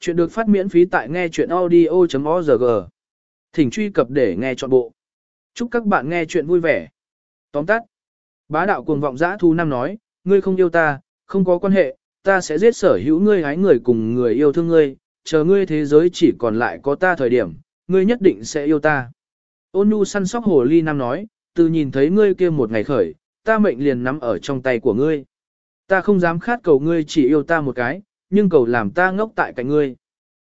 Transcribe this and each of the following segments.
Chuyện được phát miễn phí tại nghe chuyện audio.org. Thỉnh truy cập để nghe trọn bộ. Chúc các bạn nghe chuyện vui vẻ. Tóm tắt. Bá đạo cuồng vọng dã thu năm nói, ngươi không yêu ta, không có quan hệ, ta sẽ giết sở hữu ngươi hái người cùng người yêu thương ngươi, chờ ngươi thế giới chỉ còn lại có ta thời điểm, ngươi nhất định sẽ yêu ta. Ôn nhu săn sóc hồ ly năm nói, từ nhìn thấy ngươi kia một ngày khởi, ta mệnh liền nắm ở trong tay của ngươi. Ta không dám khát cầu ngươi chỉ yêu ta một cái, nhưng cầu làm ta ngốc tại cạnh ngươi.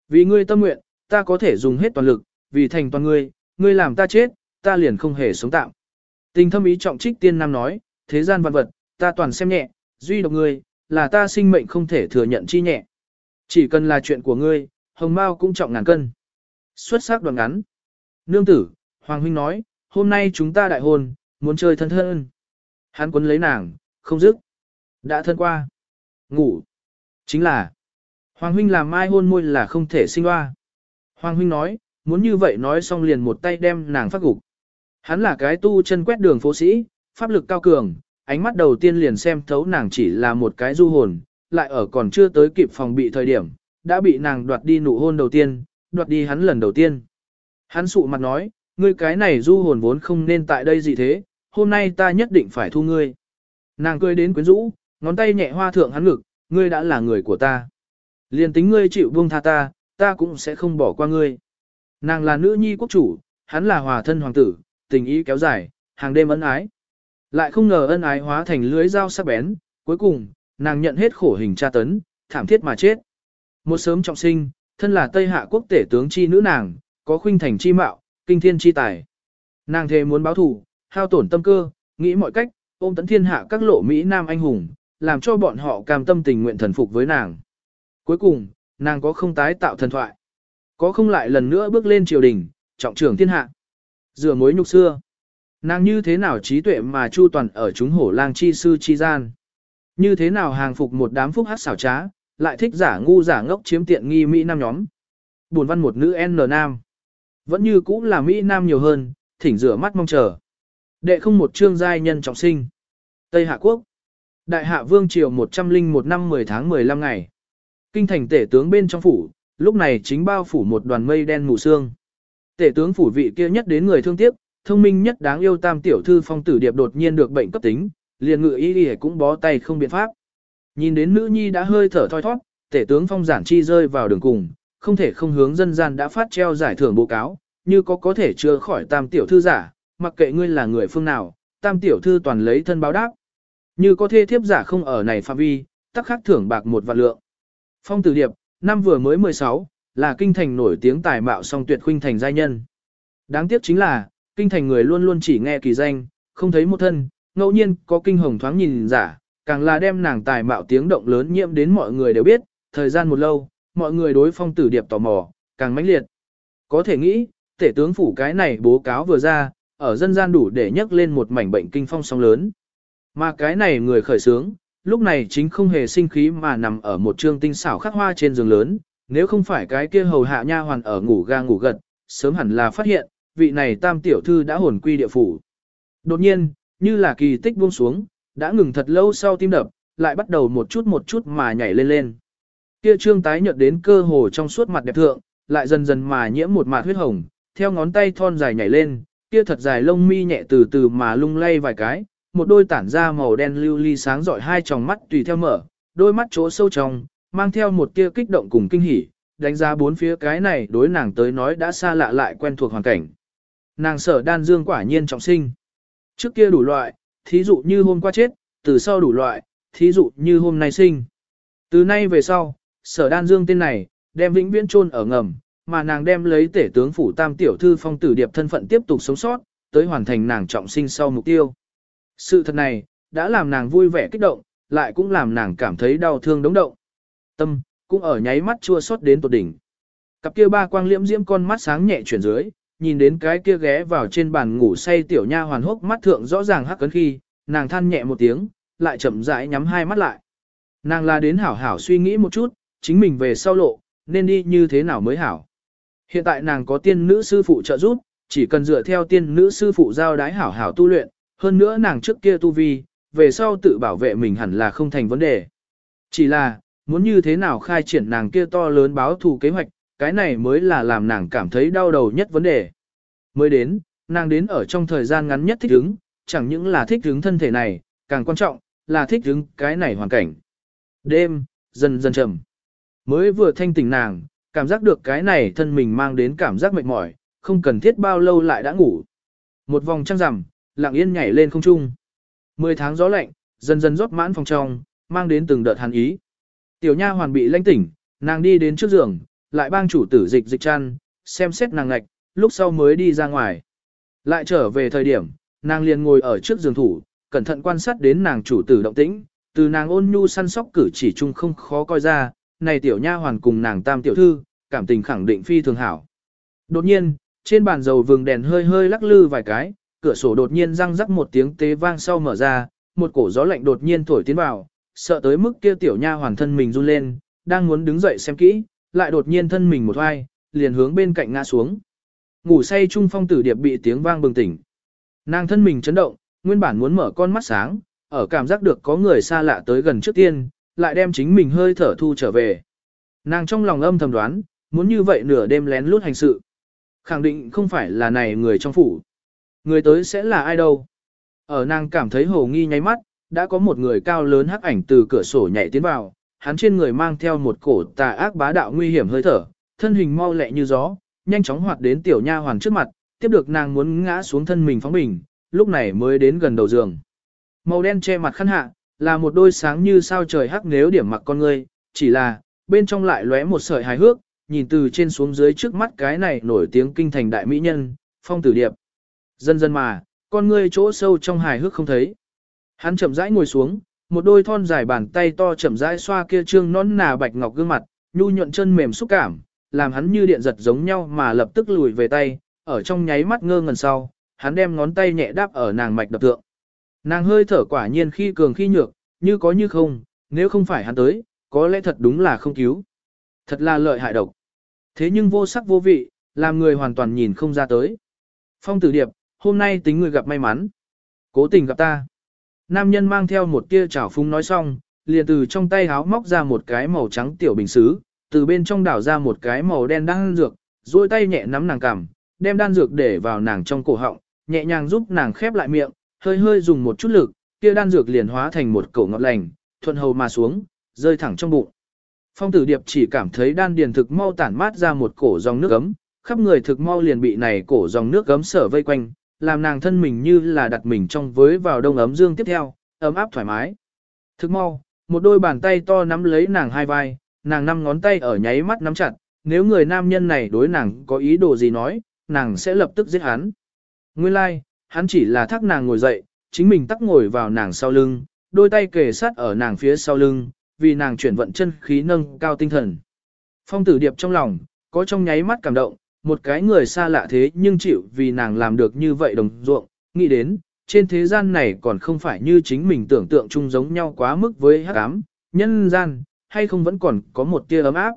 Vì ngươi tâm nguyện, ta có thể dùng hết toàn lực, vì thành toàn ngươi, ngươi làm ta chết, ta liền không hề sống tạm. Tình thâm ý trọng trích tiên nam nói, thế gian vạn vật, ta toàn xem nhẹ, duy độc ngươi, là ta sinh mệnh không thể thừa nhận chi nhẹ. Chỉ cần là chuyện của ngươi, hồng mao cũng trọng ngàn cân. Xuất sắc đoạn ngắn. Nương tử, Hoàng huynh nói, hôm nay chúng ta đại hôn, muốn chơi thân thân. Hắn quấn lấy nàng, không dứt. Đã thân qua. Ngủ. Chính là, Hoàng huynh làm mai hôn môi là không thể sinh hoa. Hoàng huynh nói, muốn như vậy nói xong liền một tay đem nàng phát gục. Hắn là cái tu chân quét đường phố sĩ, pháp lực cao cường, ánh mắt đầu tiên liền xem thấu nàng chỉ là một cái du hồn, lại ở còn chưa tới kịp phòng bị thời điểm, đã bị nàng đoạt đi nụ hôn đầu tiên, đoạt đi hắn lần đầu tiên. Hắn sụ mặt nói, ngươi cái này du hồn vốn không nên tại đây gì thế, hôm nay ta nhất định phải thu ngươi. Nàng cười đến quyến rũ, ngón tay nhẹ hoa thượng hắn ngực, ngươi đã là người của ta. Liền tính ngươi chịu buông tha ta, ta cũng sẽ không bỏ qua ngươi. Nàng là nữ nhi quốc chủ, hắn là hòa thân hoàng tử, tình ý kéo dài, hàng đêm ân ái. Lại không ngờ ân ái hóa thành lưới dao sắc bén, cuối cùng, nàng nhận hết khổ hình tra tấn, thảm thiết mà chết. Một sớm trọng sinh, thân là Tây Hạ quốc tể tướng chi nữ nàng, có khuynh thành chi mạo, kinh thiên chi tài. Nàng thề muốn báo thù, hao tổn tâm cơ, nghĩ mọi cách, ôm tấn thiên hạ các lộ Mỹ Nam anh hùng, làm cho bọn họ cam tâm tình nguyện thần phục với nàng. Cuối cùng, nàng có không tái tạo thần thoại, có không lại lần nữa bước lên triều đình, trọng trưởng thiên hạ. Rửa mối nhục xưa, nàng như thế nào trí tuệ mà chu toàn ở chúng hổ lang chi sư chi gian. Như thế nào hàng phục một đám phúc hát xảo trá, lại thích giả ngu giả ngốc chiếm tiện nghi Mỹ Nam nhóm. Buồn văn một nữ N Nam. Vẫn như cũ là Mỹ Nam nhiều hơn, thỉnh rửa mắt mong chờ. Đệ không một chương giai nhân trọng sinh. Tây Hạ Quốc. Đại hạ vương triều 101 năm 10 tháng 15 ngày. Kinh thành tể tướng bên trong phủ, lúc này chính bao phủ một đoàn mây đen mù sương. Tể tướng phủ vị kia nhất đến người thương tiếc, thông minh nhất đáng yêu tam tiểu thư phong tử điệp đột nhiên được bệnh cấp tính, liền ngự y y cũng bó tay không biện pháp. Nhìn đến nữ nhi đã hơi thở thoi thoát, tể tướng phong giản chi rơi vào đường cùng, không thể không hướng dân gian đã phát treo giải thưởng bố cáo, như có có thể chưa khỏi tam tiểu thư giả, mặc kệ ngươi là người phương nào, tam tiểu thư toàn lấy thân báo đáp. Như có thê thiếp giả không ở này phạm vi, tắc khắc thưởng bạc một vạn lượng. Phong tử điệp, năm vừa mới 16, là kinh thành nổi tiếng tài mạo song tuyệt khuynh thành giai nhân. Đáng tiếc chính là, kinh thành người luôn luôn chỉ nghe kỳ danh, không thấy một thân, ngẫu nhiên có kinh hồng thoáng nhìn giả, càng là đem nàng tài mạo tiếng động lớn nhiễm đến mọi người đều biết, thời gian một lâu, mọi người đối phong tử điệp tò mò, càng mãnh liệt. Có thể nghĩ, tể tướng phủ cái này bố cáo vừa ra, ở dân gian đủ để nhấc lên một mảnh bệnh kinh phong sóng lớn. Mà cái này người khởi sướng, lúc này chính không hề sinh khí mà nằm ở một trương tinh xảo khắc hoa trên giường lớn, nếu không phải cái kia hầu hạ nha hoàn ở ngủ ga ngủ gật, sớm hẳn là phát hiện, vị này tam tiểu thư đã hồn quy địa phủ. Đột nhiên, như là kỳ tích buông xuống, đã ngừng thật lâu sau tim đập, lại bắt đầu một chút một chút mà nhảy lên lên. Kia trương tái nhợt đến cơ hồ trong suốt mặt đẹp thượng, lại dần dần mà nhiễm một mạt huyết hồng, theo ngón tay thon dài nhảy lên, kia thật dài lông mi nhẹ từ từ mà lung lay vài cái, một đôi tản ra màu đen lưu ly sáng rọi hai tròng mắt tùy theo mở, đôi mắt chỗ sâu trong, mang theo một tia kích động cùng kinh hỉ, đánh giá bốn phía cái này đối nàng tới nói đã xa lạ lại quen thuộc hoàn cảnh. Nàng sở đan dương quả nhiên trọng sinh. Trước kia đủ loại, thí dụ như hôm qua chết, từ sau đủ loại, thí dụ như hôm nay sinh. Từ nay về sau, sở đan dương tên này, đem vĩnh viễn chôn ở ngầm, mà nàng đem lấy tể tướng phủ tam tiểu thư phong tử điệp thân phận tiếp tục sống sót, tới hoàn thành nàng trọng sinh sau mục tiêu. Sự thật này, đã làm nàng vui vẻ kích động, lại cũng làm nàng cảm thấy đau thương đống động. Tâm, cũng ở nháy mắt chua xót đến tột đỉnh. Cặp kia ba quang liễm diễm con mắt sáng nhẹ chuyển dưới, nhìn đến cái kia ghé vào trên bàn ngủ say tiểu nha hoàn hốc mắt thượng rõ ràng hắc cấn khi, nàng than nhẹ một tiếng, lại chậm rãi nhắm hai mắt lại. Nàng là đến hảo hảo suy nghĩ một chút, chính mình về sau lộ, nên đi như thế nào mới hảo. Hiện tại nàng có tiên nữ sư phụ trợ giúp, chỉ cần dựa theo tiên nữ sư phụ giao đái hảo hảo tu luyện, hơn nữa nàng trước kia tu vi, về sau tự bảo vệ mình hẳn là không thành vấn đề. Chỉ là, muốn như thế nào khai triển nàng kia to lớn báo thù kế hoạch, cái này mới là làm nàng cảm thấy đau đầu nhất vấn đề. Mới đến, nàng đến ở trong thời gian ngắn nhất thích ứng, chẳng những là thích ứng thân thể này, càng quan trọng, là thích ứng cái này hoàn cảnh. Đêm, dần dần trầm. Mới vừa thanh tỉnh nàng, cảm giác được cái này thân mình mang đến cảm giác mệt mỏi, không cần thiết bao lâu lại đã ngủ. Một vòng trăng rằm, lặng yên nhảy lên không trung. Mười tháng gió lạnh, dần dần rót mãn phòng trong, mang đến từng đợt hàn ý. Tiểu nha hoàn bị lãnh tỉnh, nàng đi đến trước giường, lại bang chủ tử dịch dịch chăn, xem xét nàng ngạch, lúc sau mới đi ra ngoài. Lại trở về thời điểm, nàng liền ngồi ở trước giường thủ, cẩn thận quan sát đến nàng chủ tử động tĩnh, từ nàng ôn nhu săn sóc cử chỉ chung không khó coi ra, này tiểu nha hoàn cùng nàng tam tiểu thư, cảm tình khẳng định phi thường hảo. Đột nhiên, trên bàn dầu vừng đèn hơi hơi lắc lư vài cái, cửa sổ đột nhiên răng rắc một tiếng tế vang sau mở ra, một cổ gió lạnh đột nhiên thổi tiến vào, sợ tới mức kia tiểu nha hoàn thân mình run lên, đang muốn đứng dậy xem kỹ, lại đột nhiên thân mình một hoai, liền hướng bên cạnh ngã xuống. Ngủ say trung phong tử điệp bị tiếng vang bừng tỉnh. Nàng thân mình chấn động, nguyên bản muốn mở con mắt sáng, ở cảm giác được có người xa lạ tới gần trước tiên, lại đem chính mình hơi thở thu trở về. Nàng trong lòng âm thầm đoán, muốn như vậy nửa đêm lén lút hành sự. Khẳng định không phải là này người trong phủ. Người tới sẽ là ai đâu. Ở nàng cảm thấy hồ nghi nháy mắt, đã có một người cao lớn hắc ảnh từ cửa sổ nhảy tiến vào, hắn trên người mang theo một cổ tà ác bá đạo nguy hiểm hơi thở, thân hình mau lẹ như gió, nhanh chóng hoạt đến tiểu nha hoàn trước mặt, tiếp được nàng muốn ngã xuống thân mình phóng bình, lúc này mới đến gần đầu giường. Màu đen che mặt khăn hạ, là một đôi sáng như sao trời hắc nếu điểm mặc con ngươi, chỉ là, bên trong lại lóe một sợi hài hước, nhìn từ trên xuống dưới trước mắt cái này nổi tiếng kinh thành đại mỹ nhân, phong tử điệp. Dần dần mà, con ngươi chỗ sâu trong hài hước không thấy. Hắn chậm rãi ngồi xuống, một đôi thon dài bàn tay to chậm rãi xoa kia trương nón nà bạch ngọc gương mặt, nhu nhuận chân mềm xúc cảm, làm hắn như điện giật giống nhau mà lập tức lùi về tay, ở trong nháy mắt ngơ ngẩn sau, hắn đem ngón tay nhẹ đáp ở nàng mạch đập tượng. Nàng hơi thở quả nhiên khi cường khi nhược, như có như không, nếu không phải hắn tới, có lẽ thật đúng là không cứu. Thật là lợi hại độc. Thế nhưng vô sắc vô vị, làm người hoàn toàn nhìn không ra tới. Phong tử điệp, hôm nay tính người gặp may mắn. Cố tình gặp ta. Nam nhân mang theo một tia chảo phúng nói xong, liền từ trong tay háo móc ra một cái màu trắng tiểu bình xứ, từ bên trong đảo ra một cái màu đen đan dược, duỗi tay nhẹ nắm nàng cằm, đem đan dược để vào nàng trong cổ họng, nhẹ nhàng giúp nàng khép lại miệng, hơi hơi dùng một chút lực, kia đan dược liền hóa thành một cổ ngọt lành, thuận hầu mà xuống, rơi thẳng trong bụng. Phong tử điệp chỉ cảm thấy đan điền thực mau tản mát ra một cổ dòng nước ấm, khắp người thực mau liền bị này cổ dòng nước ấm sở vây quanh, làm nàng thân mình như là đặt mình trong với vào đông ấm dương tiếp theo, ấm áp thoải mái. Thức mau, một đôi bàn tay to nắm lấy nàng hai vai, nàng năm ngón tay ở nháy mắt nắm chặt, nếu người nam nhân này đối nàng có ý đồ gì nói, nàng sẽ lập tức giết hắn. Nguyên lai, like, hắn chỉ là thắc nàng ngồi dậy, chính mình tắc ngồi vào nàng sau lưng, đôi tay kề sát ở nàng phía sau lưng, vì nàng chuyển vận chân khí nâng cao tinh thần. Phong tử điệp trong lòng, có trong nháy mắt cảm động, một cái người xa lạ thế nhưng chịu vì nàng làm được như vậy đồng ruộng, nghĩ đến, trên thế gian này còn không phải như chính mình tưởng tượng chung giống nhau quá mức với hắc ám, nhân gian, hay không vẫn còn có một tia ấm áp.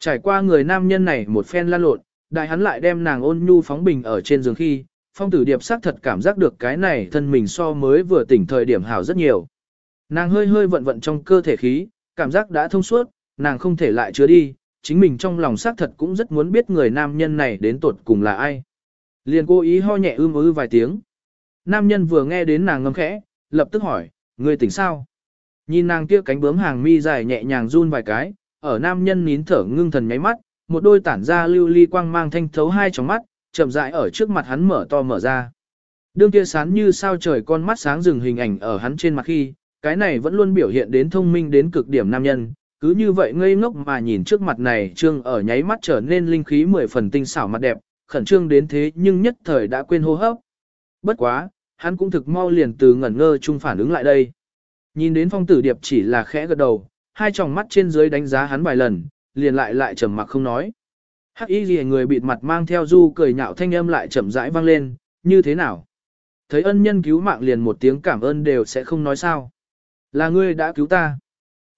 Trải qua người nam nhân này một phen lan lộn, đại hắn lại đem nàng ôn nhu phóng bình ở trên giường khi, phong tử điệp xác thật cảm giác được cái này thân mình so mới vừa tỉnh thời điểm hảo rất nhiều. Nàng hơi hơi vận vận trong cơ thể khí, cảm giác đã thông suốt, nàng không thể lại chứa đi, chính mình trong lòng xác thật cũng rất muốn biết người nam nhân này đến tột cùng là ai. Liền cố ý ho nhẹ ưm ư vài tiếng. Nam nhân vừa nghe đến nàng ngâm khẽ, lập tức hỏi, người tỉnh sao? Nhìn nàng kia cánh bướm hàng mi dài nhẹ nhàng run vài cái, ở nam nhân nín thở ngưng thần nháy mắt, một đôi tản ra lưu ly quang mang thanh thấu hai tròng mắt, chậm rãi ở trước mặt hắn mở to mở ra. Đương kia sáng như sao trời con mắt sáng rừng hình ảnh ở hắn trên mặt khi, cái này vẫn luôn biểu hiện đến thông minh đến cực điểm nam nhân, cứ như vậy ngây ngốc mà nhìn trước mặt này trương ở nháy mắt trở nên linh khí mười phần tinh xảo mặt đẹp, khẩn trương đến thế nhưng nhất thời đã quên hô hấp. Bất quá, hắn cũng thực mau liền từ ngẩn ngơ chung phản ứng lại đây. Nhìn đến phong tử điệp chỉ là khẽ gật đầu, hai tròng mắt trên dưới đánh giá hắn vài lần, liền lại lại trầm mặc không nói. Hắc y gì người bịt mặt mang theo du cười nhạo thanh âm lại chậm rãi vang lên, như thế nào? Thấy ân nhân cứu mạng liền một tiếng cảm ơn đều sẽ không nói sao. Là ngươi đã cứu ta.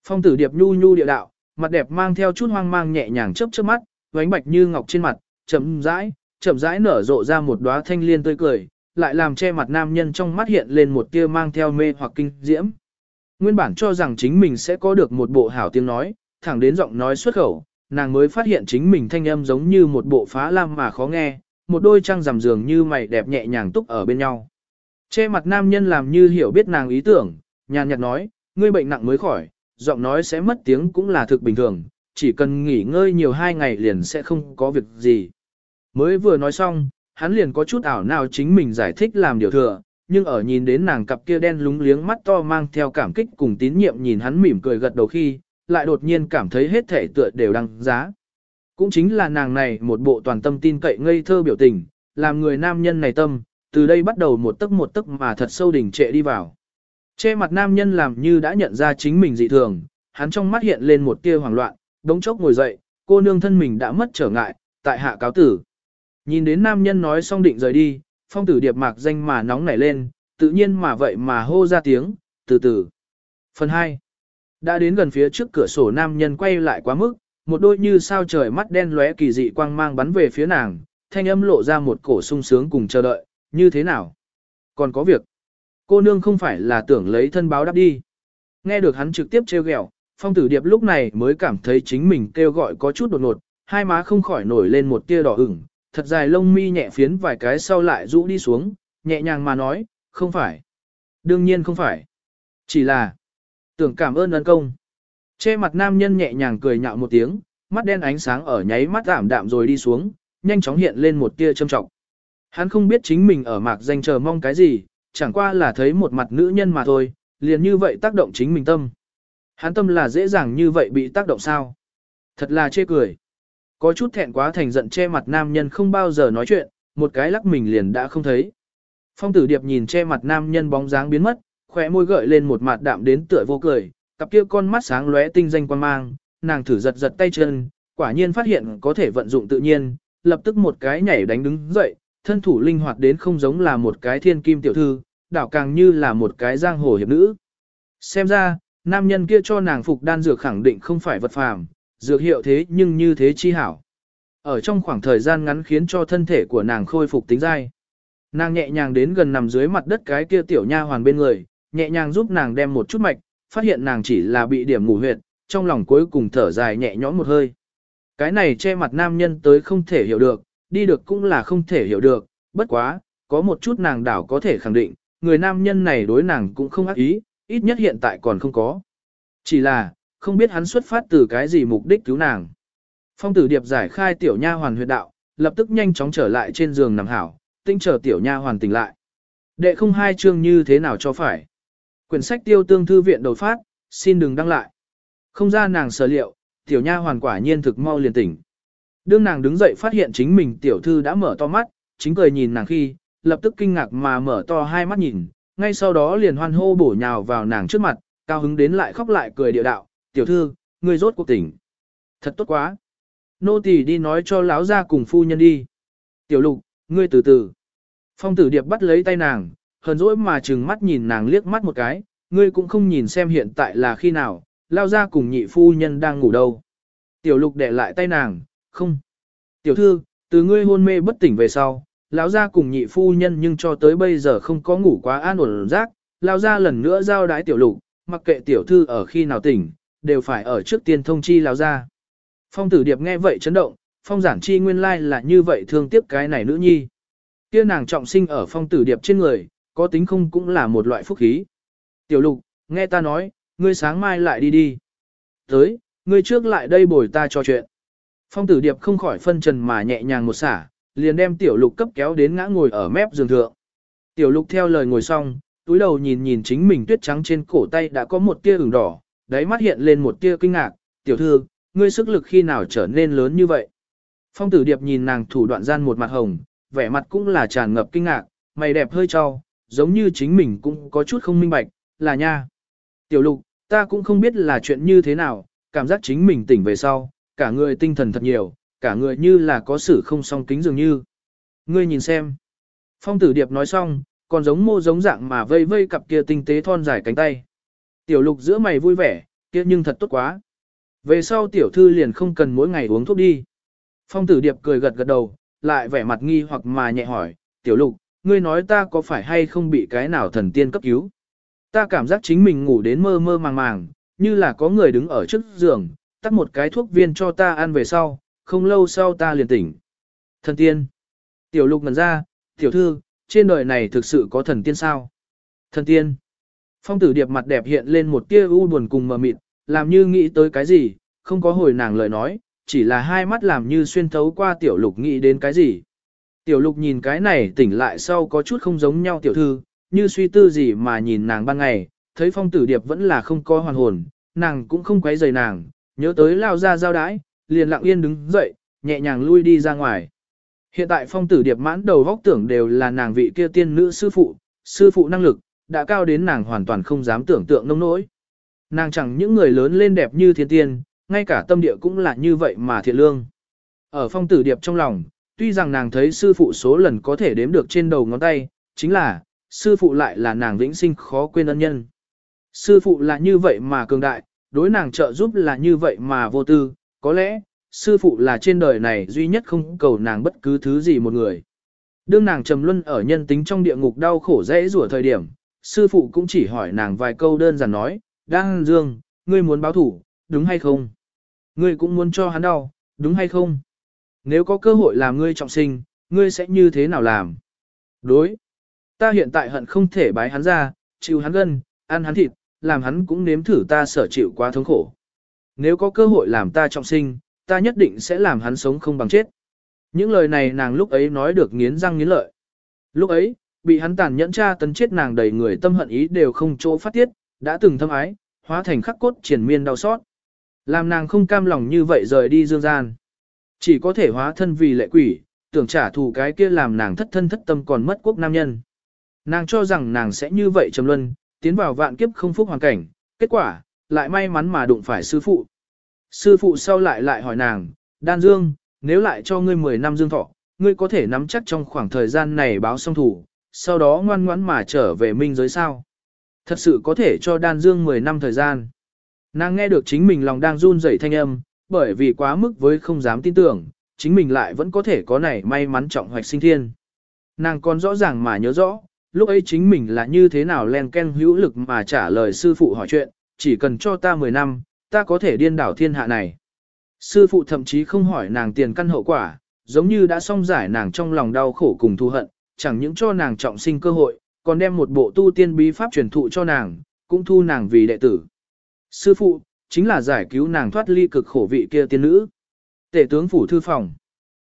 Phong tử điệp nhu nhu địa đạo, mặt đẹp mang theo chút hoang mang nhẹ nhàng chớp chớp mắt, vánh bạch như ngọc trên mặt, chậm rãi, chậm rãi nở rộ ra một đóa thanh liên tươi cười, lại làm che mặt nam nhân trong mắt hiện lên một tia mang theo mê hoặc kinh diễm. Nguyên bản cho rằng chính mình sẽ có được một bộ hảo tiếng nói, thẳng đến giọng nói xuất khẩu, nàng mới phát hiện chính mình thanh âm giống như một bộ phá lam mà khó nghe, một đôi trăng rằm dường như mày đẹp nhẹ nhàng túc ở bên nhau. Che mặt nam nhân làm như hiểu biết nàng ý tưởng, nhàn nhạt nói, ngươi bệnh nặng mới khỏi, giọng nói sẽ mất tiếng cũng là thực bình thường, chỉ cần nghỉ ngơi nhiều hai ngày liền sẽ không có việc gì. Mới vừa nói xong, hắn liền có chút ảo nào chính mình giải thích làm điều thừa, nhưng ở nhìn đến nàng cặp kia đen lúng liếng mắt to mang theo cảm kích cùng tín nhiệm nhìn hắn mỉm cười gật đầu khi, lại đột nhiên cảm thấy hết thể tựa đều đăng giá. Cũng chính là nàng này một bộ toàn tâm tin cậy ngây thơ biểu tình, làm người nam nhân này tâm, từ đây bắt đầu một tấc một tấc mà thật sâu đỉnh trệ đi vào. Che mặt nam nhân làm như đã nhận ra chính mình dị thường, hắn trong mắt hiện lên một tia hoảng loạn, đống chốc ngồi dậy, cô nương thân mình đã mất trở ngại, tại hạ cáo tử. Nhìn đến nam nhân nói xong định rời đi, phong tử điệp mạc danh mà nóng nảy lên, tự nhiên mà vậy mà hô ra tiếng, từ từ. Phần 2. Đã đến gần phía trước cửa sổ nam nhân quay lại quá mức, một đôi như sao trời mắt đen lóe kỳ dị quang mang bắn về phía nàng, thanh âm lộ ra một cổ sung sướng cùng chờ đợi, như thế nào? Còn có việc. Cô nương không phải là tưởng lấy thân báo đáp đi. Nghe được hắn trực tiếp trêu ghẹo, phong tử điệp lúc này mới cảm thấy chính mình kêu gọi có chút đột ngột, hai má không khỏi nổi lên một tia đỏ ửng, thật dài lông mi nhẹ phiến vài cái sau lại rũ đi xuống, nhẹ nhàng mà nói, không phải. Đương nhiên không phải. Chỉ là, tưởng cảm ơn ân công. Che mặt nam nhân nhẹ nhàng cười nhạo một tiếng, mắt đen ánh sáng ở nháy mắt giảm đạm rồi đi xuống, nhanh chóng hiện lên một tia châm trọng. Hắn không biết chính mình ở mạc danh chờ mong cái gì, chẳng qua là thấy một mặt nữ nhân mà thôi, liền như vậy tác động chính mình tâm. Hắn tâm là dễ dàng như vậy bị tác động sao? Thật là chê cười. Có chút thẹn quá thành giận che mặt nam nhân không bao giờ nói chuyện, một cái lắc mình liền đã không thấy. Phong tử điệp nhìn che mặt nam nhân bóng dáng biến mất, khỏe môi gợi lên một mặt đạm đến tựa vô cười, cặp kia con mắt sáng lóe tinh danh quan mang, nàng thử giật giật tay chân, quả nhiên phát hiện có thể vận dụng tự nhiên, lập tức một cái nhảy đánh đứng dậy, thân thủ linh hoạt đến không giống là một cái thiên kim tiểu thư, đảo càng như là một cái giang hồ hiệp nữ. Xem ra, nam nhân kia cho nàng phục đan dược khẳng định không phải vật phàm, dược hiệu thế nhưng như thế chi hảo. Ở trong khoảng thời gian ngắn khiến cho thân thể của nàng khôi phục tính dai. Nàng nhẹ nhàng đến gần nằm dưới mặt đất cái kia tiểu nha hoàn bên người, nhẹ nhàng giúp nàng đem một chút mạch, phát hiện nàng chỉ là bị điểm ngủ huyệt, trong lòng cuối cùng thở dài nhẹ nhõm một hơi. Cái này che mặt nam nhân tới không thể hiểu được, đi được cũng là không thể hiểu được, bất quá, có một chút nàng đảo có thể khẳng định, người nam nhân này đối nàng cũng không ác ý, ít nhất hiện tại còn không có. Chỉ là, không biết hắn xuất phát từ cái gì mục đích cứu nàng. Phong tử điệp giải khai tiểu nha hoàn huyệt đạo, lập tức nhanh chóng trở lại trên giường nằm hảo, tinh chờ tiểu nha hoàn tỉnh lại. Đệ không hai chương như thế nào cho phải. Quyển sách tiêu tương thư viện đầu phát, xin đừng đăng lại. Không ra nàng sở liệu, tiểu nha hoàn quả nhiên thực mau liền tỉnh. Đương nàng đứng dậy phát hiện chính mình tiểu thư đã mở to mắt, chính cười nhìn nàng khi, lập tức kinh ngạc mà mở to hai mắt nhìn, ngay sau đó liền hoan hô bổ nhào vào nàng trước mặt, cao hứng đến lại khóc lại cười địa đạo, tiểu thư, ngươi rốt cuộc tỉnh. Thật tốt quá. Nô tỳ đi nói cho lão gia cùng phu nhân đi. Tiểu lục, ngươi từ từ. Phong tử điệp bắt lấy tay nàng, hờn dỗi mà trừng mắt nhìn nàng liếc mắt một cái, ngươi cũng không nhìn xem hiện tại là khi nào, lao ra cùng nhị phu nhân đang ngủ đâu. Tiểu lục để lại tay nàng, không. Tiểu thư, từ ngươi hôn mê bất tỉnh về sau, lão gia cùng nhị phu nhân nhưng cho tới bây giờ không có ngủ quá an ổn rác, Lão gia lần nữa giao đái tiểu lục, mặc kệ tiểu thư ở khi nào tỉnh, đều phải ở trước tiên thông chi lão gia. Phong tử điệp nghe vậy chấn động, phong giản chi nguyên lai là như vậy thương tiếc cái này nữ nhi. Kia nàng trọng sinh ở phong tử điệp trên người, có tính không cũng là một loại phúc khí. Tiểu lục, nghe ta nói, ngươi sáng mai lại đi đi. Tới, ngươi trước lại đây bồi ta cho chuyện. Phong tử điệp không khỏi phân trần mà nhẹ nhàng một xả, liền đem tiểu lục cấp kéo đến ngã ngồi ở mép giường thượng. Tiểu lục theo lời ngồi xong, túi đầu nhìn nhìn chính mình tuyết trắng trên cổ tay đã có một tia ửng đỏ, đáy mắt hiện lên một tia kinh ngạc, tiểu thư, ngươi sức lực khi nào trở nên lớn như vậy. Phong tử điệp nhìn nàng thủ đoạn gian một mặt hồng, vẻ mặt cũng là tràn ngập kinh ngạc, mày đẹp hơi cho, giống như chính mình cũng có chút không minh bạch, là nha. Tiểu lục, ta cũng không biết là chuyện như thế nào, cảm giác chính mình tỉnh về sau, cả người tinh thần thật nhiều, cả người như là có sự không song kính dường như. Ngươi nhìn xem. Phong tử điệp nói xong, còn giống mô giống dạng mà vây vây cặp kia tinh tế thon dài cánh tay. Tiểu lục giữa mày vui vẻ, kia nhưng thật tốt quá. Về sau tiểu thư liền không cần mỗi ngày uống thuốc đi. Phong tử điệp cười gật gật đầu, lại vẻ mặt nghi hoặc mà nhẹ hỏi, tiểu lục, ngươi nói ta có phải hay không bị cái nào thần tiên cấp cứu? Ta cảm giác chính mình ngủ đến mơ mơ màng màng, như là có người đứng ở trước giường, tắt một cái thuốc viên cho ta ăn về sau, không lâu sau ta liền tỉnh. Thần tiên. Tiểu lục ngần ra, tiểu thư, trên đời này thực sự có thần tiên sao? Thần tiên. Phong tử điệp mặt đẹp hiện lên một tia u buồn cùng mờ mịt, làm như nghĩ tới cái gì, không có hồi nàng lời nói, chỉ là hai mắt làm như xuyên thấu qua tiểu lục nghĩ đến cái gì. Tiểu lục nhìn cái này tỉnh lại sau có chút không giống nhau tiểu thư, như suy tư gì mà nhìn nàng ban ngày, thấy phong tử điệp vẫn là không có hoàn hồn, nàng cũng không quấy rầy nàng, nhớ tới lao ra giao đái, liền lặng yên đứng dậy, nhẹ nhàng lui đi ra ngoài. Hiện tại phong tử điệp mãn đầu góc tưởng đều là nàng vị kia tiên nữ sư phụ, sư phụ năng lực, đã cao đến nàng hoàn toàn không dám tưởng tượng nông nỗi. Nàng chẳng những người lớn lên đẹp như thiên tiên, ngay cả tâm địa cũng là như vậy mà thiện lương. Ở phong tử điệp trong lòng, tuy rằng nàng thấy sư phụ số lần có thể đếm được trên đầu ngón tay, chính là, sư phụ lại là nàng vĩnh sinh khó quên ân nhân. Sư phụ là như vậy mà cường đại, đối nàng trợ giúp là như vậy mà vô tư, có lẽ, sư phụ là trên đời này duy nhất không cầu nàng bất cứ thứ gì một người. Đương nàng trầm luân ở nhân tính trong địa ngục đau khổ dễ rủa thời điểm, sư phụ cũng chỉ hỏi nàng vài câu đơn giản nói, Đang Dương, ngươi muốn báo thủ, đúng hay không? Ngươi cũng muốn cho hắn đau, đúng hay không? Nếu có cơ hội làm ngươi trọng sinh, ngươi sẽ như thế nào làm? Đối. Ta hiện tại hận không thể bái hắn ra, chịu hắn gân, ăn hắn thịt, làm hắn cũng nếm thử ta sở chịu quá thống khổ. Nếu có cơ hội làm ta trọng sinh, ta nhất định sẽ làm hắn sống không bằng chết. Những lời này nàng lúc ấy nói được nghiến răng nghiến lợi. Lúc ấy, bị hắn tàn nhẫn tra tấn chết nàng đầy người tâm hận ý đều không chỗ phát tiết, đã từng thâm ái, hóa thành khắc cốt triển miên đau xót. Làm nàng không cam lòng như vậy rời đi dương gian. Chỉ có thể hóa thân vì lệ quỷ, tưởng trả thù cái kia làm nàng thất thân thất tâm còn mất quốc nam nhân. Nàng cho rằng nàng sẽ như vậy trầm luân, tiến vào vạn kiếp không phúc hoàn cảnh, kết quả, lại may mắn mà đụng phải sư phụ. Sư phụ sau lại lại hỏi nàng, Đan Dương, nếu lại cho ngươi 10 năm dương thọ, ngươi có thể nắm chắc trong khoảng thời gian này báo xong thủ, sau đó ngoan ngoãn mà trở về minh giới sao. Thật sự có thể cho Đan Dương 10 năm thời gian. Nàng nghe được chính mình lòng đang run rẩy thanh âm, bởi vì quá mức với không dám tin tưởng, chính mình lại vẫn có thể có này may mắn trọng hoạch sinh thiên. Nàng còn rõ ràng mà nhớ rõ, lúc ấy chính mình là như thế nào len ken hữu lực mà trả lời sư phụ hỏi chuyện, chỉ cần cho ta 10 năm, ta có thể điên đảo thiên hạ này. Sư phụ thậm chí không hỏi nàng tiền căn hậu quả, giống như đã xong giải nàng trong lòng đau khổ cùng thù hận, chẳng những cho nàng trọng sinh cơ hội, còn đem một bộ tu tiên bí pháp truyền thụ cho nàng, cũng thu nàng vì đệ tử. Sư phụ, chính là giải cứu nàng thoát ly cực khổ vị kia tiên nữ. Tể tướng phủ thư phòng.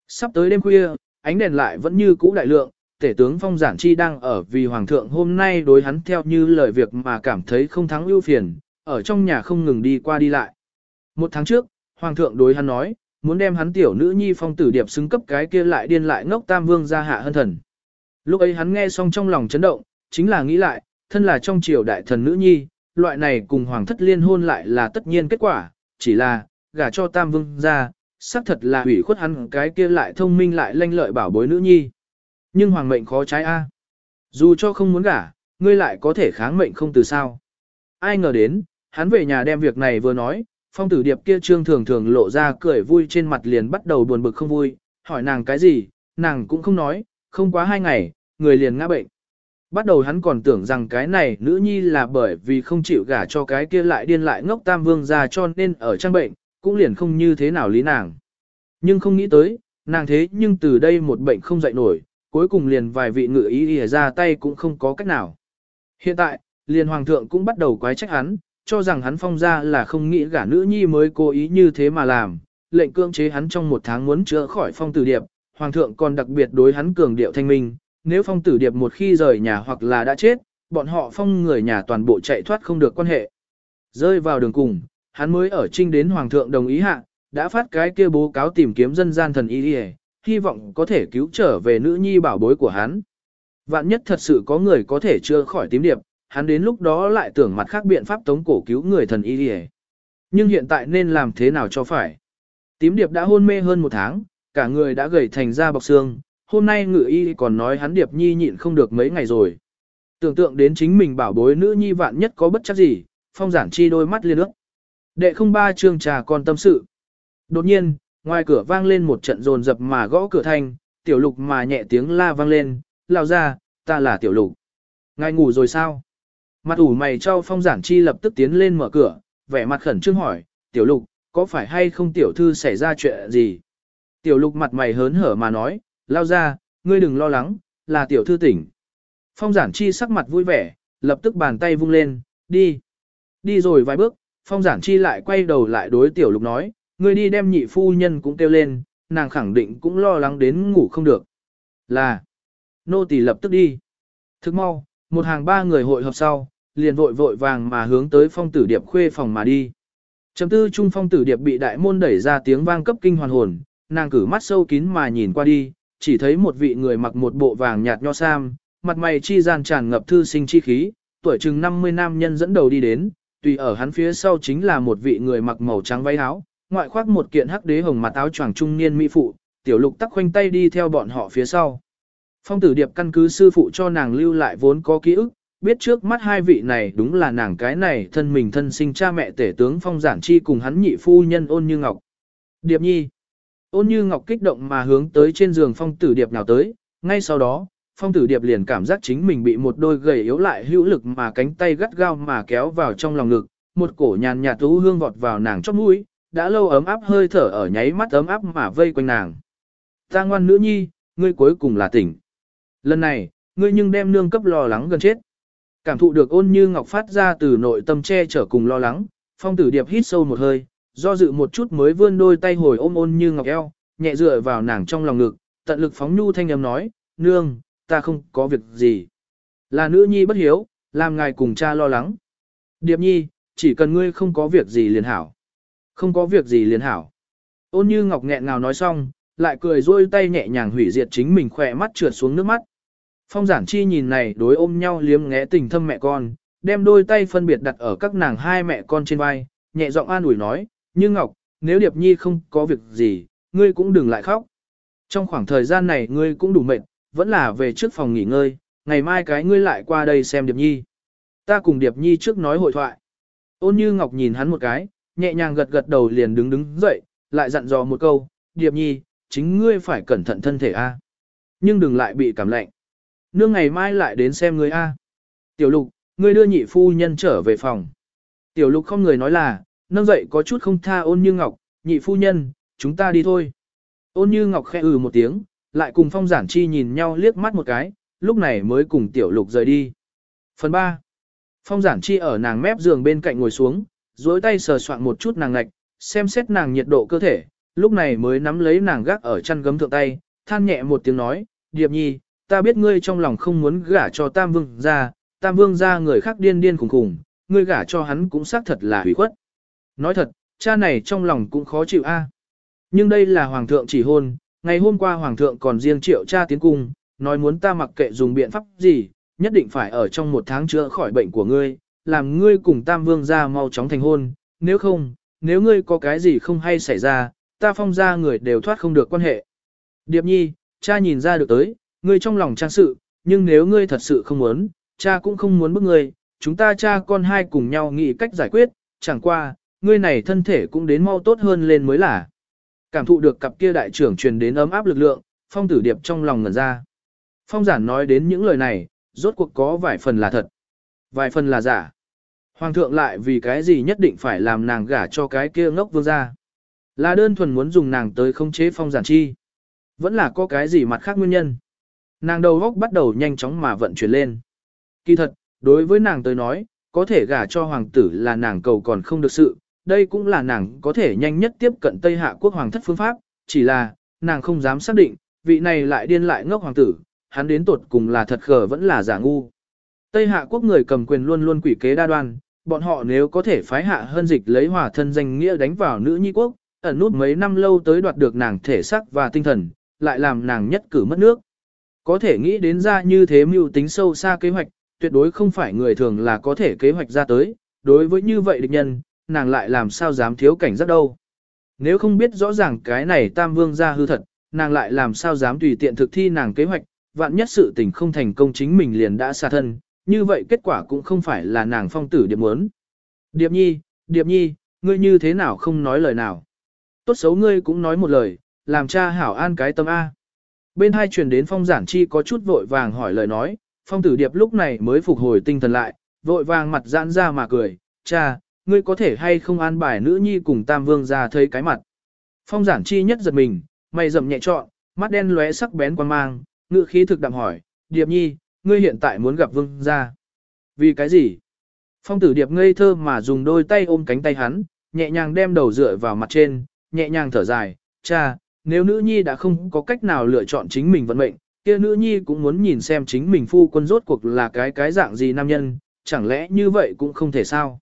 Sắp tới đêm khuya, ánh đèn lại vẫn như cũ đại lượng, tể tướng phong giản chi đang ở vì hoàng thượng hôm nay đối hắn theo như lời việc mà cảm thấy không thắng ưu phiền, ở trong nhà không ngừng đi qua đi lại. Một tháng trước, hoàng thượng đối hắn nói, muốn đem hắn tiểu nữ nhi phong tử điệp xứng cấp cái kia lại điên lại ngốc tam vương ra hạ hân thần. Lúc ấy hắn nghe xong trong lòng chấn động, chính là nghĩ lại, thân là trong triều đại thần nữ nhi, loại này cùng hoàng thất liên hôn lại là tất nhiên kết quả, chỉ là, gả cho tam vương ra, xác thật là hủy khuất hắn cái kia lại thông minh lại lanh lợi bảo bối nữ nhi. Nhưng hoàng mệnh khó trái a. Dù cho không muốn gả, ngươi lại có thể kháng mệnh không từ sao. Ai ngờ đến, hắn về nhà đem việc này vừa nói, phong tử điệp kia trương thường thường lộ ra cười vui trên mặt liền bắt đầu buồn bực không vui, hỏi nàng cái gì, nàng cũng không nói, không quá hai ngày, người liền ngã bệnh. Bắt đầu hắn còn tưởng rằng cái này nữ nhi là bởi vì không chịu gả cho cái kia lại điên lại ngốc tam vương ra cho nên ở trang bệnh, cũng liền không như thế nào lý nàng. Nhưng không nghĩ tới, nàng thế nhưng từ đây một bệnh không dậy nổi, cuối cùng liền vài vị ngự ý ỉa ra tay cũng không có cách nào. Hiện tại, liền hoàng thượng cũng bắt đầu quái trách hắn, cho rằng hắn phong ra là không nghĩ gả nữ nhi mới cố ý như thế mà làm, lệnh cưỡng chế hắn trong một tháng muốn chữa khỏi phong tử điệp, hoàng thượng còn đặc biệt đối hắn cường điệu thanh minh, nếu phong tử điệp một khi rời nhà hoặc là đã chết, bọn họ phong người nhà toàn bộ chạy thoát không được quan hệ. Rơi vào đường cùng, hắn mới ở trinh đến hoàng thượng đồng ý hạ, đã phát cái kia bố cáo tìm kiếm dân gian thần y hy vọng có thể cứu trở về nữ nhi bảo bối của hắn. Vạn nhất thật sự có người có thể chữa khỏi tím điệp, hắn đến lúc đó lại tưởng mặt khác biện pháp tống cổ cứu người thần y đi Nhưng hiện tại nên làm thế nào cho phải? Tím điệp đã hôn mê hơn một tháng, cả người đã gầy thành da bọc xương, hôm nay ngự y còn nói hắn điệp nhi nhịn không được mấy ngày rồi. Tưởng tượng đến chính mình bảo bối nữ nhi vạn nhất có bất chấp gì, phong giản chi đôi mắt liên ước. Đệ không ba chương trà còn tâm sự. Đột nhiên, ngoài cửa vang lên một trận rồn rập mà gõ cửa thanh, tiểu lục mà nhẹ tiếng la vang lên, lao ra, ta là tiểu lục. Ngài ngủ rồi sao? Mặt ủ mày cho phong giản chi lập tức tiến lên mở cửa, vẻ mặt khẩn trương hỏi, tiểu lục, có phải hay không tiểu thư xảy ra chuyện gì? Tiểu lục mặt mày hớn hở mà nói, lao ra, ngươi đừng lo lắng, là tiểu thư tỉnh. Phong giản chi sắc mặt vui vẻ, lập tức bàn tay vung lên, đi. Đi rồi vài bước, phong giản chi lại quay đầu lại đối tiểu lục nói, ngươi đi đem nhị phu nhân cũng kêu lên, nàng khẳng định cũng lo lắng đến ngủ không được. Là, nô tỳ lập tức đi. Thức mau, một hàng ba người hội họp sau, liền vội vội vàng mà hướng tới phong tử điệp khuê phòng mà đi. Chấm tư trung phong tử điệp bị đại môn đẩy ra tiếng vang cấp kinh hoàn hồn, nàng cử mắt sâu kín mà nhìn qua đi, chỉ thấy một vị người mặc một bộ vàng nhạt nho sam, mặt mày chi gian tràn ngập thư sinh chi khí, tuổi chừng 50 nam nhân dẫn đầu đi đến, tùy ở hắn phía sau chính là một vị người mặc màu trắng váy áo, ngoại khoác một kiện hắc đế hồng mặt áo choàng trung niên mỹ phụ, tiểu lục tắc khoanh tay đi theo bọn họ phía sau. Phong tử điệp căn cứ sư phụ cho nàng lưu lại vốn có ký ức, biết trước mắt hai vị này đúng là nàng cái này thân mình thân sinh cha mẹ tể tướng phong giản chi cùng hắn nhị phu nhân ôn như ngọc. Điệp nhi. Ôn như ngọc kích động mà hướng tới trên giường phong tử điệp nào tới, ngay sau đó, phong tử điệp liền cảm giác chính mình bị một đôi gầy yếu lại hữu lực mà cánh tay gắt gao mà kéo vào trong lòng ngực, một cổ nhàn nhạt thú hương vọt vào nàng chót mũi, đã lâu ấm áp hơi thở ở nháy mắt ấm áp mà vây quanh nàng. Ta ngoan nữ nhi, ngươi cuối cùng là tỉnh. Lần này, ngươi nhưng đem nương cấp lo lắng gần chết. Cảm thụ được ôn như ngọc phát ra từ nội tâm che chở cùng lo lắng, phong tử điệp hít sâu một hơi, do dự một chút mới vươn đôi tay hồi ôm ôn như ngọc eo, nhẹ dựa vào nàng trong lòng ngực, tận lực phóng nhu thanh âm nói, nương, ta không có việc gì. Là nữ nhi bất hiếu, làm ngài cùng cha lo lắng. Điệp nhi, chỉ cần ngươi không có việc gì liền hảo. Không có việc gì liền hảo. Ôn như ngọc nghẹn ngào nói xong, lại cười rôi tay nhẹ nhàng hủy diệt chính mình khỏe mắt trượt xuống nước mắt. Phong giản chi nhìn này đối ôm nhau liếm ngẽ tình thâm mẹ con, đem đôi tay phân biệt đặt ở các nàng hai mẹ con trên vai, nhẹ giọng an ủi nói, như Ngọc, nếu Điệp Nhi không có việc gì, ngươi cũng đừng lại khóc. Trong khoảng thời gian này ngươi cũng đủ mệt, vẫn là về trước phòng nghỉ ngơi, ngày mai cái ngươi lại qua đây xem Điệp Nhi. Ta cùng Điệp Nhi trước nói hội thoại. Ôn như Ngọc nhìn hắn một cái, nhẹ nhàng gật gật đầu liền đứng đứng dậy, lại dặn dò một câu, Điệp Nhi, chính ngươi phải cẩn thận thân thể a, Nhưng đừng lại bị cảm lạnh. Nương ngày mai lại đến xem ngươi a. Tiểu lục, ngươi đưa nhị phu nhân trở về phòng. Tiểu lục không người nói là, nâng dậy có chút không tha ôn như ngọc, nhị phu nhân, chúng ta đi thôi. Ôn như ngọc khẽ ừ một tiếng, lại cùng phong giản chi nhìn nhau liếc mắt một cái, lúc này mới cùng tiểu lục rời đi. Phần 3. Phong giản chi ở nàng mép giường bên cạnh ngồi xuống, duỗi tay sờ soạn một chút nàng ngạch, xem xét nàng nhiệt độ cơ thể, lúc này mới nắm lấy nàng gác ở chăn gấm thượng tay, than nhẹ một tiếng nói, Điệp nhi, ta biết ngươi trong lòng không muốn gả cho Tam Vương ra, Tam Vương ra người khác điên điên khủng khủng, ngươi gả cho hắn cũng xác thật là hủy khuất. Nói thật, cha này trong lòng cũng khó chịu a. Nhưng đây là Hoàng thượng chỉ hôn, ngày hôm qua Hoàng thượng còn riêng triệu cha tiến cung, nói muốn ta mặc kệ dùng biện pháp gì, nhất định phải ở trong một tháng chữa khỏi bệnh của ngươi, làm ngươi cùng Tam Vương ra mau chóng thành hôn, nếu không, nếu ngươi có cái gì không hay xảy ra, ta phong ra người đều thoát không được quan hệ. Điệp nhi, cha nhìn ra được tới, ngươi trong lòng trang sự, nhưng nếu ngươi thật sự không muốn, cha cũng không muốn bức ngươi, chúng ta cha con hai cùng nhau nghĩ cách giải quyết, chẳng qua, ngươi này thân thể cũng đến mau tốt hơn lên mới là. Cảm thụ được cặp kia đại trưởng truyền đến ấm áp lực lượng, phong tử điệp trong lòng ngẩn ra. Phong giản nói đến những lời này, rốt cuộc có vài phần là thật, vài phần là giả. Hoàng thượng lại vì cái gì nhất định phải làm nàng gả cho cái kia ngốc vương gia. Là đơn thuần muốn dùng nàng tới không chế phong giản chi. Vẫn là có cái gì mặt khác nguyên nhân. Nàng đầu góc bắt đầu nhanh chóng mà vận chuyển lên. Kỳ thật, đối với nàng tới nói, có thể gả cho hoàng tử là nàng cầu còn không được sự, đây cũng là nàng có thể nhanh nhất tiếp cận Tây Hạ quốc hoàng thất phương pháp, chỉ là, nàng không dám xác định, vị này lại điên lại ngốc hoàng tử, hắn đến tột cùng là thật khờ vẫn là giả ngu. Tây Hạ quốc người cầm quyền luôn luôn quỷ kế đa đoan, bọn họ nếu có thể phái hạ hơn dịch lấy hòa thân danh nghĩa đánh vào nữ nhi quốc, ẩn nút mấy năm lâu tới đoạt được nàng thể sắc và tinh thần, lại làm nàng nhất cử mất nước. Có thể nghĩ đến ra như thế mưu tính sâu xa kế hoạch, tuyệt đối không phải người thường là có thể kế hoạch ra tới, đối với như vậy địch nhân, nàng lại làm sao dám thiếu cảnh giác đâu. Nếu không biết rõ ràng cái này tam vương ra hư thật, nàng lại làm sao dám tùy tiện thực thi nàng kế hoạch, vạn nhất sự tình không thành công chính mình liền đã xa thân, như vậy kết quả cũng không phải là nàng phong tử điệp muốn. Điệp nhi, điệp nhi, ngươi như thế nào không nói lời nào. Tốt xấu ngươi cũng nói một lời, làm cha hảo an cái tâm A. Bên hai truyền đến phong giản chi có chút vội vàng hỏi lời nói, phong tử điệp lúc này mới phục hồi tinh thần lại, vội vàng mặt giãn ra mà cười, cha, ngươi có thể hay không an bài nữ nhi cùng tam vương ra thấy cái mặt. Phong giản chi nhất giật mình, mày rậm nhẹ trọn, mắt đen lóe sắc bén quan mang, ngự khí thực đạm hỏi, Điệp nhi, ngươi hiện tại muốn gặp vương ra. Vì cái gì? Phong tử điệp ngây thơ mà dùng đôi tay ôm cánh tay hắn, nhẹ nhàng đem đầu dựa vào mặt trên, nhẹ nhàng thở dài, cha, nếu nữ nhi đã không có cách nào lựa chọn chính mình vận mệnh, kia nữ nhi cũng muốn nhìn xem chính mình phu quân rốt cuộc là cái cái dạng gì nam nhân, chẳng lẽ như vậy cũng không thể sao.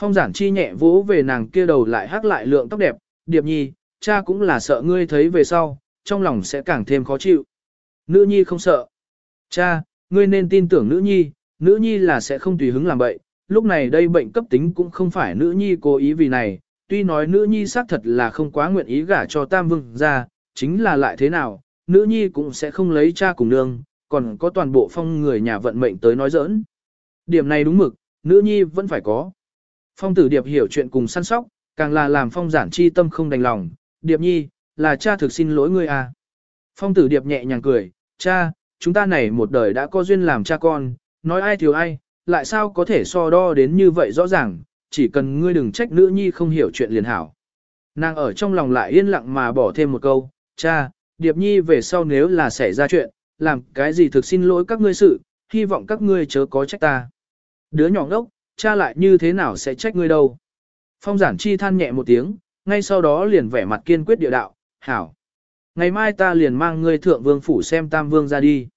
Phong giản chi nhẹ vỗ về nàng kia đầu lại hắc lại lượng tóc đẹp, điệp nhi, cha cũng là sợ ngươi thấy về sau, trong lòng sẽ càng thêm khó chịu. Nữ nhi không sợ. Cha, ngươi nên tin tưởng nữ nhi, nữ nhi là sẽ không tùy hứng làm bậy, lúc này đây bệnh cấp tính cũng không phải nữ nhi cố ý vì này, tuy nói nữ nhi xác thật là không quá nguyện ý gả cho tam vương ra, chính là lại thế nào, nữ nhi cũng sẽ không lấy cha cùng nương, còn có toàn bộ phong người nhà vận mệnh tới nói giỡn. Điểm này đúng mực, nữ nhi vẫn phải có. Phong tử điệp hiểu chuyện cùng săn sóc, càng là làm phong giản chi tâm không đành lòng, điệp nhi, là cha thực xin lỗi ngươi à. Phong tử điệp nhẹ nhàng cười, cha, chúng ta này một đời đã có duyên làm cha con, nói ai thiếu ai, lại sao có thể so đo đến như vậy rõ ràng, chỉ cần ngươi đừng trách nữ nhi không hiểu chuyện liền hảo. Nàng ở trong lòng lại yên lặng mà bỏ thêm một câu, cha, Điệp Nhi về sau nếu là xảy ra chuyện, làm cái gì thực xin lỗi các ngươi sự, hy vọng các ngươi chớ có trách ta. Đứa nhỏ ngốc, cha lại như thế nào sẽ trách ngươi đâu. Phong giản chi than nhẹ một tiếng, ngay sau đó liền vẻ mặt kiên quyết địa đạo, hảo. Ngày mai ta liền mang ngươi thượng vương phủ xem tam vương ra đi.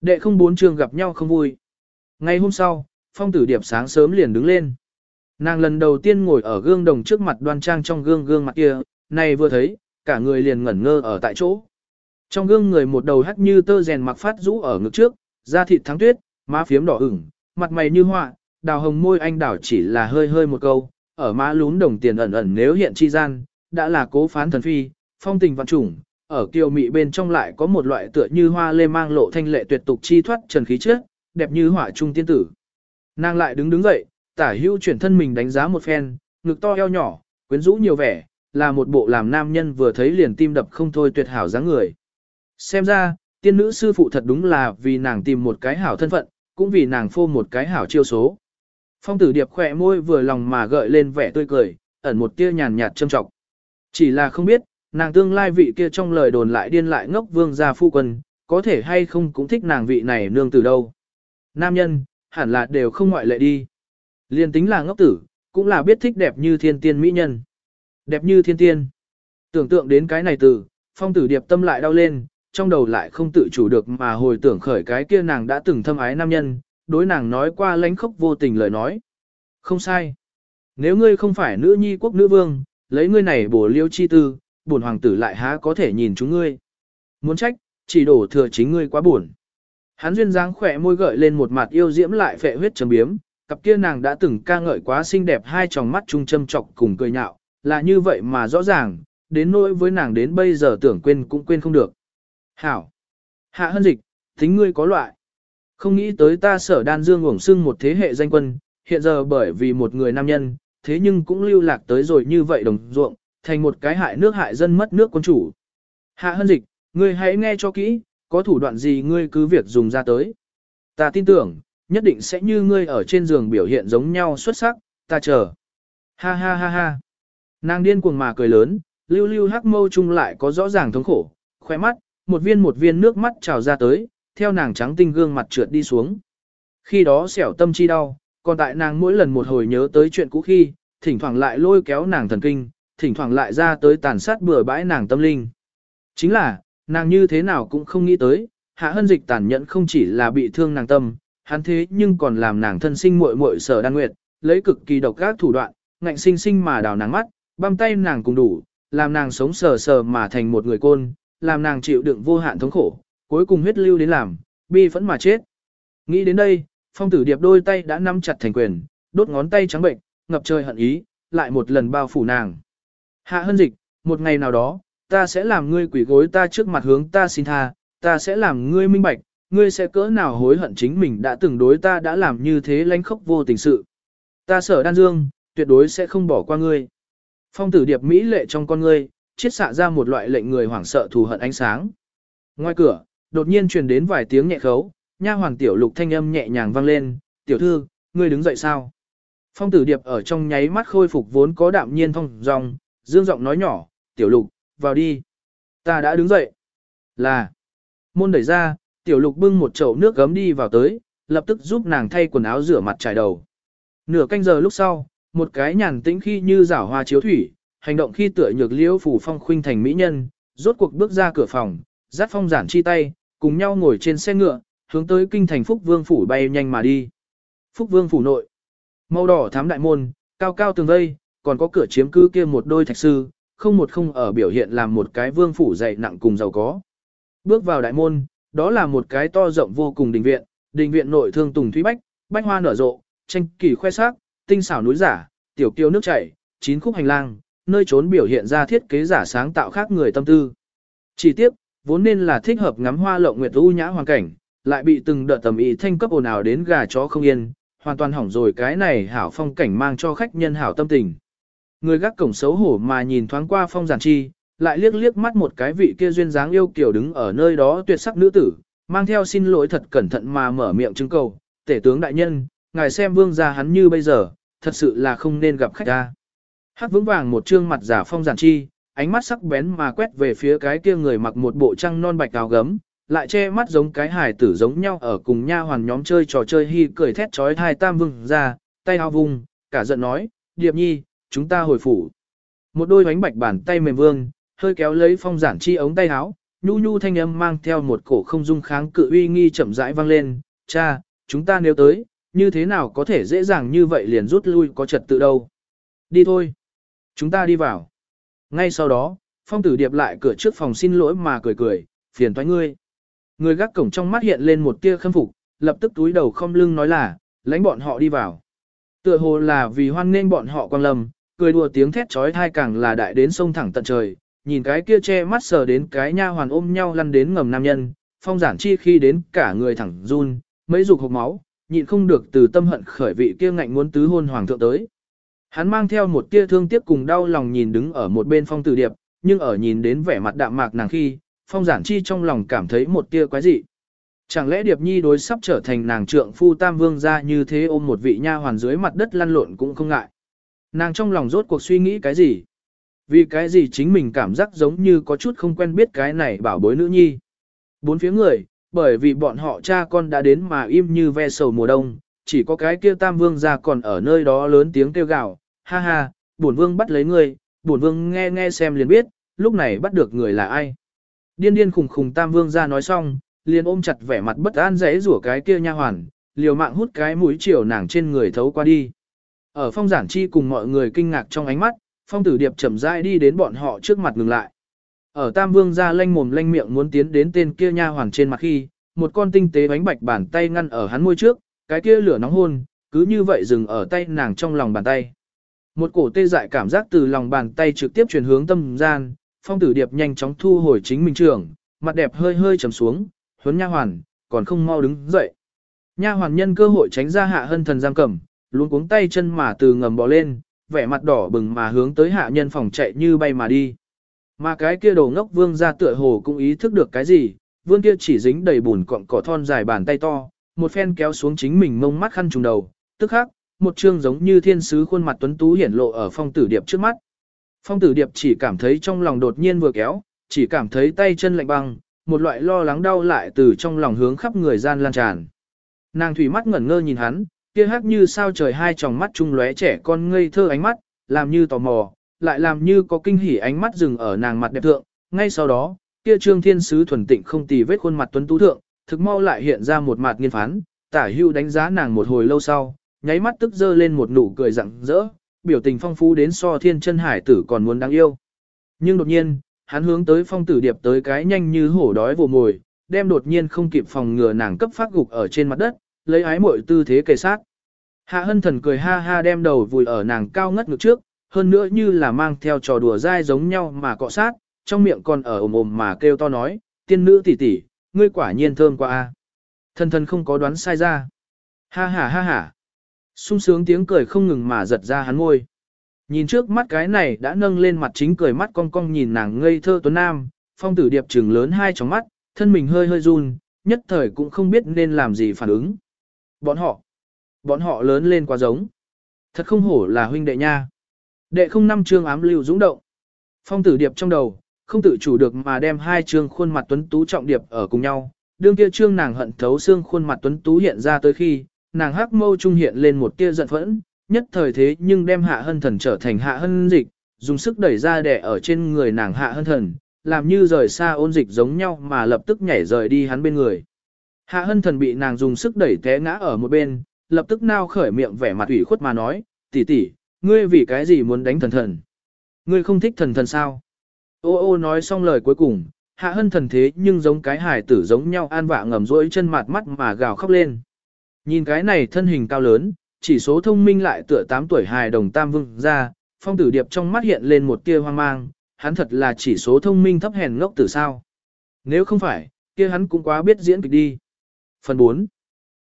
Đệ không bốn trường gặp nhau không vui. Ngày hôm sau, phong tử điệp sáng sớm liền đứng lên. Nàng lần đầu tiên ngồi ở gương đồng trước mặt đoan trang trong gương gương mặt kia, này vừa thấy, cả người liền ngẩn ngơ ở tại chỗ. Trong gương người một đầu hắt như tơ rèn mặc phát rũ ở ngực trước, da thịt thắng tuyết, má phiếm đỏ ửng, mặt mày như họa, đào hồng môi anh đảo chỉ là hơi hơi một câu, ở má lún đồng tiền ẩn ẩn nếu hiện chi gian, đã là cố phán thần phi, phong tình vạn trùng, ở kiều mị bên trong lại có một loại tựa như hoa lê mang lộ thanh lệ tuyệt tục chi thoát trần khí trước, đẹp như hỏa trung tiên tử. Nàng lại đứng đứng dậy, tả hữu chuyển thân mình đánh giá một phen, ngực to eo nhỏ, quyến rũ nhiều vẻ, là một bộ làm nam nhân vừa thấy liền tim đập không thôi tuyệt hảo dáng người. Xem ra, tiên nữ sư phụ thật đúng là vì nàng tìm một cái hảo thân phận, cũng vì nàng phô một cái hảo chiêu số. Phong tử điệp khỏe môi vừa lòng mà gợi lên vẻ tươi cười, ẩn một tia nhàn nhạt châm trọng. Chỉ là không biết, nàng tương lai vị kia trong lời đồn lại điên lại ngốc vương gia phu quân, có thể hay không cũng thích nàng vị này nương từ đâu. Nam nhân, hẳn là đều không ngoại lệ đi. Liên tính là ngốc tử, cũng là biết thích đẹp như thiên tiên mỹ nhân. Đẹp như thiên tiên. Tưởng tượng đến cái này từ, phong tử điệp tâm lại đau lên, trong đầu lại không tự chủ được mà hồi tưởng khởi cái kia nàng đã từng thâm ái nam nhân, đối nàng nói qua lánh khóc vô tình lời nói. Không sai. Nếu ngươi không phải nữ nhi quốc nữ vương, lấy ngươi này bổ liêu chi tư, bổn hoàng tử lại há có thể nhìn chúng ngươi. Muốn trách, chỉ đổ thừa chính ngươi quá buồn. Hắn duyên dáng khỏe môi gợi lên một mặt yêu diễm lại phệ huyết trầm biếm, cặp kia nàng đã từng ca ngợi quá xinh đẹp hai tròng mắt trung châm chọc cùng cười nhạo, là như vậy mà rõ ràng, đến nỗi với nàng đến bây giờ tưởng quên cũng quên không được. Hảo! Hạ hân dịch, tính ngươi có loại. Không nghĩ tới ta sở đan dương uổng xưng một thế hệ danh quân, hiện giờ bởi vì một người nam nhân, thế nhưng cũng lưu lạc tới rồi như vậy đồng ruộng, thành một cái hại nước hại dân mất nước quân chủ. Hạ hân dịch, ngươi hãy nghe cho kỹ, có thủ đoạn gì ngươi cứ việc dùng ra tới. Ta tin tưởng, nhất định sẽ như ngươi ở trên giường biểu hiện giống nhau xuất sắc, ta chờ. Ha ha ha ha. Nàng điên cuồng mà cười lớn, lưu lưu hắc mâu chung lại có rõ ràng thống khổ, khoe mắt, một viên một viên nước mắt trào ra tới, theo nàng trắng tinh gương mặt trượt đi xuống. Khi đó xẻo tâm chi đau, còn tại nàng mỗi lần một hồi nhớ tới chuyện cũ khi, thỉnh thoảng lại lôi kéo nàng thần kinh, thỉnh thoảng lại ra tới tàn sát bừa bãi nàng tâm linh. Chính là, nàng như thế nào cũng không nghĩ tới, hạ hân dịch tàn nhẫn không chỉ là bị thương nàng tâm, hắn thế nhưng còn làm nàng thân sinh muội muội sở đan nguyệt, lấy cực kỳ độc gác thủ đoạn, ngạnh sinh sinh mà đào nàng mắt, băm tay nàng cùng đủ, làm nàng sống sờ sờ mà thành một người côn, làm nàng chịu đựng vô hạn thống khổ, cuối cùng huyết lưu đến làm, bi phẫn mà chết. Nghĩ đến đây, phong tử điệp đôi tay đã nắm chặt thành quyền, đốt ngón tay trắng bệnh, ngập trời hận ý, lại một lần bao phủ nàng. Hạ hân dịch, một ngày nào đó, ta sẽ làm ngươi quỷ gối ta trước mặt hướng ta xin tha, ta sẽ làm ngươi minh bạch, ngươi sẽ cỡ nào hối hận chính mình đã từng đối ta đã làm như thế lánh khóc vô tình sự. Ta sở đan dương, tuyệt đối sẽ không bỏ qua ngươi. Phong tử điệp mỹ lệ trong con ngươi, chiết xạ ra một loại lệnh người hoảng sợ thù hận ánh sáng. Ngoài cửa, đột nhiên truyền đến vài tiếng nhẹ khấu, nha hoàng tiểu lục thanh âm nhẹ nhàng vang lên, "Tiểu thư, ngươi đứng dậy sao? Phong tử điệp ở trong nháy mắt khôi phục vốn có đạm nhiên thông dòng, dương giọng nói nhỏ, tiểu lục, vào đi. Ta đã đứng dậy. Là. Môn đẩy ra, tiểu lục bưng một chậu nước gấm đi vào tới, lập tức giúp nàng thay quần áo rửa mặt trải đầu. Nửa canh giờ lúc sau, một cái nhàn tĩnh khi như rảo hoa chiếu thủy, hành động khi tựa nhược liễu phủ phong khuynh thành mỹ nhân, rốt cuộc bước ra cửa phòng, dắt phong giản chi tay, cùng nhau ngồi trên xe ngựa, hướng tới kinh thành Phúc Vương phủ bay nhanh mà đi. Phúc Vương phủ nội, màu đỏ thám đại môn, cao cao tường vây, còn có cửa chiếm cứ kia một đôi thạch sư, không một không ở biểu hiện làm một cái vương phủ dày nặng cùng giàu có. Bước vào đại môn, đó là một cái to rộng vô cùng đình viện, đình viện nội thương tùng thúy bách, bách hoa nở rộ, tranh kỳ khoe sắc, tinh xảo núi giả, tiểu kiêu nước chảy, chín khúc hành lang, nơi trốn biểu hiện ra thiết kế giả sáng tạo khác người tâm tư. Chỉ tiếp, vốn nên là thích hợp ngắm hoa lộng nguyệt u nhã hoàn cảnh, lại bị từng đợt tầm ý thanh cấp ồn ào đến gà chó không yên, hoàn toàn hỏng rồi cái này hảo phong cảnh mang cho khách nhân hảo tâm tình. Người gác cổng xấu hổ mà nhìn thoáng qua phong giản chi, lại liếc liếc mắt một cái vị kia duyên dáng yêu kiều đứng ở nơi đó tuyệt sắc nữ tử, mang theo xin lỗi thật cẩn thận mà mở miệng chứng cầu, tể tướng đại nhân, ngài xem vương gia hắn như bây giờ, thật sự là không nên gặp khách ta. Hát vững vàng một trương mặt giả phong giản chi, ánh mắt sắc bén mà quét về phía cái kia người mặc một bộ trăng non bạch áo gấm, lại che mắt giống cái hài tử giống nhau ở cùng nha hoàn nhóm chơi trò chơi hy cười thét trói hai tam vương ra, tay áo vùng, cả giận nói, điệp nhi, chúng ta hồi phủ. Một đôi bánh bạch bàn tay mềm vương, hơi kéo lấy phong giản chi ống tay áo, nhu nhu thanh âm mang theo một cổ không dung kháng cự uy nghi chậm rãi vang lên, cha, chúng ta nếu tới, như thế nào có thể dễ dàng như vậy liền rút lui có trật tự đâu. Đi thôi. Chúng ta đi vào. Ngay sau đó, phong tử điệp lại cửa trước phòng xin lỗi mà cười cười, phiền toái ngươi. Người gác cổng trong mắt hiện lên một tia khâm phục, lập tức túi đầu không lưng nói là, lãnh bọn họ đi vào. Tựa hồ là vì hoan nên bọn họ quang lâm, cười đùa tiếng thét trói thai càng là đại đến sông thẳng tận trời, nhìn cái kia che mắt sờ đến cái nha hoàn ôm nhau lăn đến ngầm nam nhân, phong giản chi khi đến cả người thẳng run, mấy dục hộp máu, nhịn không được từ tâm hận khởi vị kia ngạnh muốn tứ hôn hoàng thượng tới. Hắn mang theo một tia thương tiếc cùng đau lòng nhìn đứng ở một bên phong tử điệp, nhưng ở nhìn đến vẻ mặt đạm mạc nàng khi, phong giản chi trong lòng cảm thấy một tia quái dị. Chẳng lẽ điệp nhi đối sắp trở thành nàng trượng phu tam vương ra như thế ôm một vị nha hoàn dưới mặt đất lăn lộn cũng không ngại. Nàng trong lòng rốt cuộc suy nghĩ cái gì? Vì cái gì chính mình cảm giác giống như có chút không quen biết cái này bảo bối nữ nhi. Bốn phía người, bởi vì bọn họ cha con đã đến mà im như ve sầu mùa đông, chỉ có cái kia tam vương ra còn ở nơi đó lớn tiếng kêu gào, ha ha, bổn vương bắt lấy người, bổn vương nghe nghe xem liền biết, lúc này bắt được người là ai. Điên điên khùng khùng tam vương ra nói xong, liền ôm chặt vẻ mặt bất an rẽ rủa cái kia nha hoàn, liều mạng hút cái mũi chiều nàng trên người thấu qua đi. Ở phong giản chi cùng mọi người kinh ngạc trong ánh mắt, phong tử điệp chậm rãi đi đến bọn họ trước mặt ngừng lại. Ở tam vương ra lanh mồm lanh miệng muốn tiến đến tên kia nha hoàn trên mặt khi, một con tinh tế bánh bạch bàn tay ngăn ở hắn môi trước, cái kia lửa nóng hôn, cứ như vậy dừng ở tay nàng trong lòng bàn tay. Một cổ tê dại cảm giác từ lòng bàn tay trực tiếp chuyển hướng tâm gian, phong tử điệp nhanh chóng thu hồi chính mình trưởng, mặt đẹp hơi hơi trầm xuống, huấn nha hoàn, còn không mau đứng dậy. Nha hoàn nhân cơ hội tránh ra hạ hân thần giam cầm, luôn cuống tay chân mà từ ngầm bò lên, vẻ mặt đỏ bừng mà hướng tới hạ nhân phòng chạy như bay mà đi. Mà cái kia đồ ngốc vương ra tựa hồ cũng ý thức được cái gì, vương kia chỉ dính đầy bùn cọng cỏ thon dài bàn tay to, một phen kéo xuống chính mình mông mắt khăn trùng đầu, tức khắc, một trương giống như thiên sứ khuôn mặt tuấn tú hiển lộ ở phong tử điệp trước mắt. Phong tử điệp chỉ cảm thấy trong lòng đột nhiên vừa kéo, chỉ cảm thấy tay chân lạnh băng, một loại lo lắng đau lại từ trong lòng hướng khắp người gian lan tràn. Nàng thủy mắt ngẩn ngơ nhìn hắn, kia hắc như sao trời hai tròng mắt trung lóe trẻ con ngây thơ ánh mắt, làm như tò mò, lại làm như có kinh hỉ ánh mắt dừng ở nàng mặt đẹp thượng, ngay sau đó, kia trương thiên sứ thuần tịnh không tì vết khuôn mặt tuấn tú thượng, thực mau lại hiện ra một mặt nghiên phán, tả hưu đánh giá nàng một hồi lâu sau, nháy mắt tức dơ lên một nụ cười rặng rỡ, biểu tình phong phú đến so thiên chân hải tử còn muốn đáng yêu. Nhưng đột nhiên, hắn hướng tới phong tử điệp tới cái nhanh như hổ đói vồ mồi, đem đột nhiên không kịp phòng ngừa nàng cấp phát gục ở trên mặt đất, lấy ái muội tư thế kề sát. Hạ hân thần cười ha ha đem đầu vùi ở nàng cao ngất ngực trước, hơn nữa như là mang theo trò đùa dai giống nhau mà cọ sát, trong miệng còn ở ồm ồm mà kêu to nói, tiên nữ tỷ tỷ, ngươi quả nhiên thơm quá a. Thần thần không có đoán sai ra. Ha ha ha ha. sung sướng tiếng cười không ngừng mà giật ra hắn ngôi. Nhìn trước mắt cái này đã nâng lên mặt chính cười mắt cong cong nhìn nàng ngây thơ tuấn nam, phong tử điệp trừng lớn hai tròng mắt, thân mình hơi hơi run, nhất thời cũng không biết nên làm gì phản ứng. Bọn họ, Bọn họ lớn lên quá giống. Thật không hổ là huynh đệ nha. Đệ không năm chương ám lưu dũng động. Phong tử điệp trong đầu, không tự chủ được mà đem hai chương khuôn mặt tuấn tú trọng điệp ở cùng nhau. Đương kia chương nàng hận thấu xương khuôn mặt tuấn tú hiện ra tới khi, nàng hắc mâu trung hiện lên một tia giận phẫn, nhất thời thế nhưng đem hạ hân thần trở thành hạ hân dịch, dùng sức đẩy ra đẻ ở trên người nàng hạ hân thần, làm như rời xa ôn dịch giống nhau mà lập tức nhảy rời đi hắn bên người. Hạ hân thần bị nàng dùng sức đẩy té ngã ở một bên, lập tức nao khởi miệng vẻ mặt ủy khuất mà nói, tỷ tỷ, ngươi vì cái gì muốn đánh thần thần? Ngươi không thích thần thần sao? Ô ô nói xong lời cuối cùng, hạ hân thần thế nhưng giống cái hải tử giống nhau an vạ ngầm rỗi chân mặt mắt mà gào khóc lên. Nhìn cái này thân hình cao lớn, chỉ số thông minh lại tựa 8 tuổi hài đồng tam vương ra, phong tử điệp trong mắt hiện lên một tia hoang mang, hắn thật là chỉ số thông minh thấp hèn ngốc tử sao. Nếu không phải, kia hắn cũng quá biết diễn kịch đi. Phần 4.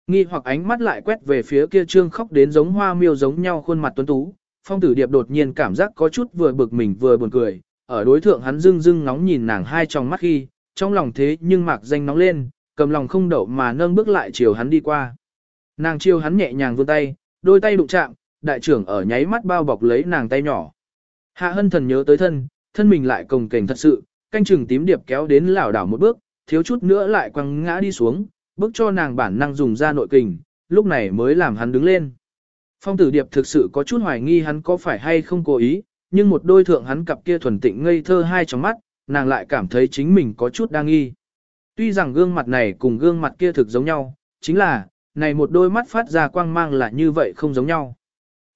Nghi hoặc ánh mắt lại quét về phía kia trương khóc đến giống hoa miêu giống nhau khuôn mặt tuấn tú, phong tử điệp đột nhiên cảm giác có chút vừa bực mình vừa buồn cười, ở đối thượng hắn dưng dưng ngóng nhìn nàng hai trong mắt khi, trong lòng thế nhưng mạc danh nóng lên, cầm lòng không đậu mà nâng bước lại chiều hắn đi qua. Nàng chiều hắn nhẹ nhàng vươn tay, đôi tay đụng chạm, đại trưởng ở nháy mắt bao bọc lấy nàng tay nhỏ. Hạ hân thần nhớ tới thân, thân mình lại cồng kềnh thật sự, canh chừng tím điệp kéo đến lảo đảo một bước, thiếu chút nữa lại quăng ngã đi xuống, bước cho nàng bản năng dùng ra nội kình, lúc này mới làm hắn đứng lên. Phong tử điệp thực sự có chút hoài nghi hắn có phải hay không cố ý, nhưng một đôi thượng hắn cặp kia thuần tịnh ngây thơ hai trong mắt, nàng lại cảm thấy chính mình có chút đang nghi. Tuy rằng gương mặt này cùng gương mặt kia thực giống nhau, chính là, này một đôi mắt phát ra quang mang là như vậy không giống nhau.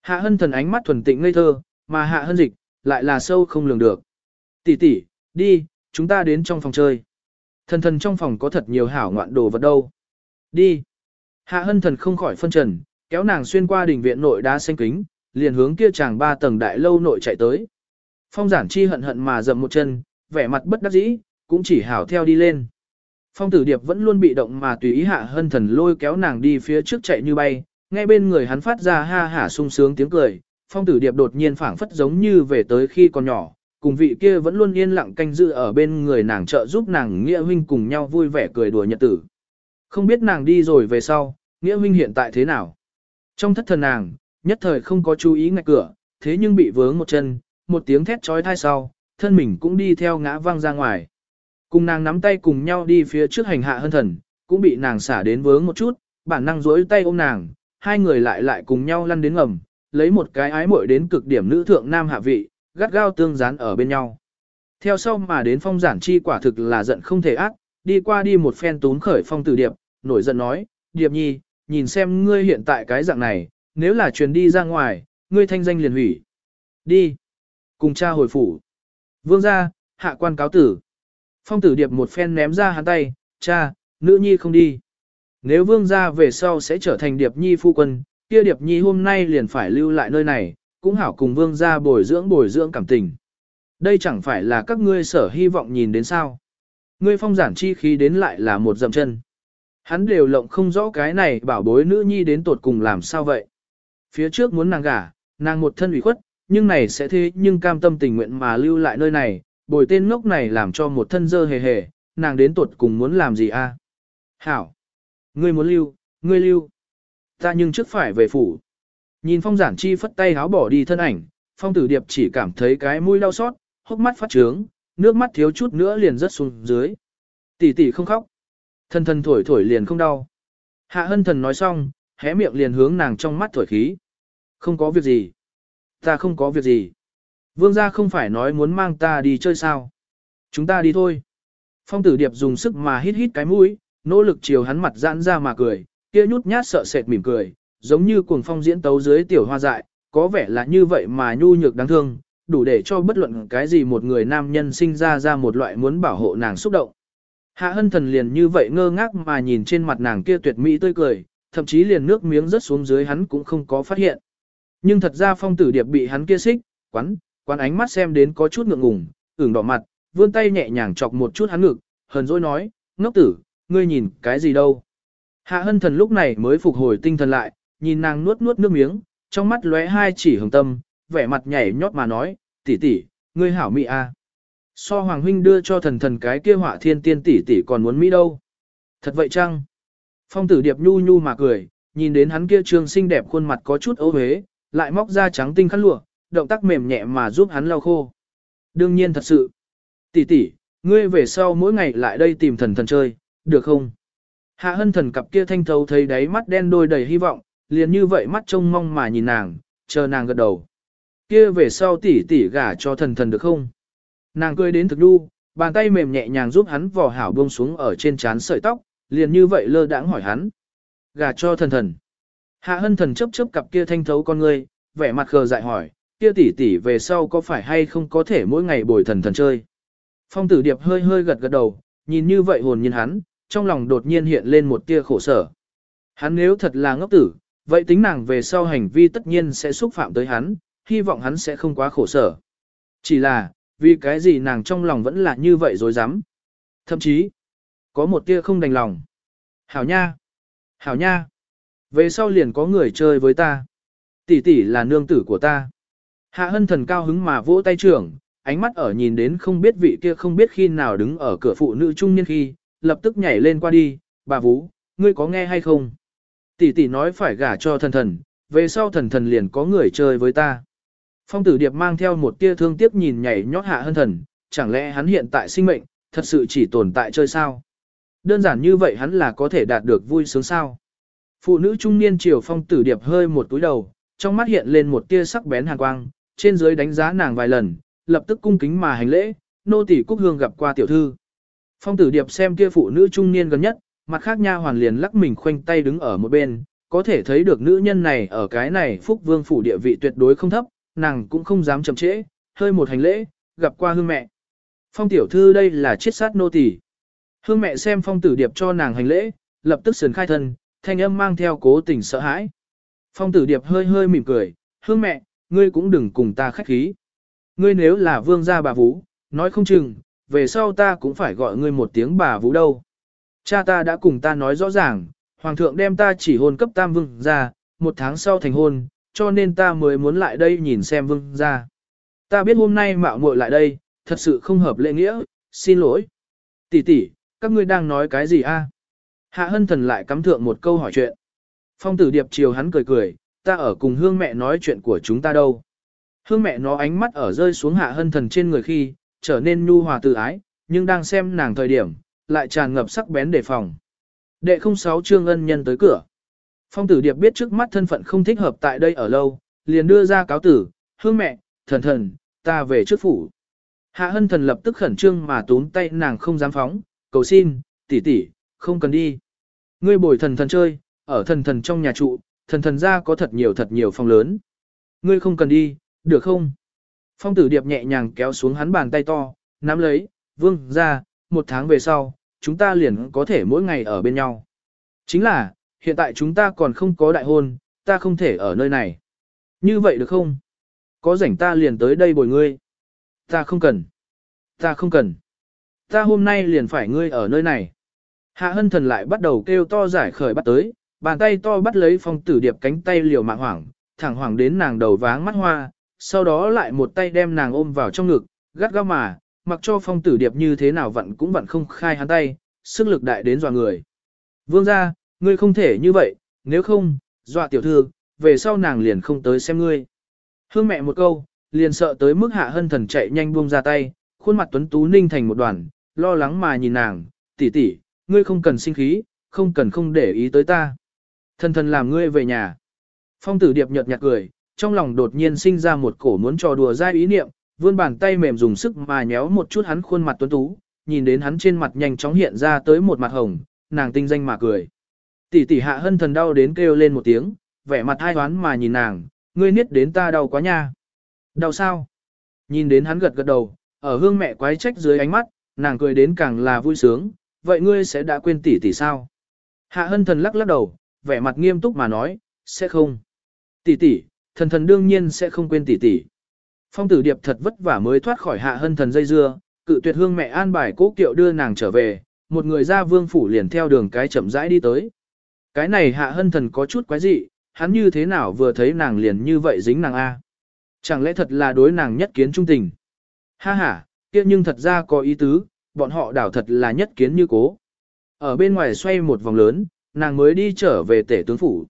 Hạ hân thần ánh mắt thuần tịnh ngây thơ, mà hạ hân dịch, lại là sâu không lường được. Tỷ tỷ, đi, chúng ta đến trong phòng chơi. Thần thần trong phòng có thật nhiều hảo ngoạn đồ vật đâu. Đi. Hạ hân thần không khỏi phân trần, kéo nàng xuyên qua đình viện nội đá xanh kính, liền hướng kia chàng ba tầng đại lâu nội chạy tới. Phong giản chi hận hận mà dậm một chân, vẻ mặt bất đắc dĩ, cũng chỉ hảo theo đi lên. Phong tử điệp vẫn luôn bị động mà tùy ý hạ hân thần lôi kéo nàng đi phía trước chạy như bay, ngay bên người hắn phát ra ha hả sung sướng tiếng cười. Phong tử điệp đột nhiên phảng phất giống như về tới khi còn nhỏ, cùng vị kia vẫn luôn yên lặng canh giữ ở bên người nàng trợ giúp nàng nghĩa huynh cùng nhau vui vẻ cười đùa nhật tử. Không biết nàng đi rồi về sau, nghĩa huynh hiện tại thế nào. Trong thất thần nàng, nhất thời không có chú ý ngạch cửa, thế nhưng bị vướng một chân, một tiếng thét trói thai sau, thân mình cũng đi theo ngã văng ra ngoài. Cùng nàng nắm tay cùng nhau đi phía trước hành hạ hân thần, cũng bị nàng xả đến vướng một chút, bản năng duỗi tay ôm nàng, hai người lại lại cùng nhau lăn đến ngầm, lấy một cái ái muội đến cực điểm nữ thượng nam hạ vị, gắt gao tương dán ở bên nhau. Theo sau mà đến phong giản chi quả thực là giận không thể ác, đi qua đi một phen tún khởi phong tử điệp, nổi giận nói, điệp nhi, nhìn xem ngươi hiện tại cái dạng này, nếu là truyền đi ra ngoài, ngươi thanh danh liền hủy. Đi. Cùng cha hồi phủ. Vương ra, hạ quan cáo tử. Phong tử điệp một phen ném ra hắn tay, cha, nữ nhi không đi. Nếu vương ra về sau sẽ trở thành điệp nhi phu quân, kia điệp nhi hôm nay liền phải lưu lại nơi này, cũng hảo cùng vương gia bồi dưỡng bồi dưỡng cảm tình. Đây chẳng phải là các ngươi sở hy vọng nhìn đến sao. Ngươi phong giản chi khí đến lại là một dậm chân. Hắn đều lộng không rõ cái này bảo bối nữ nhi đến tột cùng làm sao vậy. Phía trước muốn nàng gả, nàng một thân ủy khuất, nhưng này sẽ thế nhưng cam tâm tình nguyện mà lưu lại nơi này, bồi tên ngốc này làm cho một thân dơ hề hề, nàng đến tột cùng muốn làm gì a? Hảo! Ngươi muốn lưu, ngươi lưu. Ta nhưng trước phải về phủ. Nhìn phong giản chi phất tay háo bỏ đi thân ảnh, phong tử điệp chỉ cảm thấy cái mũi đau xót, hốc mắt phát trướng, nước mắt thiếu chút nữa liền rớt xuống dưới. Tỷ tỷ không khóc. Thân thân thổi thổi liền không đau. Hạ hân thần nói xong, hé miệng liền hướng nàng trong mắt thổi khí. Không có việc gì. Ta không có việc gì. Vương gia không phải nói muốn mang ta đi chơi sao. Chúng ta đi thôi. Phong tử điệp dùng sức mà hít hít cái mũi, nỗ lực chiều hắn mặt giãn ra mà cười, kia nhút nhát sợ sệt mỉm cười, giống như cuồng phong diễn tấu dưới tiểu hoa dại, có vẻ là như vậy mà nhu nhược đáng thương, đủ để cho bất luận cái gì một người nam nhân sinh ra ra một loại muốn bảo hộ nàng xúc động. Hạ hân thần liền như vậy ngơ ngác mà nhìn trên mặt nàng kia tuyệt mỹ tươi cười, thậm chí liền nước miếng rớt xuống dưới hắn cũng không có phát hiện. Nhưng thật ra phong tử điệp bị hắn kia xích, quắn, quắn ánh mắt xem đến có chút ngượng ngùng, ửng đỏ mặt, vươn tay nhẹ nhàng chọc một chút hắn ngực, hờn dỗi nói, ngốc tử, ngươi nhìn cái gì đâu. Hạ hân thần lúc này mới phục hồi tinh thần lại, nhìn nàng nuốt nuốt nước miếng, trong mắt lóe hai chỉ hồng tâm, vẻ mặt nhảy nhót mà nói, tỷ tỷ, ngươi hảo mỹ a. À. So Hoàng Huynh đưa cho thần thần cái kia họa thiên tiên tỷ tỷ còn muốn mỹ đâu. Thật vậy chăng? Phong tử điệp nhu nhu mà cười, nhìn đến hắn kia trương xinh đẹp khuôn mặt có chút ấu huế, lại móc ra trắng tinh khăn lụa, động tác mềm nhẹ mà giúp hắn lau khô. Đương nhiên thật sự. Tỷ tỷ, ngươi về sau mỗi ngày lại đây tìm thần thần chơi, được không? Hạ hân thần cặp kia thanh thấu thấy đáy mắt đen đôi đầy hy vọng, liền như vậy mắt trông mong mà nhìn nàng, chờ nàng gật đầu. Kia về sau tỷ tỷ gả cho thần thần được không? Nàng cười đến thực đu, bàn tay mềm nhẹ nhàng giúp hắn vò hảo buông xuống ở trên trán sợi tóc, liền như vậy lơ đãng hỏi hắn. Gả cho thần thần. Hạ hân thần chấp chấp cặp kia thanh thấu con ngươi, vẻ mặt khờ dại hỏi, kia tỷ tỷ về sau có phải hay không có thể mỗi ngày bồi thần thần chơi. Phong tử điệp hơi hơi gật gật đầu, nhìn như vậy hồn nhiên hắn, trong lòng đột nhiên hiện lên một tia khổ sở. Hắn nếu thật là ngốc tử, vậy tính nàng về sau hành vi tất nhiên sẽ xúc phạm tới hắn, hy vọng hắn sẽ không quá khổ sở. Chỉ là, vì cái gì nàng trong lòng vẫn là như vậy dối rắm Thậm chí, có một tia không đành lòng. Hảo nha! Hảo nha! Về sau liền có người chơi với ta. Tỷ tỷ là nương tử của ta. Hạ hân thần cao hứng mà vỗ tay trưởng, ánh mắt ở nhìn đến không biết vị kia không biết khi nào đứng ở cửa phụ nữ trung niên khi, lập tức nhảy lên qua đi, bà Vũ, ngươi có nghe hay không? Tỷ tỷ nói phải gả cho thần thần, về sau thần thần liền có người chơi với ta. Phong tử điệp mang theo một tia thương tiếc nhìn nhảy nhót hạ hân thần, chẳng lẽ hắn hiện tại sinh mệnh, thật sự chỉ tồn tại chơi sao? Đơn giản như vậy hắn là có thể đạt được vui sướng sao? Phụ nữ trung niên chiều phong tử điệp hơi một túi đầu, trong mắt hiện lên một tia sắc bén hàn quang, trên dưới đánh giá nàng vài lần, lập tức cung kính mà hành lễ, nô tỷ Cúc Hương gặp qua tiểu thư. Phong tử điệp xem kia phụ nữ trung niên gần nhất, mặt khác nha hoàn liền lắc mình khoanh tay đứng ở một bên, có thể thấy được nữ nhân này ở cái này phúc vương phủ địa vị tuyệt đối không thấp, nàng cũng không dám chậm trễ, hơi một hành lễ, gặp qua hương mẹ. Phong tiểu thư đây là chiết sát nô tỳ. Hương mẹ xem phong tử điệp cho nàng hành lễ, lập tức sườn khai thân, thanh âm mang theo cố tình sợ hãi. Phong tử điệp hơi hơi mỉm cười, hương mẹ, ngươi cũng đừng cùng ta khách khí. Ngươi nếu là vương gia bà vũ, nói không chừng, về sau ta cũng phải gọi ngươi một tiếng bà vũ đâu. Cha ta đã cùng ta nói rõ ràng, hoàng thượng đem ta chỉ hôn cấp tam vương ra, một tháng sau thành hôn, cho nên ta mới muốn lại đây nhìn xem vương ra. Ta biết hôm nay mạo muội lại đây, thật sự không hợp lễ nghĩa, xin lỗi. Tỷ tỷ, các ngươi đang nói cái gì a? Hạ hân thần lại cắm thượng một câu hỏi chuyện. Phong tử điệp chiều hắn cười cười, ta ở cùng hương mẹ nói chuyện của chúng ta đâu. Hương mẹ nó ánh mắt ở rơi xuống hạ hân thần trên người khi, trở nên nhu hòa tự ái, nhưng đang xem nàng thời điểm, lại tràn ngập sắc bén đề phòng. Đệ không sáu trương ân nhân tới cửa. Phong tử điệp biết trước mắt thân phận không thích hợp tại đây ở lâu, liền đưa ra cáo tử, hương mẹ, thần thần, ta về trước phủ. Hạ hân thần lập tức khẩn trương mà tốn tay nàng không dám phóng, cầu xin, tỷ tỷ, không cần đi. Ngươi bồi thần thần chơi, ở thần thần trong nhà trụ, thần thần ra có thật nhiều thật nhiều phòng lớn. Ngươi không cần đi, được không? Phong tử điệp nhẹ nhàng kéo xuống hắn bàn tay to, nắm lấy, vương ra, một tháng về sau, chúng ta liền có thể mỗi ngày ở bên nhau. Chính là, hiện tại chúng ta còn không có đại hôn, ta không thể ở nơi này. Như vậy được không? Có rảnh ta liền tới đây bồi ngươi. Ta không cần. Ta không cần. Ta hôm nay liền phải ngươi ở nơi này. Hạ hân thần lại bắt đầu kêu to giải khởi bắt tới, bàn tay to bắt lấy phong tử điệp cánh tay liều mạng hoảng, thẳng hoảng đến nàng đầu váng mắt hoa, sau đó lại một tay đem nàng ôm vào trong ngực, gắt gao mà, mặc cho phong tử điệp như thế nào vặn cũng vặn không khai hắn tay, sức lực đại đến dọa người. Vương ra, ngươi không thể như vậy, nếu không, dọa tiểu thư, về sau nàng liền không tới xem ngươi. Hương mẹ một câu, liền sợ tới mức hạ hân thần chạy nhanh buông ra tay, khuôn mặt tuấn tú ninh thành một đoàn, lo lắng mà nhìn nàng, tỷ tỷ, ngươi không cần sinh khí, không cần không để ý tới ta. Thần thần làm ngươi về nhà. Phong tử điệp nhợt nhạt cười, trong lòng đột nhiên sinh ra một cổ muốn trò đùa dai ý niệm, vươn bàn tay mềm dùng sức mà nhéo một chút hắn khuôn mặt tuấn tú, nhìn đến hắn trên mặt nhanh chóng hiện ra tới một mặt hồng, nàng tinh danh mà cười. Tỷ tỷ hạ hân thần đau đến kêu lên một tiếng, vẻ mặt hai hoán mà nhìn nàng, ngươi niết đến ta đau quá nha. Đau sao? Nhìn đến hắn gật gật đầu, ở hương mẹ quái trách dưới ánh mắt, nàng cười đến càng là vui sướng, vậy ngươi sẽ đã quên tỷ tỷ sao? Hạ hân thần lắc lắc đầu, vẻ mặt nghiêm túc mà nói, sẽ không. Tỷ tỷ, thần thần đương nhiên sẽ không quên tỷ tỷ. Phong tử điệp thật vất vả mới thoát khỏi hạ hân thần dây dưa, cự tuyệt hương mẹ an bài cố kiệu đưa nàng trở về, một người ra vương phủ liền theo đường cái chậm rãi đi tới. Cái này hạ hân thần có chút quái dị, hắn như thế nào vừa thấy nàng liền như vậy dính nàng A. Chẳng lẽ thật là đối nàng nhất kiến trung tình. Ha ha, kia nhưng thật ra có ý tứ, bọn họ đảo thật là nhất kiến như cố. Ở bên ngoài xoay một vòng lớn, nàng mới đi trở về tể tướng phủ.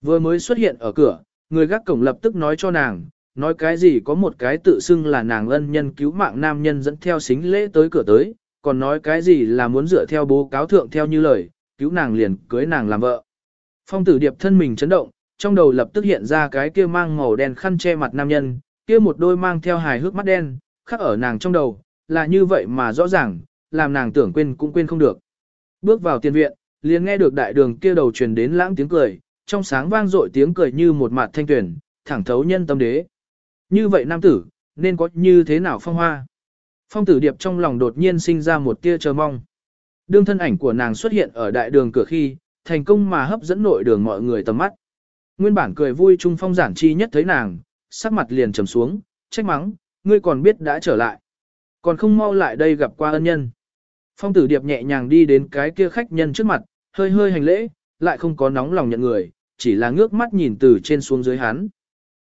Vừa mới xuất hiện ở cửa, người gác cổng lập tức nói cho nàng, nói cái gì có một cái tự xưng là nàng ân nhân cứu mạng nam nhân dẫn theo xính lễ tới cửa tới, còn nói cái gì là muốn dựa theo bố cáo thượng theo như lời, cứu nàng liền cưới nàng làm vợ. Phong tử điệp thân mình chấn động, trong đầu lập tức hiện ra cái kia mang màu đen khăn che mặt nam nhân, kia một đôi mang theo hài hước mắt đen, khắc ở nàng trong đầu, là như vậy mà rõ ràng, làm nàng tưởng quên cũng quên không được. Bước vào tiền viện, liền nghe được đại đường kia đầu truyền đến lãng tiếng cười, trong sáng vang dội tiếng cười như một mặt thanh tuyển, thẳng thấu nhân tâm đế. Như vậy nam tử, nên có như thế nào phong hoa? Phong tử điệp trong lòng đột nhiên sinh ra một tia chờ mong. Đương thân ảnh của nàng xuất hiện ở đại đường cửa khi, thành công mà hấp dẫn nội đường mọi người tầm mắt. Nguyên bản cười vui trung phong giản chi nhất thấy nàng, sắc mặt liền trầm xuống, trách mắng, ngươi còn biết đã trở lại. Còn không mau lại đây gặp qua ân nhân. Phong tử điệp nhẹ nhàng đi đến cái kia khách nhân trước mặt, hơi hơi hành lễ, lại không có nóng lòng nhận người, chỉ là ngước mắt nhìn từ trên xuống dưới hắn.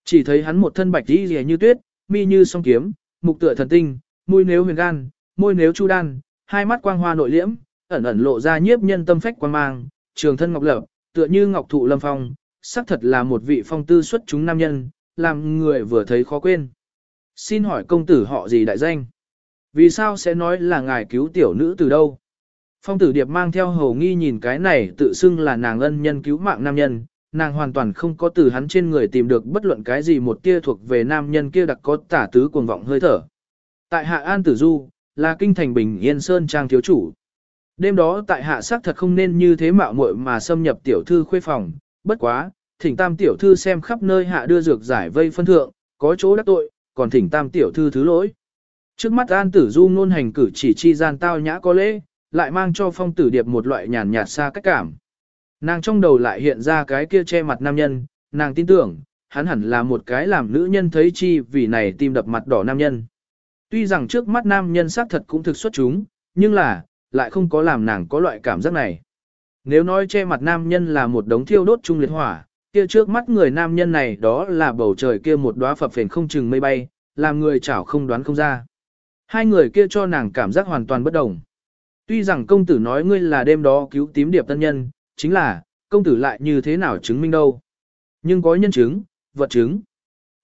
Chỉ thấy hắn một thân bạch đi rìa như tuyết, mi như song kiếm, mục tựa thần tinh, mũi nếu huyền gan, môi nếu chu đan, hai mắt quang hoa nội liễm, ẩn ẩn lộ ra nhiếp nhân tâm phách quang mang, trường thân ngọc lập, tựa như ngọc thụ lâm phong, xác thật là một vị phong tư xuất chúng nam nhân, làm người vừa thấy khó quên. Xin hỏi công tử họ gì đại danh? Vì sao sẽ nói là ngài cứu tiểu nữ từ đâu? Phong tử điệp mang theo hầu nghi nhìn cái này tự xưng là nàng ân nhân cứu mạng nam nhân, nàng hoàn toàn không có từ hắn trên người tìm được bất luận cái gì một tia thuộc về nam nhân kia đặc có tả tứ cuồng vọng hơi thở. Tại hạ An Tử Du, là kinh thành bình yên sơn trang thiếu chủ. Đêm đó tại hạ xác thật không nên như thế mạo muội mà xâm nhập tiểu thư khuê phòng, bất quá, thỉnh tam tiểu thư xem khắp nơi hạ đưa dược giải vây phân thượng, có chỗ đắc tội, còn thỉnh tam tiểu thư thứ lỗi. Trước mắt An Tử Du ngôn hành cử chỉ chi gian tao nhã có lễ, lại mang cho phong tử điệp một loại nhàn nhạt xa cách cảm. Nàng trong đầu lại hiện ra cái kia che mặt nam nhân, nàng tin tưởng, hắn hẳn là một cái làm nữ nhân thấy chi vì này tim đập mặt đỏ nam nhân. Tuy rằng trước mắt nam nhân xác thật cũng thực xuất chúng, nhưng là, lại không có làm nàng có loại cảm giác này. Nếu nói che mặt nam nhân là một đống thiêu đốt trung liệt hỏa, kia trước mắt người nam nhân này đó là bầu trời kia một đóa phập phền không chừng mây bay, làm người chảo không đoán không ra. Hai người kia cho nàng cảm giác hoàn toàn bất đồng. Tuy rằng công tử nói ngươi là đêm đó cứu tím điệp tân nhân, chính là, công tử lại như thế nào chứng minh đâu. Nhưng có nhân chứng, vật chứng.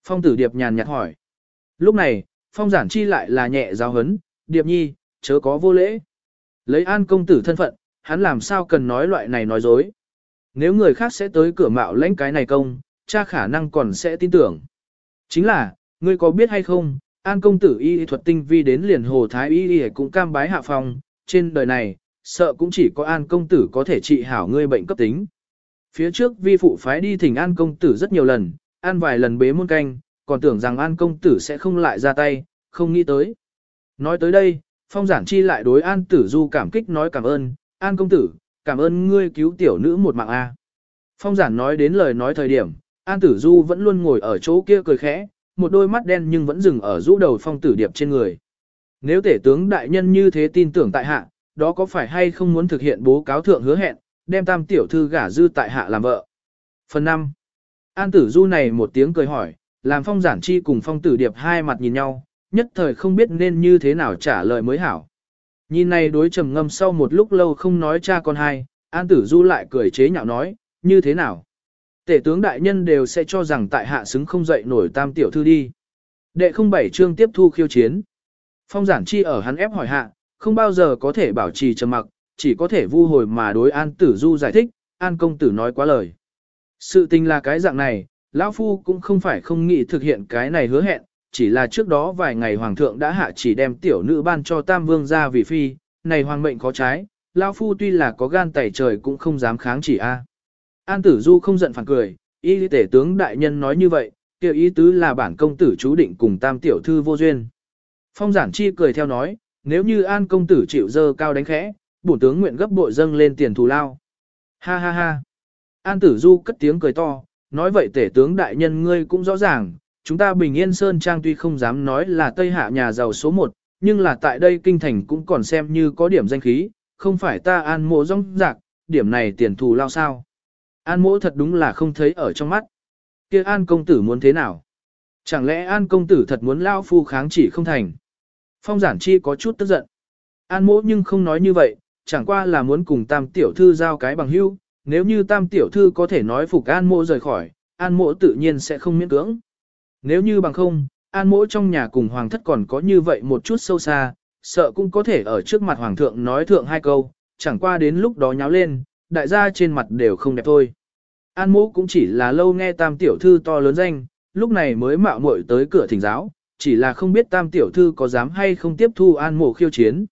Phong tử điệp nhàn nhạt hỏi. Lúc này, phong giản chi lại là nhẹ giáo hấn, điệp nhi, chớ có vô lễ. Lấy an công tử thân phận, hắn làm sao cần nói loại này nói dối. Nếu người khác sẽ tới cửa mạo lãnh cái này công, cha khả năng còn sẽ tin tưởng. Chính là, ngươi có biết hay không, an công tử y thuật tinh vi đến liền hồ thái y y cũng cam bái hạ phong, trên đời này, sợ cũng chỉ có an công tử có thể trị hảo ngươi bệnh cấp tính. Phía trước vi phụ phái đi thỉnh an công tử rất nhiều lần, an vài lần bế muôn canh, còn tưởng rằng an công tử sẽ không lại ra tay, không nghĩ tới. Nói tới đây, phong giản chi lại đối an tử du cảm kích nói cảm ơn, an công tử, cảm ơn ngươi cứu tiểu nữ một mạng A. Phong giản nói đến lời nói thời điểm, an tử du vẫn luôn ngồi ở chỗ kia cười khẽ, một đôi mắt đen nhưng vẫn dừng ở rũ đầu phong tử điệp trên người. Nếu tể tướng đại nhân như thế tin tưởng tại hạ, đó có phải hay không muốn thực hiện bố cáo thượng hứa hẹn, đem tam tiểu thư gả dư tại hạ làm vợ. Phần 5. An tử du này một tiếng cười hỏi, làm phong giản chi cùng phong tử điệp hai mặt nhìn nhau, nhất thời không biết nên như thế nào trả lời mới hảo. Nhìn này đối trầm ngâm sau một lúc lâu không nói cha con hai, an tử du lại cười chế nhạo nói, như thế nào. Tể tướng đại nhân đều sẽ cho rằng tại hạ xứng không dậy nổi tam tiểu thư đi. Đệ không bảy chương tiếp thu khiêu chiến. Phong giản chi ở hắn ép hỏi hạ, không bao giờ có thể bảo trì trầm mặc, chỉ có thể vu hồi mà đối An Tử Du giải thích, An công tử nói quá lời. Sự tình là cái dạng này, lão phu cũng không phải không nghĩ thực hiện cái này hứa hẹn, chỉ là trước đó vài ngày hoàng thượng đã hạ chỉ đem tiểu nữ ban cho Tam Vương ra vì phi, này hoàng mệnh có trái, lão phu tuy là có gan tẩy trời cũng không dám kháng chỉ a. An Tử Du không giận phản cười, y tể tướng đại nhân nói như vậy, tiểu ý tứ là bản công tử chú định cùng Tam tiểu thư vô duyên. Phong giản chi cười theo nói, nếu như an công tử chịu dơ cao đánh khẽ, bổn tướng nguyện gấp bội dâng lên tiền thù lao. Ha ha ha. An tử du cất tiếng cười to, nói vậy tể tướng đại nhân ngươi cũng rõ ràng, chúng ta bình yên sơn trang tuy không dám nói là Tây Hạ nhà giàu số 1, nhưng là tại đây kinh thành cũng còn xem như có điểm danh khí, không phải ta an mộ rong rạc, điểm này tiền thù lao sao. An mộ thật đúng là không thấy ở trong mắt. kia an công tử muốn thế nào? Chẳng lẽ an công tử thật muốn lao phu kháng chỉ không thành? Phong giản chi có chút tức giận. An mỗ nhưng không nói như vậy, chẳng qua là muốn cùng tam tiểu thư giao cái bằng hữu, Nếu như tam tiểu thư có thể nói phục an Mỗ rời khỏi, an Mỗ tự nhiên sẽ không miễn cưỡng. Nếu như bằng không, an Mỗ trong nhà cùng hoàng thất còn có như vậy một chút sâu xa, sợ cũng có thể ở trước mặt hoàng thượng nói thượng hai câu, chẳng qua đến lúc đó nháo lên, đại gia trên mặt đều không đẹp thôi. An Mỗ cũng chỉ là lâu nghe tam tiểu thư to lớn danh, lúc này mới mạo muội tới cửa thỉnh giáo, chỉ là không biết tam tiểu thư có dám hay không tiếp thu an mộ khiêu chiến.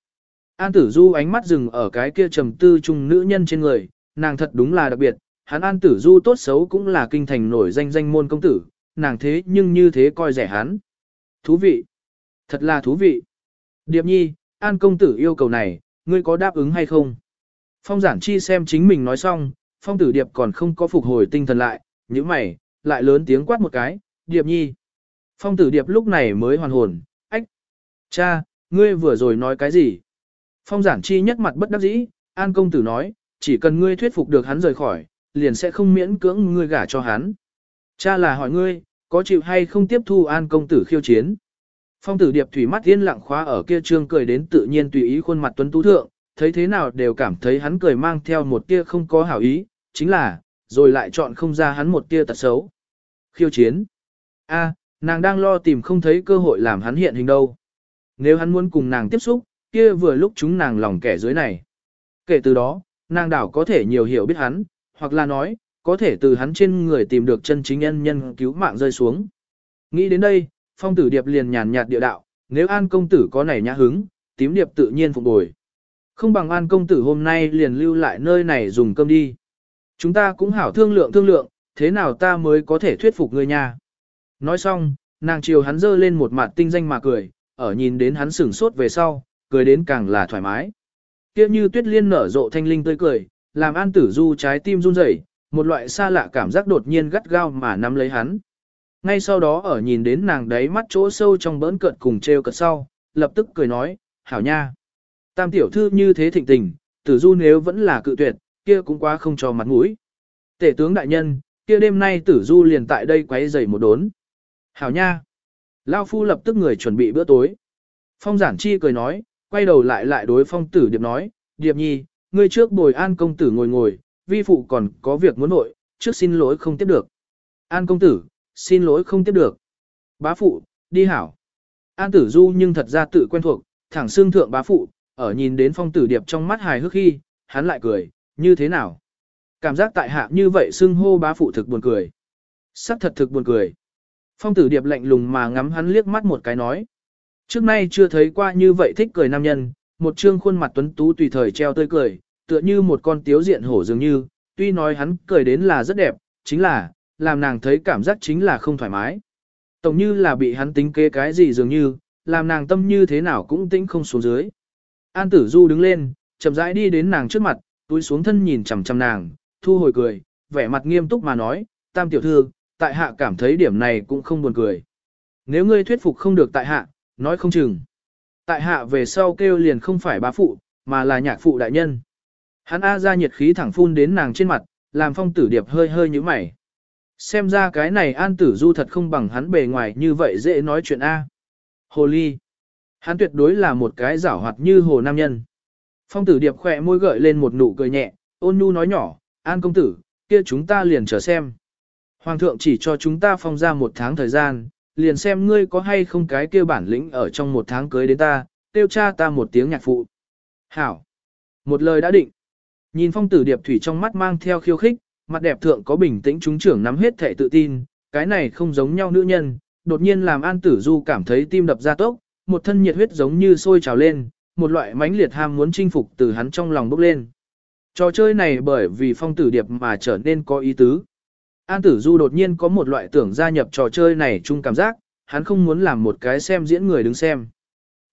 An tử du ánh mắt dừng ở cái kia trầm tư trung nữ nhân trên người, nàng thật đúng là đặc biệt, hắn an tử du tốt xấu cũng là kinh thành nổi danh danh môn công tử, nàng thế nhưng như thế coi rẻ hắn. Thú vị. Thật là thú vị. Điệp nhi, an công tử yêu cầu này, ngươi có đáp ứng hay không? Phong giản chi xem chính mình nói xong, phong tử điệp còn không có phục hồi tinh thần lại, như mày, lại lớn tiếng quát một cái, điệp nhi. Phong tử điệp lúc này mới hoàn hồn, ách. Cha, ngươi vừa rồi nói cái gì? Phong giản chi nhất mặt bất đắc dĩ, an công tử nói, chỉ cần ngươi thuyết phục được hắn rời khỏi, liền sẽ không miễn cưỡng ngươi gả cho hắn. Cha là hỏi ngươi, có chịu hay không tiếp thu an công tử khiêu chiến? Phong tử điệp thủy mắt yên lặng khóa ở kia trương cười đến tự nhiên tùy ý khuôn mặt tuấn tú thượng, thấy thế nào đều cảm thấy hắn cười mang theo một tia không có hảo ý, chính là, rồi lại chọn không ra hắn một tia tật xấu. Khiêu chiến. A, nàng đang lo tìm không thấy cơ hội làm hắn hiện hình đâu. Nếu hắn muốn cùng nàng tiếp xúc, kia vừa lúc chúng nàng lòng kẻ dưới này. Kể từ đó, nàng đảo có thể nhiều hiểu biết hắn, hoặc là nói, có thể từ hắn trên người tìm được chân chính nhân nhân cứu mạng rơi xuống. Nghĩ đến đây, phong tử điệp liền nhàn nhạt địa đạo, nếu an công tử có nảy nhã hứng, tím điệp tự nhiên phục bồi. Không bằng an công tử hôm nay liền lưu lại nơi này dùng cơm đi. Chúng ta cũng hảo thương lượng thương lượng, thế nào ta mới có thể thuyết phục ngươi nha. Nói xong, nàng chiều hắn dơ lên một mặt tinh danh mà cười, ở nhìn đến hắn sửng sốt về sau, cười đến càng là thoải mái. Kiếp như tuyết liên nở rộ thanh linh tươi cười, làm an tử du trái tim run rẩy, một loại xa lạ cảm giác đột nhiên gắt gao mà nắm lấy hắn. Ngay sau đó ở nhìn đến nàng đấy mắt chỗ sâu trong bỡn cợt cùng treo cợt sau, lập tức cười nói, hảo nha. Tam tiểu thư như thế thịnh tình, tử du nếu vẫn là cự tuyệt, kia cũng quá không cho mặt mũi. Tể tướng đại nhân, kia đêm nay tử du liền tại đây quấy rầy một đốn. Hảo nha. Lao phu lập tức người chuẩn bị bữa tối. Phong giản chi cười nói, quay đầu lại lại đối phong tử điệp nói, điệp nhi, ngươi trước bồi an công tử ngồi ngồi, vi phụ còn có việc muốn nội, trước xin lỗi không tiếp được. An công tử, xin lỗi không tiếp được. Bá phụ, đi hảo. An tử du nhưng thật ra tự quen thuộc, thẳng xương thượng bá phụ, ở nhìn đến phong tử điệp trong mắt hài hước khi, hắn lại cười, như thế nào? Cảm giác tại hạ như vậy xưng hô bá phụ thực buồn cười. Sắc thật thực buồn cười. Phong tử điệp lạnh lùng mà ngắm hắn liếc mắt một cái nói. Trước nay chưa thấy qua như vậy thích cười nam nhân, một trương khuôn mặt tuấn tú tùy thời treo tươi cười, tựa như một con tiếu diện hổ dường như, tuy nói hắn cười đến là rất đẹp, chính là, làm nàng thấy cảm giác chính là không thoải mái. Tổng như là bị hắn tính kế cái gì dường như, làm nàng tâm như thế nào cũng tĩnh không xuống dưới. An tử du đứng lên, chậm rãi đi đến nàng trước mặt, túi xuống thân nhìn chằm chằm nàng, thu hồi cười, vẻ mặt nghiêm túc mà nói, tam tiểu thư, tại hạ cảm thấy điểm này cũng không buồn cười. Nếu ngươi thuyết phục không được tại hạ, nói không chừng. Tại hạ về sau kêu liền không phải bá phụ, mà là nhạc phụ đại nhân. Hắn A ra nhiệt khí thẳng phun đến nàng trên mặt, làm phong tử điệp hơi hơi như mày. Xem ra cái này an tử du thật không bằng hắn bề ngoài như vậy dễ nói chuyện A. Hồ ly. Hắn tuyệt đối là một cái giảo hoạt như hồ nam nhân. Phong tử điệp khỏe môi gợi lên một nụ cười nhẹ, ôn nhu nói nhỏ, an công tử, kia chúng ta liền chờ xem. Hoàng thượng chỉ cho chúng ta phong ra một tháng thời gian, liền xem ngươi có hay không cái kia bản lĩnh ở trong một tháng cưới đến ta, tiêu cha ta một tiếng nhạc phụ. Hảo. Một lời đã định. Nhìn phong tử điệp thủy trong mắt mang theo khiêu khích, mặt đẹp thượng có bình tĩnh chúng trưởng nắm hết thể tự tin, cái này không giống nhau nữ nhân, đột nhiên làm an tử du cảm thấy tim đập ra tốc, một thân nhiệt huyết giống như sôi trào lên, một loại mãnh liệt ham muốn chinh phục từ hắn trong lòng bốc lên. Trò chơi này bởi vì phong tử điệp mà trở nên có ý tứ. An tử du đột nhiên có một loại tưởng gia nhập trò chơi này chung cảm giác, hắn không muốn làm một cái xem diễn người đứng xem.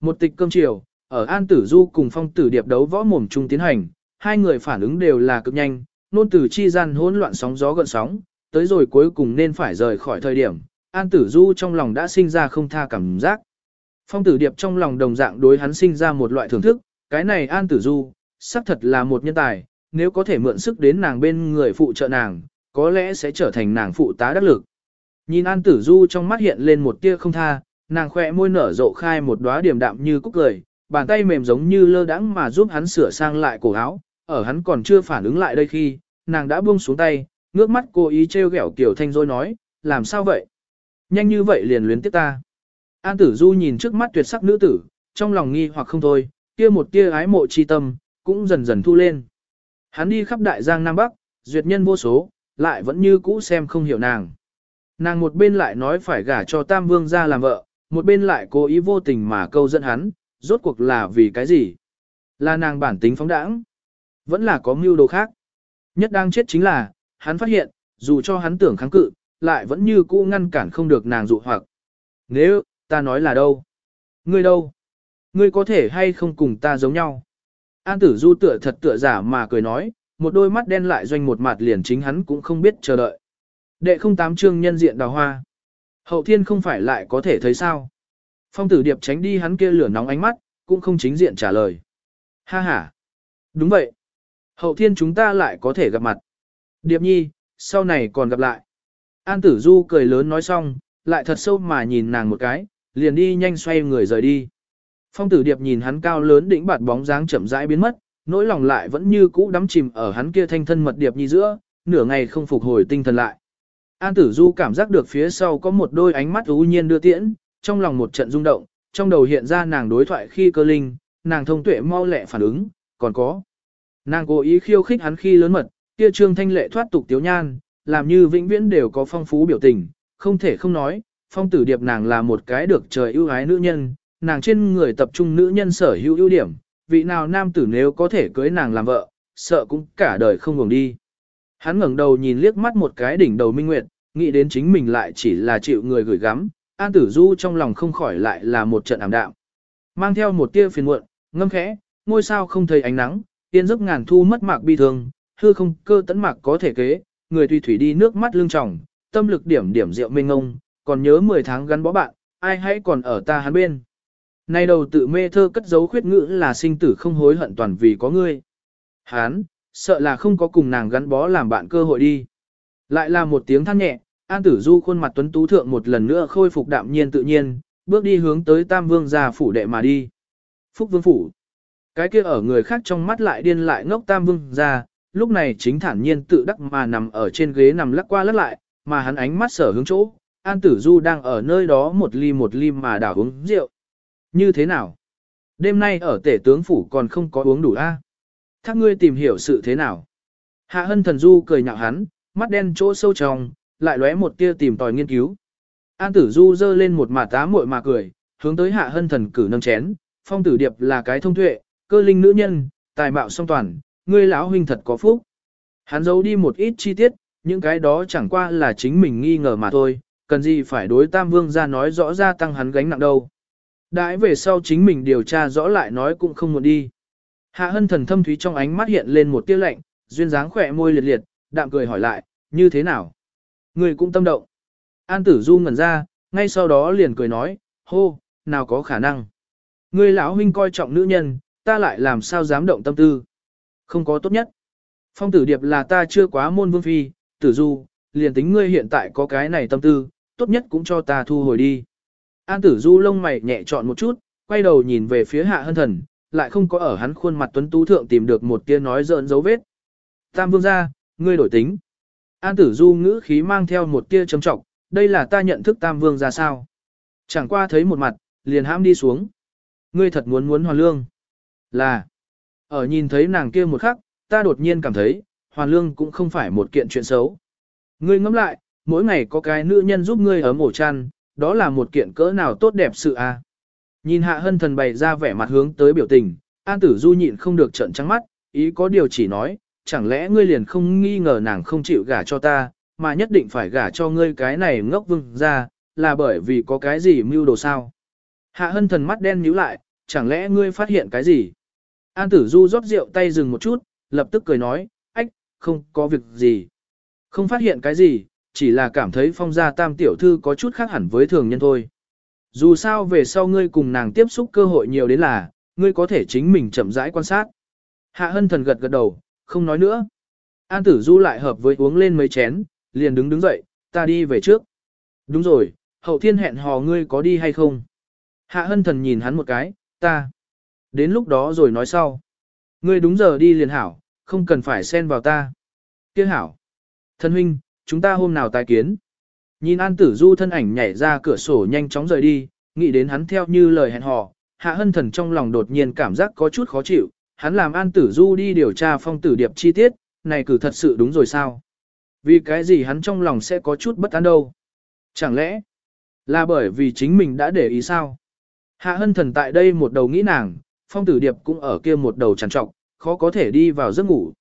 Một tịch cơm chiều, ở An tử du cùng phong tử điệp đấu võ mồm chung tiến hành, hai người phản ứng đều là cực nhanh, nôn tử chi gian hỗn loạn sóng gió gợn sóng, tới rồi cuối cùng nên phải rời khỏi thời điểm, An Tử Du trong lòng đã sinh ra không tha cảm giác. Phong Tử Điệp trong lòng đồng dạng đối hắn sinh ra một loại thưởng thức, cái này An Tử Du, xác thật là một nhân tài, nếu có thể mượn sức đến nàng bên người phụ trợ nàng, có lẽ sẽ trở thành nàng phụ tá đắc lực. Nhìn An Tử Du trong mắt hiện lên một tia không tha, nàng khỏe môi nở rộ khai một đóa điểm đạm như cúc cười, bàn tay mềm giống như lơ đãng mà giúp hắn sửa sang lại cổ áo, ở hắn còn chưa phản ứng lại đây khi, nàng đã buông xuống tay, ngước mắt cô ý trêu ghẹo Kiều Thanh rồi nói, làm sao vậy? Nhanh như vậy liền luyến tiếp ta. An Tử Du nhìn trước mắt tuyệt sắc nữ tử, trong lòng nghi hoặc không thôi, kia một tia ái mộ chi tâm, cũng dần dần thu lên. Hắn đi khắp đại giang Nam Bắc, duyệt nhân vô số, lại vẫn như cũ xem không hiểu nàng. Nàng một bên lại nói phải gả cho Tam Vương ra làm vợ, một bên lại cố ý vô tình mà câu dẫn hắn, rốt cuộc là vì cái gì? Là nàng bản tính phóng đãng, vẫn là có mưu đồ khác. Nhất đang chết chính là, hắn phát hiện, dù cho hắn tưởng kháng cự, lại vẫn như cũ ngăn cản không được nàng dụ hoặc. Nếu, ta nói là đâu? Ngươi đâu? Ngươi có thể hay không cùng ta giống nhau? An tử du tựa thật tựa giả mà cười nói, một đôi mắt đen lại doanh một mặt liền chính hắn cũng không biết chờ đợi. Đệ không tám chương nhân diện đào hoa. Hậu thiên không phải lại có thể thấy sao? Phong tử điệp tránh đi hắn kia lửa nóng ánh mắt, cũng không chính diện trả lời. Ha ha. Đúng vậy. Hậu thiên chúng ta lại có thể gặp mặt. Điệp nhi, sau này còn gặp lại. An tử du cười lớn nói xong, lại thật sâu mà nhìn nàng một cái, liền đi nhanh xoay người rời đi. Phong tử điệp nhìn hắn cao lớn đỉnh bạt bóng dáng chậm rãi biến mất, nỗi lòng lại vẫn như cũ đắm chìm ở hắn kia thanh thân mật điệp nhi giữa, nửa ngày không phục hồi tinh thần lại. An tử du cảm giác được phía sau có một đôi ánh mắt ưu nhiên đưa tiễn, trong lòng một trận rung động, trong đầu hiện ra nàng đối thoại khi cơ linh, nàng thông tuệ mau lẹ phản ứng, còn có. Nàng cố ý khiêu khích hắn khi lớn mật, kia trương thanh lệ thoát tục tiếu nhan, làm như vĩnh viễn đều có phong phú biểu tình, không thể không nói, phong tử điệp nàng là một cái được trời ưu ái nữ nhân, nàng trên người tập trung nữ nhân sở hữu ưu điểm, vị nào nam tử nếu có thể cưới nàng làm vợ, sợ cũng cả đời không ngừng đi. Hắn ngẩng đầu nhìn liếc mắt một cái đỉnh đầu minh nguyệt, nghĩ đến chính mình lại chỉ là chịu người gửi gắm, An Tử Du trong lòng không khỏi lại là một trận ảm đạm. Mang theo một tia phiền muộn, ngâm khẽ, ngôi sao không thấy ánh nắng, tiên giấc ngàn thu mất mạc bi thương, hư không cơ tấn mạc có thể kế, người tùy thủy đi nước mắt lưng tròng, tâm lực điểm điểm rượu mênh ngông, còn nhớ 10 tháng gắn bó bạn, ai hãy còn ở ta hắn bên. Nay đầu tự mê thơ cất giấu khuyết ngữ là sinh tử không hối hận toàn vì có ngươi. Hán, sợ là không có cùng nàng gắn bó làm bạn cơ hội đi. Lại là một tiếng than nhẹ, An Tử Du khuôn mặt tuấn tú thượng một lần nữa khôi phục đạm nhiên tự nhiên, bước đi hướng tới Tam Vương gia phủ đệ mà đi. Phúc Vương phủ. Cái kia ở người khác trong mắt lại điên lại ngốc Tam Vương gia, lúc này chính thản nhiên tự đắc mà nằm ở trên ghế nằm lắc qua lắc lại, mà hắn ánh mắt sở hướng chỗ. An Tử Du đang ở nơi đó một ly một ly mà đảo uống rượu. Như thế nào? Đêm nay ở tể tướng phủ còn không có uống đủ a? À? Thác ngươi tìm hiểu sự thế nào? Hạ hân thần du cười nhạo hắn, mắt đen chỗ sâu trong, lại lóe một tia tìm tòi nghiên cứu. An tử du dơ lên một mả tá muội mà cười, hướng tới hạ hân thần cử nâng chén, phong tử điệp là cái thông tuệ, cơ linh nữ nhân, tài mạo song toàn, ngươi lão huynh thật có phúc. Hắn giấu đi một ít chi tiết, những cái đó chẳng qua là chính mình nghi ngờ mà thôi, cần gì phải đối tam vương ra nói rõ ra tăng hắn gánh nặng đâu. Đãi về sau chính mình điều tra rõ lại nói cũng không muốn đi. Hạ hân thần thâm thúy trong ánh mắt hiện lên một tia lạnh, duyên dáng khỏe môi liệt liệt, đạm cười hỏi lại, như thế nào? Người cũng tâm động. An tử du ngẩn ra, ngay sau đó liền cười nói, hô, nào có khả năng. Người lão huynh coi trọng nữ nhân, ta lại làm sao dám động tâm tư. Không có tốt nhất. Phong tử điệp là ta chưa quá môn vương phi, tử du, liền tính ngươi hiện tại có cái này tâm tư, tốt nhất cũng cho ta thu hồi đi. An tử du lông mày nhẹ chọn một chút, quay đầu nhìn về phía hạ hân thần, lại không có ở hắn khuôn mặt tuấn tú thượng tìm được một tia nói dợn dấu vết. Tam vương gia, ngươi đổi tính. An tử du ngữ khí mang theo một tia trầm trọng, đây là ta nhận thức tam vương gia sao. Chẳng qua thấy một mặt, liền hãm đi xuống. Ngươi thật muốn muốn hoàn lương. Là, ở nhìn thấy nàng kia một khắc, ta đột nhiên cảm thấy, hoàn lương cũng không phải một kiện chuyện xấu. Ngươi ngẫm lại, mỗi ngày có cái nữ nhân giúp ngươi ở ổ chăn, đó là một kiện cỡ nào tốt đẹp sự a. À? Nhìn hạ hân thần bày ra vẻ mặt hướng tới biểu tình, an tử du nhịn không được trận trắng mắt, ý có điều chỉ nói, chẳng lẽ ngươi liền không nghi ngờ nàng không chịu gả cho ta, mà nhất định phải gả cho ngươi cái này ngốc vương ra, là bởi vì có cái gì mưu đồ sao. Hạ hân thần mắt đen nhíu lại, chẳng lẽ ngươi phát hiện cái gì? An tử du rót rượu tay dừng một chút, lập tức cười nói, ách, không có việc gì. Không phát hiện cái gì, chỉ là cảm thấy phong gia tam tiểu thư có chút khác hẳn với thường nhân thôi. Dù sao về sau ngươi cùng nàng tiếp xúc cơ hội nhiều đến là, ngươi có thể chính mình chậm rãi quan sát. Hạ hân thần gật gật đầu, không nói nữa. An tử du lại hợp với uống lên mấy chén, liền đứng đứng dậy, ta đi về trước. Đúng rồi, hậu thiên hẹn hò ngươi có đi hay không? Hạ hân thần nhìn hắn một cái, ta. Đến lúc đó rồi nói sau. Ngươi đúng giờ đi liền hảo, không cần phải xen vào ta. Kia hảo. Thân huynh, chúng ta hôm nào tái kiến. Nhìn An Tử Du thân ảnh nhảy ra cửa sổ nhanh chóng rời đi, nghĩ đến hắn theo như lời hẹn hò, Hạ Hân Thần trong lòng đột nhiên cảm giác có chút khó chịu, hắn làm An Tử Du đi điều tra phong tử điệp chi tiết, này cử thật sự đúng rồi sao? Vì cái gì hắn trong lòng sẽ có chút bất an đâu? Chẳng lẽ là bởi vì chính mình đã để ý sao? Hạ Hân Thần tại đây một đầu nghĩ nàng, phong tử điệp cũng ở kia một đầu trằn trọc, khó có thể đi vào giấc ngủ.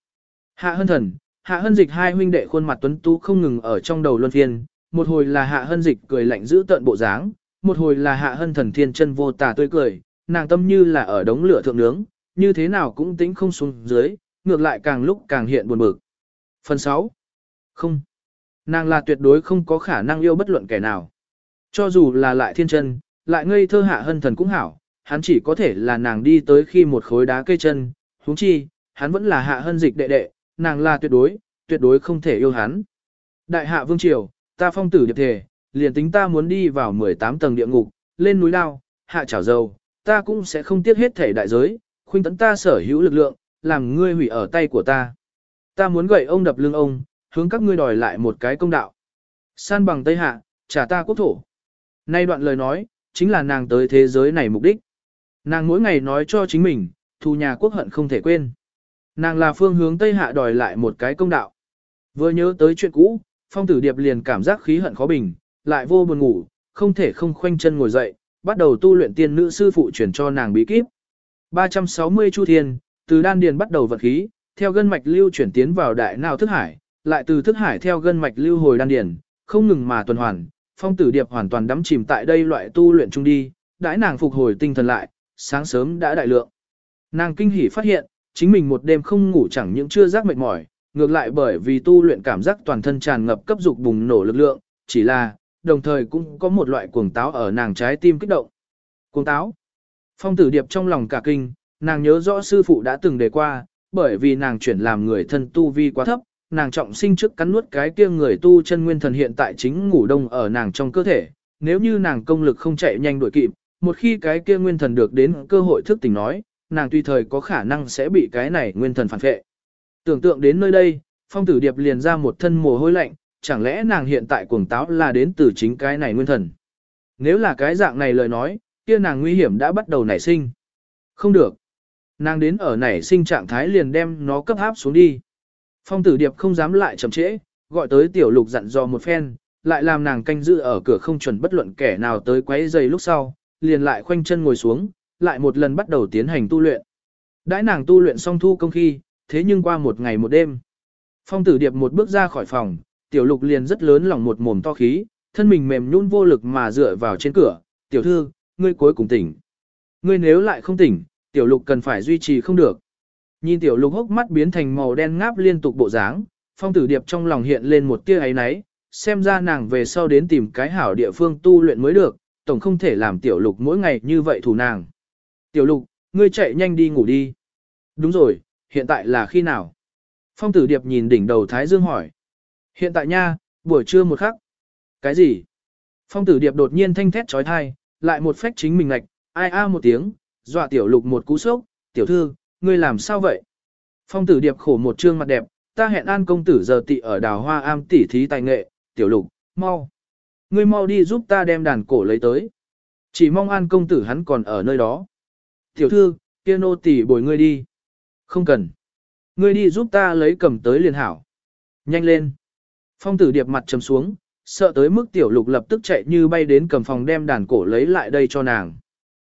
Hạ Hân Thần, Hạ Hân Dịch hai huynh đệ khuôn mặt tuấn tú không ngừng ở trong đầu luân phiên, một hồi là Hạ Hân Dịch cười lạnh giữ tận bộ dáng, một hồi là Hạ Hân Thần thiên chân vô tà tươi cười, nàng tâm như là ở đống lửa thượng nướng, như thế nào cũng tính không xuống dưới, ngược lại càng lúc càng hiện buồn bực. Phần 6. Không. Nàng là tuyệt đối không có khả năng yêu bất luận kẻ nào. Cho dù là lại thiên chân, lại ngây thơ hạ hân thần cũng hảo, hắn chỉ có thể là nàng đi tới khi một khối đá cây chân, huống chi, hắn vẫn là hạ hân dịch đệ đệ, nàng là tuyệt đối, tuyệt đối không thể yêu hắn. Đại hạ vương triều, ta phong tử điệp thể, liền tính ta muốn đi vào 18 tầng địa ngục, lên núi lao, hạ chảo dầu, ta cũng sẽ không tiếc hết thể đại giới, khuyên tấn ta sở hữu lực lượng, làm ngươi hủy ở tay của ta. Ta muốn gậy ông đập lưng ông, hướng các ngươi đòi lại một cái công đạo. San bằng Tây Hạ, trả ta quốc thổ. Nay đoạn lời nói, chính là nàng tới thế giới này mục đích. Nàng mỗi ngày nói cho chính mình, thù nhà quốc hận không thể quên. Nàng là phương hướng Tây Hạ đòi lại một cái công đạo. Vừa nhớ tới chuyện cũ, phong tử điệp liền cảm giác khí hận khó bình, lại vô buồn ngủ, không thể không khoanh chân ngồi dậy, bắt đầu tu luyện tiên nữ sư phụ chuyển cho nàng bí kíp. 360 chu thiên, từ đan điền bắt đầu vật khí, theo gân mạch lưu chuyển tiến vào đại não thức hải, lại từ thức hải theo gân mạch lưu hồi đan điền, không ngừng mà tuần hoàn, phong tử điệp hoàn toàn đắm chìm tại đây loại tu luyện chung đi, đãi nàng phục hồi tinh thần lại, sáng sớm đã đại lượng. Nàng kinh hỉ phát hiện, chính mình một đêm không ngủ chẳng những chưa giác mệt mỏi, ngược lại bởi vì tu luyện cảm giác toàn thân tràn ngập cấp dục bùng nổ lực lượng, chỉ là, đồng thời cũng có một loại cuồng táo ở nàng trái tim kích động. Cuồng táo. Phong tử điệp trong lòng cả kinh, nàng nhớ rõ sư phụ đã từng đề qua, bởi vì nàng chuyển làm người thân tu vi quá thấp, nàng trọng sinh trước cắn nuốt cái kia người tu chân nguyên thần hiện tại chính ngủ đông ở nàng trong cơ thể, nếu như nàng công lực không chạy nhanh đuổi kịp, một khi cái kia nguyên thần được đến cơ hội thức tỉnh nói, nàng tùy thời có khả năng sẽ bị cái này nguyên thần phản phệ. Tưởng tượng đến nơi đây, phong tử điệp liền ra một thân mồ hôi lạnh, chẳng lẽ nàng hiện tại cuồng táo là đến từ chính cái này nguyên thần. Nếu là cái dạng này lời nói, kia nàng nguy hiểm đã bắt đầu nảy sinh. Không được. Nàng đến ở nảy sinh trạng thái liền đem nó cấp áp xuống đi. Phong tử điệp không dám lại chậm trễ, gọi tới tiểu lục dặn dò một phen, lại làm nàng canh giữ ở cửa không chuẩn bất luận kẻ nào tới quấy giày lúc sau, liền lại khoanh chân ngồi xuống, lại một lần bắt đầu tiến hành tu luyện. Đãi nàng tu luyện xong thu công khi, thế nhưng qua một ngày một đêm. Phong tử điệp một bước ra khỏi phòng, tiểu lục liền rất lớn lòng một mồm to khí, thân mình mềm nhún vô lực mà dựa vào trên cửa, tiểu thư, ngươi cuối cùng tỉnh. Ngươi nếu lại không tỉnh, tiểu lục cần phải duy trì không được. Nhìn tiểu lục hốc mắt biến thành màu đen ngáp liên tục bộ dáng, phong tử điệp trong lòng hiện lên một tia ấy náy, xem ra nàng về sau đến tìm cái hảo địa phương tu luyện mới được, tổng không thể làm tiểu lục mỗi ngày như vậy thủ nàng. Tiểu lục, ngươi chạy nhanh đi ngủ đi. Đúng rồi, hiện tại là khi nào? Phong tử điệp nhìn đỉnh đầu Thái Dương hỏi. Hiện tại nha, buổi trưa một khắc. Cái gì? Phong tử điệp đột nhiên thanh thét trói thai, lại một phách chính mình ngạch, ai a một tiếng, dọa tiểu lục một cú sốc, tiểu thư, ngươi làm sao vậy? Phong tử điệp khổ một trương mặt đẹp, ta hẹn an công tử giờ tị ở đào hoa am tỉ thí tài nghệ, tiểu lục, mau. Ngươi mau đi giúp ta đem đàn cổ lấy tới. Chỉ mong an công tử hắn còn ở nơi đó. Tiểu thư, kia nô tỳ bồi ngươi đi. Không cần. Ngươi đi giúp ta lấy cầm tới liền hảo. Nhanh lên. Phong tử điệp mặt trầm xuống, sợ tới mức tiểu lục lập tức chạy như bay đến cầm phòng đem đàn cổ lấy lại đây cho nàng.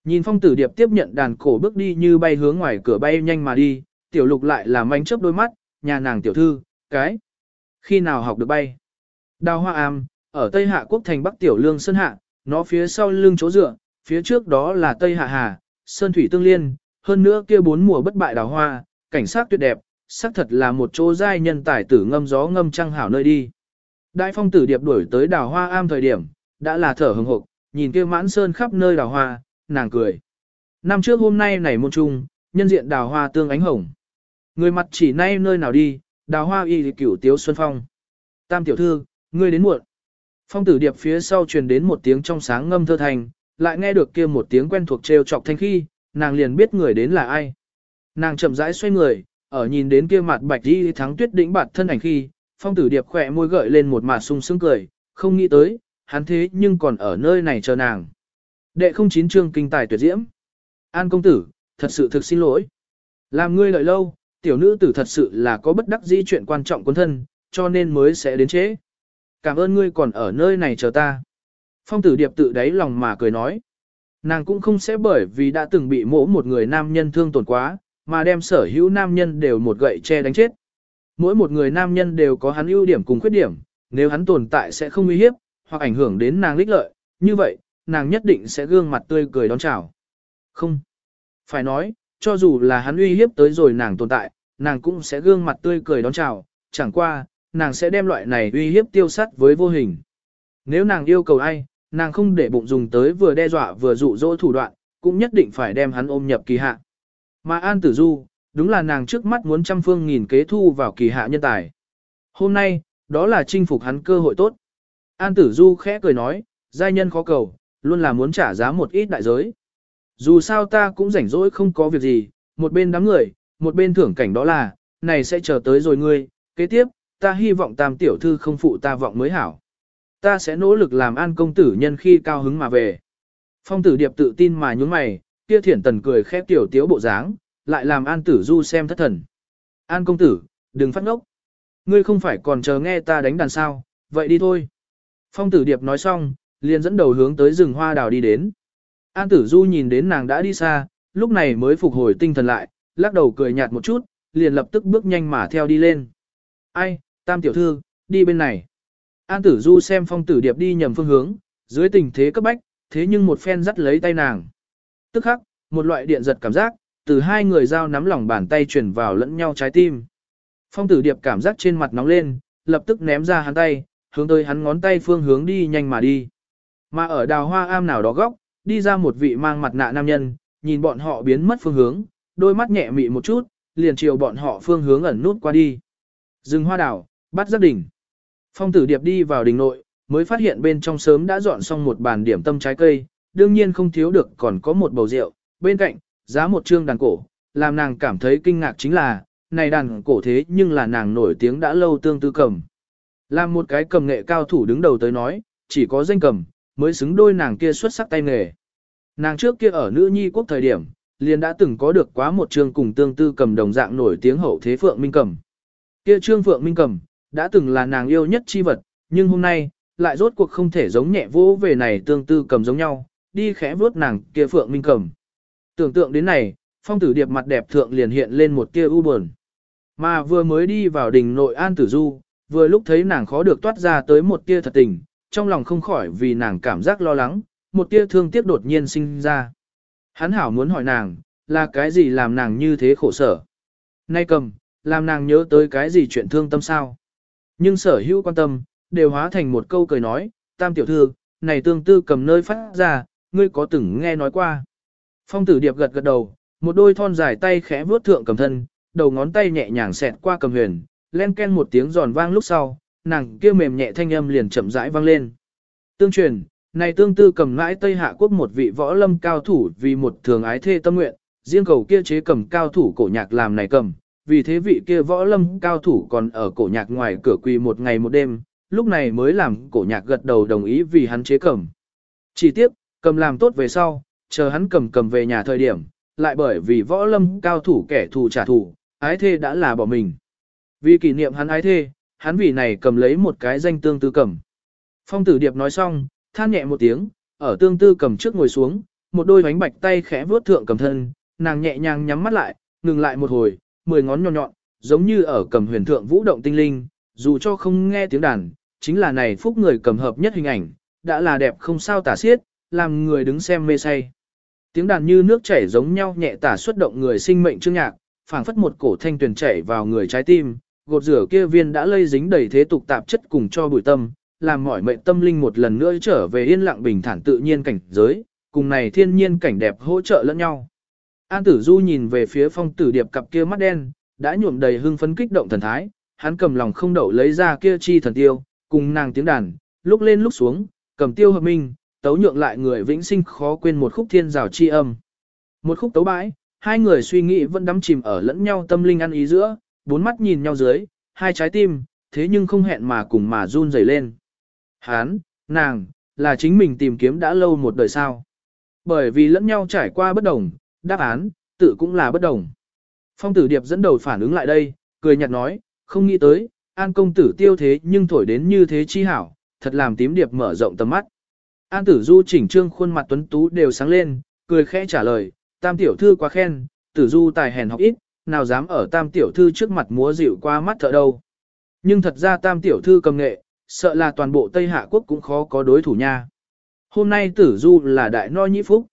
Nhìn phong tử điệp tiếp nhận đàn cổ bước đi như bay hướng ngoài cửa bay nhanh mà đi, tiểu lục lại làm manh chớp đôi mắt, nhà nàng tiểu thư, cái. Khi nào học được bay? Đào hoa am, ở Tây Hạ quốc thành Bắc Tiểu Lương Sơn Hạ, nó phía sau lưng chỗ dựa, phía trước đó là Tây Hạ Hà, Sơn Thủy Tương Liên, hơn nữa kia bốn mùa bất bại đào hoa, cảnh sát tuyệt đẹp, xác thật là một chỗ giai nhân tài tử ngâm gió ngâm trăng hảo nơi đi. Đại phong tử điệp đuổi tới đào hoa am thời điểm, đã là thở hừng hực, nhìn kia mãn sơn khắp nơi đào hoa, nàng cười. Năm trước hôm nay này môn trung, nhân diện đào hoa tương ánh hồng. Người mặt chỉ nay nơi nào đi, đào hoa y cửu tiếu xuân phong. Tam tiểu thư, ngươi đến muộn. Phong tử điệp phía sau truyền đến một tiếng trong sáng ngâm thơ thành, lại nghe được kia một tiếng quen thuộc trêu chọc thanh khi, nàng liền biết người đến là ai. Nàng chậm rãi xoay người, ở nhìn đến kia mặt bạch đi thắng tuyết đỉnh bạt thân ảnh khi, phong tử điệp khỏe môi gợi lên một mặt sung sướng cười, không nghĩ tới, hắn thế nhưng còn ở nơi này chờ nàng. Đệ không chín chương kinh tài tuyệt diễm. An công tử, thật sự thực xin lỗi. Làm ngươi lợi lâu, tiểu nữ tử thật sự là có bất đắc dĩ chuyện quan trọng quân thân, cho nên mới sẽ đến chế. Cảm ơn ngươi còn ở nơi này chờ ta. Phong tử điệp tự đáy lòng mà cười nói. Nàng cũng không sẽ bởi vì đã từng bị mỗ một người nam nhân thương tổn quá, mà đem sở hữu nam nhân đều một gậy che đánh chết. Mỗi một người nam nhân đều có hắn ưu điểm cùng khuyết điểm, nếu hắn tồn tại sẽ không uy hiếp, hoặc ảnh hưởng đến nàng lích lợi, như vậy, nàng nhất định sẽ gương mặt tươi cười đón chào. Không. Phải nói, cho dù là hắn uy hiếp tới rồi nàng tồn tại, nàng cũng sẽ gương mặt tươi cười đón chào, chẳng qua, nàng sẽ đem loại này uy hiếp tiêu sắt với vô hình. Nếu nàng yêu cầu ai, nàng không để bụng dùng tới vừa đe dọa vừa dụ dỗ thủ đoạn, cũng nhất định phải đem hắn ôm nhập kỳ hạ. Mà An Tử Du, đúng là nàng trước mắt muốn trăm phương nghìn kế thu vào kỳ hạ nhân tài. Hôm nay, đó là chinh phục hắn cơ hội tốt. An Tử Du khẽ cười nói, giai nhân khó cầu, luôn là muốn trả giá một ít đại giới. Dù sao ta cũng rảnh rỗi không có việc gì, một bên đám người, một bên thưởng cảnh đó là, này sẽ chờ tới rồi ngươi, kế tiếp, ta hy vọng tam tiểu thư không phụ ta vọng mới hảo. Ta sẽ nỗ lực làm an công tử nhân khi cao hứng mà về. Phong tử điệp tự tin mà nhún mày, kia thiển tần cười khép tiểu tiếu bộ dáng, lại làm an tử du xem thất thần. An công tử, đừng phát ngốc. Ngươi không phải còn chờ nghe ta đánh đàn sao, vậy đi thôi. Phong tử điệp nói xong, liền dẫn đầu hướng tới rừng hoa đào đi đến. An tử du nhìn đến nàng đã đi xa, lúc này mới phục hồi tinh thần lại, lắc đầu cười nhạt một chút, liền lập tức bước nhanh mà theo đi lên. Ai, tam tiểu thư, đi bên này. An tử du xem phong tử điệp đi nhầm phương hướng, dưới tình thế cấp bách, thế nhưng một phen dắt lấy tay nàng. Tức khắc, một loại điện giật cảm giác, từ hai người giao nắm lòng bàn tay truyền vào lẫn nhau trái tim. Phong tử điệp cảm giác trên mặt nóng lên, lập tức ném ra hắn tay, hướng tới hắn ngón tay phương hướng đi nhanh mà đi. Mà ở đào hoa am nào đó góc, đi ra một vị mang mặt nạ nam nhân, nhìn bọn họ biến mất phương hướng, đôi mắt nhẹ mị một chút, liền chiều bọn họ phương hướng ẩn nút qua đi. Dừng hoa đảo, bắt giác đỉnh. Phong tử điệp đi vào đình nội, mới phát hiện bên trong sớm đã dọn xong một bàn điểm tâm trái cây, đương nhiên không thiếu được còn có một bầu rượu, bên cạnh, giá một trương đàn cổ, làm nàng cảm thấy kinh ngạc chính là, này đàn cổ thế nhưng là nàng nổi tiếng đã lâu tương tư cầm. Làm một cái cầm nghệ cao thủ đứng đầu tới nói, chỉ có danh cầm, mới xứng đôi nàng kia xuất sắc tay nghề. Nàng trước kia ở nữ nhi quốc thời điểm, liền đã từng có được quá một trương cùng tương tư cầm đồng dạng nổi tiếng hậu thế Phượng Minh cầm. Kia trương Phượng Minh cầm, đã từng là nàng yêu nhất chi vật, nhưng hôm nay, lại rốt cuộc không thể giống nhẹ vô về này tương tư cầm giống nhau, đi khẽ vuốt nàng kia Phượng Minh cầm. Tưởng tượng đến này, phong tử điệp mặt đẹp thượng liền hiện lên một tia u buồn. Mà vừa mới đi vào đình nội an tử du, vừa lúc thấy nàng khó được toát ra tới một tia thật tình, trong lòng không khỏi vì nàng cảm giác lo lắng, một tia thương tiếc đột nhiên sinh ra. Hắn hảo muốn hỏi nàng, là cái gì làm nàng như thế khổ sở. Nay cầm, làm nàng nhớ tới cái gì chuyện thương tâm sao. Nhưng sở hữu quan tâm, đều hóa thành một câu cười nói, tam tiểu thư, này tương tư cầm nơi phát ra, ngươi có từng nghe nói qua. Phong tử điệp gật gật đầu, một đôi thon dài tay khẽ vuốt thượng cầm thân, đầu ngón tay nhẹ nhàng xẹt qua cầm huyền, len ken một tiếng giòn vang lúc sau, nàng kia mềm nhẹ thanh âm liền chậm rãi vang lên. Tương truyền, này tương tư cầm mãi Tây Hạ Quốc một vị võ lâm cao thủ vì một thường ái thê tâm nguyện, riêng cầu kia chế cầm cao thủ cổ nhạc làm này cầm, vì thế vị kia võ lâm cao thủ còn ở cổ nhạc ngoài cửa quỳ một ngày một đêm, lúc này mới làm cổ nhạc gật đầu đồng ý vì hắn chế cầm. Chỉ tiếc, cầm làm tốt về sau, chờ hắn cầm cầm về nhà thời điểm, lại bởi vì võ lâm cao thủ kẻ thù trả thù, ái thê đã là bỏ mình. Vì kỷ niệm hắn ái thê, hắn vì này cầm lấy một cái danh tương tư cầm. Phong tử điệp nói xong, than nhẹ một tiếng, ở tương tư cầm trước ngồi xuống, một đôi bánh bạch tay khẽ vuốt thượng cầm thân, nàng nhẹ nhàng nhắm mắt lại, ngừng lại một hồi, mười ngón nhọn nhọn, giống như ở cầm huyền thượng vũ động tinh linh, dù cho không nghe tiếng đàn, chính là này phúc người cầm hợp nhất hình ảnh, đã là đẹp không sao tả xiết, làm người đứng xem mê say. Tiếng đàn như nước chảy giống nhau nhẹ tả xuất động người sinh mệnh chương nhạc, phảng phất một cổ thanh tuyển chảy vào người trái tim, gột rửa kia viên đã lây dính đầy thế tục tạp chất cùng cho bụi tâm, làm mỏi mệnh tâm linh một lần nữa trở về yên lặng bình thản tự nhiên cảnh giới, cùng này thiên nhiên cảnh đẹp hỗ trợ lẫn nhau. An tử du nhìn về phía phong tử điệp cặp kia mắt đen, đã nhuộm đầy hưng phấn kích động thần thái, hắn cầm lòng không đậu lấy ra kia chi thần tiêu, cùng nàng tiếng đàn, lúc lên lúc xuống, cầm tiêu hợp minh, tấu nhượng lại người vĩnh sinh khó quên một khúc thiên rào chi âm. Một khúc tấu bãi, Hai người suy nghĩ vẫn đắm chìm ở lẫn nhau tâm linh ăn ý giữa, bốn mắt nhìn nhau dưới, hai trái tim, thế nhưng không hẹn mà cùng mà run rẩy lên. Hán, nàng, là chính mình tìm kiếm đã lâu một đời sao. Bởi vì lẫn nhau trải qua bất đồng, đáp án, tự cũng là bất đồng. Phong tử điệp dẫn đầu phản ứng lại đây, cười nhạt nói, không nghĩ tới, an công tử tiêu thế nhưng thổi đến như thế chi hảo, thật làm tím điệp mở rộng tầm mắt. An tử du chỉnh trương khuôn mặt tuấn tú đều sáng lên, cười khẽ trả lời, tam tiểu thư quá khen, tử du tài hèn học ít, nào dám ở tam tiểu thư trước mặt múa dịu qua mắt thợ đâu. Nhưng thật ra tam tiểu thư cầm nghệ, sợ là toàn bộ Tây Hạ Quốc cũng khó có đối thủ nha. Hôm nay tử du là đại no nhĩ phúc.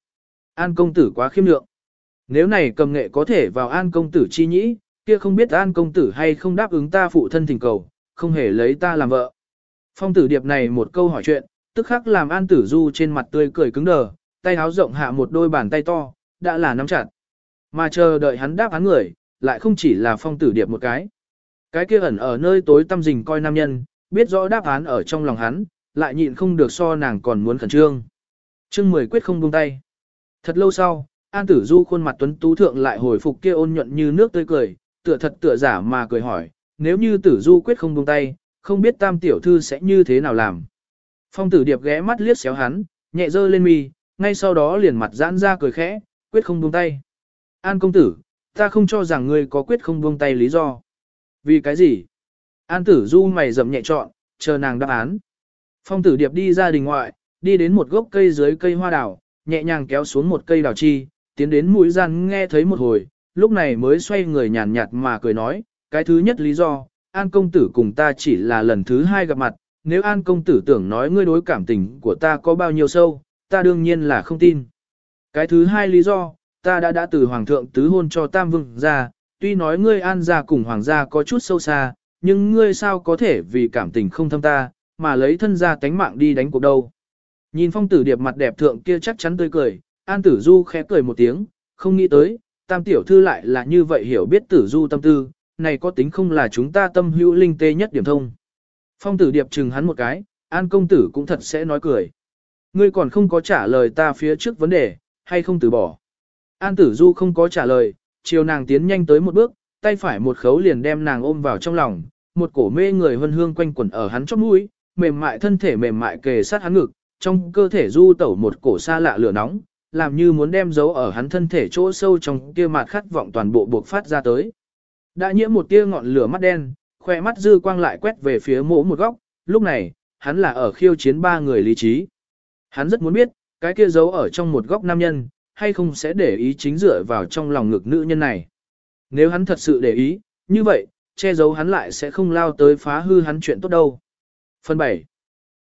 An công tử quá khiêm lượng. Nếu này cầm nghệ có thể vào an công tử chi nhĩ, kia không biết an công tử hay không đáp ứng ta phụ thân thỉnh cầu, không hề lấy ta làm vợ. Phong tử điệp này một câu hỏi chuyện, tức khắc làm an tử du trên mặt tươi cười cứng đờ, tay háo rộng hạ một đôi bàn tay to, đã là nắm chặt. Mà chờ đợi hắn đáp án người, lại không chỉ là phong tử điệp một cái. Cái kia ẩn ở nơi tối tâm rình coi nam nhân, biết rõ đáp án ở trong lòng hắn, lại nhịn không được so nàng còn muốn khẩn trương. trương mười quyết không buông tay. Thật lâu sau, An Tử Du khuôn mặt tuấn tú thượng lại hồi phục kia ôn nhuận như nước tươi cười, tựa thật tựa giả mà cười hỏi, nếu như Tử Du quyết không buông tay, không biết Tam tiểu thư sẽ như thế nào làm. Phong Tử Điệp ghé mắt liếc xéo hắn, nhẹ giơ lên mi, ngay sau đó liền mặt giãn ra cười khẽ, quyết không buông tay. An công tử, ta không cho rằng ngươi có quyết không buông tay lý do. Vì cái gì? An tử du mày rậm nhẹ trọn, chờ nàng đáp án. Phong tử điệp đi ra đình ngoại, đi đến một gốc cây dưới cây hoa đào, nhẹ nhàng kéo xuống một cây đào chi, tiến đến mũi gian nghe thấy một hồi, lúc này mới xoay người nhàn nhạt mà cười nói, cái thứ nhất lý do, An công tử cùng ta chỉ là lần thứ hai gặp mặt, nếu An công tử tưởng nói ngươi đối cảm tình của ta có bao nhiêu sâu, ta đương nhiên là không tin. Cái thứ hai lý do, ta đã đã từ hoàng thượng tứ hôn cho Tam Vương ra, tuy nói ngươi An gia cùng hoàng gia có chút sâu xa, nhưng ngươi sao có thể vì cảm tình không thâm ta, mà lấy thân gia tánh mạng đi đánh cuộc đâu. Nhìn phong tử điệp mặt đẹp thượng kia chắc chắn tươi cười, An tử du khẽ cười một tiếng, không nghĩ tới, tam tiểu thư lại là như vậy hiểu biết tử du tâm tư, này có tính không là chúng ta tâm hữu linh tê nhất điểm thông. Phong tử điệp chừng hắn một cái, An công tử cũng thật sẽ nói cười. Ngươi còn không có trả lời ta phía trước vấn đề, hay không từ bỏ. An tử du không có trả lời, chiều nàng tiến nhanh tới một bước, tay phải một khấu liền đem nàng ôm vào trong lòng, một cổ mê người hân hương quanh quẩn ở hắn chóp mũi, mềm mại thân thể mềm mại kề sát hắn ngực, trong cơ thể du tẩu một cổ xa lạ lửa nóng, làm như muốn đem dấu ở hắn thân thể chỗ sâu trong kia mạt khát vọng toàn bộ buộc phát ra tới. Đã nhiễm một tia ngọn lửa mắt đen, khoe mắt dư quang lại quét về phía mỗ một góc, lúc này, hắn là ở khiêu chiến ba người lý trí. Hắn rất muốn biết, cái kia giấu ở trong một góc nam nhân, hay không sẽ để ý chính dựa vào trong lòng ngực nữ nhân này. Nếu hắn thật sự để ý, như vậy, che giấu hắn lại sẽ không lao tới phá hư hắn chuyện tốt đâu. Phần 7.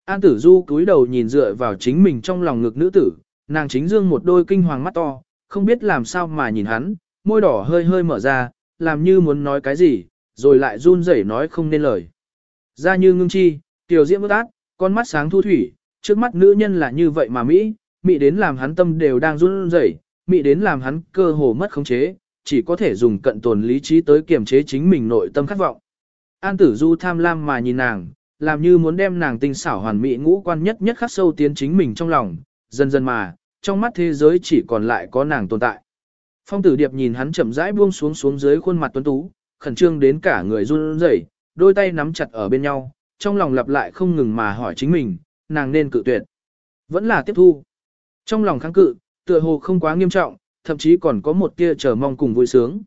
An tử du cúi đầu nhìn dựa vào chính mình trong lòng ngực nữ tử, nàng chính dương một đôi kinh hoàng mắt to, không biết làm sao mà nhìn hắn, môi đỏ hơi hơi mở ra, làm như muốn nói cái gì, rồi lại run rẩy nói không nên lời. Ra như ngưng chi, tiểu diễm ước ác, con mắt sáng thu thủy, trước mắt nữ nhân là như vậy mà Mỹ, Mỹ đến làm hắn tâm đều đang run rẩy, Mỹ đến làm hắn cơ hồ mất khống chế, chỉ có thể dùng cận tồn lý trí tới kiềm chế chính mình nội tâm khát vọng. An tử du tham lam mà nhìn nàng, làm như muốn đem nàng tinh xảo hoàn mỹ ngũ quan nhất nhất khắc sâu tiến chính mình trong lòng, dần dần mà, trong mắt thế giới chỉ còn lại có nàng tồn tại. Phong tử điệp nhìn hắn chậm rãi buông xuống xuống dưới khuôn mặt tuấn tú, khẩn trương đến cả người run rẩy, đôi tay nắm chặt ở bên nhau, trong lòng lặp lại không ngừng mà hỏi chính mình, nàng nên cự tuyệt. Vẫn là tiếp thu. Trong lòng kháng cự, tựa hồ không quá nghiêm trọng, thậm chí còn có một tia chờ mong cùng vui sướng.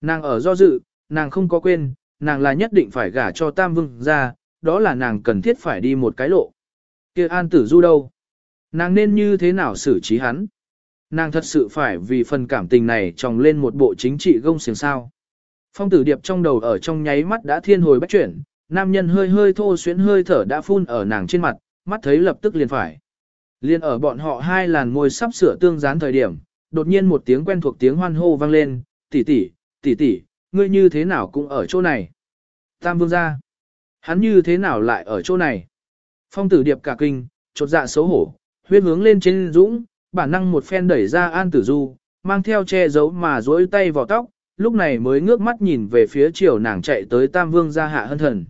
Nàng ở do dự, nàng không có quên, nàng là nhất định phải gả cho Tam Vương ra, đó là nàng cần thiết phải đi một cái lộ. Kia An Tử Du đâu? Nàng nên như thế nào xử trí hắn? Nàng thật sự phải vì phần cảm tình này tròng lên một bộ chính trị gông xiềng sao. Phong tử điệp trong đầu ở trong nháy mắt đã thiên hồi bách chuyển, nam nhân hơi hơi thô xuyến hơi thở đã phun ở nàng trên mặt, mắt thấy lập tức liền phải. Liên ở bọn họ hai làn môi sắp sửa tương gián thời điểm, đột nhiên một tiếng quen thuộc tiếng hoan hô vang lên, tỷ tỷ, tỷ tỷ, ngươi như thế nào cũng ở chỗ này. Tam vương gia, hắn như thế nào lại ở chỗ này. Phong tử điệp cả kinh, chột dạ xấu hổ, huyết hướng lên trên dũng, bản năng một phen đẩy ra an tử du, mang theo che giấu mà duỗi tay vào tóc, lúc này mới ngước mắt nhìn về phía chiều nàng chạy tới tam vương gia hạ hân thần.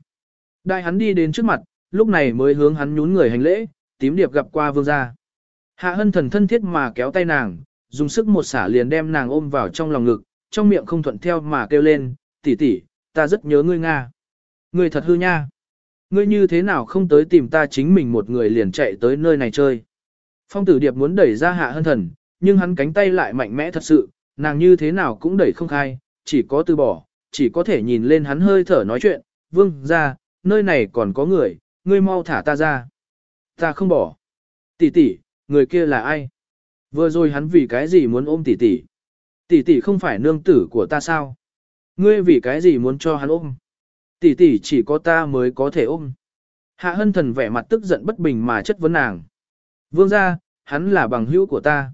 Đại hắn đi đến trước mặt, lúc này mới hướng hắn nhún người hành lễ, tím điệp gặp qua vương gia. Hạ hân thần thân thiết mà kéo tay nàng, dùng sức một xả liền đem nàng ôm vào trong lòng ngực, trong miệng không thuận theo mà kêu lên, tỷ tỷ, ta rất nhớ ngươi Nga. Ngươi thật hư nha. Ngươi như thế nào không tới tìm ta chính mình một người liền chạy tới nơi này chơi. Phong tử điệp muốn đẩy ra hạ hân thần, nhưng hắn cánh tay lại mạnh mẽ thật sự, nàng như thế nào cũng đẩy không khai, chỉ có từ bỏ, chỉ có thể nhìn lên hắn hơi thở nói chuyện, vương ra, nơi này còn có người, ngươi mau thả ta ra. Ta không bỏ. Tỷ tỷ, người kia là ai? Vừa rồi hắn vì cái gì muốn ôm tỷ tỷ? Tỷ tỷ không phải nương tử của ta sao? Ngươi vì cái gì muốn cho hắn ôm? Tỷ tỷ chỉ có ta mới có thể ôm. Hạ hân thần vẻ mặt tức giận bất bình mà chất vấn nàng. Vương ra, hắn là bằng hữu của ta.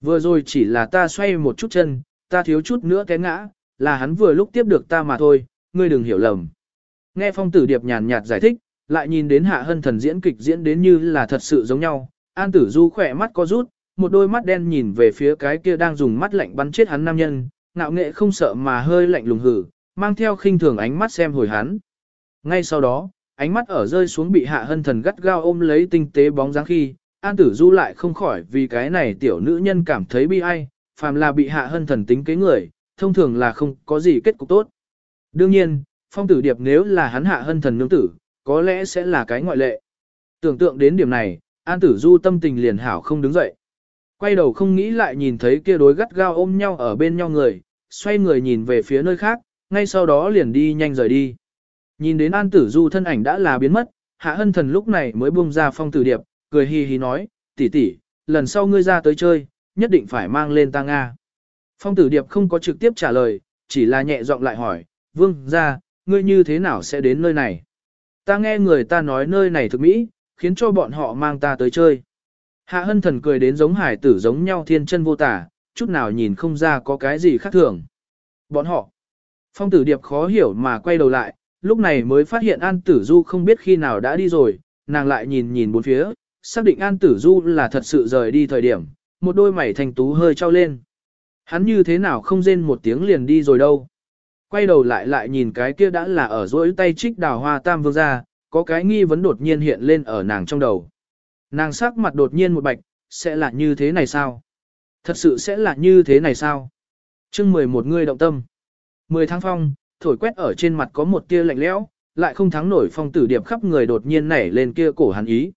Vừa rồi chỉ là ta xoay một chút chân, ta thiếu chút nữa té ngã, là hắn vừa lúc tiếp được ta mà thôi, ngươi đừng hiểu lầm. Nghe phong tử điệp nhàn nhạt giải thích, lại nhìn đến hạ hân thần diễn kịch diễn đến như là thật sự giống nhau, an tử du khỏe mắt có rút, một đôi mắt đen nhìn về phía cái kia đang dùng mắt lạnh bắn chết hắn nam nhân, ngạo nghệ không sợ mà hơi lạnh lùng hử, mang theo khinh thường ánh mắt xem hồi hắn. Ngay sau đó, ánh mắt ở rơi xuống bị hạ hân thần gắt gao ôm lấy tinh tế bóng dáng khi, An Tử Du lại không khỏi vì cái này tiểu nữ nhân cảm thấy bi ai, phàm là bị hạ hân thần tính kế người, thông thường là không có gì kết cục tốt. Đương nhiên, phong tử điệp nếu là hắn hạ hân thần nương tử, có lẽ sẽ là cái ngoại lệ. Tưởng tượng đến điểm này, An Tử Du tâm tình liền hảo không đứng dậy. Quay đầu không nghĩ lại nhìn thấy kia đối gắt gao ôm nhau ở bên nhau người, xoay người nhìn về phía nơi khác, ngay sau đó liền đi nhanh rời đi. Nhìn đến An Tử Du thân ảnh đã là biến mất, Hạ Hân Thần lúc này mới buông ra phong tử điệp, cười hi hi nói, tỷ tỷ, lần sau ngươi ra tới chơi, nhất định phải mang lên ta Nga. Phong tử điệp không có trực tiếp trả lời, chỉ là nhẹ giọng lại hỏi, vương ra, ngươi như thế nào sẽ đến nơi này? Ta nghe người ta nói nơi này thực mỹ, khiến cho bọn họ mang ta tới chơi. Hạ hân thần cười đến giống hải tử giống nhau thiên chân vô tả, chút nào nhìn không ra có cái gì khác thường. Bọn họ. Phong tử điệp khó hiểu mà quay đầu lại, lúc này mới phát hiện An Tử Du không biết khi nào đã đi rồi, nàng lại nhìn nhìn bốn phía, xác định An Tử Du là thật sự rời đi thời điểm, một đôi mày thành tú hơi trao lên. Hắn như thế nào không rên một tiếng liền đi rồi đâu. Quay đầu lại lại nhìn cái kia đã là ở rỗi tay trích đào hoa tam vương ra, có cái nghi vấn đột nhiên hiện lên ở nàng trong đầu. Nàng sắc mặt đột nhiên một bạch, sẽ là như thế này sao? Thật sự sẽ là như thế này sao? chương 11 người động tâm. 10 tháng phong, thổi quét ở trên mặt có một tia lạnh lẽo, lại không thắng nổi phong tử điệp khắp người đột nhiên nảy lên kia cổ hắn ý.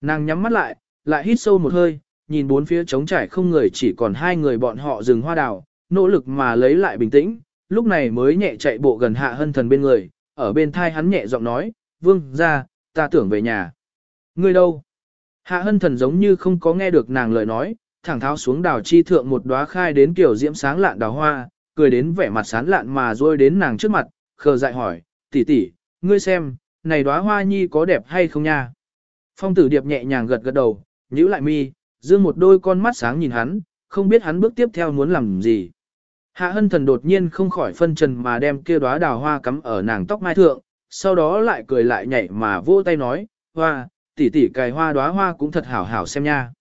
Nàng nhắm mắt lại, lại hít sâu một hơi, nhìn bốn phía trống trải không người chỉ còn hai người bọn họ dừng hoa đào, nỗ lực mà lấy lại bình tĩnh, lúc này mới nhẹ chạy bộ gần hạ hân thần bên người, ở bên thai hắn nhẹ giọng nói, vương ra, ta tưởng về nhà. Ngươi đâu? Hạ hân thần giống như không có nghe được nàng lời nói, thẳng tháo xuống đào chi thượng một đóa khai đến kiểu diễm sáng lạn đào hoa, cười đến vẻ mặt sán lạn mà rôi đến nàng trước mặt, khờ dại hỏi, tỷ tỷ, ngươi xem, này đóa hoa nhi có đẹp hay không nha? Phong tử điệp nhẹ nhàng gật gật đầu, nhíu lại mi, dương một đôi con mắt sáng nhìn hắn, không biết hắn bước tiếp theo muốn làm gì. Hạ hân thần đột nhiên không khỏi phân trần mà đem kia đóa đào hoa cắm ở nàng tóc mai thượng, sau đó lại cười lại nhảy mà vỗ tay nói, hoa, tỷ tỷ cài hoa đóa hoa cũng thật hảo hảo xem nha.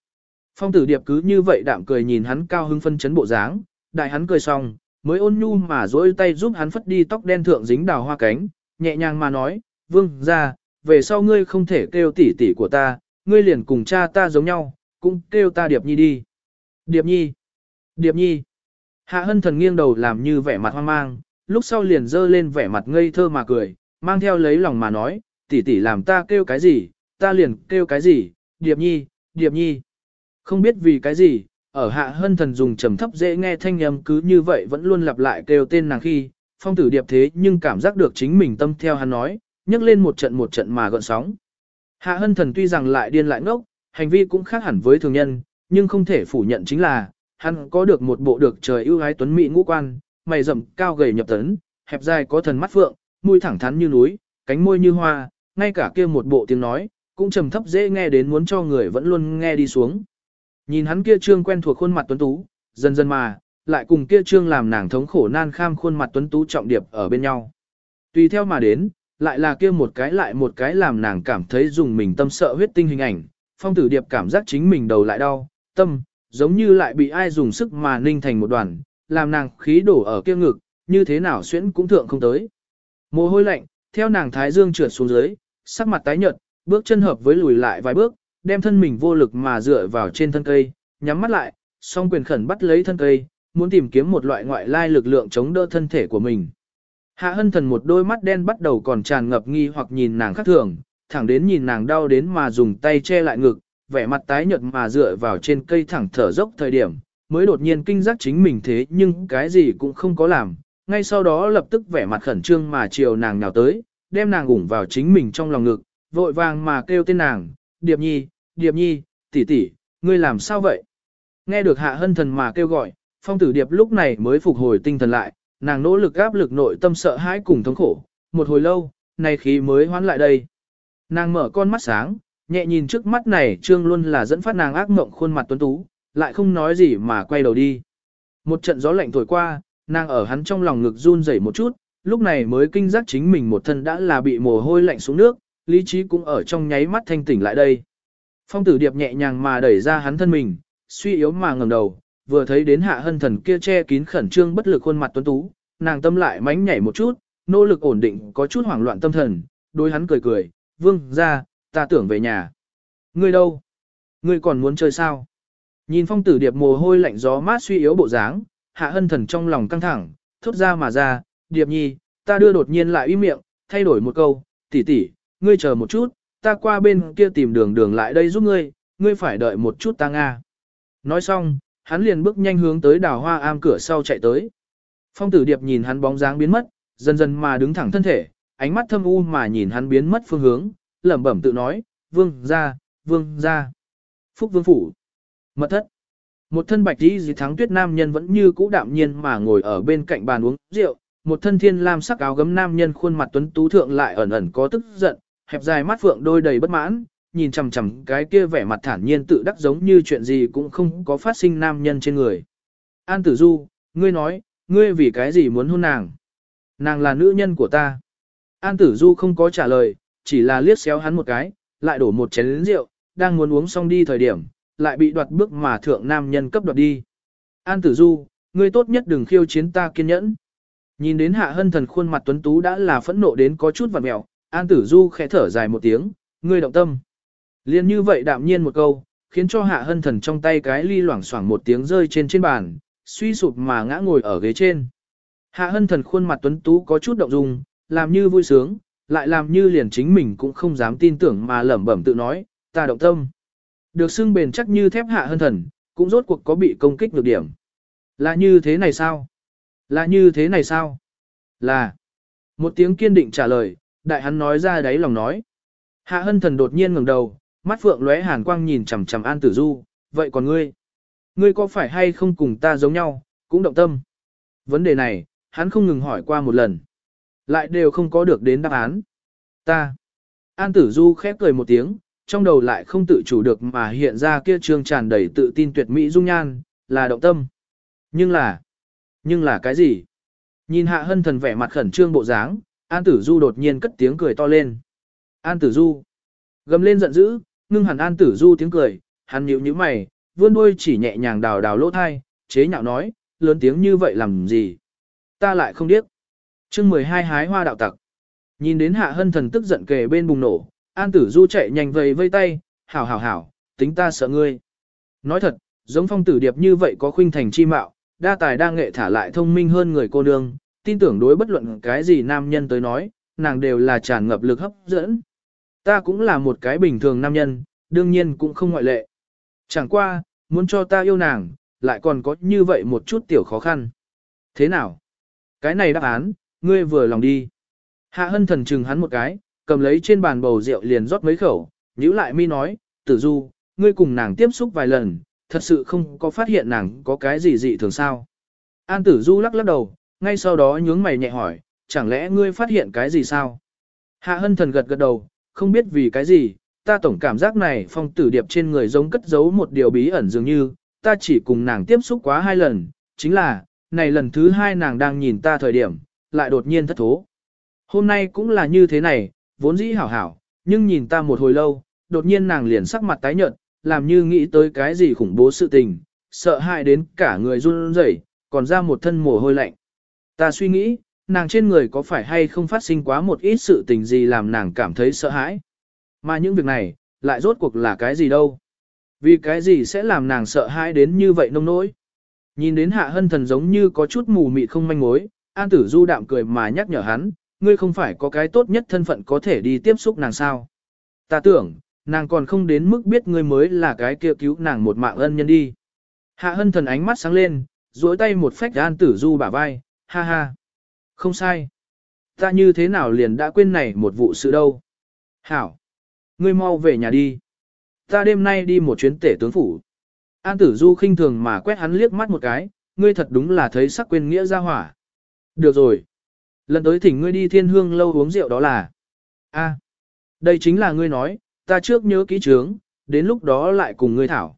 Phong tử điệp cứ như vậy đạm cười nhìn hắn cao hưng phân chấn bộ dáng, đại hắn cười xong, mới ôn nhu mà dỗi tay giúp hắn phất đi tóc đen thượng dính đào hoa cánh, nhẹ nhàng mà nói, vương ra, về sau ngươi không thể kêu tỷ tỷ của ta, ngươi liền cùng cha ta giống nhau, cũng kêu ta Điệp Nhi đi. Điệp Nhi, Điệp Nhi. Hạ hân thần nghiêng đầu làm như vẻ mặt hoang mang, lúc sau liền dơ lên vẻ mặt ngây thơ mà cười, mang theo lấy lòng mà nói, tỷ tỷ làm ta kêu cái gì, ta liền kêu cái gì, Điệp Nhi, Điệp Nhi. Không biết vì cái gì, ở hạ hân thần dùng trầm thấp dễ nghe thanh âm cứ như vậy vẫn luôn lặp lại kêu tên nàng khi, phong tử điệp thế nhưng cảm giác được chính mình tâm theo hắn nói, nhấc lên một trận một trận mà gợn sóng. Hạ hân thần tuy rằng lại điên lại ngốc, hành vi cũng khác hẳn với thường nhân, nhưng không thể phủ nhận chính là, hắn có được một bộ được trời ưu ái tuấn mỹ ngũ quan, mày rậm cao gầy nhập tấn, hẹp dài có thần mắt phượng, mũi thẳng thắn như núi, cánh môi như hoa, ngay cả kia một bộ tiếng nói, cũng trầm thấp dễ nghe đến muốn cho người vẫn luôn nghe đi xuống. Nhìn hắn kia trương quen thuộc khuôn mặt tuấn tú, dần dần mà, lại cùng kia trương làm nàng thống khổ nan kham khuôn mặt tuấn tú trọng điệp ở bên nhau. Tùy theo mà đến, lại là kia một cái lại một cái làm nàng cảm thấy dùng mình tâm sợ huyết tinh hình ảnh, phong tử điệp cảm giác chính mình đầu lại đau, tâm, giống như lại bị ai dùng sức mà ninh thành một đoàn, làm nàng khí đổ ở kia ngực, như thế nào xuyễn cũng thượng không tới. Mồ hôi lạnh, theo nàng thái dương trượt xuống dưới, sắc mặt tái nhợt, bước chân hợp với lùi lại vài bước, đem thân mình vô lực mà dựa vào trên thân cây, nhắm mắt lại, song quyền khẩn bắt lấy thân cây, muốn tìm kiếm một loại ngoại lai lực lượng chống đỡ thân thể của mình. Hạ hân thần một đôi mắt đen bắt đầu còn tràn ngập nghi hoặc nhìn nàng khác thường, thẳng đến nhìn nàng đau đến mà dùng tay che lại ngực, vẻ mặt tái nhợt mà dựa vào trên cây thẳng thở dốc thời điểm, mới đột nhiên kinh giác chính mình thế nhưng cái gì cũng không có làm, ngay sau đó lập tức vẻ mặt khẩn trương mà chiều nàng nhào tới, đem nàng ủng vào chính mình trong lòng ngực, vội vàng mà kêu tên nàng, Điệp Nhi, Điệp Nhi, tỷ tỷ, ngươi làm sao vậy? Nghe được hạ hân thần mà kêu gọi, phong tử Điệp lúc này mới phục hồi tinh thần lại, nàng nỗ lực áp lực nội tâm sợ hãi cùng thống khổ, một hồi lâu, này khí mới hoán lại đây. Nàng mở con mắt sáng, nhẹ nhìn trước mắt này trương luôn là dẫn phát nàng ác mộng khuôn mặt tuấn tú, lại không nói gì mà quay đầu đi. Một trận gió lạnh thổi qua, nàng ở hắn trong lòng ngực run rẩy một chút, lúc này mới kinh giác chính mình một thân đã là bị mồ hôi lạnh xuống nước, lý trí cũng ở trong nháy mắt thanh tỉnh lại đây. Phong tử điệp nhẹ nhàng mà đẩy ra hắn thân mình, suy yếu mà ngẩng đầu, vừa thấy đến hạ hân thần kia che kín khẩn trương bất lực khuôn mặt tuấn tú, nàng tâm lại mánh nhảy một chút, nỗ lực ổn định có chút hoảng loạn tâm thần, đối hắn cười cười, vương ra, ta tưởng về nhà. Ngươi đâu? Ngươi còn muốn chơi sao? Nhìn phong tử điệp mồ hôi lạnh gió mát suy yếu bộ dáng, hạ hân thần trong lòng căng thẳng, thốt ra mà ra, điệp nhi, ta đưa đột nhiên lại uy miệng, thay đổi một câu, tỷ tỷ, ngươi chờ một chút, ta qua bên kia tìm đường đường lại đây giúp ngươi, ngươi phải đợi một chút ta nga. Nói xong, hắn liền bước nhanh hướng tới đào hoa am cửa sau chạy tới. Phong tử điệp nhìn hắn bóng dáng biến mất, dần dần mà đứng thẳng thân thể, ánh mắt thâm u mà nhìn hắn biến mất phương hướng, lẩm bẩm tự nói, vương ra, vương ra. Phúc vương phủ. Mật thất. Một thân bạch đi dì thắng tuyết nam nhân vẫn như cũ đạm nhiên mà ngồi ở bên cạnh bàn uống rượu, một thân thiên lam sắc áo gấm nam nhân khuôn mặt tuấn tú thượng lại ẩn ẩn có tức giận, hẹp dài mắt phượng đôi đầy bất mãn, nhìn chằm chằm cái kia vẻ mặt thản nhiên tự đắc giống như chuyện gì cũng không có phát sinh nam nhân trên người. An Tử Du, ngươi nói, ngươi vì cái gì muốn hôn nàng? Nàng là nữ nhân của ta. An Tử Du không có trả lời, chỉ là liếc xéo hắn một cái, lại đổ một chén rượu, đang muốn uống xong đi thời điểm, lại bị đoạt bước mà thượng nam nhân cấp đoạt đi. An Tử Du, ngươi tốt nhất đừng khiêu chiến ta kiên nhẫn. Nhìn đến hạ hân thần khuôn mặt tuấn tú đã là phẫn nộ đến có chút vặt mẹo, An Tử Du khẽ thở dài một tiếng, ngươi động tâm. Liên như vậy đạm nhiên một câu, khiến cho hạ hân thần trong tay cái ly loảng xoảng một tiếng rơi trên trên bàn, suy sụp mà ngã ngồi ở ghế trên. Hạ hân thần khuôn mặt tuấn tú có chút động dung, làm như vui sướng, lại làm như liền chính mình cũng không dám tin tưởng mà lẩm bẩm tự nói, ta động tâm. Được xưng bền chắc như thép hạ hân thần, cũng rốt cuộc có bị công kích được điểm. Là như thế này sao? Là như thế này sao? Là. Một tiếng kiên định trả lời, đại hắn nói ra đáy lòng nói. Hạ hân thần đột nhiên ngẩng đầu, mắt phượng lóe hàn quang nhìn chằm chằm An Tử Du, vậy còn ngươi? Ngươi có phải hay không cùng ta giống nhau, cũng động tâm? Vấn đề này, hắn không ngừng hỏi qua một lần. Lại đều không có được đến đáp án. Ta. An Tử Du khép cười một tiếng, trong đầu lại không tự chủ được mà hiện ra kia trương tràn đầy tự tin tuyệt mỹ dung nhan, là động tâm. Nhưng là, nhưng là cái gì? Nhìn hạ hân thần vẻ mặt khẩn trương bộ dáng, An Tử Du đột nhiên cất tiếng cười to lên. An Tử Du. Gầm lên giận dữ, ngưng hẳn An Tử Du tiếng cười, hắn nhíu nhíu mày, vươn đuôi chỉ nhẹ nhàng đào đào lỗ thai, chế nhạo nói, lớn tiếng như vậy làm gì? Ta lại không điếc. chương 12 hái hoa đạo tặc. Nhìn đến hạ hân thần tức giận kề bên bùng nổ, An Tử Du chạy nhanh về vây tay, hảo hảo hảo, tính ta sợ ngươi. Nói thật, giống phong tử điệp như vậy có khuynh thành chi mạo, đa tài đa nghệ thả lại thông minh hơn người cô nương, tin tưởng đối bất luận cái gì nam nhân tới nói, nàng đều là tràn ngập lực hấp dẫn. Ta cũng là một cái bình thường nam nhân, đương nhiên cũng không ngoại lệ. Chẳng qua, muốn cho ta yêu nàng, lại còn có như vậy một chút tiểu khó khăn. Thế nào? Cái này đáp án, ngươi vừa lòng đi. Hạ hân thần chừng hắn một cái, cầm lấy trên bàn bầu rượu liền rót mấy khẩu, nhíu lại mi nói, tử du, ngươi cùng nàng tiếp xúc vài lần, thật sự không có phát hiện nàng có cái gì dị thường sao. An tử du lắc lắc đầu, ngay sau đó nhướng mày nhẹ hỏi, chẳng lẽ ngươi phát hiện cái gì sao? Hạ hân thần gật gật đầu, không biết vì cái gì, ta tổng cảm giác này phong tử điệp trên người giống cất giấu một điều bí ẩn dường như, ta chỉ cùng nàng tiếp xúc quá hai lần, chính là, này lần thứ hai nàng đang nhìn ta thời điểm, lại đột nhiên thất thố. Hôm nay cũng là như thế này, vốn dĩ hảo hảo, nhưng nhìn ta một hồi lâu, đột nhiên nàng liền sắc mặt tái nhợt, làm như nghĩ tới cái gì khủng bố sự tình, sợ hãi đến cả người run rẩy, còn ra một thân mồ hôi lạnh. Ta suy nghĩ, nàng trên người có phải hay không phát sinh quá một ít sự tình gì làm nàng cảm thấy sợ hãi. Mà những việc này, lại rốt cuộc là cái gì đâu. Vì cái gì sẽ làm nàng sợ hãi đến như vậy nông nỗi? Nhìn đến hạ hân thần giống như có chút mù mịt không manh mối, An Tử Du đạm cười mà nhắc nhở hắn, ngươi không phải có cái tốt nhất thân phận có thể đi tiếp xúc nàng sao. Ta tưởng, nàng còn không đến mức biết ngươi mới là cái kia cứu nàng một mạng ân nhân đi. Hạ hân thần ánh mắt sáng lên, duỗi tay một phách An Tử Du bả vai, ha ha. Không sai. Ta như thế nào liền đã quên này một vụ sự đâu. Hảo. Ngươi mau về nhà đi. Ta đêm nay đi một chuyến tể tướng phủ. An tử du khinh thường mà quét hắn liếc mắt một cái, ngươi thật đúng là thấy sắc quên nghĩa ra hỏa. Được rồi. Lần tới thỉnh ngươi đi thiên hương lâu uống rượu đó là. a đây chính là ngươi nói, ta trước nhớ kỹ trướng, đến lúc đó lại cùng ngươi thảo.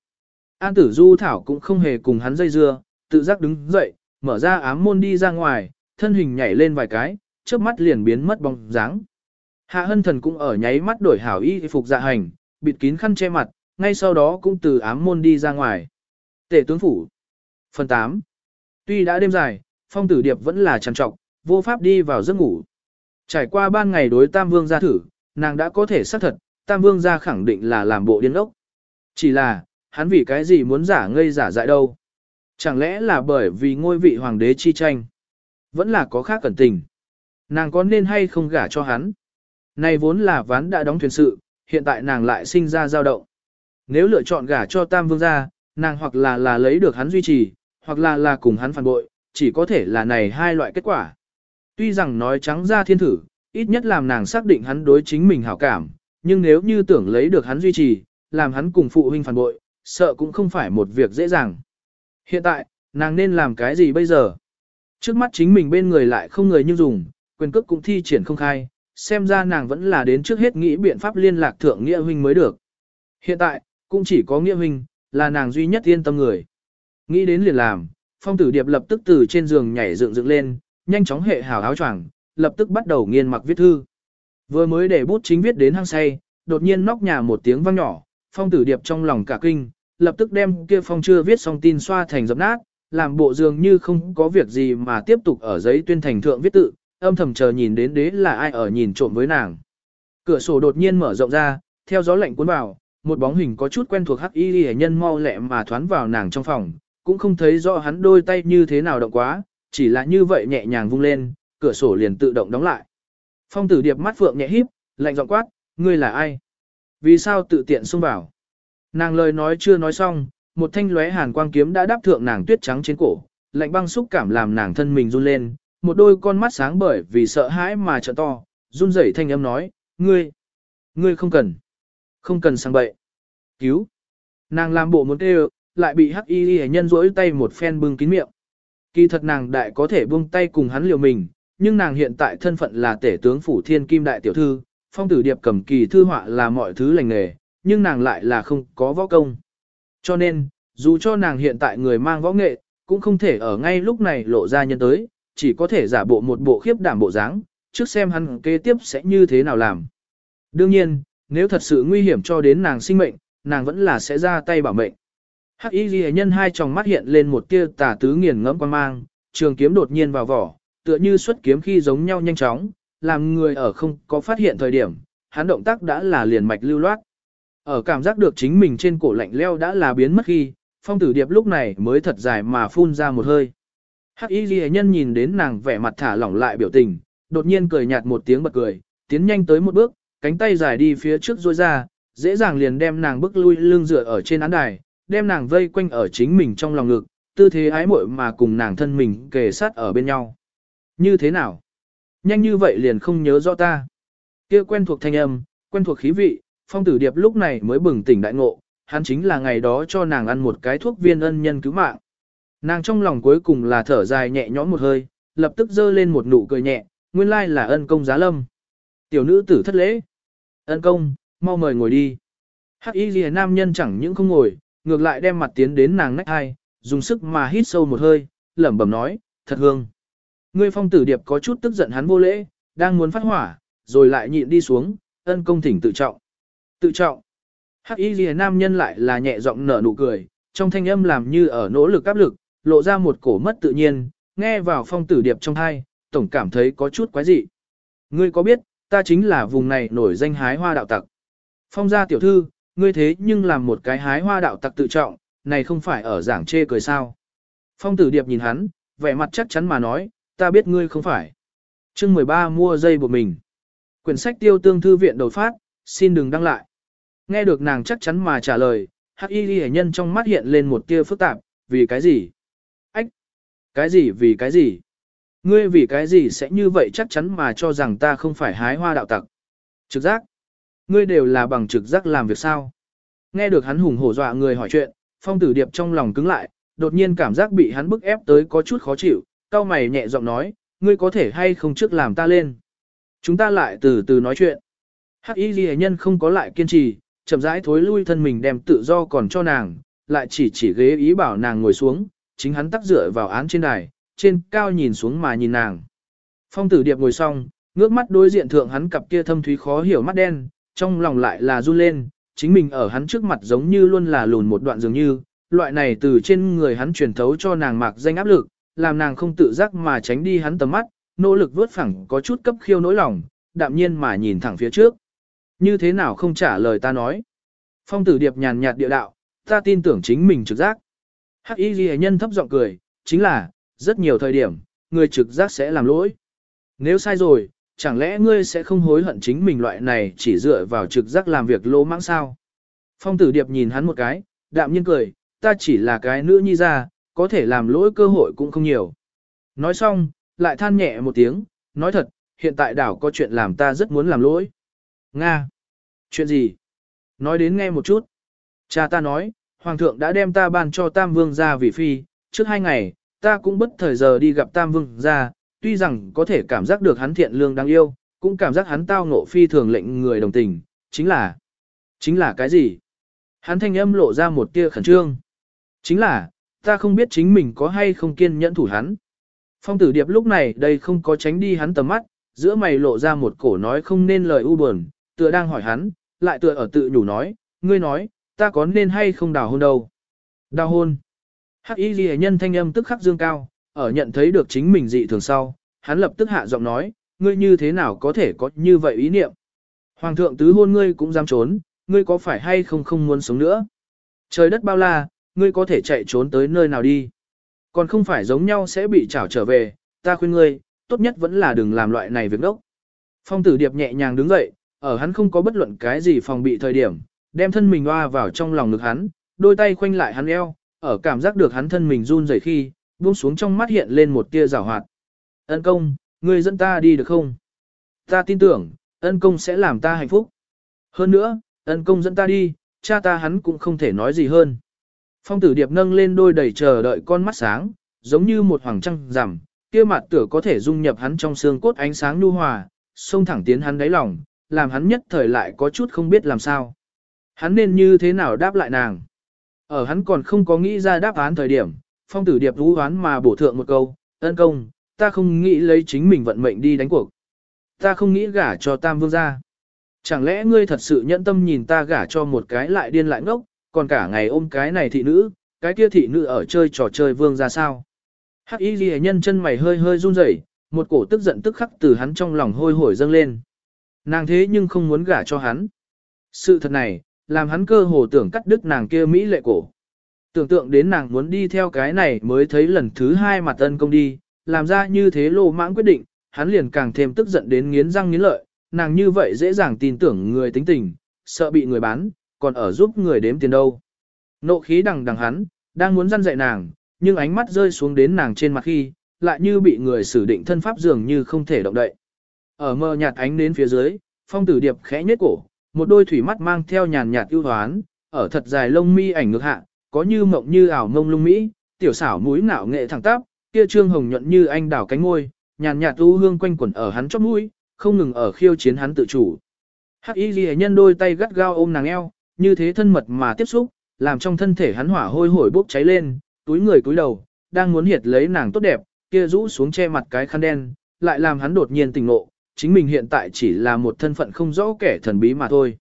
An tử du thảo cũng không hề cùng hắn dây dưa, tự giác đứng dậy, mở ra ám môn đi ra ngoài, thân hình nhảy lên vài cái, trước mắt liền biến mất bóng dáng. Hạ hân thần cũng ở nháy mắt đổi hảo y phục dạ hành, bịt kín khăn che mặt, ngay sau đó cũng từ ám môn đi ra ngoài. Tể tướng phủ. Phần 8. Tuy đã đêm dài, phong tử điệp vẫn là trằn trọc, vô pháp đi vào giấc ngủ. Trải qua ban ngày đối Tam Vương gia thử, nàng đã có thể xác thật, Tam Vương gia khẳng định là làm bộ điên ốc. Chỉ là, hắn vì cái gì muốn giả ngây giả dại đâu. Chẳng lẽ là bởi vì ngôi vị hoàng đế chi tranh. Vẫn là có khác cẩn tình. Nàng có nên hay không gả cho hắn. Này vốn là ván đã đóng thuyền sự, hiện tại nàng lại sinh ra dao động. Nếu lựa chọn gả cho Tam Vương gia, nàng hoặc là là lấy được hắn duy trì, hoặc là là cùng hắn phản bội, chỉ có thể là này hai loại kết quả. Tuy rằng nói trắng ra thiên thử, ít nhất làm nàng xác định hắn đối chính mình hảo cảm, nhưng nếu như tưởng lấy được hắn duy trì, làm hắn cùng phụ huynh phản bội, sợ cũng không phải một việc dễ dàng. Hiện tại, nàng nên làm cái gì bây giờ? Trước mắt chính mình bên người lại không người như dùng, quyền cước cũng thi triển không khai, xem ra nàng vẫn là đến trước hết nghĩ biện pháp liên lạc thượng nghĩa huynh mới được. Hiện tại, cũng chỉ có nghĩa huynh, là nàng duy nhất yên tâm người. Nghĩ đến liền làm, phong tử điệp lập tức từ trên giường nhảy dựng dựng lên, nhanh chóng hệ hào áo choàng, lập tức bắt đầu nghiên mặc viết thư. Vừa mới để bút chính viết đến hang say, đột nhiên nóc nhà một tiếng vang nhỏ, phong tử điệp trong lòng cả kinh, lập tức đem kia phong chưa viết xong tin xoa thành dập nát, làm bộ dường như không có việc gì mà tiếp tục ở giấy tuyên thành thượng viết tự, âm thầm chờ nhìn đến đế là ai ở nhìn trộm với nàng. Cửa sổ đột nhiên mở rộng ra, theo gió lạnh cuốn vào, một bóng hình có chút quen thuộc hắc y hệ nhân mau lẹ mà thoán vào nàng trong phòng, cũng không thấy rõ hắn đôi tay như thế nào động quá, chỉ là như vậy nhẹ nhàng vung lên, cửa sổ liền tự động đóng lại. Phong tử điệp mắt phượng nhẹ híp, lạnh giọng quát, ngươi là ai? Vì sao tự tiện xông vào? Nàng lời nói chưa nói xong, một thanh lóe hàn quang kiếm đã đáp thượng nàng tuyết trắng trên cổ, lạnh băng xúc cảm làm nàng thân mình run lên, một đôi con mắt sáng bởi vì sợ hãi mà trợ to, run rẩy thanh âm nói, ngươi, ngươi không cần, không cần sang bậy, cứu. Nàng làm bộ muốn kêu, lại bị hắc y nhân rỗi tay một phen bưng kín miệng. Kỳ thật nàng đại có thể buông tay cùng hắn liều mình, nhưng nàng hiện tại thân phận là tể tướng phủ thiên kim đại tiểu thư, phong tử điệp cầm kỳ thư họa là mọi thứ lành nghề, nhưng nàng lại là không có võ công. Cho nên, dù cho nàng hiện tại người mang võ nghệ, cũng không thể ở ngay lúc này lộ ra nhân tới, chỉ có thể giả bộ một bộ khiếp đảm bộ dáng, trước xem hắn kế tiếp sẽ như thế nào làm. Đương nhiên, nếu thật sự nguy hiểm cho đến nàng sinh mệnh, nàng vẫn là sẽ ra tay bảo mệnh. Hắc y ghi nhân hai tròng mắt hiện lên một tia tà tứ nghiền ngẫm quan mang, trường kiếm đột nhiên vào vỏ, tựa như xuất kiếm khi giống nhau nhanh chóng, làm người ở không có phát hiện thời điểm, hắn động tác đã là liền mạch lưu loát. Ở cảm giác được chính mình trên cổ lạnh leo đã là biến mất khi, phong tử điệp lúc này mới thật dài mà phun ra một hơi. Hắc y ghi nhân nhìn đến nàng vẻ mặt thả lỏng lại biểu tình, đột nhiên cười nhạt một tiếng bật cười, tiến nhanh tới một bước, cánh tay dài đi phía trước rôi ra, dễ dàng liền đem nàng bước lui lưng dựa ở trên án đài, đem nàng vây quanh ở chính mình trong lòng ngực, tư thế ái muội mà cùng nàng thân mình kề sát ở bên nhau. Như thế nào? Nhanh như vậy liền không nhớ rõ ta. Kia quen thuộc thanh âm, quen thuộc khí vị, phong tử điệp lúc này mới bừng tỉnh đại ngộ, hắn chính là ngày đó cho nàng ăn một cái thuốc viên ân nhân cứu mạng. Nàng trong lòng cuối cùng là thở dài nhẹ nhõm một hơi, lập tức giơ lên một nụ cười nhẹ, nguyên lai là ân công giá lâm. Tiểu nữ tử thất lễ. Ân công, mau mời ngồi đi. Hắc y ghi nam nhân chẳng những không ngồi, ngược lại đem mặt tiến đến nàng nách hai, dùng sức mà hít sâu một hơi, lẩm bẩm nói, thật hương. Ngươi phong tử điệp có chút tức giận hắn vô lễ, đang muốn phát hỏa, rồi lại nhịn đi xuống, ân công thỉnh tự trọng. Tự trọng. Hắc y ghi nam nhân lại là nhẹ giọng nở nụ cười, trong thanh âm làm như ở nỗ lực áp lực, lộ ra một cổ mất tự nhiên, nghe vào phong tử điệp trong hai, tổng cảm thấy có chút quái dị. Ngươi có biết, ta chính là vùng này nổi danh hái hoa đạo tặc. Phong gia tiểu thư, ngươi thế nhưng làm một cái hái hoa đạo tặc tự trọng, này không phải ở giảng chê cười sao. Phong tử điệp nhìn hắn, vẻ mặt chắc chắn mà nói, ta biết ngươi không phải. chương 13 mua dây buộc mình. Quyển sách tiêu tương thư viện đột phát, xin đừng đăng lại. Nghe được nàng chắc chắn mà trả lời, hắc y ghi nhân trong mắt hiện lên một tia phức tạp, vì cái gì? Ách! Cái gì vì cái gì? Ngươi vì cái gì sẽ như vậy chắc chắn mà cho rằng ta không phải hái hoa đạo tặc? Trực giác! Ngươi đều là bằng trực giác làm việc sao? Nghe được hắn hùng hổ dọa người hỏi chuyện, phong tử điệp trong lòng cứng lại, đột nhiên cảm giác bị hắn bức ép tới có chút khó chịu, cao mày nhẹ giọng nói, ngươi có thể hay không trước làm ta lên. Chúng ta lại từ từ nói chuyện. Hắc y ghi nhân không có lại kiên trì, chậm rãi thối lui thân mình đem tự do còn cho nàng, lại chỉ chỉ ghế ý bảo nàng ngồi xuống, chính hắn tắc dựa vào án trên đài, trên cao nhìn xuống mà nhìn nàng. Phong tử điệp ngồi xong, ngước mắt đối diện thượng hắn cặp kia thâm thúy khó hiểu mắt đen, trong lòng lại là run lên, chính mình ở hắn trước mặt giống như luôn là lùn một đoạn dường như, loại này từ trên người hắn truyền thấu cho nàng mạc danh áp lực, làm nàng không tự giác mà tránh đi hắn tầm mắt, nỗ lực vớt phẳng có chút cấp khiêu nỗi lòng, đạm nhiên mà nhìn thẳng phía trước. Như thế nào không trả lời ta nói. Phong tử điệp nhàn nhạt địa đạo, ta tin tưởng chính mình trực giác. Hắc y ghi nhân thấp giọng cười, chính là, rất nhiều thời điểm, người trực giác sẽ làm lỗi. Nếu sai rồi, chẳng lẽ ngươi sẽ không hối hận chính mình loại này chỉ dựa vào trực giác làm việc lỗ mãng sao? Phong tử điệp nhìn hắn một cái, đạm nhiên cười, ta chỉ là cái nữ nhi ra, có thể làm lỗi cơ hội cũng không nhiều. Nói xong, lại than nhẹ một tiếng, nói thật, hiện tại đảo có chuyện làm ta rất muốn làm lỗi. Nga! Chuyện gì? Nói đến nghe một chút. Cha ta nói, Hoàng thượng đã đem ta ban cho Tam Vương ra vì phi, trước hai ngày, ta cũng bất thời giờ đi gặp Tam Vương ra, tuy rằng có thể cảm giác được hắn thiện lương đáng yêu, cũng cảm giác hắn tao ngộ phi thường lệnh người đồng tình, chính là... Chính là cái gì? Hắn thanh âm lộ ra một tia khẩn trương. Chính là, ta không biết chính mình có hay không kiên nhẫn thủ hắn. Phong tử điệp lúc này đây không có tránh đi hắn tầm mắt, giữa mày lộ ra một cổ nói không nên lời u buồn, tựa đang hỏi hắn, lại tựa ở tự nhủ nói, ngươi nói, ta có nên hay không đào hôn đâu. Đào hôn. Hắc y ghi nhân thanh âm tức khắc dương cao, ở nhận thấy được chính mình dị thường sau, hắn lập tức hạ giọng nói, ngươi như thế nào có thể có như vậy ý niệm. Hoàng thượng tứ hôn ngươi cũng dám trốn, ngươi có phải hay không không muốn sống nữa. Trời đất bao la, ngươi có thể chạy trốn tới nơi nào đi. Còn không phải giống nhau sẽ bị trảo trở về, ta khuyên ngươi, tốt nhất vẫn là đừng làm loại này việc đốc. Phong tử điệp nhẹ nhàng đứng dậy, ở hắn không có bất luận cái gì phòng bị thời điểm, đem thân mình hoa vào trong lòng ngực hắn, đôi tay khoanh lại hắn eo, ở cảm giác được hắn thân mình run rẩy khi, buông xuống trong mắt hiện lên một tia rào hoạt. Ân công, ngươi dẫn ta đi được không? Ta tin tưởng, ân công sẽ làm ta hạnh phúc. Hơn nữa, ân công dẫn ta đi, cha ta hắn cũng không thể nói gì hơn. Phong tử điệp nâng lên đôi đầy chờ đợi con mắt sáng, giống như một hoàng trăng rằm, kia mặt tựa có thể dung nhập hắn trong xương cốt ánh sáng nhu hòa, xông thẳng tiến hắn đáy lòng, làm hắn nhất thời lại có chút không biết làm sao. Hắn nên như thế nào đáp lại nàng. Ở hắn còn không có nghĩ ra đáp án thời điểm, phong tử điệp vũ hoán mà bổ thượng một câu, ân công, ta không nghĩ lấy chính mình vận mệnh đi đánh cuộc. Ta không nghĩ gả cho tam vương gia. Chẳng lẽ ngươi thật sự nhẫn tâm nhìn ta gả cho một cái lại điên lại ngốc, còn cả ngày ôm cái này thị nữ, cái kia thị nữ ở chơi trò chơi vương ra sao? Hắc y ghi nhân chân mày hơi hơi run rẩy, một cổ tức giận tức khắc từ hắn trong lòng hôi hổi dâng lên. Nàng thế nhưng không muốn gả cho hắn. Sự thật này, làm hắn cơ hồ tưởng cắt đứt nàng kia Mỹ lệ cổ. Tưởng tượng đến nàng muốn đi theo cái này mới thấy lần thứ hai mặt ân công đi, làm ra như thế lô mãng quyết định, hắn liền càng thêm tức giận đến nghiến răng nghiến lợi, nàng như vậy dễ dàng tin tưởng người tính tình, sợ bị người bán, còn ở giúp người đếm tiền đâu. Nộ khí đằng đằng hắn, đang muốn răn dạy nàng, nhưng ánh mắt rơi xuống đến nàng trên mặt khi, lại như bị người xử định thân pháp dường như không thể động đậy. Ở mờ nhạt ánh đến phía dưới, phong tử điệp khẽ nhếch cổ, một đôi thủy mắt mang theo nhàn nhạt ưu hoán, ở thật dài lông mi ảnh ngược hạ, có như mộng như ảo mông lung mỹ, tiểu xảo mũi ngạo nghệ thẳng tắp, kia trương hồng nhuận như anh đào cánh môi, nhàn nhạt u hương quanh quẩn ở hắn chóp mũi, không ngừng ở khiêu chiến hắn tự chủ. Hắc Y Liễu nhân đôi tay gắt gao ôm nàng eo, như thế thân mật mà tiếp xúc, làm trong thân thể hắn hỏa hôi hổi bốc cháy lên, túi người cúi đầu, đang muốn hiệt lấy nàng tốt đẹp, kia rũ xuống che mặt cái khăn đen, lại làm hắn đột nhiên tỉnh ngộ, chính mình hiện tại chỉ là một thân phận không rõ kẻ thần bí mà thôi.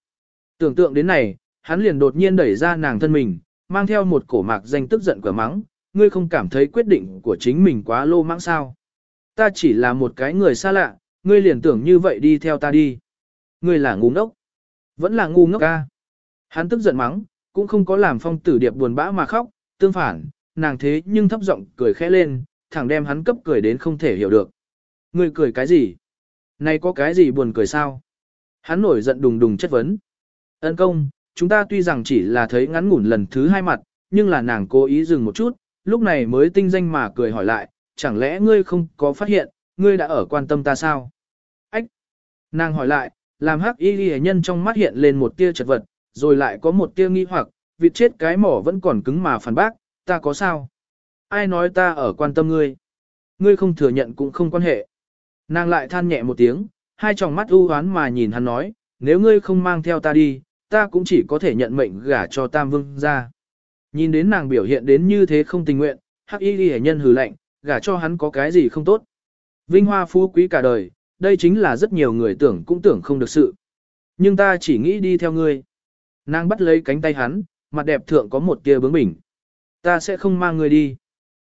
Tưởng tượng đến này, hắn liền đột nhiên đẩy ra nàng thân mình, mang theo một cổ mạc danh tức giận quả mắng, ngươi không cảm thấy quyết định của chính mình quá lô mãng sao. Ta chỉ là một cái người xa lạ, ngươi liền tưởng như vậy đi theo ta đi. Ngươi là ngu ngốc. Vẫn là ngu ngốc ca. Hắn tức giận mắng, cũng không có làm phong tử điệp buồn bã mà khóc, tương phản, nàng thế nhưng thấp giọng cười khẽ lên, thẳng đem hắn cấp cười đến không thể hiểu được. Ngươi cười cái gì? Này có cái gì buồn cười sao? Hắn nổi giận đùng đùng chất vấn. Ân công, chúng ta tuy rằng chỉ là thấy ngắn ngủn lần thứ hai mặt, nhưng là nàng cố ý dừng một chút, lúc này mới tinh danh mà cười hỏi lại, chẳng lẽ ngươi không có phát hiện, ngươi đã ở quan tâm ta sao? Ách! Nàng hỏi lại, làm hắc y ghi nhân trong mắt hiện lên một tia chật vật, rồi lại có một tia nghi hoặc, vịt chết cái mỏ vẫn còn cứng mà phản bác, ta có sao? Ai nói ta ở quan tâm ngươi? Ngươi không thừa nhận cũng không quan hệ. Nàng lại than nhẹ một tiếng, hai tròng mắt u hoán mà nhìn hắn nói, nếu ngươi không mang theo ta đi, ta cũng chỉ có thể nhận mệnh gả cho Tam Vương ra. Nhìn đến nàng biểu hiện đến như thế không tình nguyện, hắc y ghi nhân hừ lạnh, gả cho hắn có cái gì không tốt. Vinh hoa phú quý cả đời, đây chính là rất nhiều người tưởng cũng tưởng không được sự. Nhưng ta chỉ nghĩ đi theo ngươi. Nàng bắt lấy cánh tay hắn, mặt đẹp thượng có một tia bướng bỉnh. Ta sẽ không mang ngươi đi.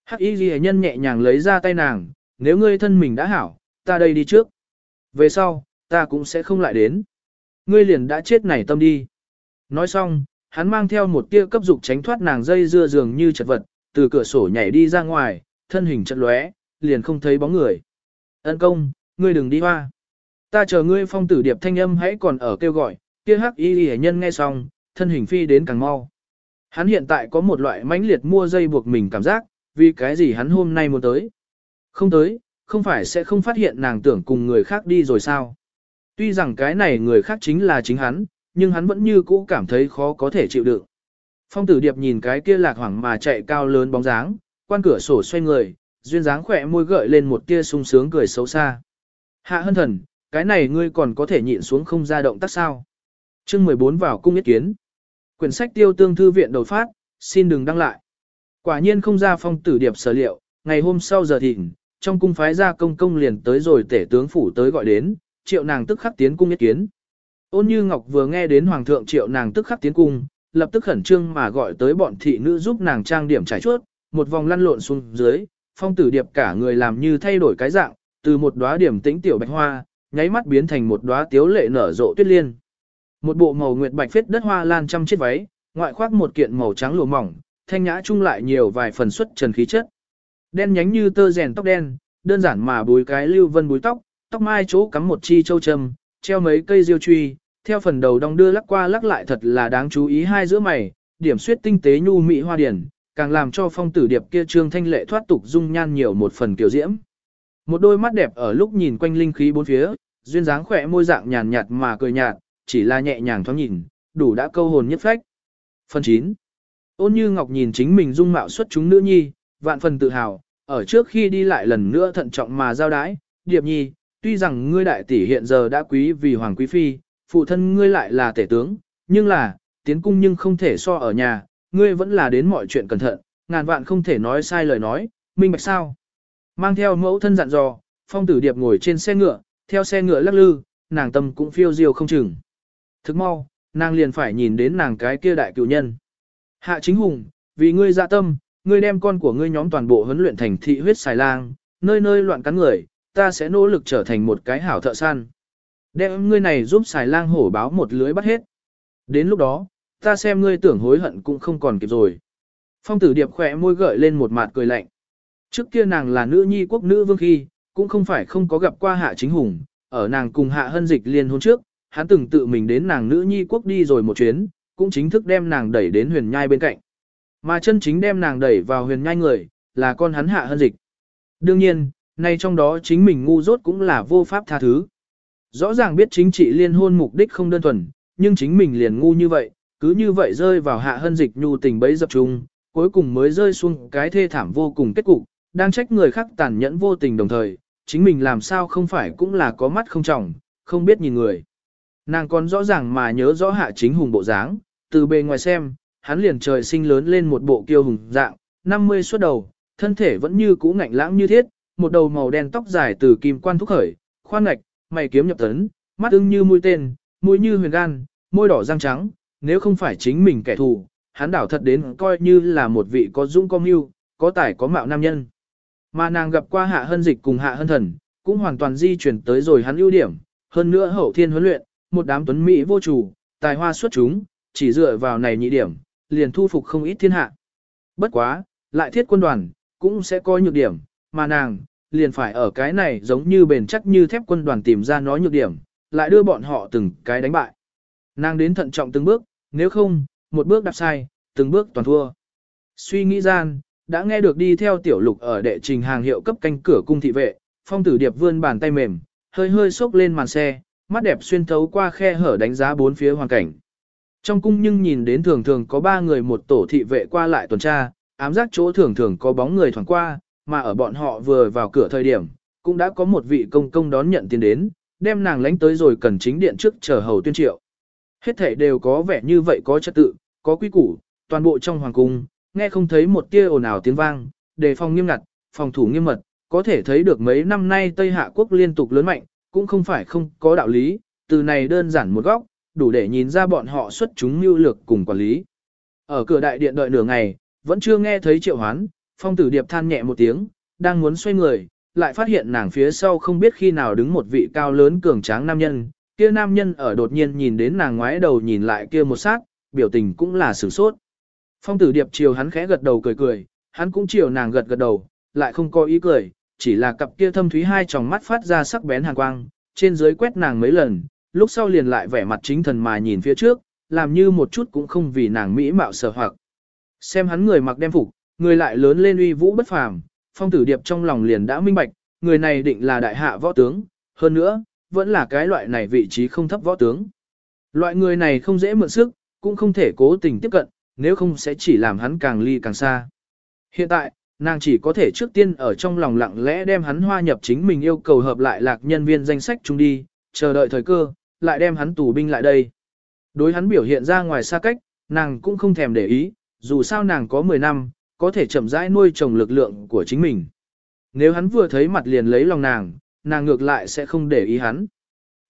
Hắc y ghi nhân nhẹ nhàng lấy ra tay nàng, nếu ngươi thân mình đã hảo, ta đây đi trước. Về sau, ta cũng sẽ không lại đến. Ngươi liền đã chết nảy tâm đi. Nói xong, hắn mang theo một tia cấp dục tránh thoát nàng dây dưa giường như chật vật, từ cửa sổ nhảy đi ra ngoài, thân hình chật lóe, liền không thấy bóng người. Ân công, ngươi đừng đi hoa. Ta chờ ngươi phong tử điệp thanh âm hãy còn ở kêu gọi, kia hắc y y nhân nghe xong, thân hình phi đến càng mau. Hắn hiện tại có một loại mãnh liệt mua dây buộc mình cảm giác, vì cái gì hắn hôm nay muốn tới. Không tới, không phải sẽ không phát hiện nàng tưởng cùng người khác đi rồi sao. Tuy rằng cái này người khác chính là chính hắn, nhưng hắn vẫn như cũ cảm thấy khó có thể chịu đựng. Phong tử điệp nhìn cái kia lạc hoảng mà chạy cao lớn bóng dáng, quan cửa sổ xoay người, duyên dáng khỏe môi gợi lên một tia sung sướng cười xấu xa. Hạ hân thần, cái này ngươi còn có thể nhịn xuống không ra động tác sao. chương 14 vào cung ý kiến. Quyển sách tiêu tương thư viện đầu phát, xin đừng đăng lại. Quả nhiên không ra phong tử điệp sở liệu, ngày hôm sau giờ thịnh, trong cung phái ra công công liền tới rồi tể tướng phủ tới gọi đến, triệu nàng tức khắc tiến cung nhất kiến. Ôn như Ngọc vừa nghe đến Hoàng thượng triệu nàng tức khắc tiến cung, lập tức khẩn trương mà gọi tới bọn thị nữ giúp nàng trang điểm trải chuốt, một vòng lăn lộn xuống dưới, phong tử điệp cả người làm như thay đổi cái dạng, từ một đóa điểm tĩnh tiểu bạch hoa, nháy mắt biến thành một đóa tiếu lệ nở rộ tuyết liên. Một bộ màu nguyệt bạch phết đất hoa lan trăm chiếc váy, ngoại khoác một kiện màu trắng lụa mỏng, thanh nhã chung lại nhiều vài phần xuất trần khí chất. Đen nhánh như tơ rèn tóc đen, đơn giản mà búi cái lưu vân búi tóc, tóc mai chỗ cắm một chi châu châm, treo mấy cây diêu truy, theo phần đầu đong đưa lắc qua lắc lại thật là đáng chú ý hai giữa mày, điểm suyết tinh tế nhu mỹ hoa điển, càng làm cho phong tử điệp kia trương thanh lệ thoát tục dung nhan nhiều một phần kiểu diễm. Một đôi mắt đẹp ở lúc nhìn quanh linh khí bốn phía, duyên dáng khỏe môi dạng nhàn nhạt mà cười nhạt, chỉ là nhẹ nhàng thoáng nhìn, đủ đã câu hồn nhất phách. Phần 9. Ôn như ngọc nhìn chính mình dung mạo xuất chúng nữ nhi, vạn phần tự hào, ở trước khi đi lại lần nữa thận trọng mà giao đái, điệp nhi, tuy rằng ngươi đại tỷ hiện giờ đã quý vì hoàng quý phi, phụ thân ngươi lại là tể tướng, nhưng là, tiến cung nhưng không thể so ở nhà, ngươi vẫn là đến mọi chuyện cẩn thận, ngàn vạn không thể nói sai lời nói, minh bạch sao. Mang theo mẫu thân dặn dò, phong tử điệp ngồi trên xe ngựa, theo xe ngựa lắc lư, nàng tâm cũng phiêu diêu không chừng. Thức mau, nàng liền phải nhìn đến nàng cái kia đại cựu nhân. Hạ chính hùng, vì ngươi dạ tâm, ngươi đem con của ngươi nhóm toàn bộ huấn luyện thành thị huyết xài lang, nơi nơi loạn cắn người, ta sẽ nỗ lực trở thành một cái hảo thợ săn. Đem ngươi này giúp xài lang hổ báo một lưới bắt hết. Đến lúc đó, ta xem ngươi tưởng hối hận cũng không còn kịp rồi. Phong tử điệp khỏe môi gợi lên một mặt cười lạnh. Trước kia nàng là nữ nhi quốc nữ vương khi, cũng không phải không có gặp qua hạ chính hùng, ở nàng cùng hạ hân dịch liên hôn trước, hắn từng tự mình đến nàng nữ nhi quốc đi rồi một chuyến, cũng chính thức đem nàng đẩy đến huyền nhai bên cạnh. Mà chân chính đem nàng đẩy vào huyền nhai người, là con hắn hạ hân dịch. Đương nhiên, nay trong đó chính mình ngu dốt cũng là vô pháp tha thứ. Rõ ràng biết chính trị liên hôn mục đích không đơn thuần, nhưng chính mình liền ngu như vậy, cứ như vậy rơi vào hạ hân dịch nhu tình bấy dập trung, cuối cùng mới rơi xuống cái thê thảm vô cùng kết cục, đang trách người khác tàn nhẫn vô tình đồng thời, chính mình làm sao không phải cũng là có mắt không trọng, không biết nhìn người. Nàng còn rõ ràng mà nhớ rõ hạ chính hùng bộ dáng, từ bề ngoài xem, hắn liền trời sinh lớn lên một bộ kiêu hùng dạng, 50 suốt đầu, thân thể vẫn như cũ ngạnh lãng như thiết, một đầu màu đen tóc dài từ kim quan thúc khởi, khoan ngạch, mày kiếm nhập tấn, mắt ưng như mũi tên, mũi như huyền gan, môi đỏ răng trắng, nếu không phải chính mình kẻ thù, hắn đảo thật đến coi như là một vị có dũng có mưu, có tài có mạo nam nhân. Mà nàng gặp qua hạ hân dịch cùng hạ hân thần, cũng hoàn toàn di chuyển tới rồi hắn ưu điểm, hơn nữa hậu thiên huấn luyện, một đám tuấn mỹ vô chủ, tài hoa xuất chúng, chỉ dựa vào này nhị điểm, liền thu phục không ít thiên hạ. Bất quá, lại thiết quân đoàn, cũng sẽ có nhược điểm, mà nàng, liền phải ở cái này giống như bền chắc như thép quân đoàn tìm ra nó nhược điểm, lại đưa bọn họ từng cái đánh bại. Nàng đến thận trọng từng bước, nếu không, một bước đạp sai, từng bước toàn thua. Suy nghĩ gian, đã nghe được đi theo tiểu lục ở đệ trình hàng hiệu cấp canh cửa cung thị vệ, phong tử điệp vươn bàn tay mềm, hơi hơi xốc lên màn xe, mắt đẹp xuyên thấu qua khe hở đánh giá bốn phía hoàn cảnh. Trong cung nhưng nhìn đến thường thường có ba người một tổ thị vệ qua lại tuần tra, ám giác chỗ thường thường có bóng người thoảng qua, mà ở bọn họ vừa vào cửa thời điểm, cũng đã có một vị công công đón nhận tiền đến, đem nàng lánh tới rồi cần chính điện trước chờ hầu tuyên triệu. Hết thể đều có vẻ như vậy có trật tự, có quy củ, toàn bộ trong hoàng cung, nghe không thấy một tia ồn ào tiếng vang, đề phòng nghiêm ngặt, phòng thủ nghiêm mật, có thể thấy được mấy năm nay Tây Hạ quốc liên tục lớn mạnh, cũng không phải không có đạo lý, từ này đơn giản một góc, đủ để nhìn ra bọn họ xuất chúng mưu lược cùng quản lý. Ở cửa đại điện đợi nửa ngày, vẫn chưa nghe thấy triệu hoán, phong tử điệp than nhẹ một tiếng, đang muốn xoay người, lại phát hiện nàng phía sau không biết khi nào đứng một vị cao lớn cường tráng nam nhân, kia nam nhân ở đột nhiên nhìn đến nàng ngoái đầu nhìn lại kia một sát, biểu tình cũng là sửng sốt. Phong tử điệp chiều hắn khẽ gật đầu cười cười, hắn cũng chiều nàng gật gật đầu, lại không có ý cười, chỉ là cặp kia thâm thúy hai tròng mắt phát ra sắc bén hàn quang, trên dưới quét nàng mấy lần, lúc sau liền lại vẻ mặt chính thần mà nhìn phía trước, làm như một chút cũng không vì nàng mỹ mạo sở hoặc. Xem hắn người mặc đem phục, người lại lớn lên uy vũ bất phàm, phong tử điệp trong lòng liền đã minh bạch, người này định là đại hạ võ tướng, hơn nữa, vẫn là cái loại này vị trí không thấp võ tướng. Loại người này không dễ mượn sức, cũng không thể cố tình tiếp cận, nếu không sẽ chỉ làm hắn càng ly càng xa. Hiện tại, nàng chỉ có thể trước tiên ở trong lòng lặng lẽ đem hắn hoa nhập chính mình yêu cầu hợp lại lạc nhân viên danh sách chung đi, chờ đợi thời cơ, lại đem hắn tù binh lại đây. Đối hắn biểu hiện ra ngoài xa cách, nàng cũng không thèm để ý, dù sao nàng có 10 năm, có thể chậm rãi nuôi trồng lực lượng của chính mình. Nếu hắn vừa thấy mặt liền lấy lòng nàng, nàng ngược lại sẽ không để ý hắn.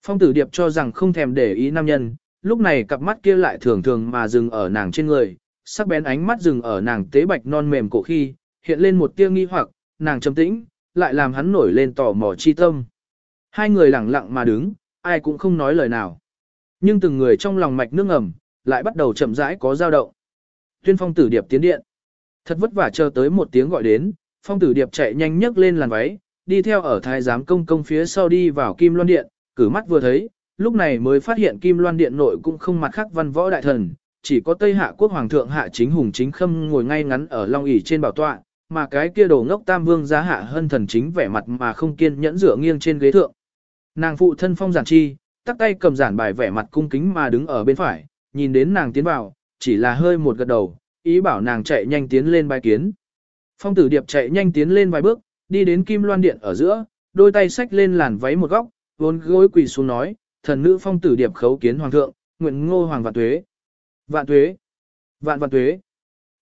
Phong tử điệp cho rằng không thèm để ý nam nhân, lúc này cặp mắt kia lại thường thường mà dừng ở nàng trên người, sắc bén ánh mắt dừng ở nàng tế bạch non mềm cổ khi, hiện lên một tia nghi hoặc, nàng trầm tĩnh, lại làm hắn nổi lên tò mò chi tâm. Hai người lặng lặng mà đứng, ai cũng không nói lời nào. Nhưng từng người trong lòng mạch nước ngầm, lại bắt đầu chậm rãi có dao động. Tuyên phong tử điệp tiến điện. Thật vất vả chờ tới một tiếng gọi đến, phong tử điệp chạy nhanh nhấc lên làn váy, đi theo ở thái giám công công phía sau đi vào kim loan điện, cử mắt vừa thấy, lúc này mới phát hiện kim loan điện nội cũng không mặt khác văn võ đại thần, chỉ có Tây Hạ quốc hoàng thượng hạ chính hùng chính khâm ngồi ngay ngắn ở long ỷ trên bảo tọa, mà cái kia đồ ngốc tam vương giá hạ hơn thần chính vẻ mặt mà không kiên nhẫn dựa nghiêng trên ghế thượng. Nàng phụ thân phong giản chi, tắt tay cầm giản bài vẻ mặt cung kính mà đứng ở bên phải, nhìn đến nàng tiến vào, chỉ là hơi một gật đầu, ý bảo nàng chạy nhanh tiến lên bài kiến. Phong tử điệp chạy nhanh tiến lên vài bước, đi đến kim loan điện ở giữa, đôi tay xách lên làn váy một góc, vốn gối quỳ xuống nói, thần nữ phong tử điệp khấu kiến hoàng thượng, nguyện ngô hoàng vạn tuế. Vạn tuế. Vạn vạn tuế.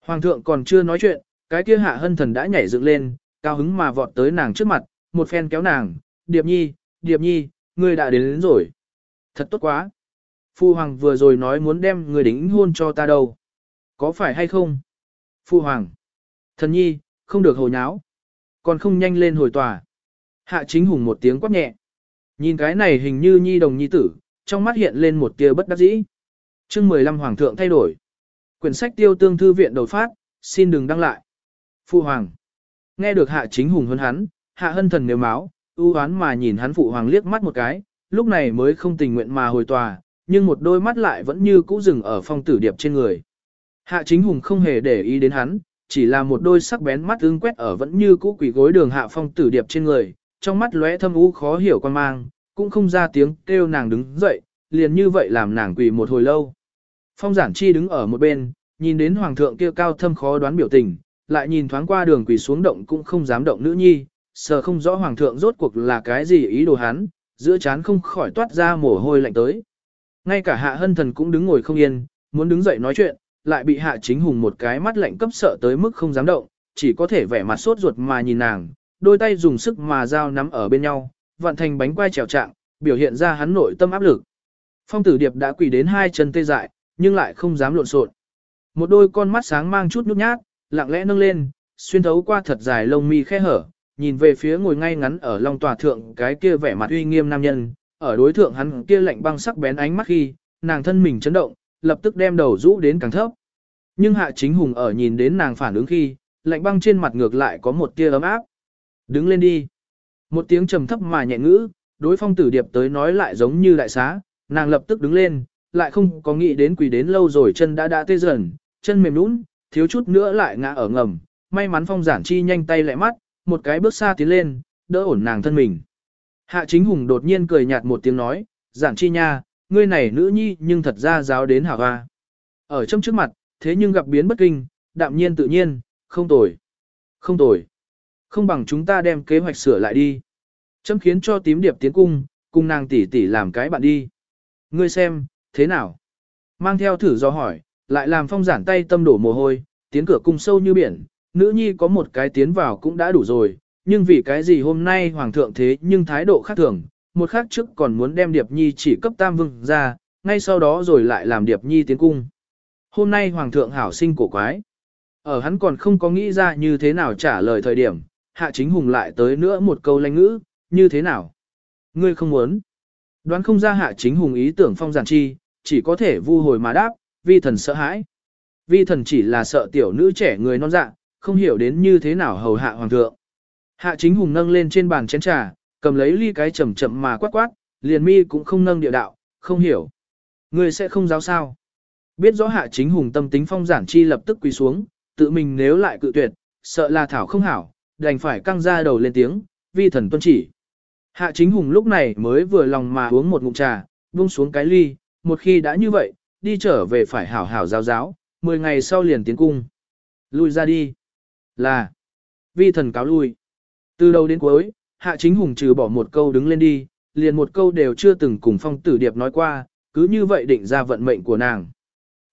Hoàng thượng còn chưa nói chuyện, cái kia hạ hân thần đã nhảy dựng lên, cao hứng mà vọt tới nàng trước mặt, một phen kéo nàng, điệp nhi, điệp nhi, ngươi đã đến, đến rồi. Thật tốt quá. Phu hoàng vừa rồi nói muốn đem người đính hôn cho ta đâu. Có phải hay không? Phu hoàng. Thần nhi, không được hồ nháo. Còn không nhanh lên hồi tòa. Hạ chính hùng một tiếng quát nhẹ. Nhìn cái này hình như nhi đồng nhi tử, trong mắt hiện lên một tia bất đắc dĩ. chương 15 hoàng thượng thay đổi. Quyển sách tiêu tương thư viện đầu phát, xin đừng đăng lại. Phu hoàng. Nghe được hạ chính hùng hơn hắn, hạ hân thần nếu máu, ưu hoán mà nhìn hắn phụ hoàng liếc mắt một cái, lúc này mới không tình nguyện mà hồi tòa, nhưng một đôi mắt lại vẫn như cũ dừng ở phong tử điệp trên người. Hạ chính hùng không hề để ý đến hắn, chỉ là một đôi sắc bén mắt ưng quét ở vẫn như cũ quỷ gối đường hạ phong tử điệp trên người, trong mắt lóe thâm u khó hiểu quan mang, cũng không ra tiếng kêu nàng đứng dậy, liền như vậy làm nàng quỳ một hồi lâu. Phong giản chi đứng ở một bên, nhìn đến hoàng thượng kia cao thâm khó đoán biểu tình, lại nhìn thoáng qua đường quỳ xuống động cũng không dám động nữ nhi, sờ không rõ hoàng thượng rốt cuộc là cái gì ý đồ hắn, giữa chán không khỏi toát ra mồ hôi lạnh tới. Ngay cả hạ hân thần cũng đứng ngồi không yên, muốn đứng dậy nói chuyện, lại bị hạ chính hùng một cái mắt lạnh cấp sợ tới mức không dám động, chỉ có thể vẻ mặt sốt ruột mà nhìn nàng, đôi tay dùng sức mà dao nắm ở bên nhau, vặn thành bánh quai trèo trạng, biểu hiện ra hắn nội tâm áp lực. Phong tử điệp đã quỳ đến hai chân tê dại, nhưng lại không dám lộn xộn. Một đôi con mắt sáng mang chút nhút nhát, lặng lẽ nâng lên, xuyên thấu qua thật dài lông mi khe hở, nhìn về phía ngồi ngay ngắn ở long tòa thượng cái kia vẻ mặt uy nghiêm nam nhân, ở đối thượng hắn kia lạnh băng sắc bén ánh mắt khi, nàng thân mình chấn động, lập tức đem đầu rũ đến càng thấp. Nhưng hạ chính hùng ở nhìn đến nàng phản ứng khi, lạnh băng trên mặt ngược lại có một tia ấm áp. Đứng lên đi. Một tiếng trầm thấp mà nhẹ ngữ, đối phong tử điệp tới nói lại giống như đại xá, nàng lập tức đứng lên, lại không có nghĩ đến quỳ đến lâu rồi chân đã đã tê dần, chân mềm nũng, thiếu chút nữa lại ngã ở ngầm, may mắn phong giản chi nhanh tay lẹ mắt, một cái bước xa tiến lên, đỡ ổn nàng thân mình. Hạ chính hùng đột nhiên cười nhạt một tiếng nói, giản chi nha, ngươi này nữ nhi nhưng thật ra giáo đến hảo hoa. Ở trong trước mặt, thế nhưng gặp biến bất kinh, đạm nhiên tự nhiên, không tồi. Không tồi. Không bằng chúng ta đem kế hoạch sửa lại đi. Chấm khiến cho tím điệp tiến cung, cùng nàng tỷ tỷ làm cái bạn đi. Ngươi xem, thế nào? Mang theo thử do hỏi, lại làm phong giản tay tâm đổ mồ hôi, tiến cửa cung sâu như biển, nữ nhi có một cái tiến vào cũng đã đủ rồi, nhưng vì cái gì hôm nay hoàng thượng thế nhưng thái độ khác thường, một khác trước còn muốn đem Điệp Nhi chỉ cấp tam vương ra, ngay sau đó rồi lại làm Điệp Nhi tiến cung. Hôm nay hoàng thượng hảo sinh cổ quái. Ở hắn còn không có nghĩ ra như thế nào trả lời thời điểm, hạ chính hùng lại tới nữa một câu lanh ngữ, như thế nào? Ngươi không muốn. Đoán không ra hạ chính hùng ý tưởng phong giản chi, chỉ có thể vu hồi mà đáp, vi thần sợ hãi. Vi thần chỉ là sợ tiểu nữ trẻ người non dạ, không hiểu đến như thế nào hầu hạ hoàng thượng. Hạ chính hùng nâng lên trên bàn chén trà, cầm lấy ly cái chậm chậm mà quát quát, liền mi cũng không nâng địa đạo, không hiểu. người sẽ không giáo sao. Biết rõ hạ chính hùng tâm tính phong giản chi lập tức quỳ xuống, tự mình nếu lại cự tuyệt, sợ là thảo không hảo, đành phải căng ra đầu lên tiếng, vi thần tuân chỉ. Hạ chính hùng lúc này mới vừa lòng mà uống một ngụm trà, buông xuống cái ly, một khi đã như vậy, đi trở về phải hảo hảo giáo giáo, 10 ngày sau liền tiến cung. Lui ra đi. Là. Vi thần cáo lui. Từ đầu đến cuối, hạ chính hùng trừ bỏ một câu đứng lên đi, liền một câu đều chưa từng cùng phong tử điệp nói qua, cứ như vậy định ra vận mệnh của nàng.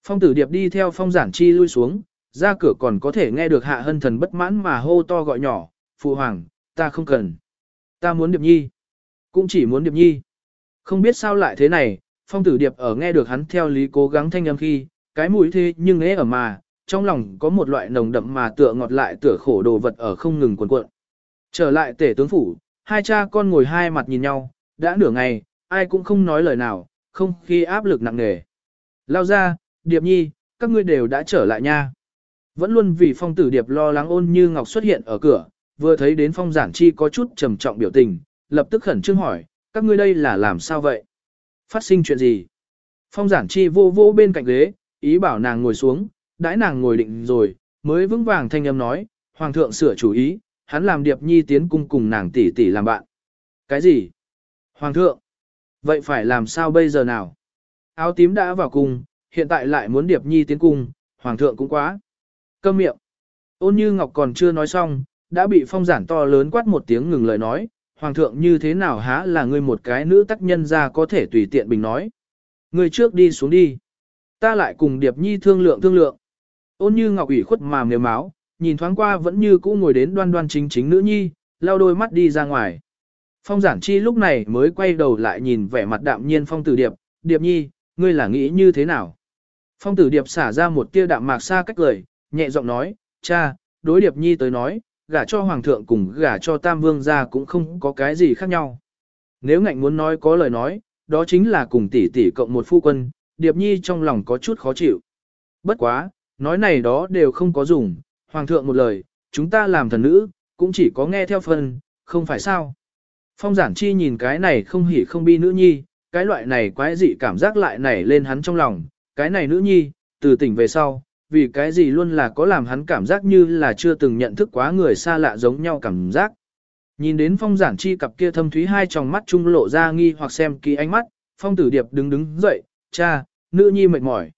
Phong tử điệp đi theo phong giản chi lui xuống, ra cửa còn có thể nghe được hạ hân thần bất mãn mà hô to gọi nhỏ, phụ hoàng, ta không cần. Ta muốn điệp nhi. Cũng chỉ muốn điệp nhi. Không biết sao lại thế này, phong tử điệp ở nghe được hắn theo lý cố gắng thanh âm khi, cái mũi thế nhưng nghe ở mà, trong lòng có một loại nồng đậm mà tựa ngọt lại tựa khổ đồ vật ở không ngừng cuộn cuộn. Trở lại tể tướng phủ, hai cha con ngồi hai mặt nhìn nhau, đã nửa ngày, ai cũng không nói lời nào, không khi áp lực nặng nề. Lao ra, Điệp Nhi, các ngươi đều đã trở lại nha. Vẫn luôn vì phong tử Điệp lo lắng ôn như ngọc xuất hiện ở cửa, vừa thấy đến phong giản chi có chút trầm trọng biểu tình, lập tức khẩn trương hỏi, các ngươi đây là làm sao vậy? Phát sinh chuyện gì? Phong giản chi vô vô bên cạnh ghế, ý bảo nàng ngồi xuống, đãi nàng ngồi định rồi, mới vững vàng thanh âm nói, hoàng thượng sửa chủ ý, hắn làm Điệp Nhi tiến cung cùng nàng tỷ tỷ làm bạn. Cái gì? Hoàng thượng? Vậy phải làm sao bây giờ nào? Áo tím đã vào cung, hiện tại lại muốn Điệp Nhi tiến cung, Hoàng thượng cũng quá. Câm miệng. Ôn như Ngọc còn chưa nói xong, đã bị phong giản to lớn quát một tiếng ngừng lời nói. Hoàng thượng như thế nào há là ngươi một cái nữ tác nhân ra có thể tùy tiện bình nói. Ngươi trước đi xuống đi. Ta lại cùng Điệp Nhi thương lượng thương lượng. Ôn như Ngọc ủy khuất mà nếu máu, nhìn thoáng qua vẫn như cũ ngồi đến đoan đoan chính chính nữ nhi, lao đôi mắt đi ra ngoài. Phong giản chi lúc này mới quay đầu lại nhìn vẻ mặt đạm nhiên phong tử điệp, điệp nhi, ngươi là nghĩ như thế nào? Phong tử điệp xả ra một tia đạm mạc xa cách lời, nhẹ giọng nói, cha, đối điệp nhi tới nói, gả cho hoàng thượng cùng gả cho tam vương gia cũng không có cái gì khác nhau. Nếu ngạnh muốn nói có lời nói, đó chính là cùng tỷ tỷ cộng một phu quân, điệp nhi trong lòng có chút khó chịu. Bất quá, nói này đó đều không có dùng, hoàng thượng một lời, chúng ta làm thần nữ, cũng chỉ có nghe theo phần, không phải sao. Phong giản chi nhìn cái này không hỉ không bi nữ nhi, cái loại này quái dị cảm giác lại nảy lên hắn trong lòng, cái này nữ nhi, từ tỉnh về sau, vì cái gì luôn là có làm hắn cảm giác như là chưa từng nhận thức quá người xa lạ giống nhau cảm giác. Nhìn đến phong giản chi cặp kia thâm thúy hai tròng mắt trung lộ ra nghi hoặc xem kỳ ánh mắt, phong tử điệp đứng đứng dậy, cha, nữ nhi mệt mỏi.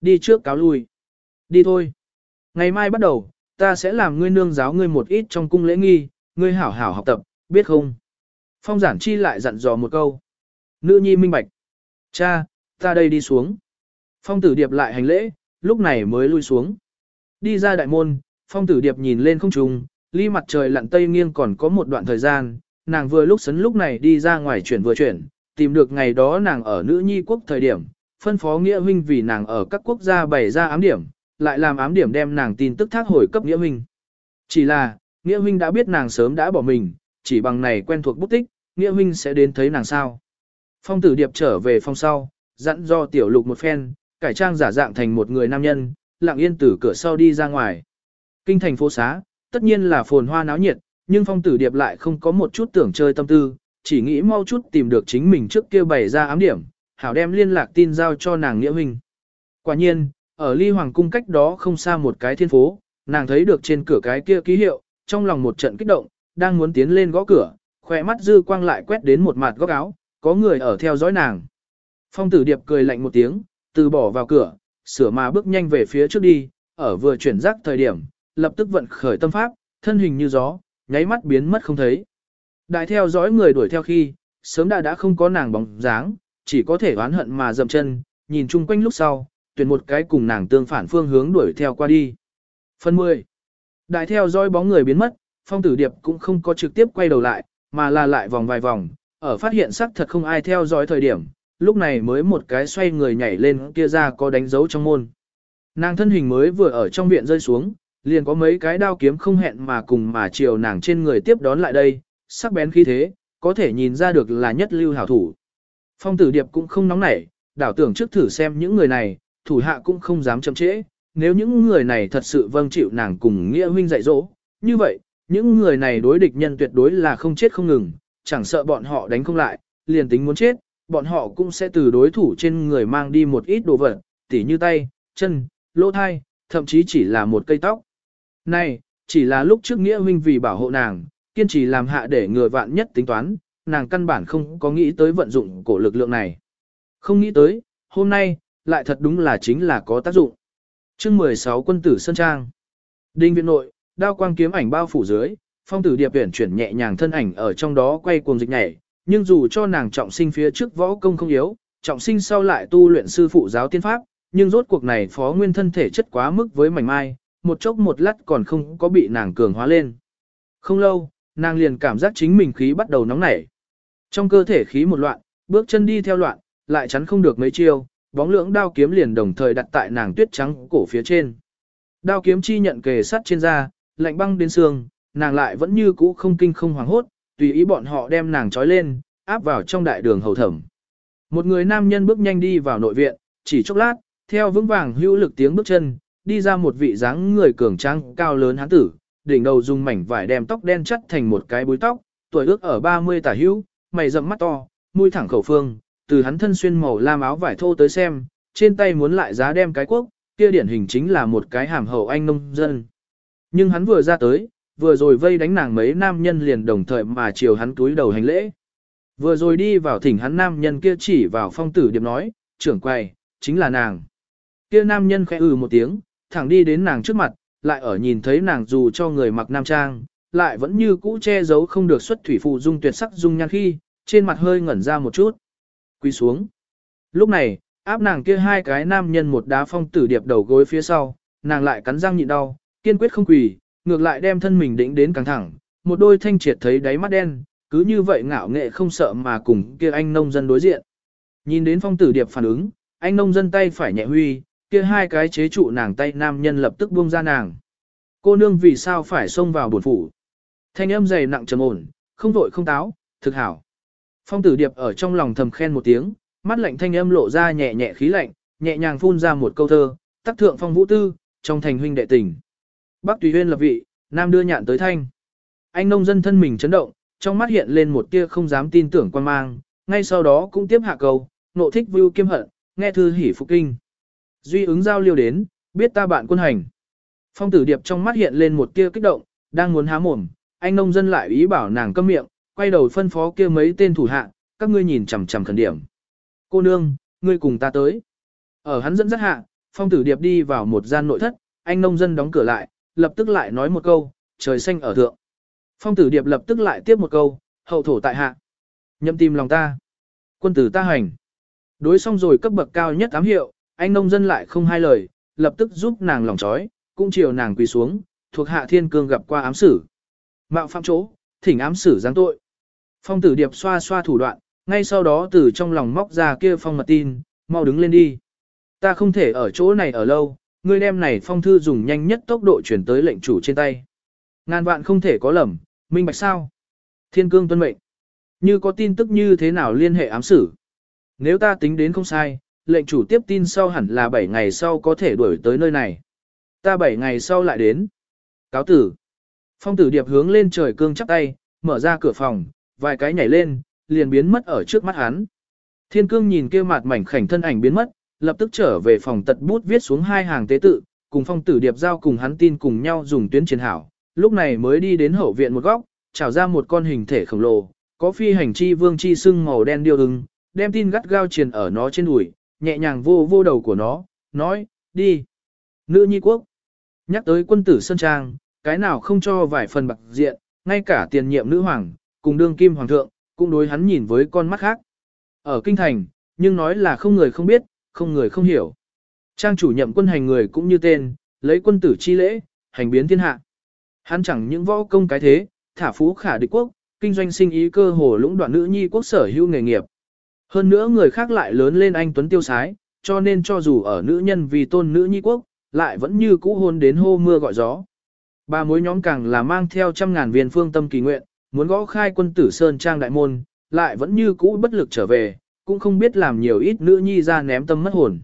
Đi trước cáo lui. Đi thôi. Ngày mai bắt đầu, ta sẽ làm ngươi nương giáo ngươi một ít trong cung lễ nghi, ngươi hảo hảo học tập, biết không? Phong giản chi lại dặn dò một câu. Nữ nhi minh bạch. Cha, ta đây đi xuống. Phong tử điệp lại hành lễ, lúc này mới lui xuống. Đi ra đại môn, phong tử điệp nhìn lên không trùng, ly mặt trời lặn tây nghiêng còn có một đoạn thời gian, nàng vừa lúc sấn lúc này đi ra ngoài chuyển vừa chuyển, tìm được ngày đó nàng ở nữ nhi quốc thời điểm, phân phó nghĩa huynh vì nàng ở các quốc gia bày ra ám điểm, lại làm ám điểm đem nàng tin tức thác hồi cấp nghĩa huynh. Chỉ là, nghĩa huynh đã biết nàng sớm đã bỏ mình, chỉ bằng này quen thuộc bút tích, nghĩa huynh sẽ đến thấy nàng sao. Phong tử điệp trở về phòng sau, dặn do tiểu lục một phen, cải trang giả dạng thành một người nam nhân, lặng yên từ cửa sau đi ra ngoài. Kinh thành phố xá, tất nhiên là phồn hoa náo nhiệt, nhưng phong tử điệp lại không có một chút tưởng chơi tâm tư, chỉ nghĩ mau chút tìm được chính mình trước kia bày ra ám điểm, hảo đem liên lạc tin giao cho nàng nghĩa huynh. Quả nhiên, ở ly hoàng cung cách đó không xa một cái thiên phố, nàng thấy được trên cửa cái kia ký hiệu, trong lòng một trận kích động, đang muốn tiến lên gõ cửa, khỏe mắt dư quang lại quét đến một mặt góc áo, có người ở theo dõi nàng. Phong tử điệp cười lạnh một tiếng, từ bỏ vào cửa, sửa mà bước nhanh về phía trước đi, ở vừa chuyển rắc thời điểm, lập tức vận khởi tâm pháp, thân hình như gió, nháy mắt biến mất không thấy. Đại theo dõi người đuổi theo khi, sớm đã đã không có nàng bóng dáng, chỉ có thể oán hận mà dậm chân, nhìn chung quanh lúc sau, tuyển một cái cùng nàng tương phản phương hướng đuổi theo qua đi. Phần 10. Đại theo dõi bóng người biến mất, phong tử điệp cũng không có trực tiếp quay đầu lại, mà là lại vòng vài vòng, ở phát hiện sắc thật không ai theo dõi thời điểm, lúc này mới một cái xoay người nhảy lên kia ra có đánh dấu trong môn. Nàng thân hình mới vừa ở trong viện rơi xuống, liền có mấy cái đao kiếm không hẹn mà cùng mà chiều nàng trên người tiếp đón lại đây, sắc bén khí thế, có thể nhìn ra được là nhất lưu hảo thủ. Phong tử điệp cũng không nóng nảy, đảo tưởng trước thử xem những người này, thủ hạ cũng không dám chậm trễ, nếu những người này thật sự vâng chịu nàng cùng nghĩa huynh dạy dỗ, như vậy, những người này đối địch nhân tuyệt đối là không chết không ngừng, chẳng sợ bọn họ đánh không lại, liền tính muốn chết, bọn họ cũng sẽ từ đối thủ trên người mang đi một ít đồ vật, tỉ như tay, chân, lỗ thai, thậm chí chỉ là một cây tóc. Này, chỉ là lúc trước nghĩa huynh vì bảo hộ nàng, kiên trì làm hạ để người vạn nhất tính toán, nàng căn bản không có nghĩ tới vận dụng cổ lực lượng này. Không nghĩ tới, hôm nay, lại thật đúng là chính là có tác dụng. chương 16 quân tử Sơn Trang Đinh viện nội, đao quang kiếm ảnh bao phủ dưới, phong tử điệp tuyển chuyển nhẹ nhàng thân ảnh ở trong đó quay cuồng dịch nhảy, nhưng dù cho nàng trọng sinh phía trước võ công không yếu, trọng sinh sau lại tu luyện sư phụ giáo tiên pháp, nhưng rốt cuộc này phó nguyên thân thể chất quá mức với mảnh mai, một chốc một lát còn không có bị nàng cường hóa lên. Không lâu, nàng liền cảm giác chính mình khí bắt đầu nóng nảy. Trong cơ thể khí một loạn, bước chân đi theo loạn, lại chắn không được mấy chiêu, bóng lưỡng đao kiếm liền đồng thời đặt tại nàng tuyết trắng cổ phía trên. Đao kiếm chi nhận kề sắt trên da, lạnh băng đến xương, nàng lại vẫn như cũ không kinh không hoảng hốt, tùy ý bọn họ đem nàng trói lên, áp vào trong đại đường hầu thẩm. Một người nam nhân bước nhanh đi vào nội viện, chỉ chốc lát, theo vững vàng hữu lực tiếng bước chân, đi ra một vị dáng người cường tráng cao lớn hán tử, đỉnh đầu dùng mảnh vải đem tóc đen chắt thành một cái búi tóc, tuổi ước ở 30 tả hữu, mày rậm mắt to, mũi thẳng khẩu phương, từ hắn thân xuyên màu lam áo vải thô tới xem, trên tay muốn lại giá đem cái quốc, kia điển hình chính là một cái hàm hậu anh nông dân. Nhưng hắn vừa ra tới, vừa rồi vây đánh nàng mấy nam nhân liền đồng thời mà chiều hắn túi đầu hành lễ. Vừa rồi đi vào thỉnh hắn nam nhân kia chỉ vào phong tử điệp nói, trưởng quầy, chính là nàng. Kia nam nhân khẽ ừ một tiếng, thẳng đi đến nàng trước mặt, lại ở nhìn thấy nàng dù cho người mặc nam trang, lại vẫn như cũ che giấu không được xuất thủy phụ dung tuyệt sắc dung nhan khi, trên mặt hơi ngẩn ra một chút. Quy xuống. Lúc này, áp nàng kia hai cái nam nhân một đá phong tử điệp đầu gối phía sau, nàng lại cắn răng nhịn đau, kiên quyết không quỳ, ngược lại đem thân mình đĩnh đến căng thẳng, một đôi thanh triệt thấy đáy mắt đen, cứ như vậy ngạo nghệ không sợ mà cùng kia anh nông dân đối diện. Nhìn đến phong tử điệp phản ứng, anh nông dân tay phải nhẹ huy, kia hai cái chế trụ nàng tay nam nhân lập tức buông ra nàng. Cô nương vì sao phải xông vào buồn phủ? Thanh âm dày nặng trầm ổn, không vội không táo, thực hảo. Phong tử điệp ở trong lòng thầm khen một tiếng, mắt lạnh thanh âm lộ ra nhẹ nhẹ khí lạnh, nhẹ nhàng phun ra một câu thơ, tác thượng phong vũ tư, trong thành huynh đệ tình. Bắc tùy huyên lập vị, nam đưa nhạn tới thanh. Anh nông dân thân mình chấn động, trong mắt hiện lên một tia không dám tin tưởng quan mang, ngay sau đó cũng tiếp hạ câu, nộ thích vưu kiêm hận, nghe thư hỉ phục kinh. Duy ứng giao liêu đến, biết ta bạn quân hành. Phong tử điệp trong mắt hiện lên một tia kích động, đang muốn há mồm, anh nông dân lại ý bảo nàng câm miệng, quay đầu phân phó kia mấy tên thủ hạ, các ngươi nhìn chằm chằm khẩn điểm. Cô nương, ngươi cùng ta tới. Ở hắn dẫn dắt hạ, phong tử điệp đi vào một gian nội thất, anh nông dân đóng cửa lại, lập tức lại nói một câu, trời xanh ở thượng. Phong tử điệp lập tức lại tiếp một câu, hậu thổ tại hạ. Nhậm tìm lòng ta. Quân tử ta hành. Đối xong rồi cấp bậc cao nhất ám hiệu, anh nông dân lại không hai lời, lập tức giúp nàng lòng trói, cũng chiều nàng quỳ xuống, thuộc hạ thiên cương gặp qua ám sử. Mạo phạm chỗ, thỉnh ám sử giáng tội. Phong tử điệp xoa xoa thủ đoạn, ngay sau đó từ trong lòng móc ra kia phong mật tin, mau đứng lên đi. Ta không thể ở chỗ này ở lâu, ngươi đem này phong thư dùng nhanh nhất tốc độ chuyển tới lệnh chủ trên tay. Ngàn vạn không thể có lầm, minh bạch sao. Thiên cương tuân mệnh. Như có tin tức như thế nào liên hệ ám sử. Nếu ta tính đến không sai, lệnh chủ tiếp tin sau hẳn là 7 ngày sau có thể đuổi tới nơi này. Ta 7 ngày sau lại đến. Cáo tử. Phong tử điệp hướng lên trời cương chắp tay, mở ra cửa phòng, vài cái nhảy lên, liền biến mất ở trước mắt hắn. Thiên cương nhìn kia mặt mảnh khảnh thân ảnh biến mất, lập tức trở về phòng tật bút viết xuống hai hàng tế tự, cùng phong tử điệp giao cùng hắn tin cùng nhau dùng tuyến chiến hảo. Lúc này mới đi đến hậu viện một góc, trào ra một con hình thể khổng lồ, có phi hành chi vương chi sưng màu đen điêu ưng, đem tin gắt gao triền ở nó trên đùi, nhẹ nhàng vô vô đầu của nó, nói, đi. Nữ nhi quốc. Nhắc tới quân tử Sơn Trang, cái nào không cho vài phần bạc diện, ngay cả tiền nhiệm nữ hoàng, cùng đương kim hoàng thượng, cũng đối hắn nhìn với con mắt khác. Ở kinh thành, nhưng nói là không người không biết, không người không hiểu. Trang chủ nhậm quân hành người cũng như tên, lấy quân tử chi lễ, hành biến thiên hạ. Hắn chẳng những võ công cái thế, thả phú khả địch quốc, kinh doanh sinh ý cơ hồ lũng đoạn nữ nhi quốc sở hữu nghề nghiệp. Hơn nữa người khác lại lớn lên anh Tuấn Tiêu Sái, cho nên cho dù ở nữ nhân vì tôn nữ nhi quốc, lại vẫn như cũ hôn đến hô mưa gọi gió. Ba mối nhóm càng là mang theo trăm ngàn viên phương tâm kỳ nguyện, muốn gõ khai quân tử Sơn Trang đại môn, lại vẫn như cũ bất lực trở về, cũng không biết làm nhiều ít nữ nhi ra ném tâm mất hồn.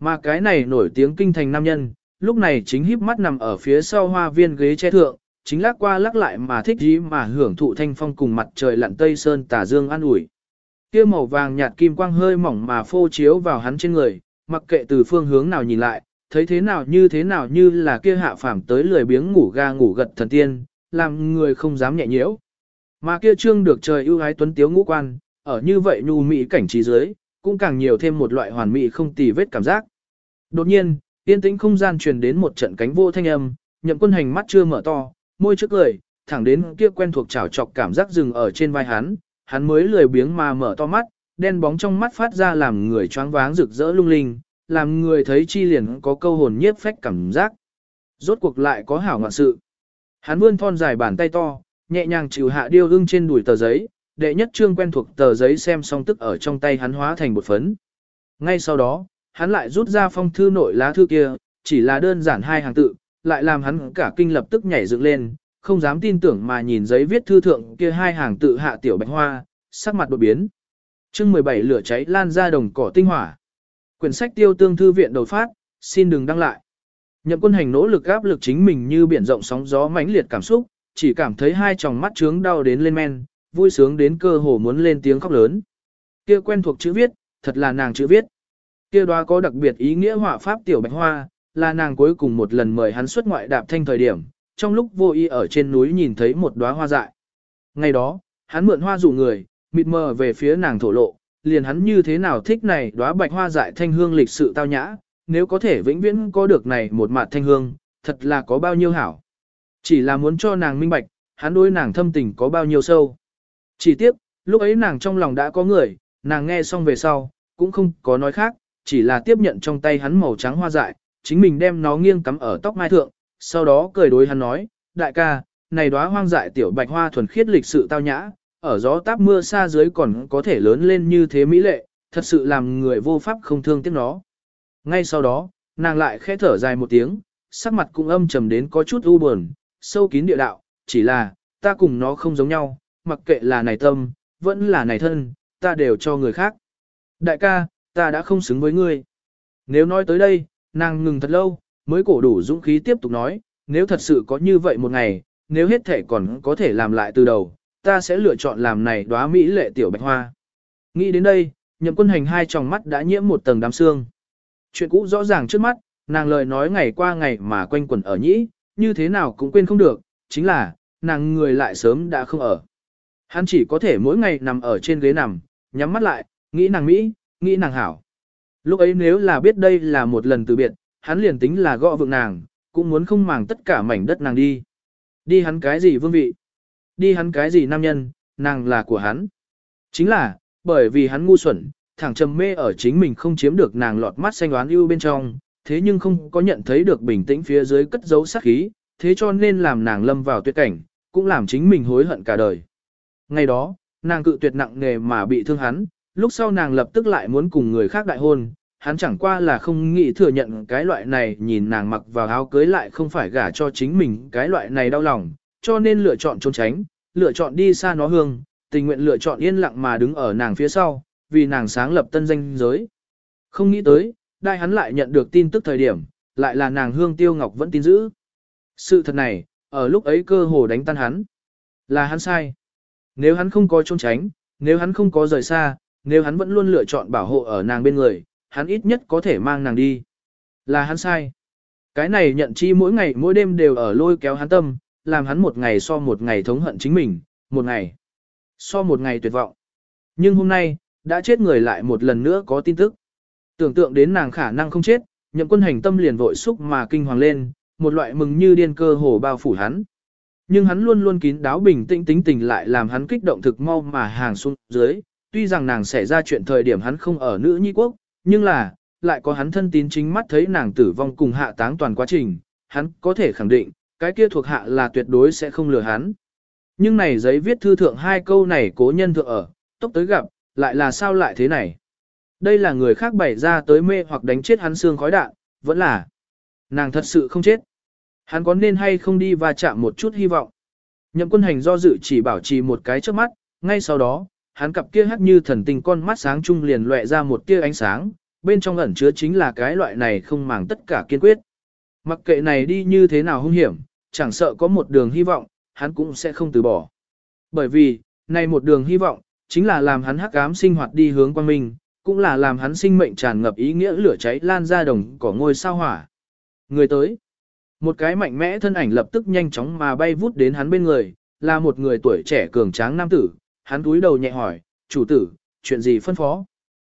Mà cái này nổi tiếng kinh thành nam nhân, lúc này chính híp mắt nằm ở phía sau hoa viên ghế che thượng, chính lắc qua lắc lại mà thích gì mà hưởng thụ thanh phong cùng mặt trời lặn tây sơn tà dương an ủi. Kia màu vàng nhạt kim quang hơi mỏng mà phô chiếu vào hắn trên người, mặc kệ từ phương hướng nào nhìn lại, thấy thế nào như thế nào như là kia hạ phàm tới lười biếng ngủ ga ngủ gật thần tiên, làm người không dám nhẹ nhiễu. Mà kia trương được trời ưu ái tuấn tiếu ngũ quan, ở như vậy nhu mỹ cảnh trí dưới, cũng càng nhiều thêm một loại hoàn mỹ không tì vết cảm giác. Đột nhiên, yên tĩnh không gian truyền đến một trận cánh vô thanh âm, nhậm quân hành mắt chưa mở to, môi trước cười, thẳng đến kia quen thuộc chảo chọc cảm giác dừng ở trên vai hắn, hắn mới lười biếng mà mở to mắt, đen bóng trong mắt phát ra làm người choáng váng rực rỡ lung linh, làm người thấy chi liền có câu hồn nhiếp phách cảm giác. Rốt cuộc lại có hảo ngoạn sự. Hắn vươn thon dài bàn tay to, nhẹ nhàng chịu hạ điêu ưng trên đùi tờ giấy, đệ nhất trương quen thuộc tờ giấy xem xong tức ở trong tay hắn hóa thành một phấn. Ngay sau đó, hắn lại rút ra phong thư nội lá thư kia, chỉ là đơn giản hai hàng tự, lại làm hắn cả kinh lập tức nhảy dựng lên, không dám tin tưởng mà nhìn giấy viết thư thượng kia hai hàng tự hạ tiểu bạch hoa, sắc mặt đột biến. Chương 17 lửa cháy lan ra đồng cỏ tinh hỏa. Quyển sách tiêu tương thư viện đầu phát, xin đừng đăng lại. Nhậm quân hành nỗ lực áp lực chính mình như biển rộng sóng gió mãnh liệt cảm xúc, chỉ cảm thấy hai tròng mắt trướng đau đến lên men, vui sướng đến cơ hồ muốn lên tiếng khóc lớn. Kia quen thuộc chữ viết, thật là nàng chữ viết. Kia đoá có đặc biệt ý nghĩa họa pháp tiểu bạch hoa, là nàng cuối cùng một lần mời hắn xuất ngoại đạp thanh thời điểm, trong lúc vô ý ở trên núi nhìn thấy một đóa hoa dại. Ngày đó, hắn mượn hoa dụ người, mịt mờ về phía nàng thổ lộ, liền hắn như thế nào thích này đóa bạch hoa dại thanh hương lịch sự tao nhã, nếu có thể vĩnh viễn có được này một mạt thanh hương, thật là có bao nhiêu hảo. Chỉ là muốn cho nàng minh bạch, hắn đối nàng thâm tình có bao nhiêu sâu. Chỉ tiếc, lúc ấy nàng trong lòng đã có người, nàng nghe xong về sau, cũng không có nói khác, chỉ là tiếp nhận trong tay hắn màu trắng hoa dại, chính mình đem nó nghiêng cắm ở tóc mai thượng, sau đó cười đối hắn nói, đại ca, này đóa hoang dại tiểu bạch hoa thuần khiết lịch sự tao nhã, ở gió táp mưa xa dưới còn có thể lớn lên như thế mỹ lệ, thật sự làm người vô pháp không thương tiếc nó. Ngay sau đó, nàng lại khẽ thở dài một tiếng, sắc mặt cũng âm trầm đến có chút u buồn, sâu kín địa đạo, chỉ là, ta cùng nó không giống nhau, mặc kệ là này tâm, vẫn là này thân, ta đều cho người khác. Đại ca, ta đã không xứng với ngươi. Nếu nói tới đây, nàng ngừng thật lâu, mới cổ đủ dũng khí tiếp tục nói, nếu thật sự có như vậy một ngày, nếu hết thể còn có thể làm lại từ đầu, ta sẽ lựa chọn làm này đóa mỹ lệ tiểu bạch hoa. Nghĩ đến đây, nhậm quân hành hai tròng mắt đã nhiễm một tầng đám xương. Chuyện cũ rõ ràng trước mắt, nàng lời nói ngày qua ngày mà quanh quẩn ở nhĩ, như thế nào cũng quên không được, chính là, nàng người lại sớm đã không ở. Hắn chỉ có thể mỗi ngày nằm ở trên ghế nằm, nhắm mắt lại, nghĩ nàng Mỹ, nghĩ nàng hảo. Lúc ấy nếu là biết đây là một lần từ biệt, hắn liền tính là gõ vượng nàng, cũng muốn không màng tất cả mảnh đất nàng đi. Đi hắn cái gì vương vị? Đi hắn cái gì nam nhân, nàng là của hắn. Chính là, bởi vì hắn ngu xuẩn, thẳng trầm mê ở chính mình không chiếm được nàng lọt mắt xanh đoán ưu bên trong, thế nhưng không có nhận thấy được bình tĩnh phía dưới cất giấu sát khí, thế cho nên làm nàng lâm vào tuyệt cảnh, cũng làm chính mình hối hận cả đời. Ngày đó, nàng cự tuyệt nặng nề mà bị thương hắn, lúc sau nàng lập tức lại muốn cùng người khác đại hôn, hắn chẳng qua là không nghĩ thừa nhận cái loại này nhìn nàng mặc vào áo cưới lại không phải gả cho chính mình cái loại này đau lòng, cho nên lựa chọn trốn tránh, lựa chọn đi xa nó hương, tình nguyện lựa chọn yên lặng mà đứng ở nàng phía sau, vì nàng sáng lập tân danh giới. Không nghĩ tới, Đai hắn lại nhận được tin tức thời điểm, lại là nàng hương tiêu ngọc vẫn tin giữ. Sự thật này, ở lúc ấy cơ hồ đánh tan hắn. Là hắn sai. Nếu hắn không có trốn tránh, nếu hắn không có rời xa, nếu hắn vẫn luôn lựa chọn bảo hộ ở nàng bên người, hắn ít nhất có thể mang nàng đi. Là hắn sai. Cái này nhận chi mỗi ngày mỗi đêm đều ở lôi kéo hắn tâm, làm hắn một ngày so một ngày thống hận chính mình, một ngày so một ngày tuyệt vọng. Nhưng hôm nay, đã chết người lại một lần nữa có tin tức. Tưởng tượng đến nàng khả năng không chết, nhậm quân hành tâm liền vội xúc mà kinh hoàng lên, một loại mừng như điên cơ hồ bao phủ hắn. Nhưng hắn luôn luôn kín đáo bình tĩnh tính tình lại làm hắn kích động thực mau mà hàng xuống dưới, tuy rằng nàng xảy ra chuyện thời điểm hắn không ở nữ nhi quốc, nhưng là, lại có hắn thân tín chính mắt thấy nàng tử vong cùng hạ táng toàn quá trình, hắn có thể khẳng định, cái kia thuộc hạ là tuyệt đối sẽ không lừa hắn. Nhưng này giấy viết thư thượng hai câu này cố nhân thượng ở, tốc tới gặp, lại là sao lại thế này? Đây là người khác bày ra tới mê hoặc đánh chết hắn xương khói đạn, vẫn là nàng thật sự không chết. Hắn có nên hay không đi và chạm một chút hy vọng. Nhậm quân hành do dự chỉ bảo trì một cái trước mắt, ngay sau đó, hắn cặp kia hắt như thần tình con mắt sáng trung liền lóe ra một tia ánh sáng, bên trong ẩn chứa chính là cái loại này không màng tất cả kiên quyết. Mặc kệ này đi như thế nào hung hiểm, chẳng sợ có một đường hy vọng, hắn cũng sẽ không từ bỏ. Bởi vì, này một đường hy vọng, chính là làm hắn hắc ám sinh hoạt đi hướng quang minh, cũng là làm hắn sinh mệnh tràn ngập ý nghĩa lửa cháy lan ra đồng cỏ ngôi sao hỏa. Người tới, một cái mạnh mẽ thân ảnh lập tức nhanh chóng mà bay vút đến hắn bên người, là một người tuổi trẻ cường tráng nam tử, hắn túi đầu nhẹ hỏi, chủ tử, chuyện gì phân phó?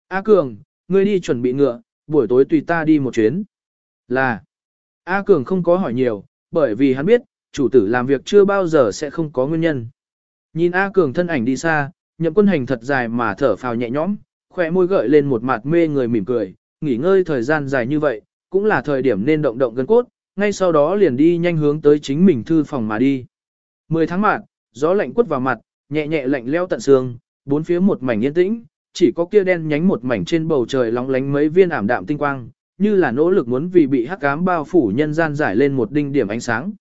A Cường, ngươi đi chuẩn bị ngựa, buổi tối tùy ta đi một chuyến. Là, A Cường không có hỏi nhiều, bởi vì hắn biết, chủ tử làm việc chưa bao giờ sẽ không có nguyên nhân. Nhìn A Cường thân ảnh đi xa, nhậm quân hành thật dài mà thở phào nhẹ nhõm, khỏe môi gợi lên một mặt mê người mỉm cười, nghỉ ngơi thời gian dài như vậy, cũng là thời điểm nên động động gân cốt, ngay sau đó liền đi nhanh hướng tới chính mình thư phòng mà đi. Mười tháng mạng, gió lạnh quất vào mặt, nhẹ nhẹ lạnh leo tận xương, bốn phía một mảnh yên tĩnh, chỉ có kia đen nhánh một mảnh trên bầu trời lóng lánh mấy viên ảm đạm tinh quang, như là nỗ lực muốn vì bị hắc ám bao phủ nhân gian giải lên một đinh điểm ánh sáng.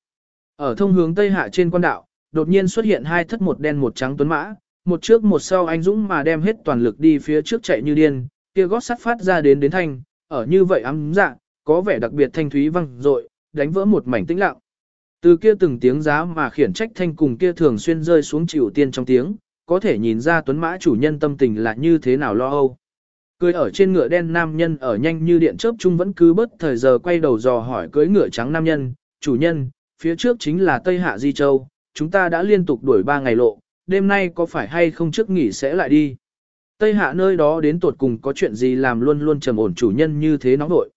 Ở thông hướng tây hạ trên quan đạo, đột nhiên xuất hiện hai thất một đen một trắng tuấn mã, một trước một sau anh dũng mà đem hết toàn lực đi phía trước chạy như điên, kia gót sắt phát ra đến đến thanh, ở như vậy ấm dạ, có vẻ đặc biệt thanh thúy vang dội, đánh vỡ một mảnh tĩnh lặng. Từ kia từng tiếng giá mà khiển trách thanh cùng kia thường xuyên rơi xuống chịu tiên trong tiếng, có thể nhìn ra tuấn mã chủ nhân tâm tình là như thế nào lo âu. Cười ở trên ngựa đen nam nhân ở nhanh như điện chớp chung vẫn cứ bất thời giờ quay đầu dò hỏi cưới ngựa trắng nam nhân, chủ nhân, phía trước chính là Tây Hạ Di Châu, chúng ta đã liên tục đuổi ba ngày lộ, đêm nay có phải hay không trước nghỉ sẽ lại đi. Tây Hạ nơi đó đến tột cùng có chuyện gì làm luôn luôn trầm ổn chủ nhân như thế nóng nội.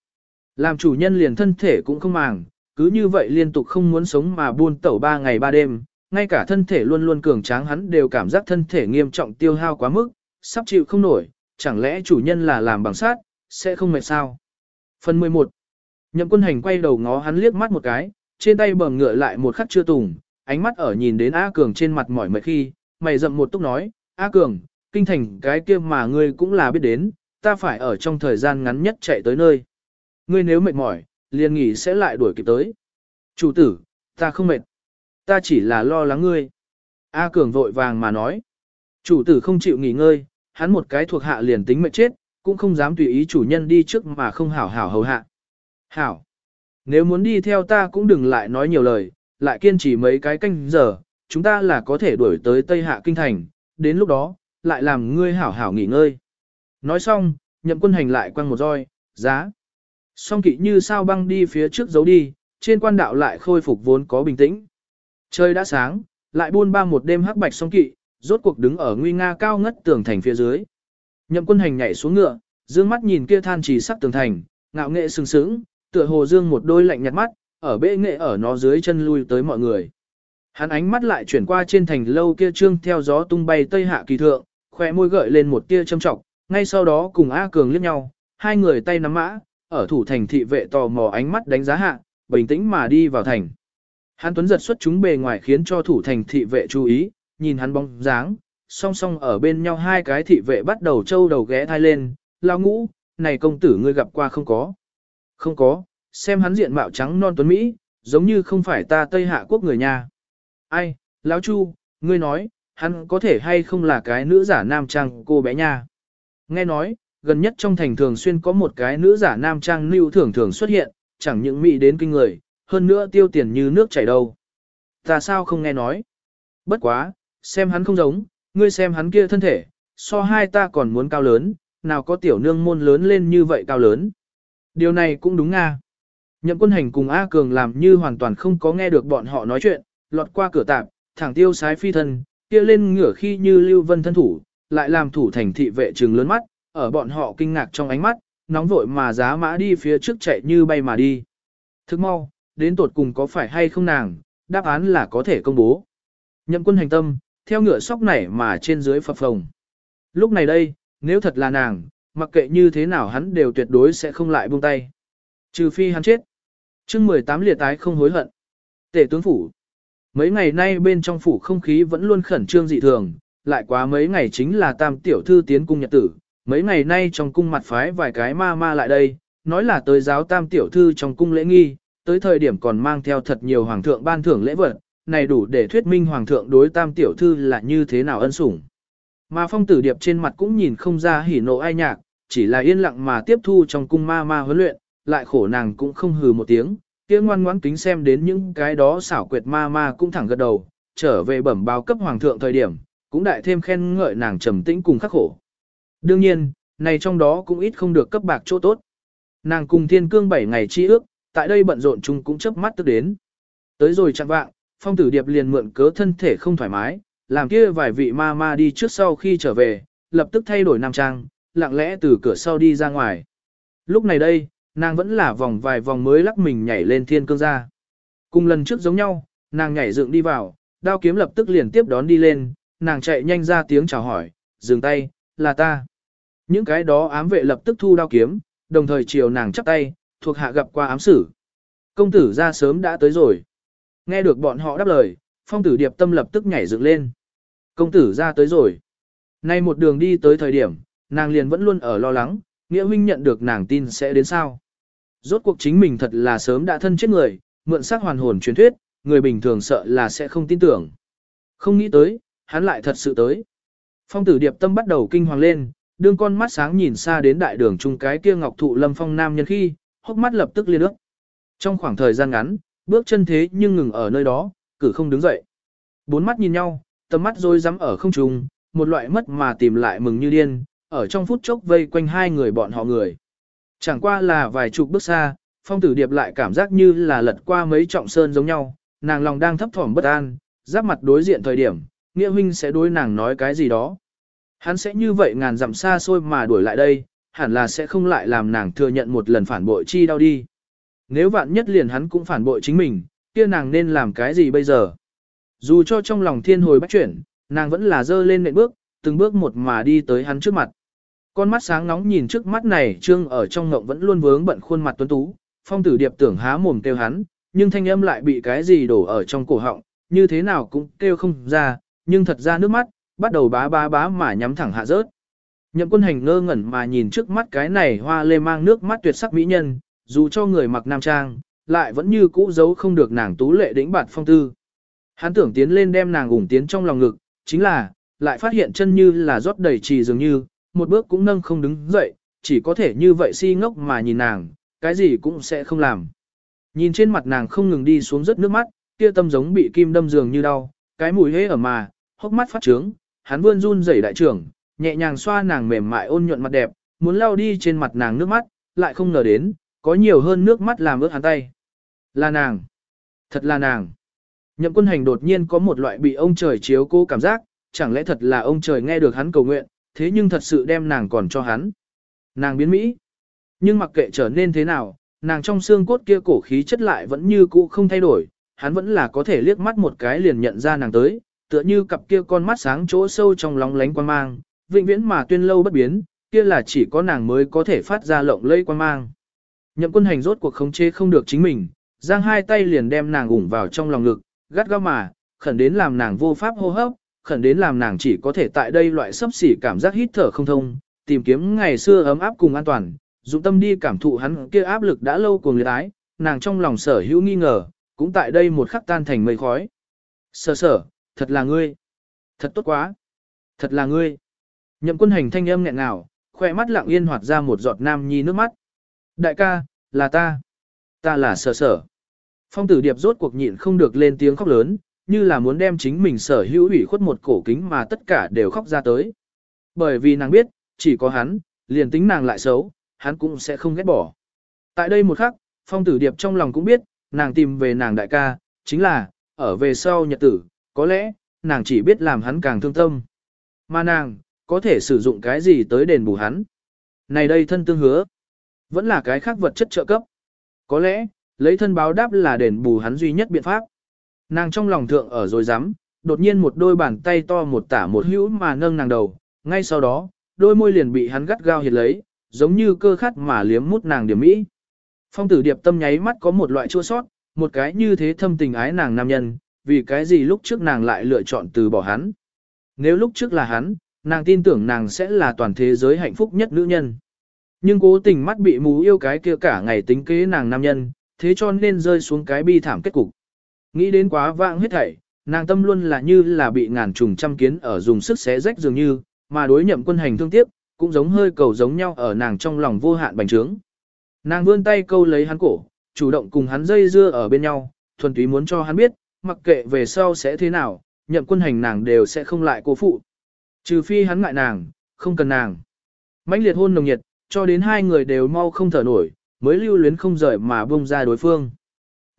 Làm chủ nhân liền thân thể cũng không màng, cứ như vậy liên tục không muốn sống mà buôn tẩu ba ngày ba đêm, ngay cả thân thể luôn luôn cường tráng hắn đều cảm giác thân thể nghiêm trọng tiêu hao quá mức, sắp chịu không nổi, chẳng lẽ chủ nhân là làm bằng sát, sẽ không mệt sao. Phần 11 Nhậm quân hành quay đầu ngó hắn liếc mắt một cái, trên tay bầm ngựa lại một khắc chưa tùng, ánh mắt ở nhìn đến A Cường trên mặt mỏi mệt khi, mày rậm một túc nói, A Cường, kinh thành cái kia mà ngươi cũng là biết đến, ta phải ở trong thời gian ngắn nhất chạy tới nơi. Ngươi nếu mệt mỏi, liền nghỉ sẽ lại đuổi kịp tới. Chủ tử, ta không mệt. Ta chỉ là lo lắng ngươi. A Cường vội vàng mà nói. Chủ tử không chịu nghỉ ngơi, hắn một cái thuộc hạ liền tính mệt chết, cũng không dám tùy ý chủ nhân đi trước mà không hảo hảo hầu hạ. Hảo. Nếu muốn đi theo ta cũng đừng lại nói nhiều lời, lại kiên trì mấy cái canh giờ, chúng ta là có thể đuổi tới Tây Hạ Kinh Thành, đến lúc đó, lại làm ngươi hảo hảo nghỉ ngơi. Nói xong, nhậm quân hành lại quăng một roi, giá. Song kỵ như sao băng đi phía trước giấu đi, trên quan đạo lại khôi phục vốn có bình tĩnh. Trời đã sáng, lại buôn ba một đêm hắc bạch song kỵ, rốt cuộc đứng ở nguy nga cao ngất tường thành phía dưới. Nhậm quân hành nhảy xuống ngựa, dương mắt nhìn kia than trì sắc tường thành, ngạo nghệ sừng sững, tựa hồ dương một đôi lạnh nhạt mắt, ở bệ nghệ ở nó dưới chân lui tới mọi người. Hắn ánh mắt lại chuyển qua trên thành lâu kia trương theo gió tung bay tây hạ kỳ thượng, khỏe môi gợi lên một tia châm trọng, ngay sau đó cùng A Cường liếc nhau, hai người tay nắm mã, ở thủ thành thị vệ tò mò ánh mắt đánh giá hạ, bình tĩnh mà đi vào thành. Hắn tuấn giật xuất chúng bề ngoài khiến cho thủ thành thị vệ chú ý, nhìn hắn bóng dáng, song song ở bên nhau hai cái thị vệ bắt đầu trâu đầu ghé thai lên, lao ngũ, này công tử ngươi gặp qua không có. Không có, xem hắn diện mạo trắng non tuấn Mỹ, giống như không phải ta Tây Hạ quốc người nhà. Ai, lão Chu, ngươi nói, hắn có thể hay không là cái nữ giả nam trang cô bé nha. Nghe nói, gần nhất trong thành thường xuyên có một cái nữ giả nam trang lưu thường thường xuất hiện, chẳng những mỹ đến kinh người, hơn nữa tiêu tiền như nước chảy đâu. Ta sao không nghe nói? Bất quá, xem hắn không giống, ngươi xem hắn kia thân thể, so hai ta còn muốn cao lớn, nào có tiểu nương môn lớn lên như vậy cao lớn. Điều này cũng đúng nga. Nhậm quân hành cùng A Cường làm như hoàn toàn không có nghe được bọn họ nói chuyện, lọt qua cửa tạp, thẳng tiêu sái phi thân, kia lên ngửa khi như lưu vân thân thủ, lại làm thủ thành thị vệ trừng lớn mắt, ở bọn họ kinh ngạc trong ánh mắt, nóng vội mà giá mã đi phía trước chạy như bay mà đi. Thức mau, đến tột cùng có phải hay không nàng, đáp án là có thể công bố. Nhậm quân hành tâm, theo ngựa sóc nảy mà trên dưới phập phồng. Lúc này đây, nếu thật là nàng, mặc kệ như thế nào hắn đều tuyệt đối sẽ không lại buông tay. Trừ phi hắn chết. chương 18 liệt tái không hối hận. Tể tướng phủ. Mấy ngày nay bên trong phủ không khí vẫn luôn khẩn trương dị thường, lại quá mấy ngày chính là tam tiểu thư tiến cung nhật tử. Mấy ngày nay trong cung mặt phái vài cái ma ma lại đây, nói là tới giáo tam tiểu thư trong cung lễ nghi, tới thời điểm còn mang theo thật nhiều hoàng thượng ban thưởng lễ vật, này đủ để thuyết minh hoàng thượng đối tam tiểu thư là như thế nào ân sủng. Mà phong tử điệp trên mặt cũng nhìn không ra hỉ nộ ai nhạc, chỉ là yên lặng mà tiếp thu trong cung ma ma huấn luyện, lại khổ nàng cũng không hừ một tiếng, kia ngoan ngoãn kính xem đến những cái đó xảo quyệt ma ma cũng thẳng gật đầu, trở về bẩm báo cấp hoàng thượng thời điểm, cũng đại thêm khen ngợi nàng trầm tĩnh cùng khắc khổ. Đương nhiên, này trong đó cũng ít không được cấp bạc chỗ tốt. Nàng cùng thiên cương 7 ngày chi ước, tại đây bận rộn chung cũng chớp mắt tức đến. Tới rồi chẳng vạng, phong tử điệp liền mượn cớ thân thể không thoải mái, làm kia vài vị ma ma đi trước sau khi trở về, lập tức thay đổi nam trang, lặng lẽ từ cửa sau đi ra ngoài. Lúc này đây, nàng vẫn là vòng vài vòng mới lắc mình nhảy lên thiên cương ra. Cùng lần trước giống nhau, nàng nhảy dựng đi vào, đao kiếm lập tức liền tiếp đón đi lên, nàng chạy nhanh ra tiếng chào hỏi, dừng tay, là ta. Những cái đó ám vệ lập tức thu đao kiếm, đồng thời chiều nàng chắp tay, thuộc hạ gặp qua ám sử. Công tử ra sớm đã tới rồi. Nghe được bọn họ đáp lời, phong tử điệp tâm lập tức nhảy dựng lên. Công tử ra tới rồi. Nay một đường đi tới thời điểm, nàng liền vẫn luôn ở lo lắng, nghĩa huynh nhận được nàng tin sẽ đến sao. Rốt cuộc chính mình thật là sớm đã thân chết người, mượn xác hoàn hồn truyền thuyết, người bình thường sợ là sẽ không tin tưởng. Không nghĩ tới, hắn lại thật sự tới. Phong tử điệp tâm bắt đầu kinh hoàng lên, đương con mắt sáng nhìn xa đến đại đường chung cái kia ngọc thụ lâm phong nam nhân khi, hốc mắt lập tức liên ước. Trong khoảng thời gian ngắn, bước chân thế nhưng ngừng ở nơi đó, cử không đứng dậy. Bốn mắt nhìn nhau, tầm mắt rồi dám ở không trung, một loại mất mà tìm lại mừng như điên, ở trong phút chốc vây quanh hai người bọn họ người. Chẳng qua là vài chục bước xa, phong tử điệp lại cảm giác như là lật qua mấy trọng sơn giống nhau, nàng lòng đang thấp thỏm bất an, giáp mặt đối diện thời điểm, nghĩa huynh sẽ đối nàng nói cái gì đó. Hắn sẽ như vậy ngàn dặm xa xôi mà đuổi lại đây, hẳn là sẽ không lại làm nàng thừa nhận một lần phản bội chi đau đi. Nếu vạn nhất liền hắn cũng phản bội chính mình, kia nàng nên làm cái gì bây giờ? Dù cho trong lòng thiên hồi bách chuyển, nàng vẫn là dơ lên nệm bước, từng bước một mà đi tới hắn trước mặt. Con mắt sáng nóng nhìn trước mắt này trương ở trong ngộng vẫn luôn vướng bận khuôn mặt tuấn tú, phong tử điệp tưởng há mồm kêu hắn, nhưng thanh âm lại bị cái gì đổ ở trong cổ họng, như thế nào cũng kêu không ra, nhưng thật ra nước mắt, bắt đầu bá bá bá mà nhắm thẳng hạ rớt. Nhậm quân hành ngơ ngẩn mà nhìn trước mắt cái này hoa lê mang nước mắt tuyệt sắc mỹ nhân, dù cho người mặc nam trang, lại vẫn như cũ giấu không được nàng tú lệ đĩnh bạt phong tư. Hắn tưởng tiến lên đem nàng ủng tiến trong lòng ngực, chính là, lại phát hiện chân như là rót đầy trì dường như, một bước cũng nâng không đứng dậy, chỉ có thể như vậy si ngốc mà nhìn nàng, cái gì cũng sẽ không làm. Nhìn trên mặt nàng không ngừng đi xuống rất nước mắt, kia tâm giống bị kim đâm dường như đau, cái mùi hế ở mà, hốc mắt phát trướng, hắn vươn run rẩy đại trưởng, nhẹ nhàng xoa nàng mềm mại ôn nhuận mặt đẹp, muốn lau đi trên mặt nàng nước mắt, lại không ngờ đến, có nhiều hơn nước mắt làm ướt hắn tay. Là nàng. Thật là nàng. Nhậm quân hành đột nhiên có một loại bị ông trời chiếu cố cảm giác, chẳng lẽ thật là ông trời nghe được hắn cầu nguyện, thế nhưng thật sự đem nàng còn cho hắn. Nàng biến Mỹ. Nhưng mặc kệ trở nên thế nào, nàng trong xương cốt kia cổ khí chất lại vẫn như cũ không thay đổi, hắn vẫn là có thể liếc mắt một cái liền nhận ra nàng tới, tựa như cặp kia con mắt sáng chỗ sâu trong lóng lánh quan mang, vĩnh viễn mà tuyên lâu bất biến, kia là chỉ có nàng mới có thể phát ra lộng lây quan mang. Nhậm quân hành rốt cuộc khống chế không được chính mình, giang hai tay liền đem nàng ủng vào trong lòng ngực, gắt gao mà, khẩn đến làm nàng vô pháp hô hấp, khẩn đến làm nàng chỉ có thể tại đây loại sấp xỉ cảm giác hít thở không thông, tìm kiếm ngày xưa ấm áp cùng an toàn, dụng tâm đi cảm thụ hắn kia áp lực đã lâu cuồng liệt ái, nàng trong lòng sở hữu nghi ngờ, cũng tại đây một khắc tan thành mây khói. Sở sở, thật là ngươi. Thật tốt quá. Thật là ngươi. Nhậm quân hành thanh âm nghẹn ngào, khoe mắt lặng yên hoạt ra một giọt nam nhi nước mắt. Đại ca, là ta. Ta là sở sở. Phong tử điệp rốt cuộc nhịn không được lên tiếng khóc lớn, như là muốn đem chính mình sở hữu ủy khuất một cổ kính mà tất cả đều khóc ra tới. Bởi vì nàng biết, chỉ có hắn, liền tính nàng lại xấu, hắn cũng sẽ không ghét bỏ. Tại đây một khắc, phong tử điệp trong lòng cũng biết, nàng tìm về nàng đại ca, chính là, ở về sau nhật tử, có lẽ, nàng chỉ biết làm hắn càng thương tâm. Mà nàng, có thể sử dụng cái gì tới đền bù hắn. Này đây thân tương hứa, vẫn là cái khác vật chất trợ cấp. Có lẽ, lấy thân báo đáp là đền bù hắn duy nhất biện pháp. Nàng trong lòng thượng ở rồi dám, đột nhiên một đôi bàn tay to một tả một hữu mà nâng nàng đầu, ngay sau đó, đôi môi liền bị hắn gắt gao hiệt lấy, giống như cơ khát mà liếm mút nàng điểm mỹ. Phong tử điệp tâm nháy mắt có một loại chua sót, một cái như thế thâm tình ái nàng nam nhân, vì cái gì lúc trước nàng lại lựa chọn từ bỏ hắn. Nếu lúc trước là hắn, nàng tin tưởng nàng sẽ là toàn thế giới hạnh phúc nhất nữ nhân. Nhưng cố tình mắt bị mù yêu cái kia cả ngày tính kế nàng nam nhân, thế cho nên rơi xuống cái bi thảm kết cục. Nghĩ đến quá vãng hết thảy, nàng tâm luôn là như là bị ngàn trùng trăm kiến ở dùng sức xé rách dường như, mà đối nhậm quân hành thương tiếc, cũng giống hơi cầu giống nhau ở nàng trong lòng vô hạn bành trướng. Nàng vươn tay câu lấy hắn cổ, chủ động cùng hắn dây dưa ở bên nhau, thuần túy muốn cho hắn biết, mặc kệ về sau sẽ thế nào, nhậm quân hành nàng đều sẽ không lại cố phụ. Trừ phi hắn ngại nàng, không cần nàng. mãnh liệt hôn nồng nhiệt, cho đến hai người đều mau không thở nổi, mới lưu luyến không rời mà bông ra đối phương.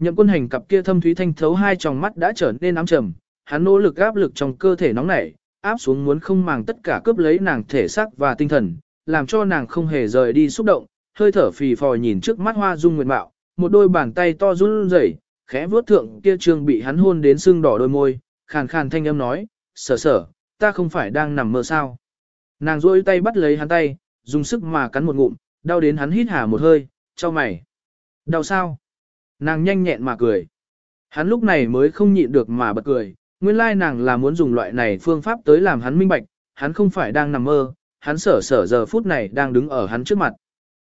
Nhậm quân hành cặp kia thâm thúy thanh thấu hai tròng mắt đã trở nên ám trầm, hắn nỗ lực áp lực trong cơ thể nóng nảy, áp xuống muốn không màng tất cả cướp lấy nàng thể xác và tinh thần, làm cho nàng không hề rời đi xúc động, hơi thở phì phò nhìn trước mắt hoa dung nguyệt mạo, một đôi bàn tay to run rẩy, khẽ vuốt thượng kia trương bị hắn hôn đến sưng đỏ đôi môi, khàn khàn thanh âm nói, sở sở, ta không phải đang nằm mơ sao. Nàng rôi tay bắt lấy hắn tay, dùng sức mà cắn một ngụm, đau đến hắn hít hà một hơi, cho mày. Đau sao? Nàng nhanh nhẹn mà cười. Hắn lúc này mới không nhịn được mà bật cười, nguyên lai nàng là muốn dùng loại này phương pháp tới làm hắn minh bạch, hắn không phải đang nằm mơ, hắn sở sở giờ phút này đang đứng ở hắn trước mặt.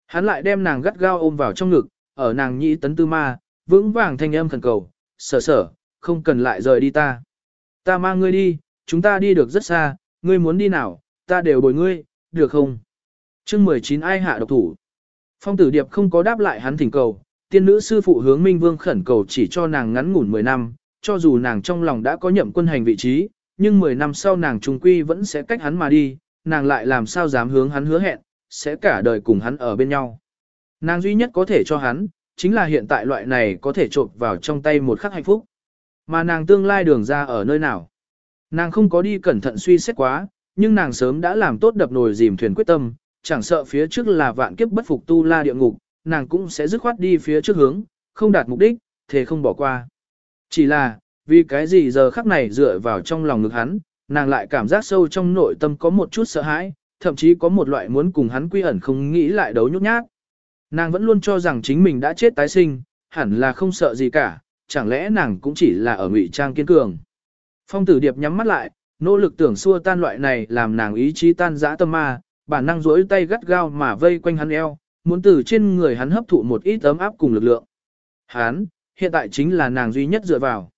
Hắn lại đem nàng gắt gao ôm vào trong ngực, ở nàng nhĩ tấn tư ma, vững vàng thanh âm khẩn cầu, sở sở, không cần lại rời đi ta. Ta mang ngươi đi, chúng ta đi được rất xa, ngươi muốn đi nào, ta đều bồi ngươi, được không? chương 19 ai hạ độc thủ. Phong tử điệp không có đáp lại hắn thỉnh cầu, tiên nữ sư phụ hướng Minh Vương khẩn cầu chỉ cho nàng ngắn ngủn 10 năm, cho dù nàng trong lòng đã có nhậm quân hành vị trí, nhưng 10 năm sau nàng trung quy vẫn sẽ cách hắn mà đi, nàng lại làm sao dám hướng hắn hứa hẹn, sẽ cả đời cùng hắn ở bên nhau. Nàng duy nhất có thể cho hắn, chính là hiện tại loại này có thể trộn vào trong tay một khắc hạnh phúc. Mà nàng tương lai đường ra ở nơi nào. Nàng không có đi cẩn thận suy xét quá, nhưng nàng sớm đã làm tốt đập nồi dìm thuyền quyết tâm, chẳng sợ phía trước là vạn kiếp bất phục tu la địa ngục, nàng cũng sẽ dứt khoát đi phía trước hướng, không đạt mục đích, thế không bỏ qua. Chỉ là, vì cái gì giờ khắc này dựa vào trong lòng ngực hắn, nàng lại cảm giác sâu trong nội tâm có một chút sợ hãi, thậm chí có một loại muốn cùng hắn quy ẩn không nghĩ lại đấu nhút nhát. Nàng vẫn luôn cho rằng chính mình đã chết tái sinh, hẳn là không sợ gì cả, chẳng lẽ nàng cũng chỉ là ở ngụy trang kiên cường. Phong tử điệp nhắm mắt lại, nỗ lực tưởng xua tan loại này làm nàng ý chí tan dã tâm ma, bản năng duỗi tay gắt gao mà vây quanh hắn eo, muốn từ trên người hắn hấp thụ một ít ấm áp cùng lực lượng. Hắn, hiện tại chính là nàng duy nhất dựa vào.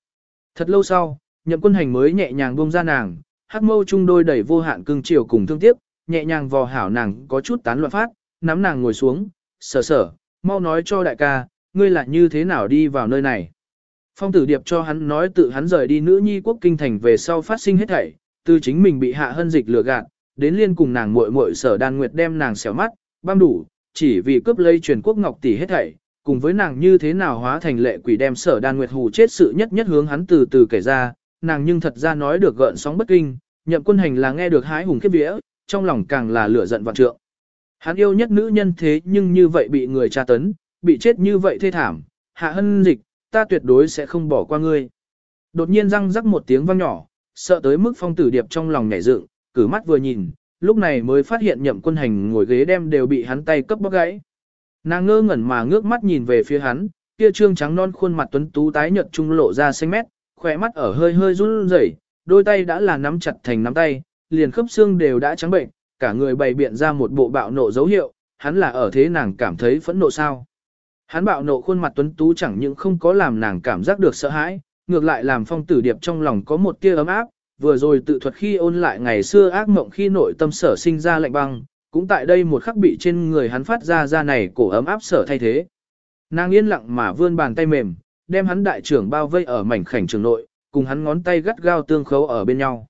Thật lâu sau, nhậm quân hành mới nhẹ nhàng buông ra nàng, hắc mâu chung đôi đẩy vô hạn cưng chiều cùng thương tiếc, nhẹ nhàng vò hảo nàng có chút tán loạn phát, nắm nàng ngồi xuống, sở sở, mau nói cho đại ca, ngươi là như thế nào đi vào nơi này. Phong tử điệp cho hắn nói tự hắn rời đi nữ nhi quốc kinh thành về sau phát sinh hết thảy, từ chính mình bị hạ hân dịch lừa gạt, đến liên cùng nàng muội muội sở đan nguyệt đem nàng xẻo mắt, băm đủ, chỉ vì cướp lấy truyền quốc ngọc tỷ hết thảy, cùng với nàng như thế nào hóa thành lệ quỷ đem sở đan nguyệt hù chết sự nhất nhất hướng hắn từ từ kể ra, nàng nhưng thật ra nói được gợn sóng bất kinh, nhậm quân hành là nghe được hái hùng kiếp vía, trong lòng càng là lửa giận vạn trượng. Hắn yêu nhất nữ nhân thế nhưng như vậy bị người tra tấn, bị chết như vậy thê thảm, hạ hân dịch, ta tuyệt đối sẽ không bỏ qua ngươi. Đột nhiên răng rắc một tiếng vang nhỏ, sợ tới mức phong tử điệp trong lòng nhảy dựng, cử mắt vừa nhìn, lúc này mới phát hiện nhậm quân hành ngồi ghế đem đều bị hắn tay cấp bóc gãy. Nàng ngơ ngẩn mà ngước mắt nhìn về phía hắn, kia trương trắng non khuôn mặt tuấn tú tái nhợt trung lộ ra xanh mét, khỏe mắt ở hơi hơi run rẩy, đôi tay đã là nắm chặt thành nắm tay, liền khớp xương đều đã trắng bệnh, cả người bày biện ra một bộ bạo nộ dấu hiệu, hắn là ở thế nàng cảm thấy phẫn nộ sao. Hắn bạo nộ khuôn mặt tuấn tú chẳng những không có làm nàng cảm giác được sợ hãi, ngược lại làm phong tử điệp trong lòng có một tia ấm áp, vừa rồi tự thuật khi ôn lại ngày xưa ác mộng khi nội tâm sở sinh ra lạnh băng, cũng tại đây một khắc bị trên người hắn phát ra ra này cổ ấm áp sở thay thế. Nàng yên lặng mà vươn bàn tay mềm, đem hắn đại trưởng bao vây ở mảnh khảnh trường nội, cùng hắn ngón tay gắt gao tương khấu ở bên nhau.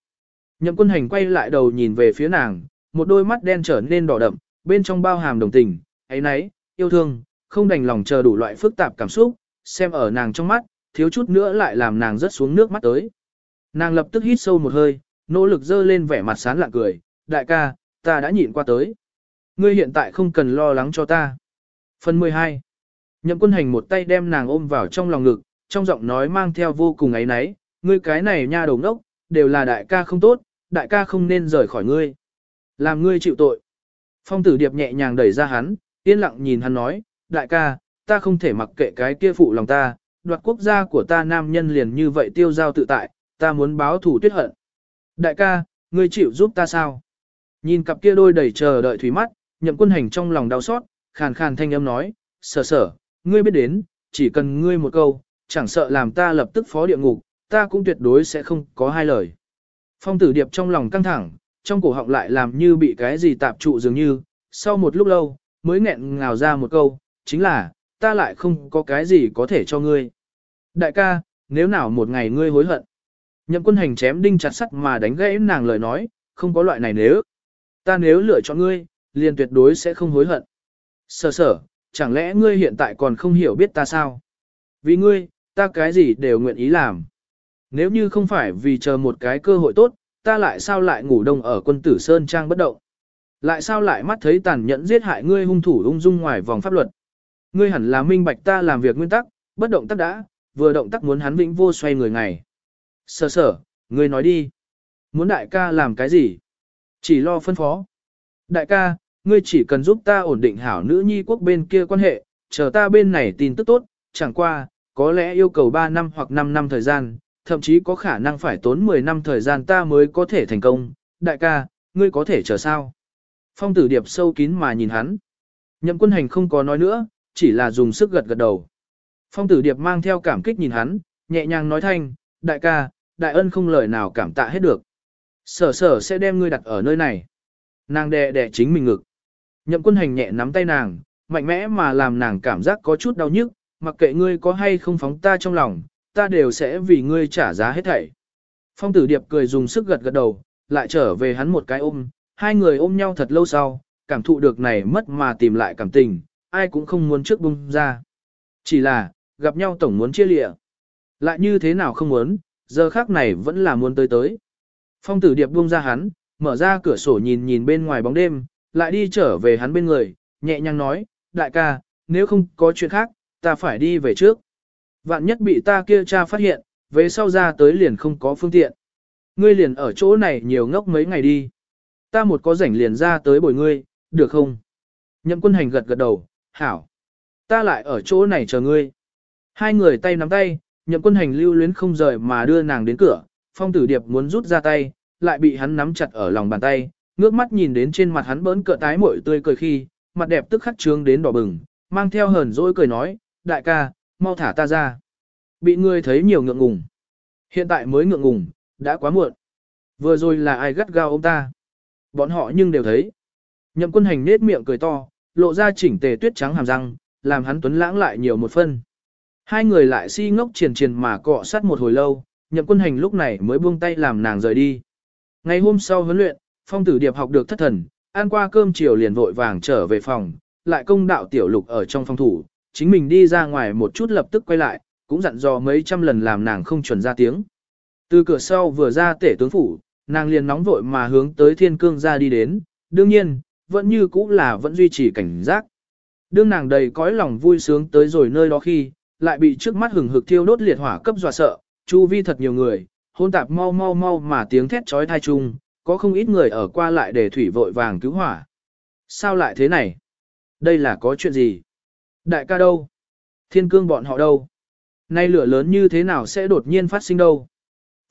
Nhậm quân hành quay lại đầu nhìn về phía nàng, một đôi mắt đen trở nên đỏ đậm, bên trong bao hàm đồng tình, ấy nấy, yêu thương, không đành lòng chờ đủ loại phức tạp cảm xúc, xem ở nàng trong mắt, thiếu chút nữa lại làm nàng rớt xuống nước mắt tới. Nàng lập tức hít sâu một hơi, nỗ lực dơ lên vẻ mặt sán lạ cười, đại ca, ta đã nhịn qua tới. Ngươi hiện tại không cần lo lắng cho ta. Phần 12 Nhậm quân hành một tay đem nàng ôm vào trong lòng ngực, trong giọng nói mang theo vô cùng ấy náy, ngươi cái này nha đầu ngốc, đều là đại ca không tốt, đại ca không nên rời khỏi ngươi. Làm ngươi chịu tội. Phong tử điệp nhẹ nhàng đẩy ra hắn, yên lặng nhìn hắn nói, đại ca, ta không thể mặc kệ cái kia phụ lòng ta, đoạt quốc gia của ta nam nhân liền như vậy tiêu giao tự tại, ta muốn báo thủ tuyết hận. Đại ca, ngươi chịu giúp ta sao? Nhìn cặp kia đôi đầy chờ đợi thủy mắt, nhậm quân hành trong lòng đau xót, khàn khàn thanh âm nói, sở sở, ngươi biết đến, chỉ cần ngươi một câu, chẳng sợ làm ta lập tức phó địa ngục, ta cũng tuyệt đối sẽ không có hai lời. Phong tử điệp trong lòng căng thẳng, trong cổ họng lại làm như bị cái gì tạp trụ dường như, sau một lúc lâu, mới nghẹn ngào ra một câu, chính là, ta lại không có cái gì có thể cho ngươi. Đại ca, nếu nào một ngày ngươi hối hận, nhậm quân hành chém đinh chặt sắt mà đánh gãy nàng lời nói, không có loại này nếu. Ta nếu lựa chọn ngươi, liền tuyệt đối sẽ không hối hận. Sở sở, chẳng lẽ ngươi hiện tại còn không hiểu biết ta sao? Vì ngươi, ta cái gì đều nguyện ý làm. Nếu như không phải vì chờ một cái cơ hội tốt, ta lại sao lại ngủ đông ở quân tử Sơn Trang bất động? Lại sao lại mắt thấy tàn nhẫn giết hại ngươi hung thủ ung dung ngoài vòng pháp luật? Ngươi hẳn là minh bạch ta làm việc nguyên tắc, bất động tác đã, vừa động tác muốn hắn vĩnh vô xoay người ngày. Sở sở, ngươi nói đi. Muốn đại ca làm cái gì? Chỉ lo phân phó. Đại ca, ngươi chỉ cần giúp ta ổn định hảo nữ nhi quốc bên kia quan hệ, chờ ta bên này tin tức tốt, chẳng qua, có lẽ yêu cầu 3 năm hoặc 5 năm thời gian, thậm chí có khả năng phải tốn 10 năm thời gian ta mới có thể thành công. Đại ca, ngươi có thể chờ sao? Phong tử điệp sâu kín mà nhìn hắn. Nhậm quân hành không có nói nữa, chỉ là dùng sức gật gật đầu. Phong tử điệp mang theo cảm kích nhìn hắn, nhẹ nhàng nói thanh, đại ca, đại ân không lời nào cảm tạ hết được. Sở sở sẽ đem ngươi đặt ở nơi này. Nàng đè đè chính mình ngực. Nhậm quân hành nhẹ nắm tay nàng, mạnh mẽ mà làm nàng cảm giác có chút đau nhức, mặc kệ ngươi có hay không phóng ta trong lòng, ta đều sẽ vì ngươi trả giá hết thảy. Phong tử điệp cười dùng sức gật gật đầu, lại trở về hắn một cái ôm, hai người ôm nhau thật lâu sau, cảm thụ được này mất mà tìm lại cảm tình, ai cũng không muốn trước bung ra. Chỉ là, gặp nhau tổng muốn chia lịa. Lại như thế nào không muốn, giờ khác này vẫn là muốn tới tới. Phong tử điệp buông ra hắn, mở ra cửa sổ nhìn nhìn bên ngoài bóng đêm, lại đi trở về hắn bên người, nhẹ nhàng nói, đại ca, nếu không có chuyện khác, ta phải đi về trước. Vạn nhất bị ta kia cha phát hiện, về sau ra tới liền không có phương tiện. Ngươi liền ở chỗ này nhiều ngốc mấy ngày đi. Ta một có rảnh liền ra tới bồi ngươi, được không? Nhậm quân hành gật gật đầu, hảo. Ta lại ở chỗ này chờ ngươi. Hai người tay nắm tay, nhậm quân hành lưu luyến không rời mà đưa nàng đến cửa, phong tử điệp muốn rút ra tay, lại bị hắn nắm chặt ở lòng bàn tay, ngước mắt nhìn đến trên mặt hắn bỡn cỡ tái mội tươi cười khi, mặt đẹp tức khắc trướng đến đỏ bừng, mang theo hờn dỗi cười nói, đại ca, mau thả ta ra. Bị ngươi thấy nhiều ngượng ngùng. Hiện tại mới ngượng ngùng, đã quá muộn. Vừa rồi là ai gắt gao ông ta. Bọn họ nhưng đều thấy. Nhậm quân hành nết miệng cười to, lộ ra chỉnh tề tuyết trắng hàm răng, làm hắn tuấn lãng lại nhiều một phân. Hai người lại si ngốc triền triền mà cọ sát một hồi lâu, nhậm quân hành lúc này mới buông tay làm nàng rời đi. Ngày hôm sau huấn luyện, phong tử điệp học được thất thần, ăn qua cơm chiều liền vội vàng trở về phòng, lại công đạo tiểu lục ở trong phòng thủ, chính mình đi ra ngoài một chút lập tức quay lại, cũng dặn dò mấy trăm lần làm nàng không chuẩn ra tiếng. Từ cửa sau vừa ra tể tướng phủ, nàng liền nóng vội mà hướng tới thiên cương ra đi đến, đương nhiên, vẫn như cũ là vẫn duy trì cảnh giác. Đương nàng đầy cõi lòng vui sướng tới rồi nơi đó khi, lại bị trước mắt hừng hực thiêu đốt liệt hỏa cấp dọa sợ, chu vi thật nhiều người, hôn tạp mau mau mau mà tiếng thét chói tai chung, có không ít người ở qua lại để thủy vội vàng cứu hỏa. Sao lại thế này? Đây là có chuyện gì? Đại ca đâu? Thiên cương bọn họ đâu? Nay lửa lớn như thế nào sẽ đột nhiên phát sinh đâu?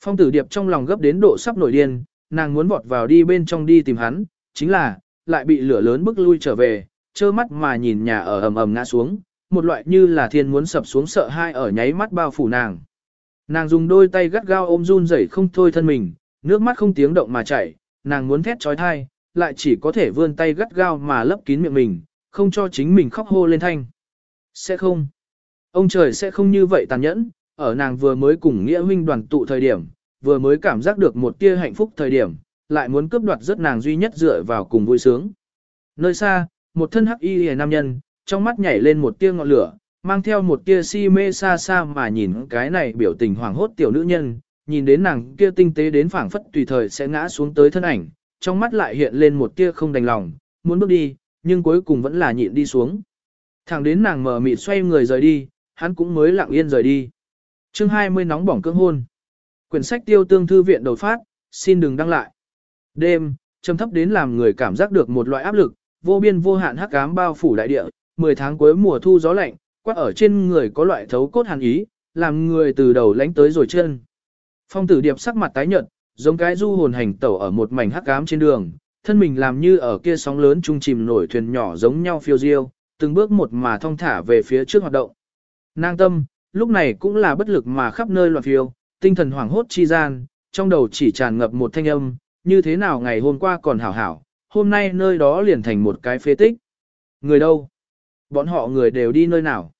Phong tử điệp trong lòng gấp đến độ sắp nổi điên, nàng muốn vọt vào đi bên trong đi tìm hắn, chính là, lại bị lửa lớn bức lui trở về, trơ mắt mà nhìn nhà ở ầm ầm ngã xuống, một loại như là thiên muốn sập xuống sợ hai ở nháy mắt bao phủ nàng. Nàng dùng đôi tay gắt gao ôm run rẩy không thôi thân mình, nước mắt không tiếng động mà chảy, nàng muốn thét trói thai, lại chỉ có thể vươn tay gắt gao mà lấp kín miệng mình, không cho chính mình khóc hô lên thanh. Sẽ không. Ông trời sẽ không như vậy tàn nhẫn, ở nàng vừa mới cùng nghĩa huynh đoàn tụ thời điểm, vừa mới cảm giác được một tia hạnh phúc thời điểm, lại muốn cướp đoạt rất nàng duy nhất dựa vào cùng vui sướng. Nơi xa, một thân hắc y hề nam nhân, trong mắt nhảy lên một tia ngọn lửa, mang theo một tia si mê xa xa mà nhìn cái này biểu tình hoàng hốt tiểu nữ nhân, nhìn đến nàng kia tinh tế đến phảng phất tùy thời sẽ ngã xuống tới thân ảnh, trong mắt lại hiện lên một tia không đành lòng, muốn bước đi, nhưng cuối cùng vẫn là nhịn đi xuống. Thẳng đến nàng mở mịt xoay người rời đi, hắn cũng mới lặng yên rời đi. chương 20 nóng bỏng cưỡng hôn. Quyển sách tiêu tương thư viện đột phát, xin đừng đăng lại. Đêm, trầm thấp đến làm người cảm giác được một loại áp lực, vô biên vô hạn hắc ám bao phủ đại địa, 10 tháng cuối mùa thu gió lạnh, quát ở trên người có loại thấu cốt hàn ý, làm người từ đầu lánh tới rồi chân. Phong tử điệp sắc mặt tái nhợt, giống cái du hồn hành tẩu ở một mảnh hắc ám trên đường, thân mình làm như ở kia sóng lớn trung chìm nổi thuyền nhỏ giống nhau phiêu diêu, từng bước một mà thong thả về phía trước hoạt động. Nang tâm, lúc này cũng là bất lực mà khắp nơi loạn phiêu, tinh thần hoảng hốt chi gian, trong đầu chỉ tràn ngập một thanh âm, như thế nào ngày hôm qua còn hảo hảo, hôm nay nơi đó liền thành một cái phế tích. Người đâu? Bọn họ người đều đi nơi nào?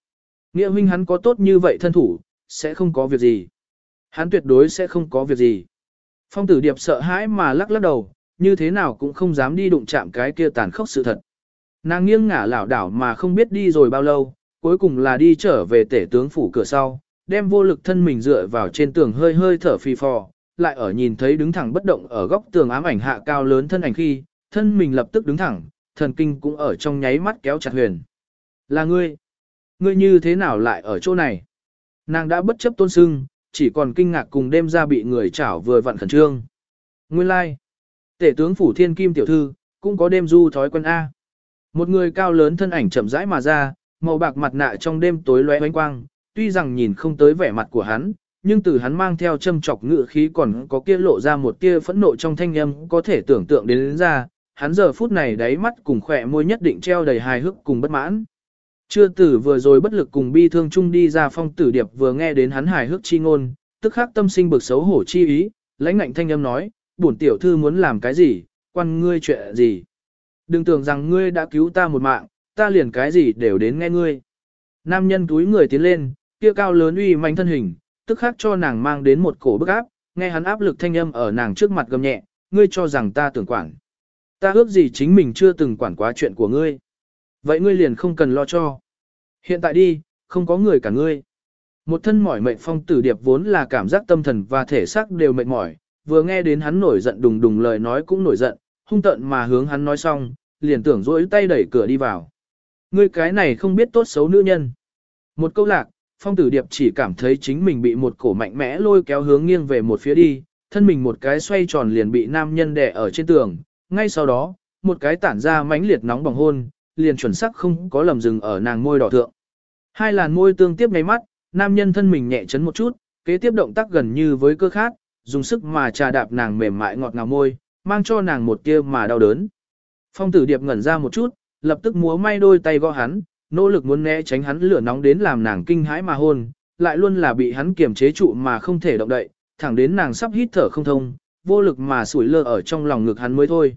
Nghĩa huynh hắn có tốt như vậy thân thủ, sẽ không có việc gì. Hắn tuyệt đối sẽ không có việc gì. Phong tử điệp sợ hãi mà lắc lắc đầu, như thế nào cũng không dám đi đụng chạm cái kia tàn khốc sự thật. Nàng nghiêng ngả lảo đảo mà không biết đi rồi bao lâu, cuối cùng là đi trở về tể tướng phủ cửa sau, đem vô lực thân mình dựa vào trên tường hơi hơi thở phì phò, lại ở nhìn thấy đứng thẳng bất động ở góc tường ám ảnh hạ cao lớn thân ảnh khi, thân mình lập tức đứng thẳng, thần kinh cũng ở trong nháy mắt kéo chặt huyền. Là ngươi, ngươi như thế nào lại ở chỗ này? Nàng đã bất chấp tôn sưng, chỉ còn kinh ngạc cùng đêm ra bị người chảo vừa vặn khẩn trương. Nguyên lai, like. tể tướng phủ thiên kim tiểu thư, cũng có đêm du thói quen A. Một người cao lớn thân ảnh chậm rãi mà ra, màu bạc mặt nạ trong đêm tối lóe ánh quang, tuy rằng nhìn không tới vẻ mặt của hắn, nhưng từ hắn mang theo châm chọc ngự khí còn có kia lộ ra một tia phẫn nộ trong thanh âm có thể tưởng tượng đến, đến ra, hắn giờ phút này đáy mắt cùng khỏe môi nhất định treo đầy hài hước cùng bất mãn. Chưa tử vừa rồi bất lực cùng bi thương chung đi ra phong tử điệp vừa nghe đến hắn hài hước chi ngôn, tức khắc tâm sinh bực xấu hổ chi ý, lãnh ngạnh thanh âm nói, bổn tiểu thư muốn làm cái gì, quan ngươi chuyện gì. Đừng tưởng rằng ngươi đã cứu ta một mạng, ta liền cái gì đều đến nghe ngươi. Nam nhân túi người tiến lên, kia cao lớn uy manh thân hình, tức khắc cho nàng mang đến một cổ bức áp, nghe hắn áp lực thanh âm ở nàng trước mặt gầm nhẹ, ngươi cho rằng ta tưởng quản. Ta ước gì chính mình chưa từng quản quá chuyện của ngươi. Vậy ngươi liền không cần lo cho. Hiện tại đi, không có người cả ngươi. Một thân mỏi mệnh phong tử điệp vốn là cảm giác tâm thần và thể xác đều mệt mỏi, vừa nghe đến hắn nổi giận đùng đùng lời nói cũng nổi giận, hung tận mà hướng hắn nói xong, liền tưởng dỗi tay đẩy cửa đi vào. Ngươi cái này không biết tốt xấu nữ nhân. Một câu lạc, phong tử điệp chỉ cảm thấy chính mình bị một cổ mạnh mẽ lôi kéo hướng nghiêng về một phía đi, thân mình một cái xoay tròn liền bị nam nhân đè ở trên tường, ngay sau đó, một cái tản ra mãnh liệt nóng bỏng hôn, liền chuẩn xác không có lầm dừng ở nàng môi đỏ thượng. Hai làn môi tương tiếp ngay mắt, nam nhân thân mình nhẹ chấn một chút, kế tiếp động tác gần như với cơ khát, dùng sức mà trà đạp nàng mềm mại ngọt ngào môi, mang cho nàng một tia mà đau đớn. Phong tử điệp ngẩn ra một chút, lập tức múa may đôi tay gõ hắn, nỗ lực muốn né tránh hắn lửa nóng đến làm nàng kinh hãi mà hôn, lại luôn là bị hắn kiềm chế trụ mà không thể động đậy, thẳng đến nàng sắp hít thở không thông, vô lực mà sủi lơ ở trong lòng ngực hắn mới thôi.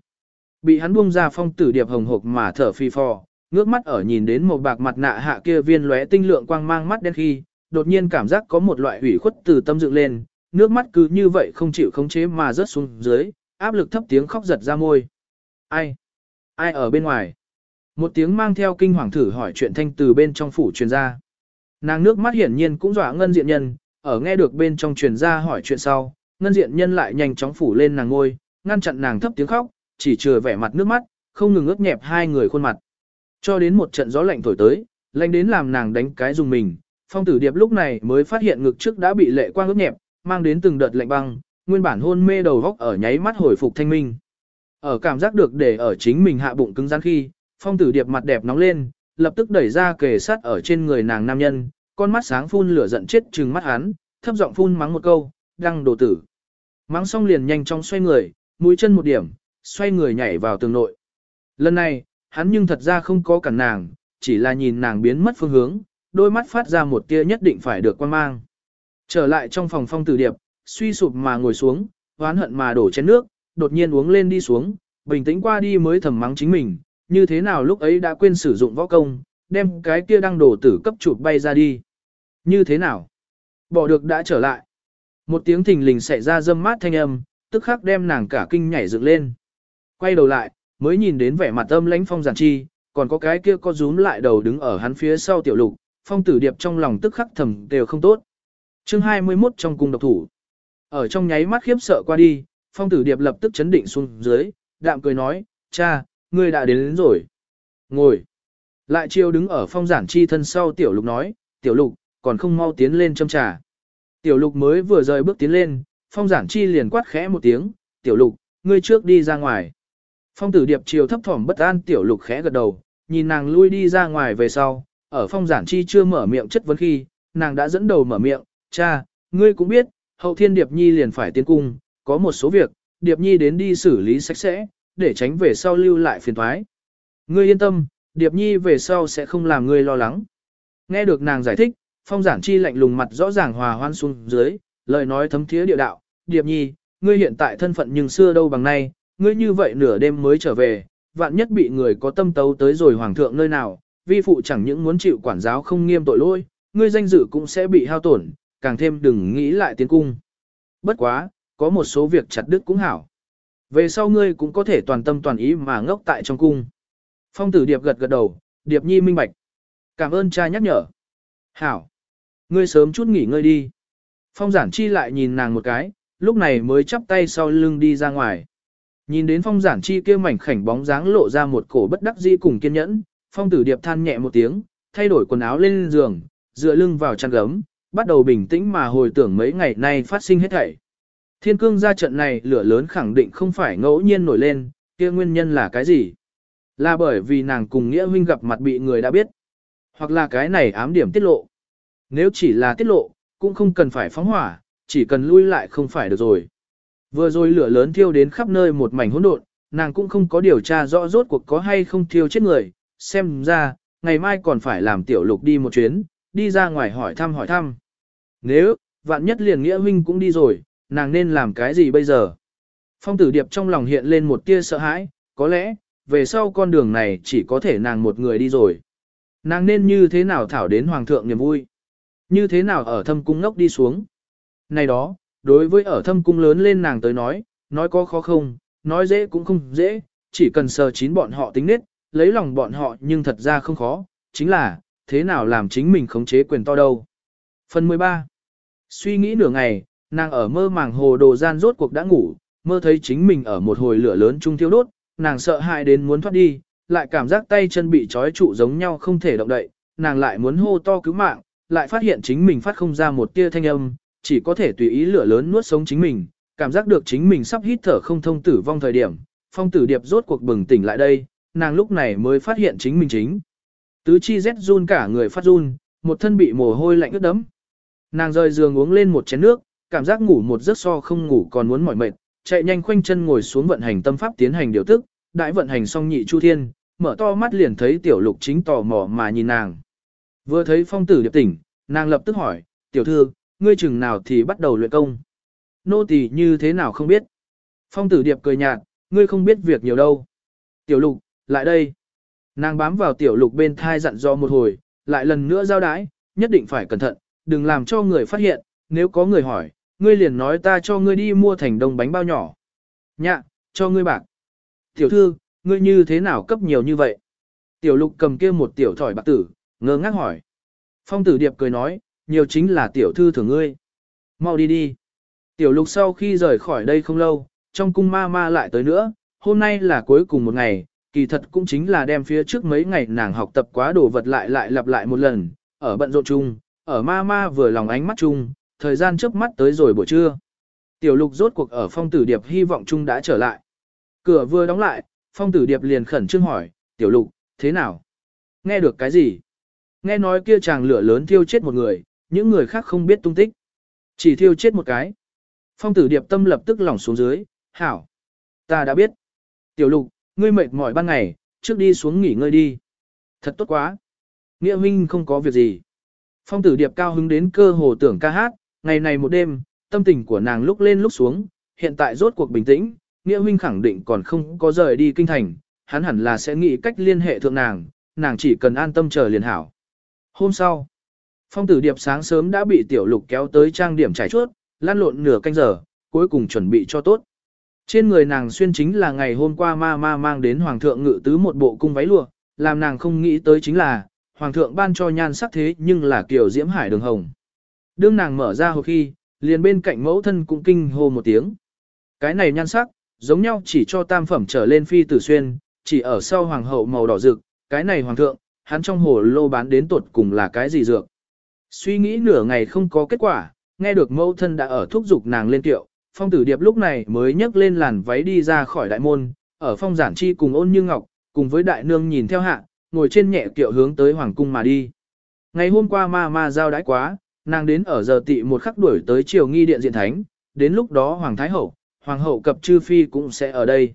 Bị hắn buông ra phong tử điệp hồng hộc mà thở phi phò, ngước mắt ở nhìn đến một bạc mặt nạ hạ kia viên lóe tinh lượng quang mang mắt đen khi, đột nhiên cảm giác có một loại hủy khuất từ tâm dựng lên, nước mắt cứ như vậy không chịu khống chế mà rớt xuống dưới, áp lực thấp tiếng khóc giật ra môi. Ai? Ai ở bên ngoài? Một tiếng mang theo kinh hoàng thử hỏi chuyện thanh từ bên trong phủ truyền ra. Nàng nước mắt hiển nhiên cũng dọa ngân diện nhân, ở nghe được bên trong truyền ra hỏi chuyện sau, ngân diện nhân lại nhanh chóng phủ lên nàng ngôi, ngăn chặn nàng thấp tiếng khóc, chỉ chừa vẻ mặt nước mắt, không ngừng ướt nhẹp hai người khuôn mặt. Cho đến một trận gió lạnh thổi tới, lạnh đến làm nàng đánh cái dùng mình, phong tử điệp lúc này mới phát hiện ngực trước đã bị lệ quang ướt nhẹp, mang đến từng đợt lạnh băng, nguyên bản hôn mê đầu góc ở nháy mắt hồi phục thanh minh. Ở cảm giác được để ở chính mình hạ bụng cứng rắn khi, phong tử điệp mặt đẹp nóng lên, lập tức đẩy ra kề sát ở trên người nàng nam nhân, con mắt sáng phun lửa giận chết trừng mắt hắn, thấp giọng phun mắng một câu, đăng đồ tử. Mắng xong liền nhanh chóng xoay người, mũi chân một điểm, xoay người nhảy vào tường nội. Lần này, hắn nhưng thật ra không có cản nàng, chỉ là nhìn nàng biến mất phương hướng, đôi mắt phát ra một tia nhất định phải được quan mang. Trở lại trong phòng phong tử điệp, suy sụp mà ngồi xuống, oán hận mà đổ chén nước, đột nhiên uống lên đi xuống, bình tĩnh qua đi mới thầm mắng chính mình, như thế nào lúc ấy đã quên sử dụng võ công, đem cái kia đăng đổ tử cấp chụp bay ra đi. Như thế nào? Bỏ được đã trở lại. Một tiếng thình lình xảy ra dâm mát thanh âm, tức khắc đem nàng cả kinh nhảy dựng lên. Quay đầu lại, mới nhìn đến vẻ mặt âm lãnh phong giản chi, còn có cái kia có rúm lại đầu đứng ở hắn phía sau tiểu lục, phong tử điệp trong lòng tức khắc thầm đều không tốt. chương 21 trong cung độc thủ. Ở trong nháy mắt khiếp sợ qua đi, phong tử điệp lập tức chấn định xuống dưới, đạm cười nói, cha, ngươi đã đến, đến rồi. Ngồi. Lại chiêu đứng ở phong giản chi thân sau tiểu lục nói, tiểu lục, còn không mau tiến lên châm trà. Tiểu lục mới vừa rời bước tiến lên, phong giản chi liền quát khẽ một tiếng, tiểu lục, ngươi trước đi ra ngoài. Phong tử điệp chiều thấp thỏm bất an tiểu lục khẽ gật đầu, nhìn nàng lui đi ra ngoài về sau, ở phong giản chi chưa mở miệng chất vấn khi, nàng đã dẫn đầu mở miệng, cha, ngươi cũng biết, hậu thiên điệp nhi liền phải tiến cung, có một số việc, điệp nhi đến đi xử lý sạch sẽ, để tránh về sau lưu lại phiền thoái. Ngươi yên tâm, điệp nhi về sau sẽ không làm ngươi lo lắng. Nghe được nàng giải thích, phong giản chi lạnh lùng mặt rõ ràng hòa hoan xuống dưới, lời nói thấm thía địa đạo, điệp nhi, ngươi hiện tại thân phận nhưng xưa đâu bằng nay, ngươi như vậy nửa đêm mới trở về, vạn nhất bị người có tâm tấu tới rồi hoàng thượng nơi nào, vi phụ chẳng những muốn chịu quản giáo không nghiêm tội lỗi, ngươi danh dự cũng sẽ bị hao tổn, càng thêm đừng nghĩ lại tiến cung. Bất quá, có một số việc chặt đứt cũng hảo. Về sau ngươi cũng có thể toàn tâm toàn ý mà ngốc tại trong cung. Phong tử Điệp gật gật đầu, Điệp nhi minh bạch. Cảm ơn cha nhắc nhở. Hảo. Ngươi sớm chút nghỉ ngơi đi. Phong giản chi lại nhìn nàng một cái, lúc này mới chắp tay sau lưng đi ra ngoài. Nhìn đến phong giản chi kia mảnh khảnh bóng dáng lộ ra một cổ bất đắc dĩ cùng kiên nhẫn, phong tử điệp than nhẹ một tiếng, thay đổi quần áo lên giường, dựa lưng vào chăn gấm, bắt đầu bình tĩnh mà hồi tưởng mấy ngày nay phát sinh hết thảy. Thiên cương ra trận này lửa lớn khẳng định không phải ngẫu nhiên nổi lên, kia nguyên nhân là cái gì? Là bởi vì nàng cùng nghĩa huynh gặp mặt bị người đã biết. Hoặc là cái này ám điểm tiết lộ. Nếu chỉ là tiết lộ, cũng không cần phải phóng hỏa, chỉ cần lui lại không phải được rồi. Vừa rồi lửa lớn thiêu đến khắp nơi một mảnh hỗn độn, nàng cũng không có điều tra rõ rốt cuộc có hay không thiêu chết người, xem ra, ngày mai còn phải làm tiểu lục đi một chuyến, đi ra ngoài hỏi thăm hỏi thăm. Nếu, vạn nhất liền nghĩa huynh cũng đi rồi, nàng nên làm cái gì bây giờ? Phong tử điệp trong lòng hiện lên một tia sợ hãi, có lẽ, về sau con đường này chỉ có thể nàng một người đi rồi. Nàng nên như thế nào thảo đến hoàng thượng niềm vui? Như thế nào ở thâm cung ngốc đi xuống? Này đó, đối với ở thâm cung lớn lên nàng tới nói, nói có khó không, nói dễ cũng không dễ, chỉ cần sờ chín bọn họ tính nết, lấy lòng bọn họ nhưng thật ra không khó, chính là, thế nào làm chính mình khống chế quyền to đâu. Phần 13 Suy nghĩ nửa ngày, nàng ở mơ màng hồ đồ gian rốt cuộc đã ngủ, mơ thấy chính mình ở một hồi lửa lớn trung thiêu đốt, nàng sợ hãi đến muốn thoát đi, lại cảm giác tay chân bị trói trụ giống nhau không thể động đậy, nàng lại muốn hô to cứu mạng, lại phát hiện chính mình phát không ra một tia thanh âm, chỉ có thể tùy ý lửa lớn nuốt sống chính mình, cảm giác được chính mình sắp hít thở không thông tử vong thời điểm, phong tử điệp rốt cuộc bừng tỉnh lại đây, nàng lúc này mới phát hiện chính mình chính. Tứ chi rét run cả người phát run, một thân bị mồ hôi lạnh ướt đẫm. Nàng rời giường uống lên một chén nước, cảm giác ngủ một giấc so không ngủ còn muốn mỏi mệt, chạy nhanh khoanh chân ngồi xuống vận hành tâm pháp tiến hành điều tức, đại vận hành xong nhị chu thiên, mở to mắt liền thấy tiểu lục chính tò mò mà nhìn nàng. Vừa thấy phong tử điệp tỉnh, nàng lập tức hỏi, tiểu thư, ngươi chừng nào thì bắt đầu luyện công. Nô tỳ như thế nào không biết. Phong tử điệp cười nhạt, ngươi không biết việc nhiều đâu. Tiểu lục, lại đây. Nàng bám vào tiểu lục bên thai dặn dò một hồi, lại lần nữa giao đái, nhất định phải cẩn thận, đừng làm cho người phát hiện, nếu có người hỏi, ngươi liền nói ta cho ngươi đi mua thành đông bánh bao nhỏ. Nhạ, cho ngươi bạc. Tiểu thư, ngươi như thế nào cấp nhiều như vậy? Tiểu lục cầm kia một tiểu thỏi bạc tử, ngơ ngác hỏi. Phong tử điệp cười nói, nhiều chính là tiểu thư thưởng ngươi. Mau đi đi. Tiểu lục sau khi rời khỏi đây không lâu, trong cung ma ma lại tới nữa, hôm nay là cuối cùng một ngày, kỳ thật cũng chính là đem phía trước mấy ngày nàng học tập quá đồ vật lại lại lặp lại một lần, ở bận rộn chung, ở ma ma vừa lòng ánh mắt chung, thời gian chớp mắt tới rồi buổi trưa. Tiểu lục rốt cuộc ở phong tử điệp hy vọng chung đã trở lại. Cửa vừa đóng lại, phong tử điệp liền khẩn trương hỏi, tiểu lục, thế nào? Nghe được cái gì? Nghe nói kia chàng lửa lớn thiêu chết một người, những người khác không biết tung tích. Chỉ thiêu chết một cái. Phong tử điệp tâm lập tức lỏng xuống dưới, hảo. Ta đã biết. Tiểu lục, ngươi mệt mỏi ban ngày, trước đi xuống nghỉ ngơi đi. Thật tốt quá. Nghĩa huynh không có việc gì. Phong tử điệp cao hứng đến cơ hồ tưởng ca hát, ngày này một đêm, tâm tình của nàng lúc lên lúc xuống, hiện tại rốt cuộc bình tĩnh, nghĩa huynh khẳng định còn không có rời đi kinh thành, hắn hẳn là sẽ nghĩ cách liên hệ thượng nàng, nàng chỉ cần an tâm chờ liền hảo. Hôm sau, phong tử điệp sáng sớm đã bị tiểu lục kéo tới trang điểm trải chuốt, lăn lộn nửa canh giờ, cuối cùng chuẩn bị cho tốt. Trên người nàng xuyên chính là ngày hôm qua ma ma mang đến hoàng thượng ngự tứ một bộ cung váy lụa, làm nàng không nghĩ tới chính là, hoàng thượng ban cho nhan sắc thế nhưng là kiểu diễm hải đường hồng. Đương nàng mở ra hồi khi, liền bên cạnh mẫu thân cũng kinh hô một tiếng. Cái này nhan sắc, giống nhau chỉ cho tam phẩm trở lên phi tử xuyên, chỉ ở sau hoàng hậu màu đỏ rực, cái này hoàng thượng, hắn trong hồ lô bán đến tuột cùng là cái gì dược. Suy nghĩ nửa ngày không có kết quả, nghe được mẫu thân đã ở thúc giục nàng lên tiệu, phong tử điệp lúc này mới nhấc lên làn váy đi ra khỏi đại môn, ở phong giản chi cùng ôn như ngọc, cùng với đại nương nhìn theo hạ, ngồi trên nhẹ kiệu hướng tới hoàng cung mà đi. Ngày hôm qua ma ma giao đãi quá, nàng đến ở giờ tị một khắc đuổi tới triều nghi điện diện thánh, đến lúc đó hoàng thái hậu, hoàng hậu cập chư phi cũng sẽ ở đây.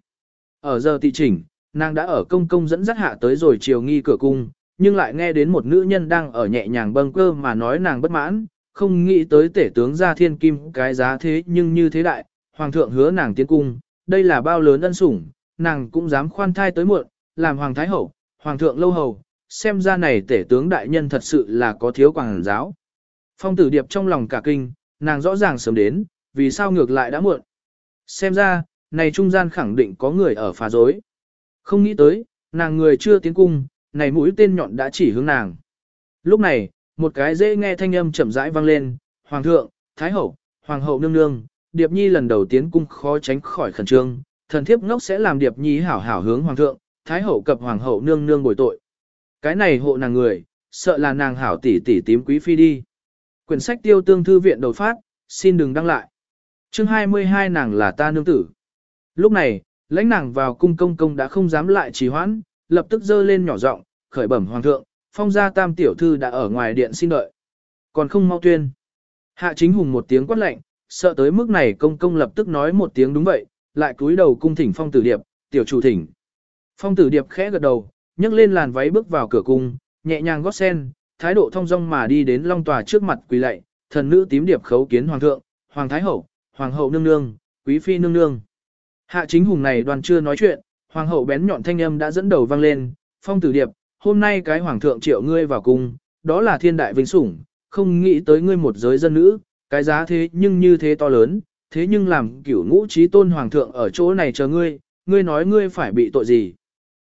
Ở giờ tị chỉnh, nàng đã ở công công dẫn dắt hạ tới rồi triều nghi cửa cung, nhưng lại nghe đến một nữ nhân đang ở nhẹ nhàng bâng cơ mà nói nàng bất mãn, không nghĩ tới tể tướng gia thiên kim cái giá thế nhưng như thế đại, hoàng thượng hứa nàng tiến cung, đây là bao lớn ân sủng, nàng cũng dám khoan thai tới muộn, làm hoàng thái hậu, hoàng thượng lâu hầu, xem ra này tể tướng đại nhân thật sự là có thiếu quảng giáo. Phong tử điệp trong lòng cả kinh, nàng rõ ràng sớm đến, vì sao ngược lại đã muộn. Xem ra, này trung gian khẳng định có người ở phá dối. Không nghĩ tới, nàng người chưa tiến cung, này mũi tên nhọn đã chỉ hướng nàng. Lúc này, một cái dễ nghe thanh âm chậm rãi vang lên, Hoàng thượng, Thái hậu, Hoàng hậu nương nương, Điệp Nhi lần đầu tiến cung khó tránh khỏi khẩn trương, thần thiếp ngốc sẽ làm Điệp Nhi hảo hảo hướng Hoàng thượng, Thái hậu cập Hoàng hậu nương nương bồi tội. Cái này hộ nàng người, sợ là nàng hảo tỷ tỷ tím quý phi đi. Quyển sách tiêu tương thư viện đầu phát, xin đừng đăng lại. Chương 22 nàng là ta nương tử. Lúc này, lãnh nàng vào cung công công đã không dám lại trì hoãn, lập tức dơ lên nhỏ giọng, khởi bẩm hoàng thượng, phong gia tam tiểu thư đã ở ngoài điện xin đợi. Còn không mau tuyên. Hạ chính hùng một tiếng quát lạnh, sợ tới mức này công công lập tức nói một tiếng đúng vậy, lại cúi đầu cung thỉnh phong tử điệp, tiểu chủ thỉnh. Phong tử điệp khẽ gật đầu, nhấc lên làn váy bước vào cửa cung, nhẹ nhàng gót sen, thái độ thông dong mà đi đến long tòa trước mặt quỳ lạy, thần nữ tím điệp khấu kiến hoàng thượng, hoàng thái hậu, hoàng hậu nương nương, quý phi nương nương. Hạ chính hùng này đoàn chưa nói chuyện, hoàng hậu bén nhọn thanh âm đã dẫn đầu vang lên, phong tử điệp, hôm nay cái hoàng thượng triệu ngươi vào cung, đó là thiên đại vinh sủng, không nghĩ tới ngươi một giới dân nữ, cái giá thế nhưng như thế to lớn, thế nhưng làm cửu ngũ trí tôn hoàng thượng ở chỗ này chờ ngươi, ngươi nói ngươi phải bị tội gì.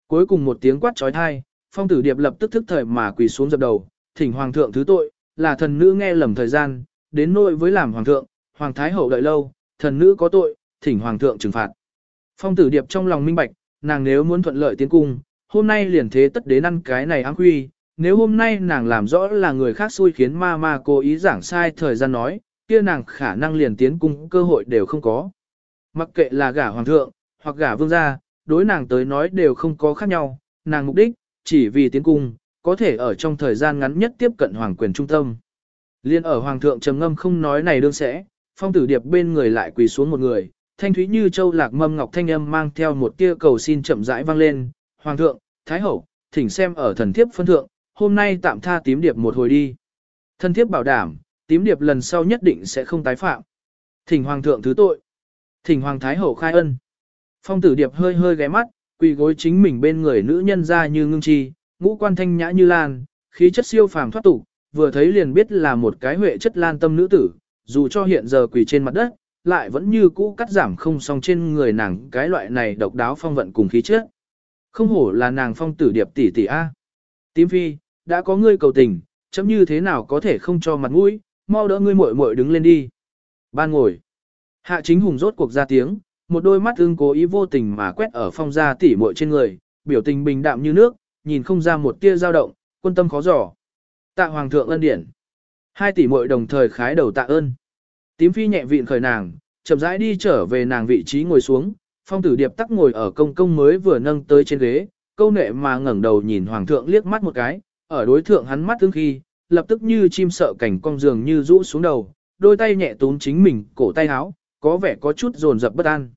Cuối cùng một tiếng quát trói thai, phong tử điệp lập tức thức thời mà quỳ xuống dập đầu, thỉnh hoàng thượng thứ tội, là thần nữ nghe lầm thời gian, đến nội với làm hoàng thượng, hoàng thái hậu đợi lâu, thần nữ có tội, thỉnh hoàng thượng trừng phạt. Phong tử điệp trong lòng minh bạch, nàng nếu muốn thuận lợi tiến cung, hôm nay liền thế tất đến ăn cái này áng huy, nếu hôm nay nàng làm rõ là người khác xui khiến ma ma cố ý giảng sai thời gian nói, kia nàng khả năng liền tiến cung cơ hội đều không có. Mặc kệ là gả hoàng thượng, hoặc gả vương gia, đối nàng tới nói đều không có khác nhau, nàng mục đích, chỉ vì tiến cung, có thể ở trong thời gian ngắn nhất tiếp cận hoàng quyền trung tâm. Liên ở hoàng thượng trầm ngâm không nói này đương sẽ, phong tử điệp bên người lại quỳ xuống một người, thanh thúy như châu lạc mâm ngọc thanh âm mang theo một tia cầu xin chậm rãi vang lên, Hoàng thượng, Thái hậu, thỉnh xem ở thần thiếp phân thượng, hôm nay tạm tha tím điệp một hồi đi. Thần thiếp bảo đảm, tím điệp lần sau nhất định sẽ không tái phạm. Thỉnh Hoàng thượng thứ tội. Thỉnh Hoàng Thái hậu khai ân. Phong tử điệp hơi hơi ghé mắt, quỳ gối chính mình bên người nữ nhân ra như ngưng chi, ngũ quan thanh nhã như lan, khí chất siêu phàm thoát tục, vừa thấy liền biết là một cái huệ chất lan tâm nữ tử, dù cho hiện giờ quỳ trên mặt đất, lại vẫn như cũ cắt giảm không xong trên người nàng cái loại này độc đáo phong vận cùng khí chất. Không hổ là nàng phong tử điệp tỷ tỷ A. Tím phi, đã có ngươi cầu tình, chấm như thế nào có thể không cho mặt mũi, mau đỡ ngươi muội muội đứng lên đi. Ban ngồi. Hạ chính hùng rốt cuộc ra tiếng, một đôi mắt ưng cố ý vô tình mà quét ở phong gia tỷ muội trên người, biểu tình bình đạm như nước, nhìn không ra một tia dao động, quân tâm khó dò. Tạ hoàng thượng ân điển. Hai tỷ muội đồng thời khái đầu tạ ơn. Tím phi nhẹ vịn khởi nàng, chậm rãi đi trở về nàng vị trí ngồi xuống, phong tử điệp tắc ngồi ở công công mới vừa nâng tới trên ghế, câu nệ mà ngẩng đầu nhìn hoàng thượng liếc mắt một cái, ở đối thượng hắn mắt tương khi, lập tức như chim sợ cảnh cong giường như rũ xuống đầu, đôi tay nhẹ túm chính mình, cổ tay áo, có vẻ có chút dồn dập bất an.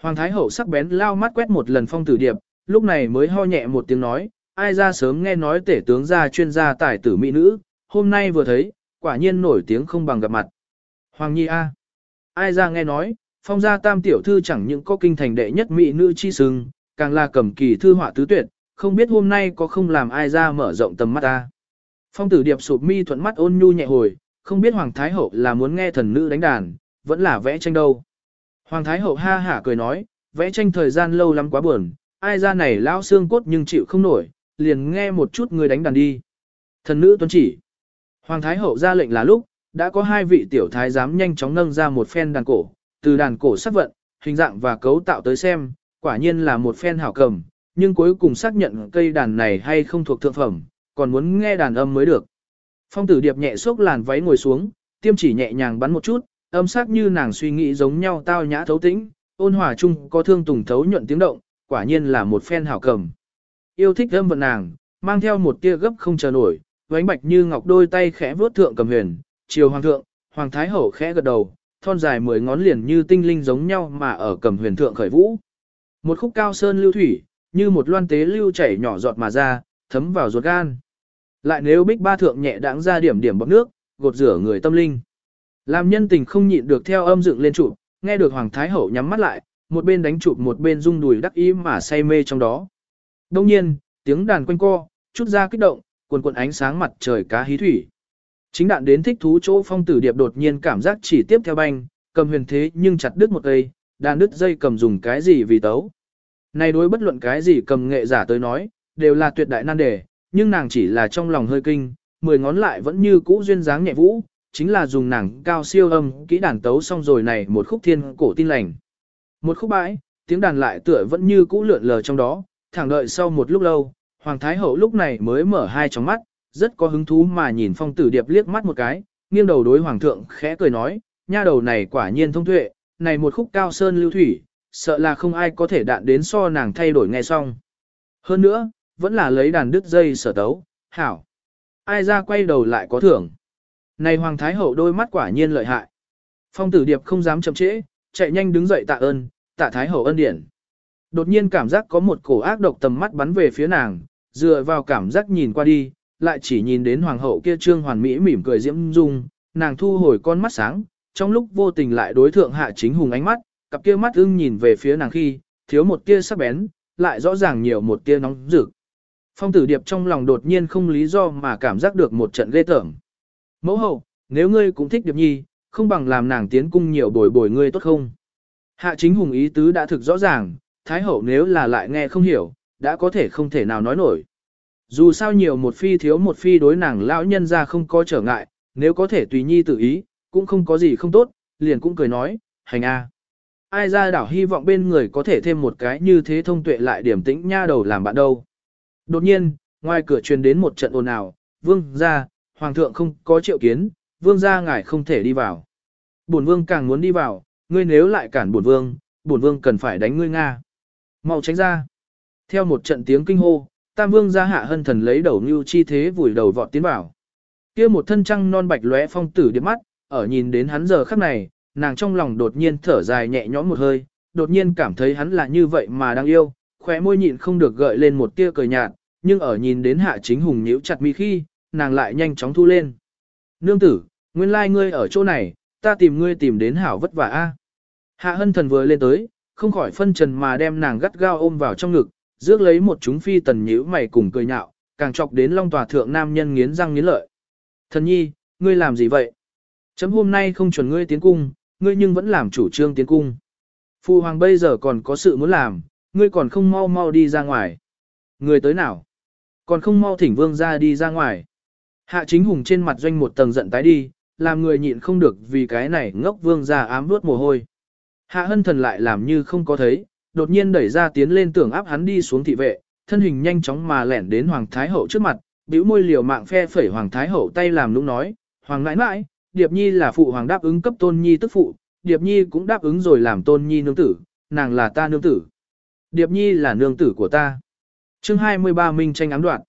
Hoàng thái hậu sắc bén lao mắt quét một lần phong tử điệp, lúc này mới ho nhẹ một tiếng nói, ai ra sớm nghe nói tể tướng gia chuyên gia tài tử mỹ nữ, hôm nay vừa thấy, quả nhiên nổi tiếng không bằng gặp mặt. Hoàng Nhi A. Ai ra nghe nói, phong gia tam tiểu thư chẳng những có kinh thành đệ nhất mỹ nữ chi sừng, càng là cầm kỳ thư họa tứ tuyệt, không biết hôm nay có không làm ai ra mở rộng tầm mắt ta. Phong tử điệp sụp mi thuận mắt ôn nhu nhẹ hồi, không biết Hoàng Thái Hậu là muốn nghe thần nữ đánh đàn, vẫn là vẽ tranh đâu. Hoàng Thái Hậu ha hả cười nói, vẽ tranh thời gian lâu lắm quá buồn, ai ra này lão xương cốt nhưng chịu không nổi, liền nghe một chút người đánh đàn đi. Thần nữ tuân chỉ. Hoàng Thái Hậu ra lệnh là lúc, đã có hai vị tiểu thái giám nhanh chóng nâng ra một phen đàn cổ, từ đàn cổ sắc vận, hình dạng và cấu tạo tới xem, quả nhiên là một phen hảo cầm, nhưng cuối cùng xác nhận cây đàn này hay không thuộc thượng phẩm, còn muốn nghe đàn âm mới được. Phong tử điệp nhẹ xốc làn váy ngồi xuống, tiêm chỉ nhẹ nhàng bắn một chút, âm sắc như nàng suy nghĩ giống nhau tao nhã thấu tĩnh, ôn hòa chung có thương tùng thấu nhuận tiếng động, quả nhiên là một phen hảo cầm. Yêu thích âm vận nàng, mang theo một tia gấp không chờ nổi, vánh bạch như ngọc đôi tay khẽ vuốt thượng cầm huyền, chiều hoàng thượng, hoàng thái hậu khẽ gật đầu, thon dài mười ngón liền như tinh linh giống nhau mà ở cầm huyền thượng khởi vũ. Một khúc cao sơn lưu thủy, như một loan tế lưu chảy nhỏ giọt mà ra, thấm vào ruột gan. Lại nếu bích ba thượng nhẹ đãng ra điểm điểm bọc nước, gột rửa người tâm linh. Làm nhân tình không nhịn được theo âm dựng lên trụ, nghe được Hoàng Thái Hậu nhắm mắt lại, một bên đánh chụp một bên rung đùi đắc ý mà say mê trong đó. Đông nhiên, tiếng đàn quanh co, chút ra kích động, cuồn cuộn ánh sáng mặt trời cá hí thủy. Chính đạn đến thích thú chỗ phong tử điệp đột nhiên cảm giác chỉ tiếp theo banh, cầm huyền thế nhưng chặt đứt một cây, đàn đứt dây cầm dùng cái gì vì tấu. Này đối bất luận cái gì cầm nghệ giả tới nói, đều là tuyệt đại nan đề, nhưng nàng chỉ là trong lòng hơi kinh, mười ngón lại vẫn như cũ duyên dáng nhẹ vũ, chính là dùng nàng cao siêu âm kỹ đàn tấu xong rồi này một khúc thiên cổ tin lành. Một khúc bãi, tiếng đàn lại tựa vẫn như cũ lượn lờ trong đó, thẳng đợi sau một lúc lâu, Hoàng Thái Hậu lúc này mới mở hai tròng mắt, rất có hứng thú mà nhìn phong tử điệp liếc mắt một cái, nghiêng đầu đối Hoàng thượng khẽ cười nói, nha đầu này quả nhiên thông tuệ, này một khúc cao sơn lưu thủy, sợ là không ai có thể đạn đến so nàng thay đổi nghe xong. Hơn nữa, vẫn là lấy đàn đứt dây sở tấu, hảo. Ai ra quay đầu lại có thưởng. Này Hoàng Thái Hậu đôi mắt quả nhiên lợi hại. Phong tử điệp không dám chậm trễ, chạy nhanh đứng dậy tạ ơn, tạ Thái Hậu ân điển. Đột nhiên cảm giác có một cổ ác độc tầm mắt bắn về phía nàng, dựa vào cảm giác nhìn qua đi, lại chỉ nhìn đến Hoàng hậu kia trương hoàn mỹ mỉm cười diễm dung, nàng thu hồi con mắt sáng, trong lúc vô tình lại đối thượng hạ chính hùng ánh mắt, cặp kia mắt ưng nhìn về phía nàng khi, thiếu một tia sắc bén, lại rõ ràng nhiều một tia nóng rực. Phong tử điệp trong lòng đột nhiên không lý do mà cảm giác được một trận ghê tởm. Mẫu hậu, nếu ngươi cũng thích điệp nhi, không bằng làm nàng tiến cung nhiều bồi bồi ngươi tốt không? Hạ chính hùng ý tứ đã thực rõ ràng, thái hậu nếu là lại nghe không hiểu, đã có thể không thể nào nói nổi. Dù sao nhiều một phi thiếu một phi đối nàng lão nhân ra không có trở ngại, nếu có thể tùy nhi tự ý, cũng không có gì không tốt, liền cũng cười nói, hành a. Ai ra đảo hy vọng bên người có thể thêm một cái như thế thông tuệ lại điểm tĩnh nha đầu làm bạn đâu. Đột nhiên, ngoài cửa truyền đến một trận ồn ào, vương ra, hoàng thượng không có triệu kiến, vương ra ngài không thể đi vào. Bổn vương càng muốn đi vào, ngươi nếu lại cản bổn vương, bổn vương cần phải đánh ngươi Nga. Mau tránh ra. Theo một trận tiếng kinh hô, tam vương ra hạ hân thần lấy đầu như chi thế vùi đầu vọt tiến vào. kia một thân trăng non bạch lóe phong tử điểm mắt, ở nhìn đến hắn giờ khắc này, nàng trong lòng đột nhiên thở dài nhẹ nhõm một hơi, đột nhiên cảm thấy hắn là như vậy mà đang yêu, khóe môi nhịn không được gợi lên một tia cười nhạt, nhưng ở nhìn đến hạ chính hùng nhíu chặt mi khi, nàng lại nhanh chóng thu lên. Nương tử, nguyên lai ngươi ở chỗ này, ta tìm ngươi tìm đến hảo vất vả a. Hạ hân thần vừa lên tới, không khỏi phân trần mà đem nàng gắt gao ôm vào trong ngực, rước lấy một chúng phi tần nhữ mày cùng cười nhạo, càng chọc đến long tòa thượng nam nhân nghiến răng nghiến lợi. Thần nhi, ngươi làm gì vậy? Chấm hôm nay không chuẩn ngươi tiến cung, ngươi nhưng vẫn làm chủ trương tiến cung. Phu hoàng bây giờ còn có sự muốn làm, ngươi còn không mau mau đi ra ngoài. Ngươi tới nào? Còn không mau thỉnh vương ra đi ra ngoài. Hạ chính hùng trên mặt doanh một tầng giận tái đi, làm người nhịn không được vì cái này ngốc vương ra ám vướt mồ hôi. Hạ hân thần lại làm như không có thấy, đột nhiên đẩy ra tiến lên tưởng áp hắn đi xuống thị vệ, thân hình nhanh chóng mà lẻn đến Hoàng Thái Hậu trước mặt, bĩu môi liều mạng phe phẩy Hoàng Thái Hậu tay làm nũng nói, Hoàng ngãi mãi Điệp Nhi là phụ hoàng đáp ứng cấp Tôn Nhi tức phụ, Điệp Nhi cũng đáp ứng rồi làm Tôn Nhi nương tử, nàng là ta nương tử. Điệp Nhi là nương tử của ta. chương 23 Minh tranh ám đoạn.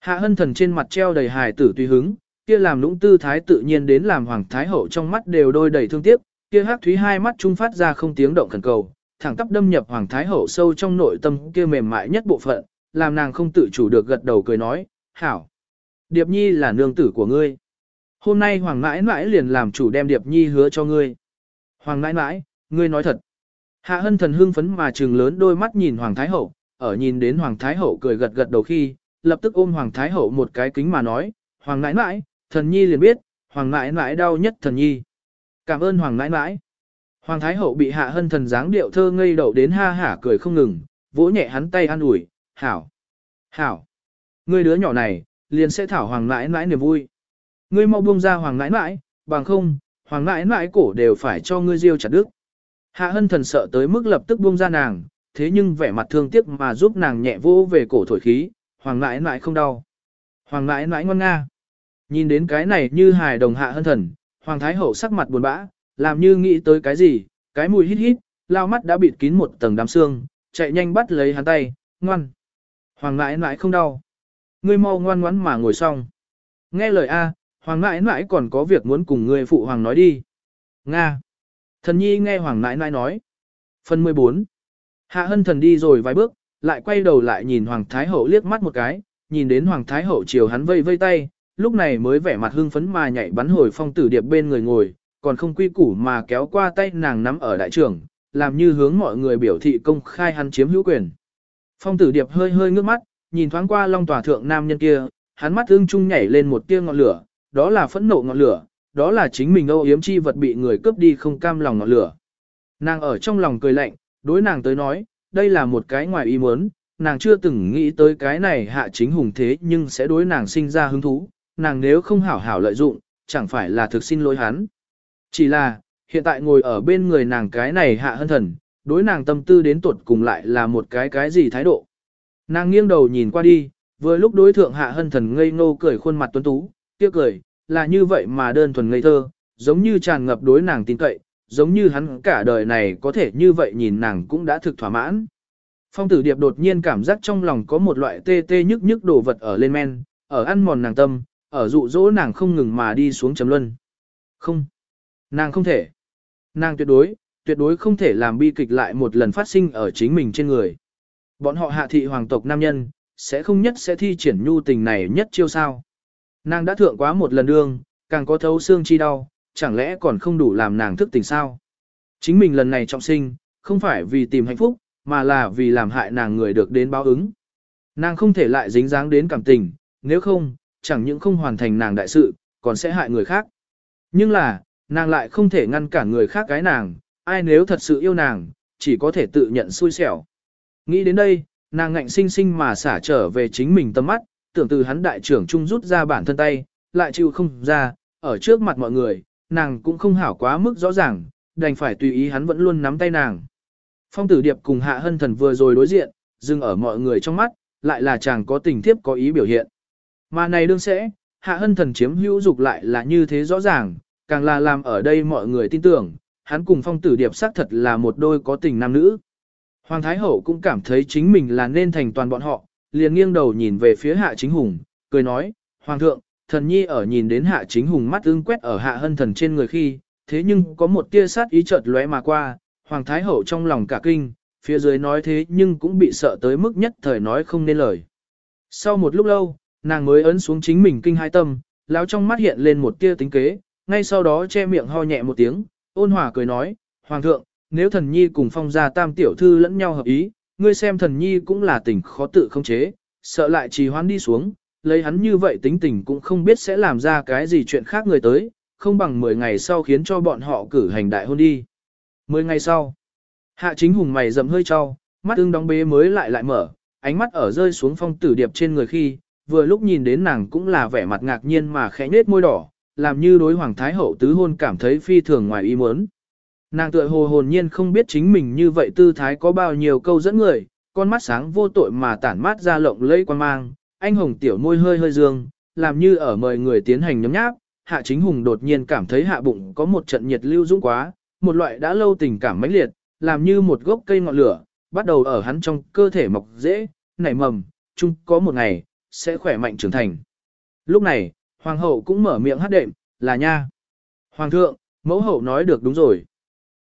Hạ hân thần trên mặt treo đầy hài tử tùy hứng, kia làm lũng tư thái tự nhiên đến làm Hoàng Thái Hậu trong mắt đều đôi đầy thương tiếc, kia hắc thúy hai mắt trung phát ra không tiếng động khẩn cầu, thẳng tắp đâm nhập Hoàng Thái Hậu sâu trong nội tâm kia mềm mại nhất bộ phận, làm nàng không tự chủ được gật đầu cười nói, hảo. Điệp Nhi là nương tử của ngươi. Hôm nay Hoàng mãi mãi liền làm chủ đem Điệp Nhi hứa cho ngươi. Hoàng mãi mãi, ngươi nói thật. Hạ hân thần hưng phấn mà trừng lớn đôi mắt nhìn Hoàng Thái Hậu, ở nhìn đến Hoàng Thái Hậu cười gật gật đầu khi, lập tức ôm Hoàng Thái Hậu một cái kính mà nói, Hoàng nãi nãi, thần nhi liền biết, Hoàng nãi nãi đau nhất thần nhi. Cảm ơn Hoàng nãi nãi. Hoàng Thái Hậu bị hạ hân thần dáng điệu thơ ngây đậu đến ha hả cười không ngừng, vỗ nhẹ hắn tay an ủi, hảo, hảo. Ngươi đứa nhỏ này, liền sẽ thảo Hoàng nãi nãi niềm vui. Ngươi mau buông ra Hoàng nãi nãi, bằng không, Hoàng nãi nãi cổ đều phải cho ngươi diêu chặt đức. Hạ hân thần sợ tới mức lập tức buông ra nàng, thế nhưng vẻ mặt thương tiếc mà giúp nàng nhẹ vô về cổ thổi khí, Hoàng nãi nãi không đau. Hoàng nãi nãi ngoan nga. Nhìn đến cái này như hài đồng hạ hân thần, Hoàng Thái Hậu sắc mặt buồn bã, làm như nghĩ tới cái gì, cái mùi hít hít, lao mắt đã bịt kín một tầng đám xương, chạy nhanh bắt lấy hắn tay, ngoan. Hoàng mãi mãi không đau. Ngươi mau ngoan ngoãn mà ngồi xong. Nghe lời A, Hoàng mãi mãi còn có việc muốn cùng ngươi phụ Hoàng nói đi. Nga. Thần nhi nghe Hoàng mãi mãi nói. Phần 14. Hạ hân thần đi rồi vài bước, lại quay đầu lại nhìn Hoàng Thái Hậu liếc mắt một cái, nhìn đến Hoàng Thái Hậu chiều hắn vây vây tay, lúc này mới vẻ mặt hưng phấn mà nhảy bắn hồi phong tử điệp bên người ngồi, còn không quy củ mà kéo qua tay nàng nắm ở đại trưởng, làm như hướng mọi người biểu thị công khai hắn chiếm hữu quyền. Phong tử điệp hơi hơi ngước mắt, nhìn thoáng qua long tòa thượng nam nhân kia, hắn mắt ương trung nhảy lên một tia ngọn lửa, đó là phẫn nộ ngọn lửa, đó là chính mình âu yếm chi vật bị người cướp đi không cam lòng ngọn lửa. Nàng ở trong lòng cười lạnh, đối nàng tới nói, đây là một cái ngoài ý muốn, nàng chưa từng nghĩ tới cái này hạ chính hùng thế nhưng sẽ đối nàng sinh ra hứng thú, nàng nếu không hảo hảo lợi dụng, chẳng phải là thực xin lỗi hắn. Chỉ là, hiện tại ngồi ở bên người nàng cái này hạ hân thần, đối nàng tâm tư đến tuột cùng lại là một cái cái gì thái độ. Nàng nghiêng đầu nhìn qua đi, vừa lúc đối thượng hạ hân thần ngây ngô cười khuôn mặt tuấn tú, tiếc cười, là như vậy mà đơn thuần ngây thơ, giống như tràn ngập đối nàng tin cậy, giống như hắn cả đời này có thể như vậy nhìn nàng cũng đã thực thỏa mãn. Phong tử điệp đột nhiên cảm giác trong lòng có một loại tê tê nhức nhức đồ vật ở lên men, ở ăn mòn nàng tâm, ở dụ dỗ nàng không ngừng mà đi xuống chấm luân. Không. Nàng không thể. Nàng tuyệt đối, tuyệt đối không thể làm bi kịch lại một lần phát sinh ở chính mình trên người. Bọn họ hạ thị hoàng tộc nam nhân, sẽ không nhất sẽ thi triển nhu tình này nhất chiêu sao. Nàng đã thượng quá một lần đương, càng có thấu xương chi đau, chẳng lẽ còn không đủ làm nàng thức tỉnh sao. Chính mình lần này trọng sinh, không phải vì tìm hạnh phúc, mà là vì làm hại nàng người được đến báo ứng. Nàng không thể lại dính dáng đến cảm tình, nếu không, chẳng những không hoàn thành nàng đại sự, còn sẽ hại người khác. Nhưng là, nàng lại không thể ngăn cản người khác cái nàng, ai nếu thật sự yêu nàng, chỉ có thể tự nhận xui xẻo. Nghĩ đến đây, nàng ngạnh sinh sinh mà xả trở về chính mình tâm mắt, tưởng từ hắn đại trưởng trung rút ra bản thân tay, lại chịu không ra, ở trước mặt mọi người, nàng cũng không hảo quá mức rõ ràng, đành phải tùy ý hắn vẫn luôn nắm tay nàng. Phong tử điệp cùng hạ hân thần vừa rồi đối diện, dừng ở mọi người trong mắt, lại là chàng có tình thiếp có ý biểu hiện. Mà này đương sẽ, hạ hân thần chiếm hữu dục lại là như thế rõ ràng, càng là làm ở đây mọi người tin tưởng, hắn cùng phong tử điệp xác thật là một đôi có tình nam nữ. Hoàng Thái Hậu cũng cảm thấy chính mình là nên thành toàn bọn họ, liền nghiêng đầu nhìn về phía hạ chính hùng, cười nói, Hoàng thượng, thần nhi ở nhìn đến hạ chính hùng mắt ưng quét ở hạ hân thần trên người khi, thế nhưng có một tia sát ý chợt lóe mà qua, Hoàng Thái Hậu trong lòng cả kinh, phía dưới nói thế nhưng cũng bị sợ tới mức nhất thời nói không nên lời. Sau một lúc lâu, nàng mới ấn xuống chính mình kinh hai tâm, lão trong mắt hiện lên một tia tính kế, ngay sau đó che miệng ho nhẹ một tiếng, ôn hòa cười nói, Hoàng thượng, nếu thần nhi cùng phong gia tam tiểu thư lẫn nhau hợp ý, ngươi xem thần nhi cũng là tình khó tự không chế, sợ lại trì hoãn đi xuống, lấy hắn như vậy tính tình cũng không biết sẽ làm ra cái gì chuyện khác người tới, không bằng 10 ngày sau khiến cho bọn họ cử hành đại hôn đi. 10 ngày sau, hạ chính hùng mày rậm hơi cho, mắt ưng đóng bế mới lại lại mở, ánh mắt ở rơi xuống phong tử điệp trên người khi, vừa lúc nhìn đến nàng cũng là vẻ mặt ngạc nhiên mà khẽ nết môi đỏ, làm như đối hoàng thái hậu tứ hôn cảm thấy phi thường ngoài ý muốn. Nàng tựa hồ hồn nhiên không biết chính mình như vậy tư thái có bao nhiêu câu dẫn người, con mắt sáng vô tội mà tản mát ra lộng lẫy quan mang, anh hồng tiểu môi hơi hơi dương, làm như ở mời người tiến hành nhấm nháp, hạ chính hùng đột nhiên cảm thấy hạ bụng có một trận nhiệt lưu dũng quá, một loại đã lâu tình cảm mãnh liệt, làm như một gốc cây ngọn lửa, bắt đầu ở hắn trong cơ thể mọc dễ, nảy mầm, chung có một ngày, sẽ khỏe mạnh trưởng thành. Lúc này, hoàng hậu cũng mở miệng hát đệm, là nha. Hoàng thượng, mẫu hậu nói được đúng rồi.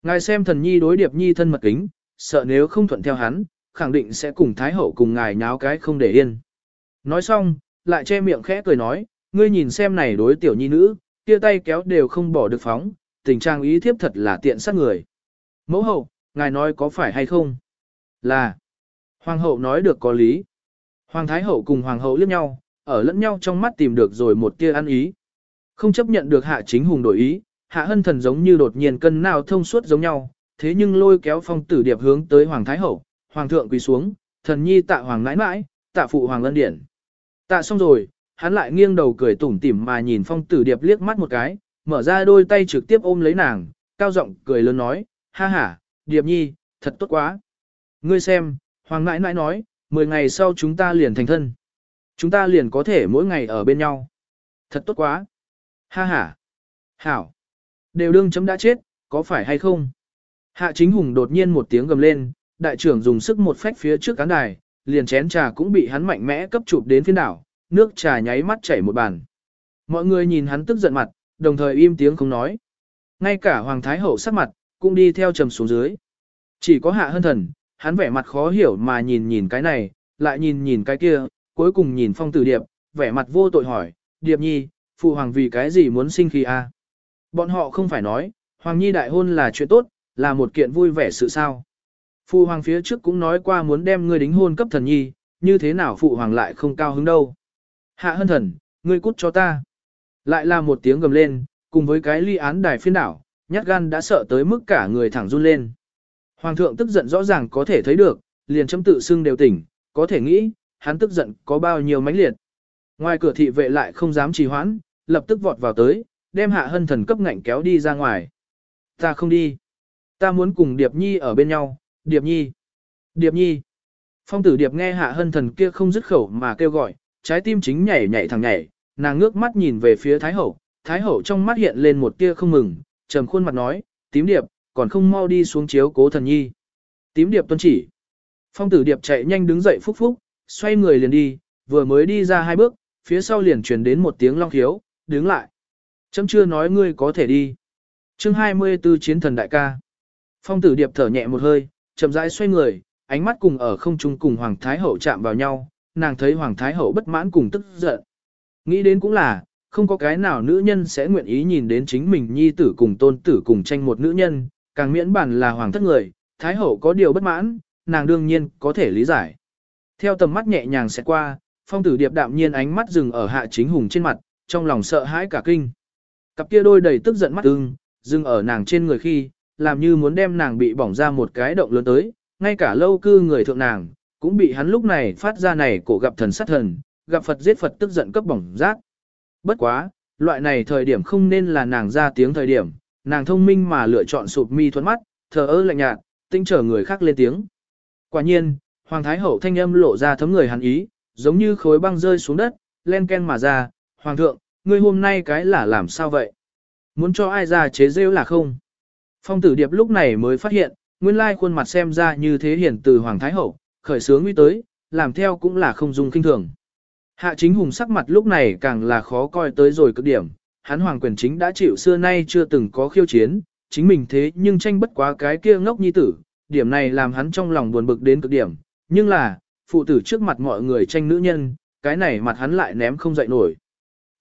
Ngài xem thần nhi đối điệp nhi thân mật kính, sợ nếu không thuận theo hắn, khẳng định sẽ cùng thái hậu cùng ngài nháo cái không để yên. Nói xong, lại che miệng khẽ cười nói, ngươi nhìn xem này đối tiểu nhi nữ, kia tay kéo đều không bỏ được phóng, tình trạng ý thiếp thật là tiện sát người. Mẫu hậu, ngài nói có phải hay không? Là. Hoàng hậu nói được có lý. Hoàng thái hậu cùng hoàng hậu liếc nhau, ở lẫn nhau trong mắt tìm được rồi một tia ăn ý. Không chấp nhận được hạ chính hùng đổi ý, hạ hân thần giống như đột nhiên cân nào thông suốt giống nhau, thế nhưng lôi kéo phong tử điệp hướng tới hoàng thái hậu, hoàng thượng quỳ xuống, thần nhi tạ hoàng nãi nãi, tạ phụ hoàng lân điển. Tạ xong rồi, hắn lại nghiêng đầu cười tủm tỉm mà nhìn phong tử điệp liếc mắt một cái, mở ra đôi tay trực tiếp ôm lấy nàng, cao giọng cười lớn nói, ha ha, điệp nhi, thật tốt quá. Ngươi xem, hoàng nãi nãi nói, 10 ngày sau chúng ta liền thành thân. Chúng ta liền có thể mỗi ngày ở bên nhau. Thật tốt quá. Ha ha. Hảo. Đều đương chấm đã chết, có phải hay không? Hạ chính hùng đột nhiên một tiếng gầm lên, đại trưởng dùng sức một phách phía trước cán đài, liền chén trà cũng bị hắn mạnh mẽ cấp chụp đến phiên đảo, nước trà nháy mắt chảy một bàn. Mọi người nhìn hắn tức giận mặt, đồng thời im tiếng không nói. Ngay cả Hoàng Thái Hậu sắc mặt, cũng đi theo trầm xuống dưới. Chỉ có hạ hân thần, hắn vẻ mặt khó hiểu mà nhìn nhìn cái này, lại nhìn nhìn cái kia, cuối cùng nhìn phong tử điệp, vẻ mặt vô tội hỏi, điệp nhi, phụ hoàng vì cái gì muốn sinh khi a? À? Bọn họ không phải nói, hoàng nhi đại hôn là chuyện tốt, là một kiện vui vẻ sự sao. Phụ hoàng phía trước cũng nói qua muốn đem ngươi đính hôn cấp thần nhi, như thế nào phụ hoàng lại không cao hứng đâu. Hạ hân thần, ngươi cút cho ta. Lại là một tiếng gầm lên, cùng với cái ly án đài phiên đảo, nhát gan đã sợ tới mức cả người thẳng run lên. Hoàng thượng tức giận rõ ràng có thể thấy được, liền chấm tự xưng đều tỉnh, có thể nghĩ, hắn tức giận có bao nhiêu mãnh liệt. Ngoài cửa thị vệ lại không dám trì hoãn, lập tức vọt vào tới, đem hạ hân thần cấp ngạnh kéo đi ra ngoài. Ta không đi. Ta muốn cùng Điệp Nhi ở bên nhau, Điệp Nhi. Điệp Nhi. Phong tử Điệp nghe hạ hân thần kia không dứt khẩu mà kêu gọi, trái tim chính nhảy nhảy thẳng nhảy, nàng ngước mắt nhìn về phía Thái Hậu, Thái Hậu trong mắt hiện lên một tia không mừng, trầm khuôn mặt nói, tím Điệp, còn không mau đi xuống chiếu cố thần nhi. Tím Điệp tuân chỉ. Phong tử Điệp chạy nhanh đứng dậy phúc phúc, xoay người liền đi, vừa mới đi ra hai bước, phía sau liền truyền đến một tiếng long khiếu, đứng lại. Chấm chưa nói ngươi có thể đi. chương 24 chiến thần đại ca. Phong tử điệp thở nhẹ một hơi, chậm rãi xoay người, ánh mắt cùng ở không trung cùng Hoàng Thái Hậu chạm vào nhau, nàng thấy Hoàng Thái Hậu bất mãn cùng tức giận. Nghĩ đến cũng là, không có cái nào nữ nhân sẽ nguyện ý nhìn đến chính mình nhi tử cùng tôn tử cùng tranh một nữ nhân, càng miễn bản là Hoàng thất người, Thái Hậu có điều bất mãn, nàng đương nhiên có thể lý giải. Theo tầm mắt nhẹ nhàng sẽ qua, phong tử điệp đạm nhiên ánh mắt dừng ở hạ chính hùng trên mặt, trong lòng sợ hãi cả kinh. Cặp kia đôi đầy tức giận mắt ưng, dừng ở nàng trên người khi, làm như muốn đem nàng bị bỏng ra một cái động lớn tới, ngay cả lâu cư người thượng nàng, cũng bị hắn lúc này phát ra này cổ gặp thần sát thần, gặp Phật giết Phật tức giận cấp bỏng rác. Bất quá, loại này thời điểm không nên là nàng ra tiếng thời điểm, nàng thông minh mà lựa chọn sụp mi thuẫn mắt, thờ ơ lạnh nhạt, tinh trở người khác lên tiếng. Quả nhiên, Hoàng Thái Hậu thanh âm lộ ra thấm người hắn ý, giống như khối băng rơi xuống đất, len ken mà ra, Hoàng thượng, ngươi hôm nay cái là làm sao vậy? Muốn cho ai ra chế rêu là không? Phong tử điệp lúc này mới phát hiện, nguyên lai khuôn mặt xem ra như thế hiển từ Hoàng Thái Hậu, khởi sướng nguy tới, làm theo cũng là không dung kinh thường. Hạ chính hùng sắc mặt lúc này càng là khó coi tới rồi cực điểm, hắn hoàng quyền chính đã chịu xưa nay chưa từng có khiêu chiến, chính mình thế nhưng tranh bất quá cái kia ngốc nhi tử, điểm này làm hắn trong lòng buồn bực đến cực điểm, nhưng là, phụ tử trước mặt mọi người tranh nữ nhân, cái này mặt hắn lại ném không dậy nổi.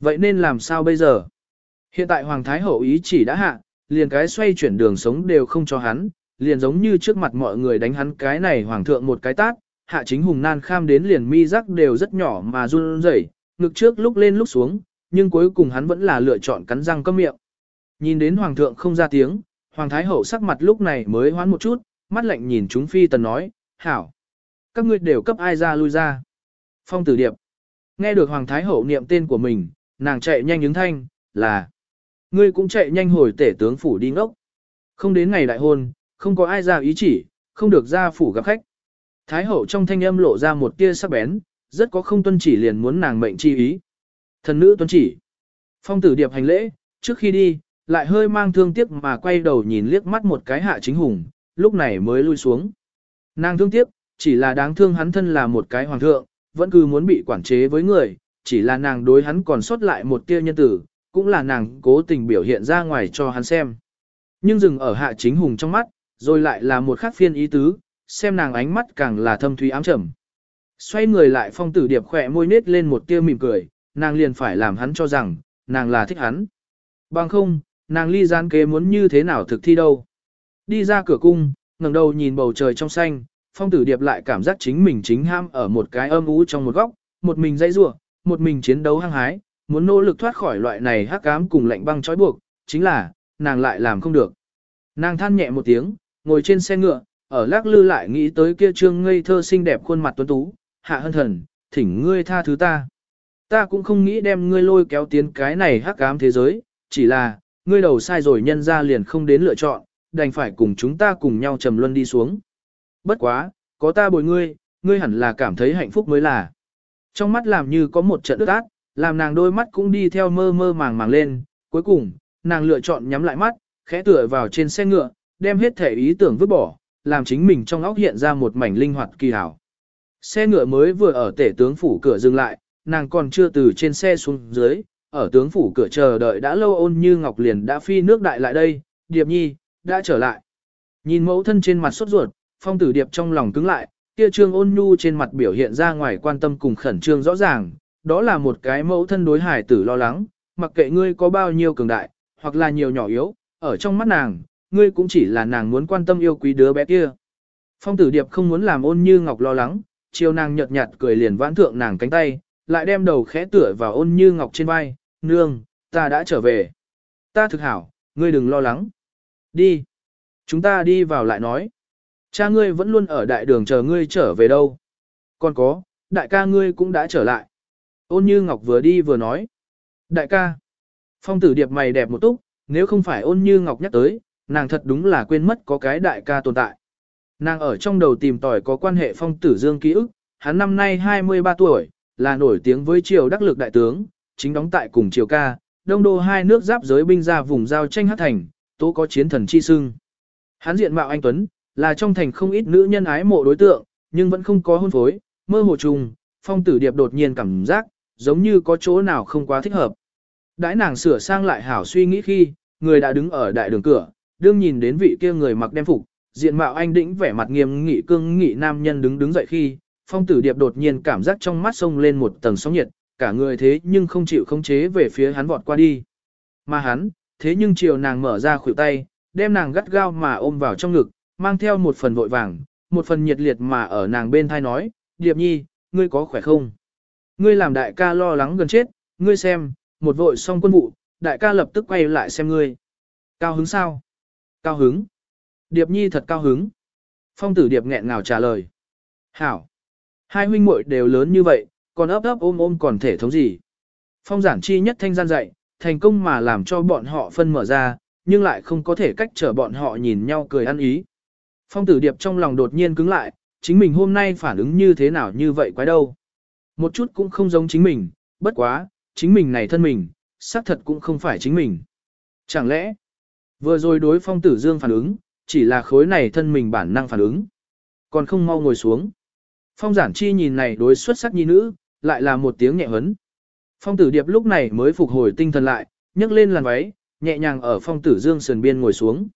Vậy nên làm sao bây giờ? Hiện tại Hoàng Thái Hậu ý chỉ đã hạ, liền cái xoay chuyển đường sống đều không cho hắn, liền giống như trước mặt mọi người đánh hắn cái này Hoàng thượng một cái tát, hạ chính hùng nan kham đến liền mi rắc đều rất nhỏ mà run rẩy, ngực trước lúc lên lúc xuống, nhưng cuối cùng hắn vẫn là lựa chọn cắn răng câm miệng. Nhìn đến Hoàng thượng không ra tiếng, Hoàng Thái Hậu sắc mặt lúc này mới hoán một chút, mắt lạnh nhìn chúng phi tần nói, hảo. Các ngươi đều cấp ai ra lui ra. Phong tử điệp. Nghe được Hoàng Thái Hậu niệm tên của mình, nàng chạy nhanh ứng thanh, là. Ngươi cũng chạy nhanh hồi tể tướng phủ đi ngốc. Không đến ngày đại hôn, không có ai ra ý chỉ, không được ra phủ gặp khách. Thái hậu trong thanh âm lộ ra một tia sắc bén, rất có không tuân chỉ liền muốn nàng mệnh chi ý. Thần nữ tuân chỉ. Phong tử điệp hành lễ, trước khi đi, lại hơi mang thương tiếc mà quay đầu nhìn liếc mắt một cái hạ chính hùng, lúc này mới lui xuống. Nàng thương tiếc, chỉ là đáng thương hắn thân là một cái hoàng thượng, vẫn cứ muốn bị quản chế với người, chỉ là nàng đối hắn còn sót lại một tia nhân tử, cũng là nàng cố tình biểu hiện ra ngoài cho hắn xem. Nhưng dừng ở hạ chính hùng trong mắt, rồi lại là một khác phiên ý tứ, xem nàng ánh mắt càng là thâm thúy ám trầm. Xoay người lại phong tử điệp khỏe môi nết lên một tia mỉm cười, nàng liền phải làm hắn cho rằng, nàng là thích hắn. Bằng không, nàng ly gian kế muốn như thế nào thực thi đâu. Đi ra cửa cung, ngẩng đầu nhìn bầu trời trong xanh, phong tử điệp lại cảm giác chính mình chính ham ở một cái âm ú trong một góc, một mình dãy rủa, một mình chiến đấu hăng hái, muốn nỗ lực thoát khỏi loại này hắc ám cùng lạnh băng trói buộc, chính là, nàng lại làm không được. Nàng than nhẹ một tiếng, ngồi trên xe ngựa, ở lắc lư lại nghĩ tới kia trương ngây thơ xinh đẹp khuôn mặt tuấn tú, hạ hân thần, thỉnh ngươi tha thứ ta. Ta cũng không nghĩ đem ngươi lôi kéo tiến cái này hắc ám thế giới, chỉ là, ngươi đầu sai rồi nhân ra liền không đến lựa chọn, đành phải cùng chúng ta cùng nhau trầm luân đi xuống. Bất quá, có ta bồi ngươi, ngươi hẳn là cảm thấy hạnh phúc mới là. Trong mắt làm như có một trận ướt át, làm nàng đôi mắt cũng đi theo mơ mơ màng màng lên, cuối cùng, nàng lựa chọn nhắm lại mắt, khẽ tựa vào trên xe ngựa, đem hết thể ý tưởng vứt bỏ, làm chính mình trong óc hiện ra một mảnh linh hoạt kỳ hảo. Xe ngựa mới vừa ở tể tướng phủ cửa dừng lại, nàng còn chưa từ trên xe xuống dưới, ở tướng phủ cửa chờ đợi đã lâu ôn như ngọc liền đã phi nước đại lại đây, điệp nhi, đã trở lại. Nhìn mẫu thân trên mặt sốt ruột, phong tử điệp trong lòng cứng lại, kia trương ôn nhu trên mặt biểu hiện ra ngoài quan tâm cùng khẩn trương rõ ràng, đó là một cái mẫu thân đối hải tử lo lắng, mặc kệ ngươi có bao nhiêu cường đại, hoặc là nhiều nhỏ yếu, ở trong mắt nàng, ngươi cũng chỉ là nàng muốn quan tâm yêu quý đứa bé kia. Phong tử điệp không muốn làm ôn như ngọc lo lắng, chiều nàng nhợt nhạt cười liền vãn thượng nàng cánh tay, lại đem đầu khẽ tựa vào ôn như ngọc trên vai, nương, ta đã trở về. Ta thực hảo, ngươi đừng lo lắng. Đi. Chúng ta đi vào lại nói. Cha ngươi vẫn luôn ở đại đường chờ ngươi trở về đâu. Còn có, đại ca ngươi cũng đã trở lại. Ôn như ngọc vừa đi vừa nói. Đại ca. Phong tử điệp mày đẹp một túc, nếu không phải ôn như ngọc nhắc tới, nàng thật đúng là quên mất có cái đại ca tồn tại. Nàng ở trong đầu tìm tòi có quan hệ phong tử dương ký ức, hắn năm nay 23 tuổi, là nổi tiếng với triều đắc lực đại tướng, chính đóng tại cùng triều ca, đông đô hai nước giáp giới binh ra vùng giao tranh hát thành, tố có chiến thần chi sưng. Hắn diện mạo anh Tuấn, là trong thành không ít nữ nhân ái mộ đối tượng, nhưng vẫn không có hôn phối, mơ hồ trùng, phong tử điệp đột nhiên cảm giác, giống như có chỗ nào không quá thích hợp. Đãi nàng sửa sang lại hảo suy nghĩ khi, người đã đứng ở đại đường cửa, đương nhìn đến vị kia người mặc đem phục, diện mạo anh đĩnh vẻ mặt nghiêm nghị cương nghị nam nhân đứng đứng dậy khi, phong tử điệp đột nhiên cảm giác trong mắt sông lên một tầng sóng nhiệt, cả người thế nhưng không chịu khống chế về phía hắn vọt qua đi. Mà hắn, thế nhưng chiều nàng mở ra khuỷu tay, đem nàng gắt gao mà ôm vào trong ngực, mang theo một phần vội vàng, một phần nhiệt liệt mà ở nàng bên thai nói, Điệp nhi, ngươi có khỏe không? Ngươi làm đại ca lo lắng gần chết, ngươi xem, một vội xong quân vụ, đại ca lập tức quay lại xem ngươi. Cao hứng sao? Cao hứng. Điệp nhi thật cao hứng. Phong tử điệp nghẹn ngào trả lời. Hảo. Hai huynh muội đều lớn như vậy, còn ấp ấp ôm ôm còn thể thống gì. Phong giản chi nhất thanh gian dạy, thành công mà làm cho bọn họ phân mở ra, nhưng lại không có thể cách trở bọn họ nhìn nhau cười ăn ý. Phong tử điệp trong lòng đột nhiên cứng lại, chính mình hôm nay phản ứng như thế nào như vậy quái đâu. Một chút cũng không giống chính mình, bất quá, chính mình này thân mình, xác thật cũng không phải chính mình. Chẳng lẽ, vừa rồi đối phong tử dương phản ứng, chỉ là khối này thân mình bản năng phản ứng. Còn không mau ngồi xuống. Phong giản chi nhìn này đối xuất sắc nhi nữ, lại là một tiếng nhẹ hấn. Phong tử điệp lúc này mới phục hồi tinh thần lại, nhấc lên làn váy, nhẹ nhàng ở phong tử dương sườn biên ngồi xuống.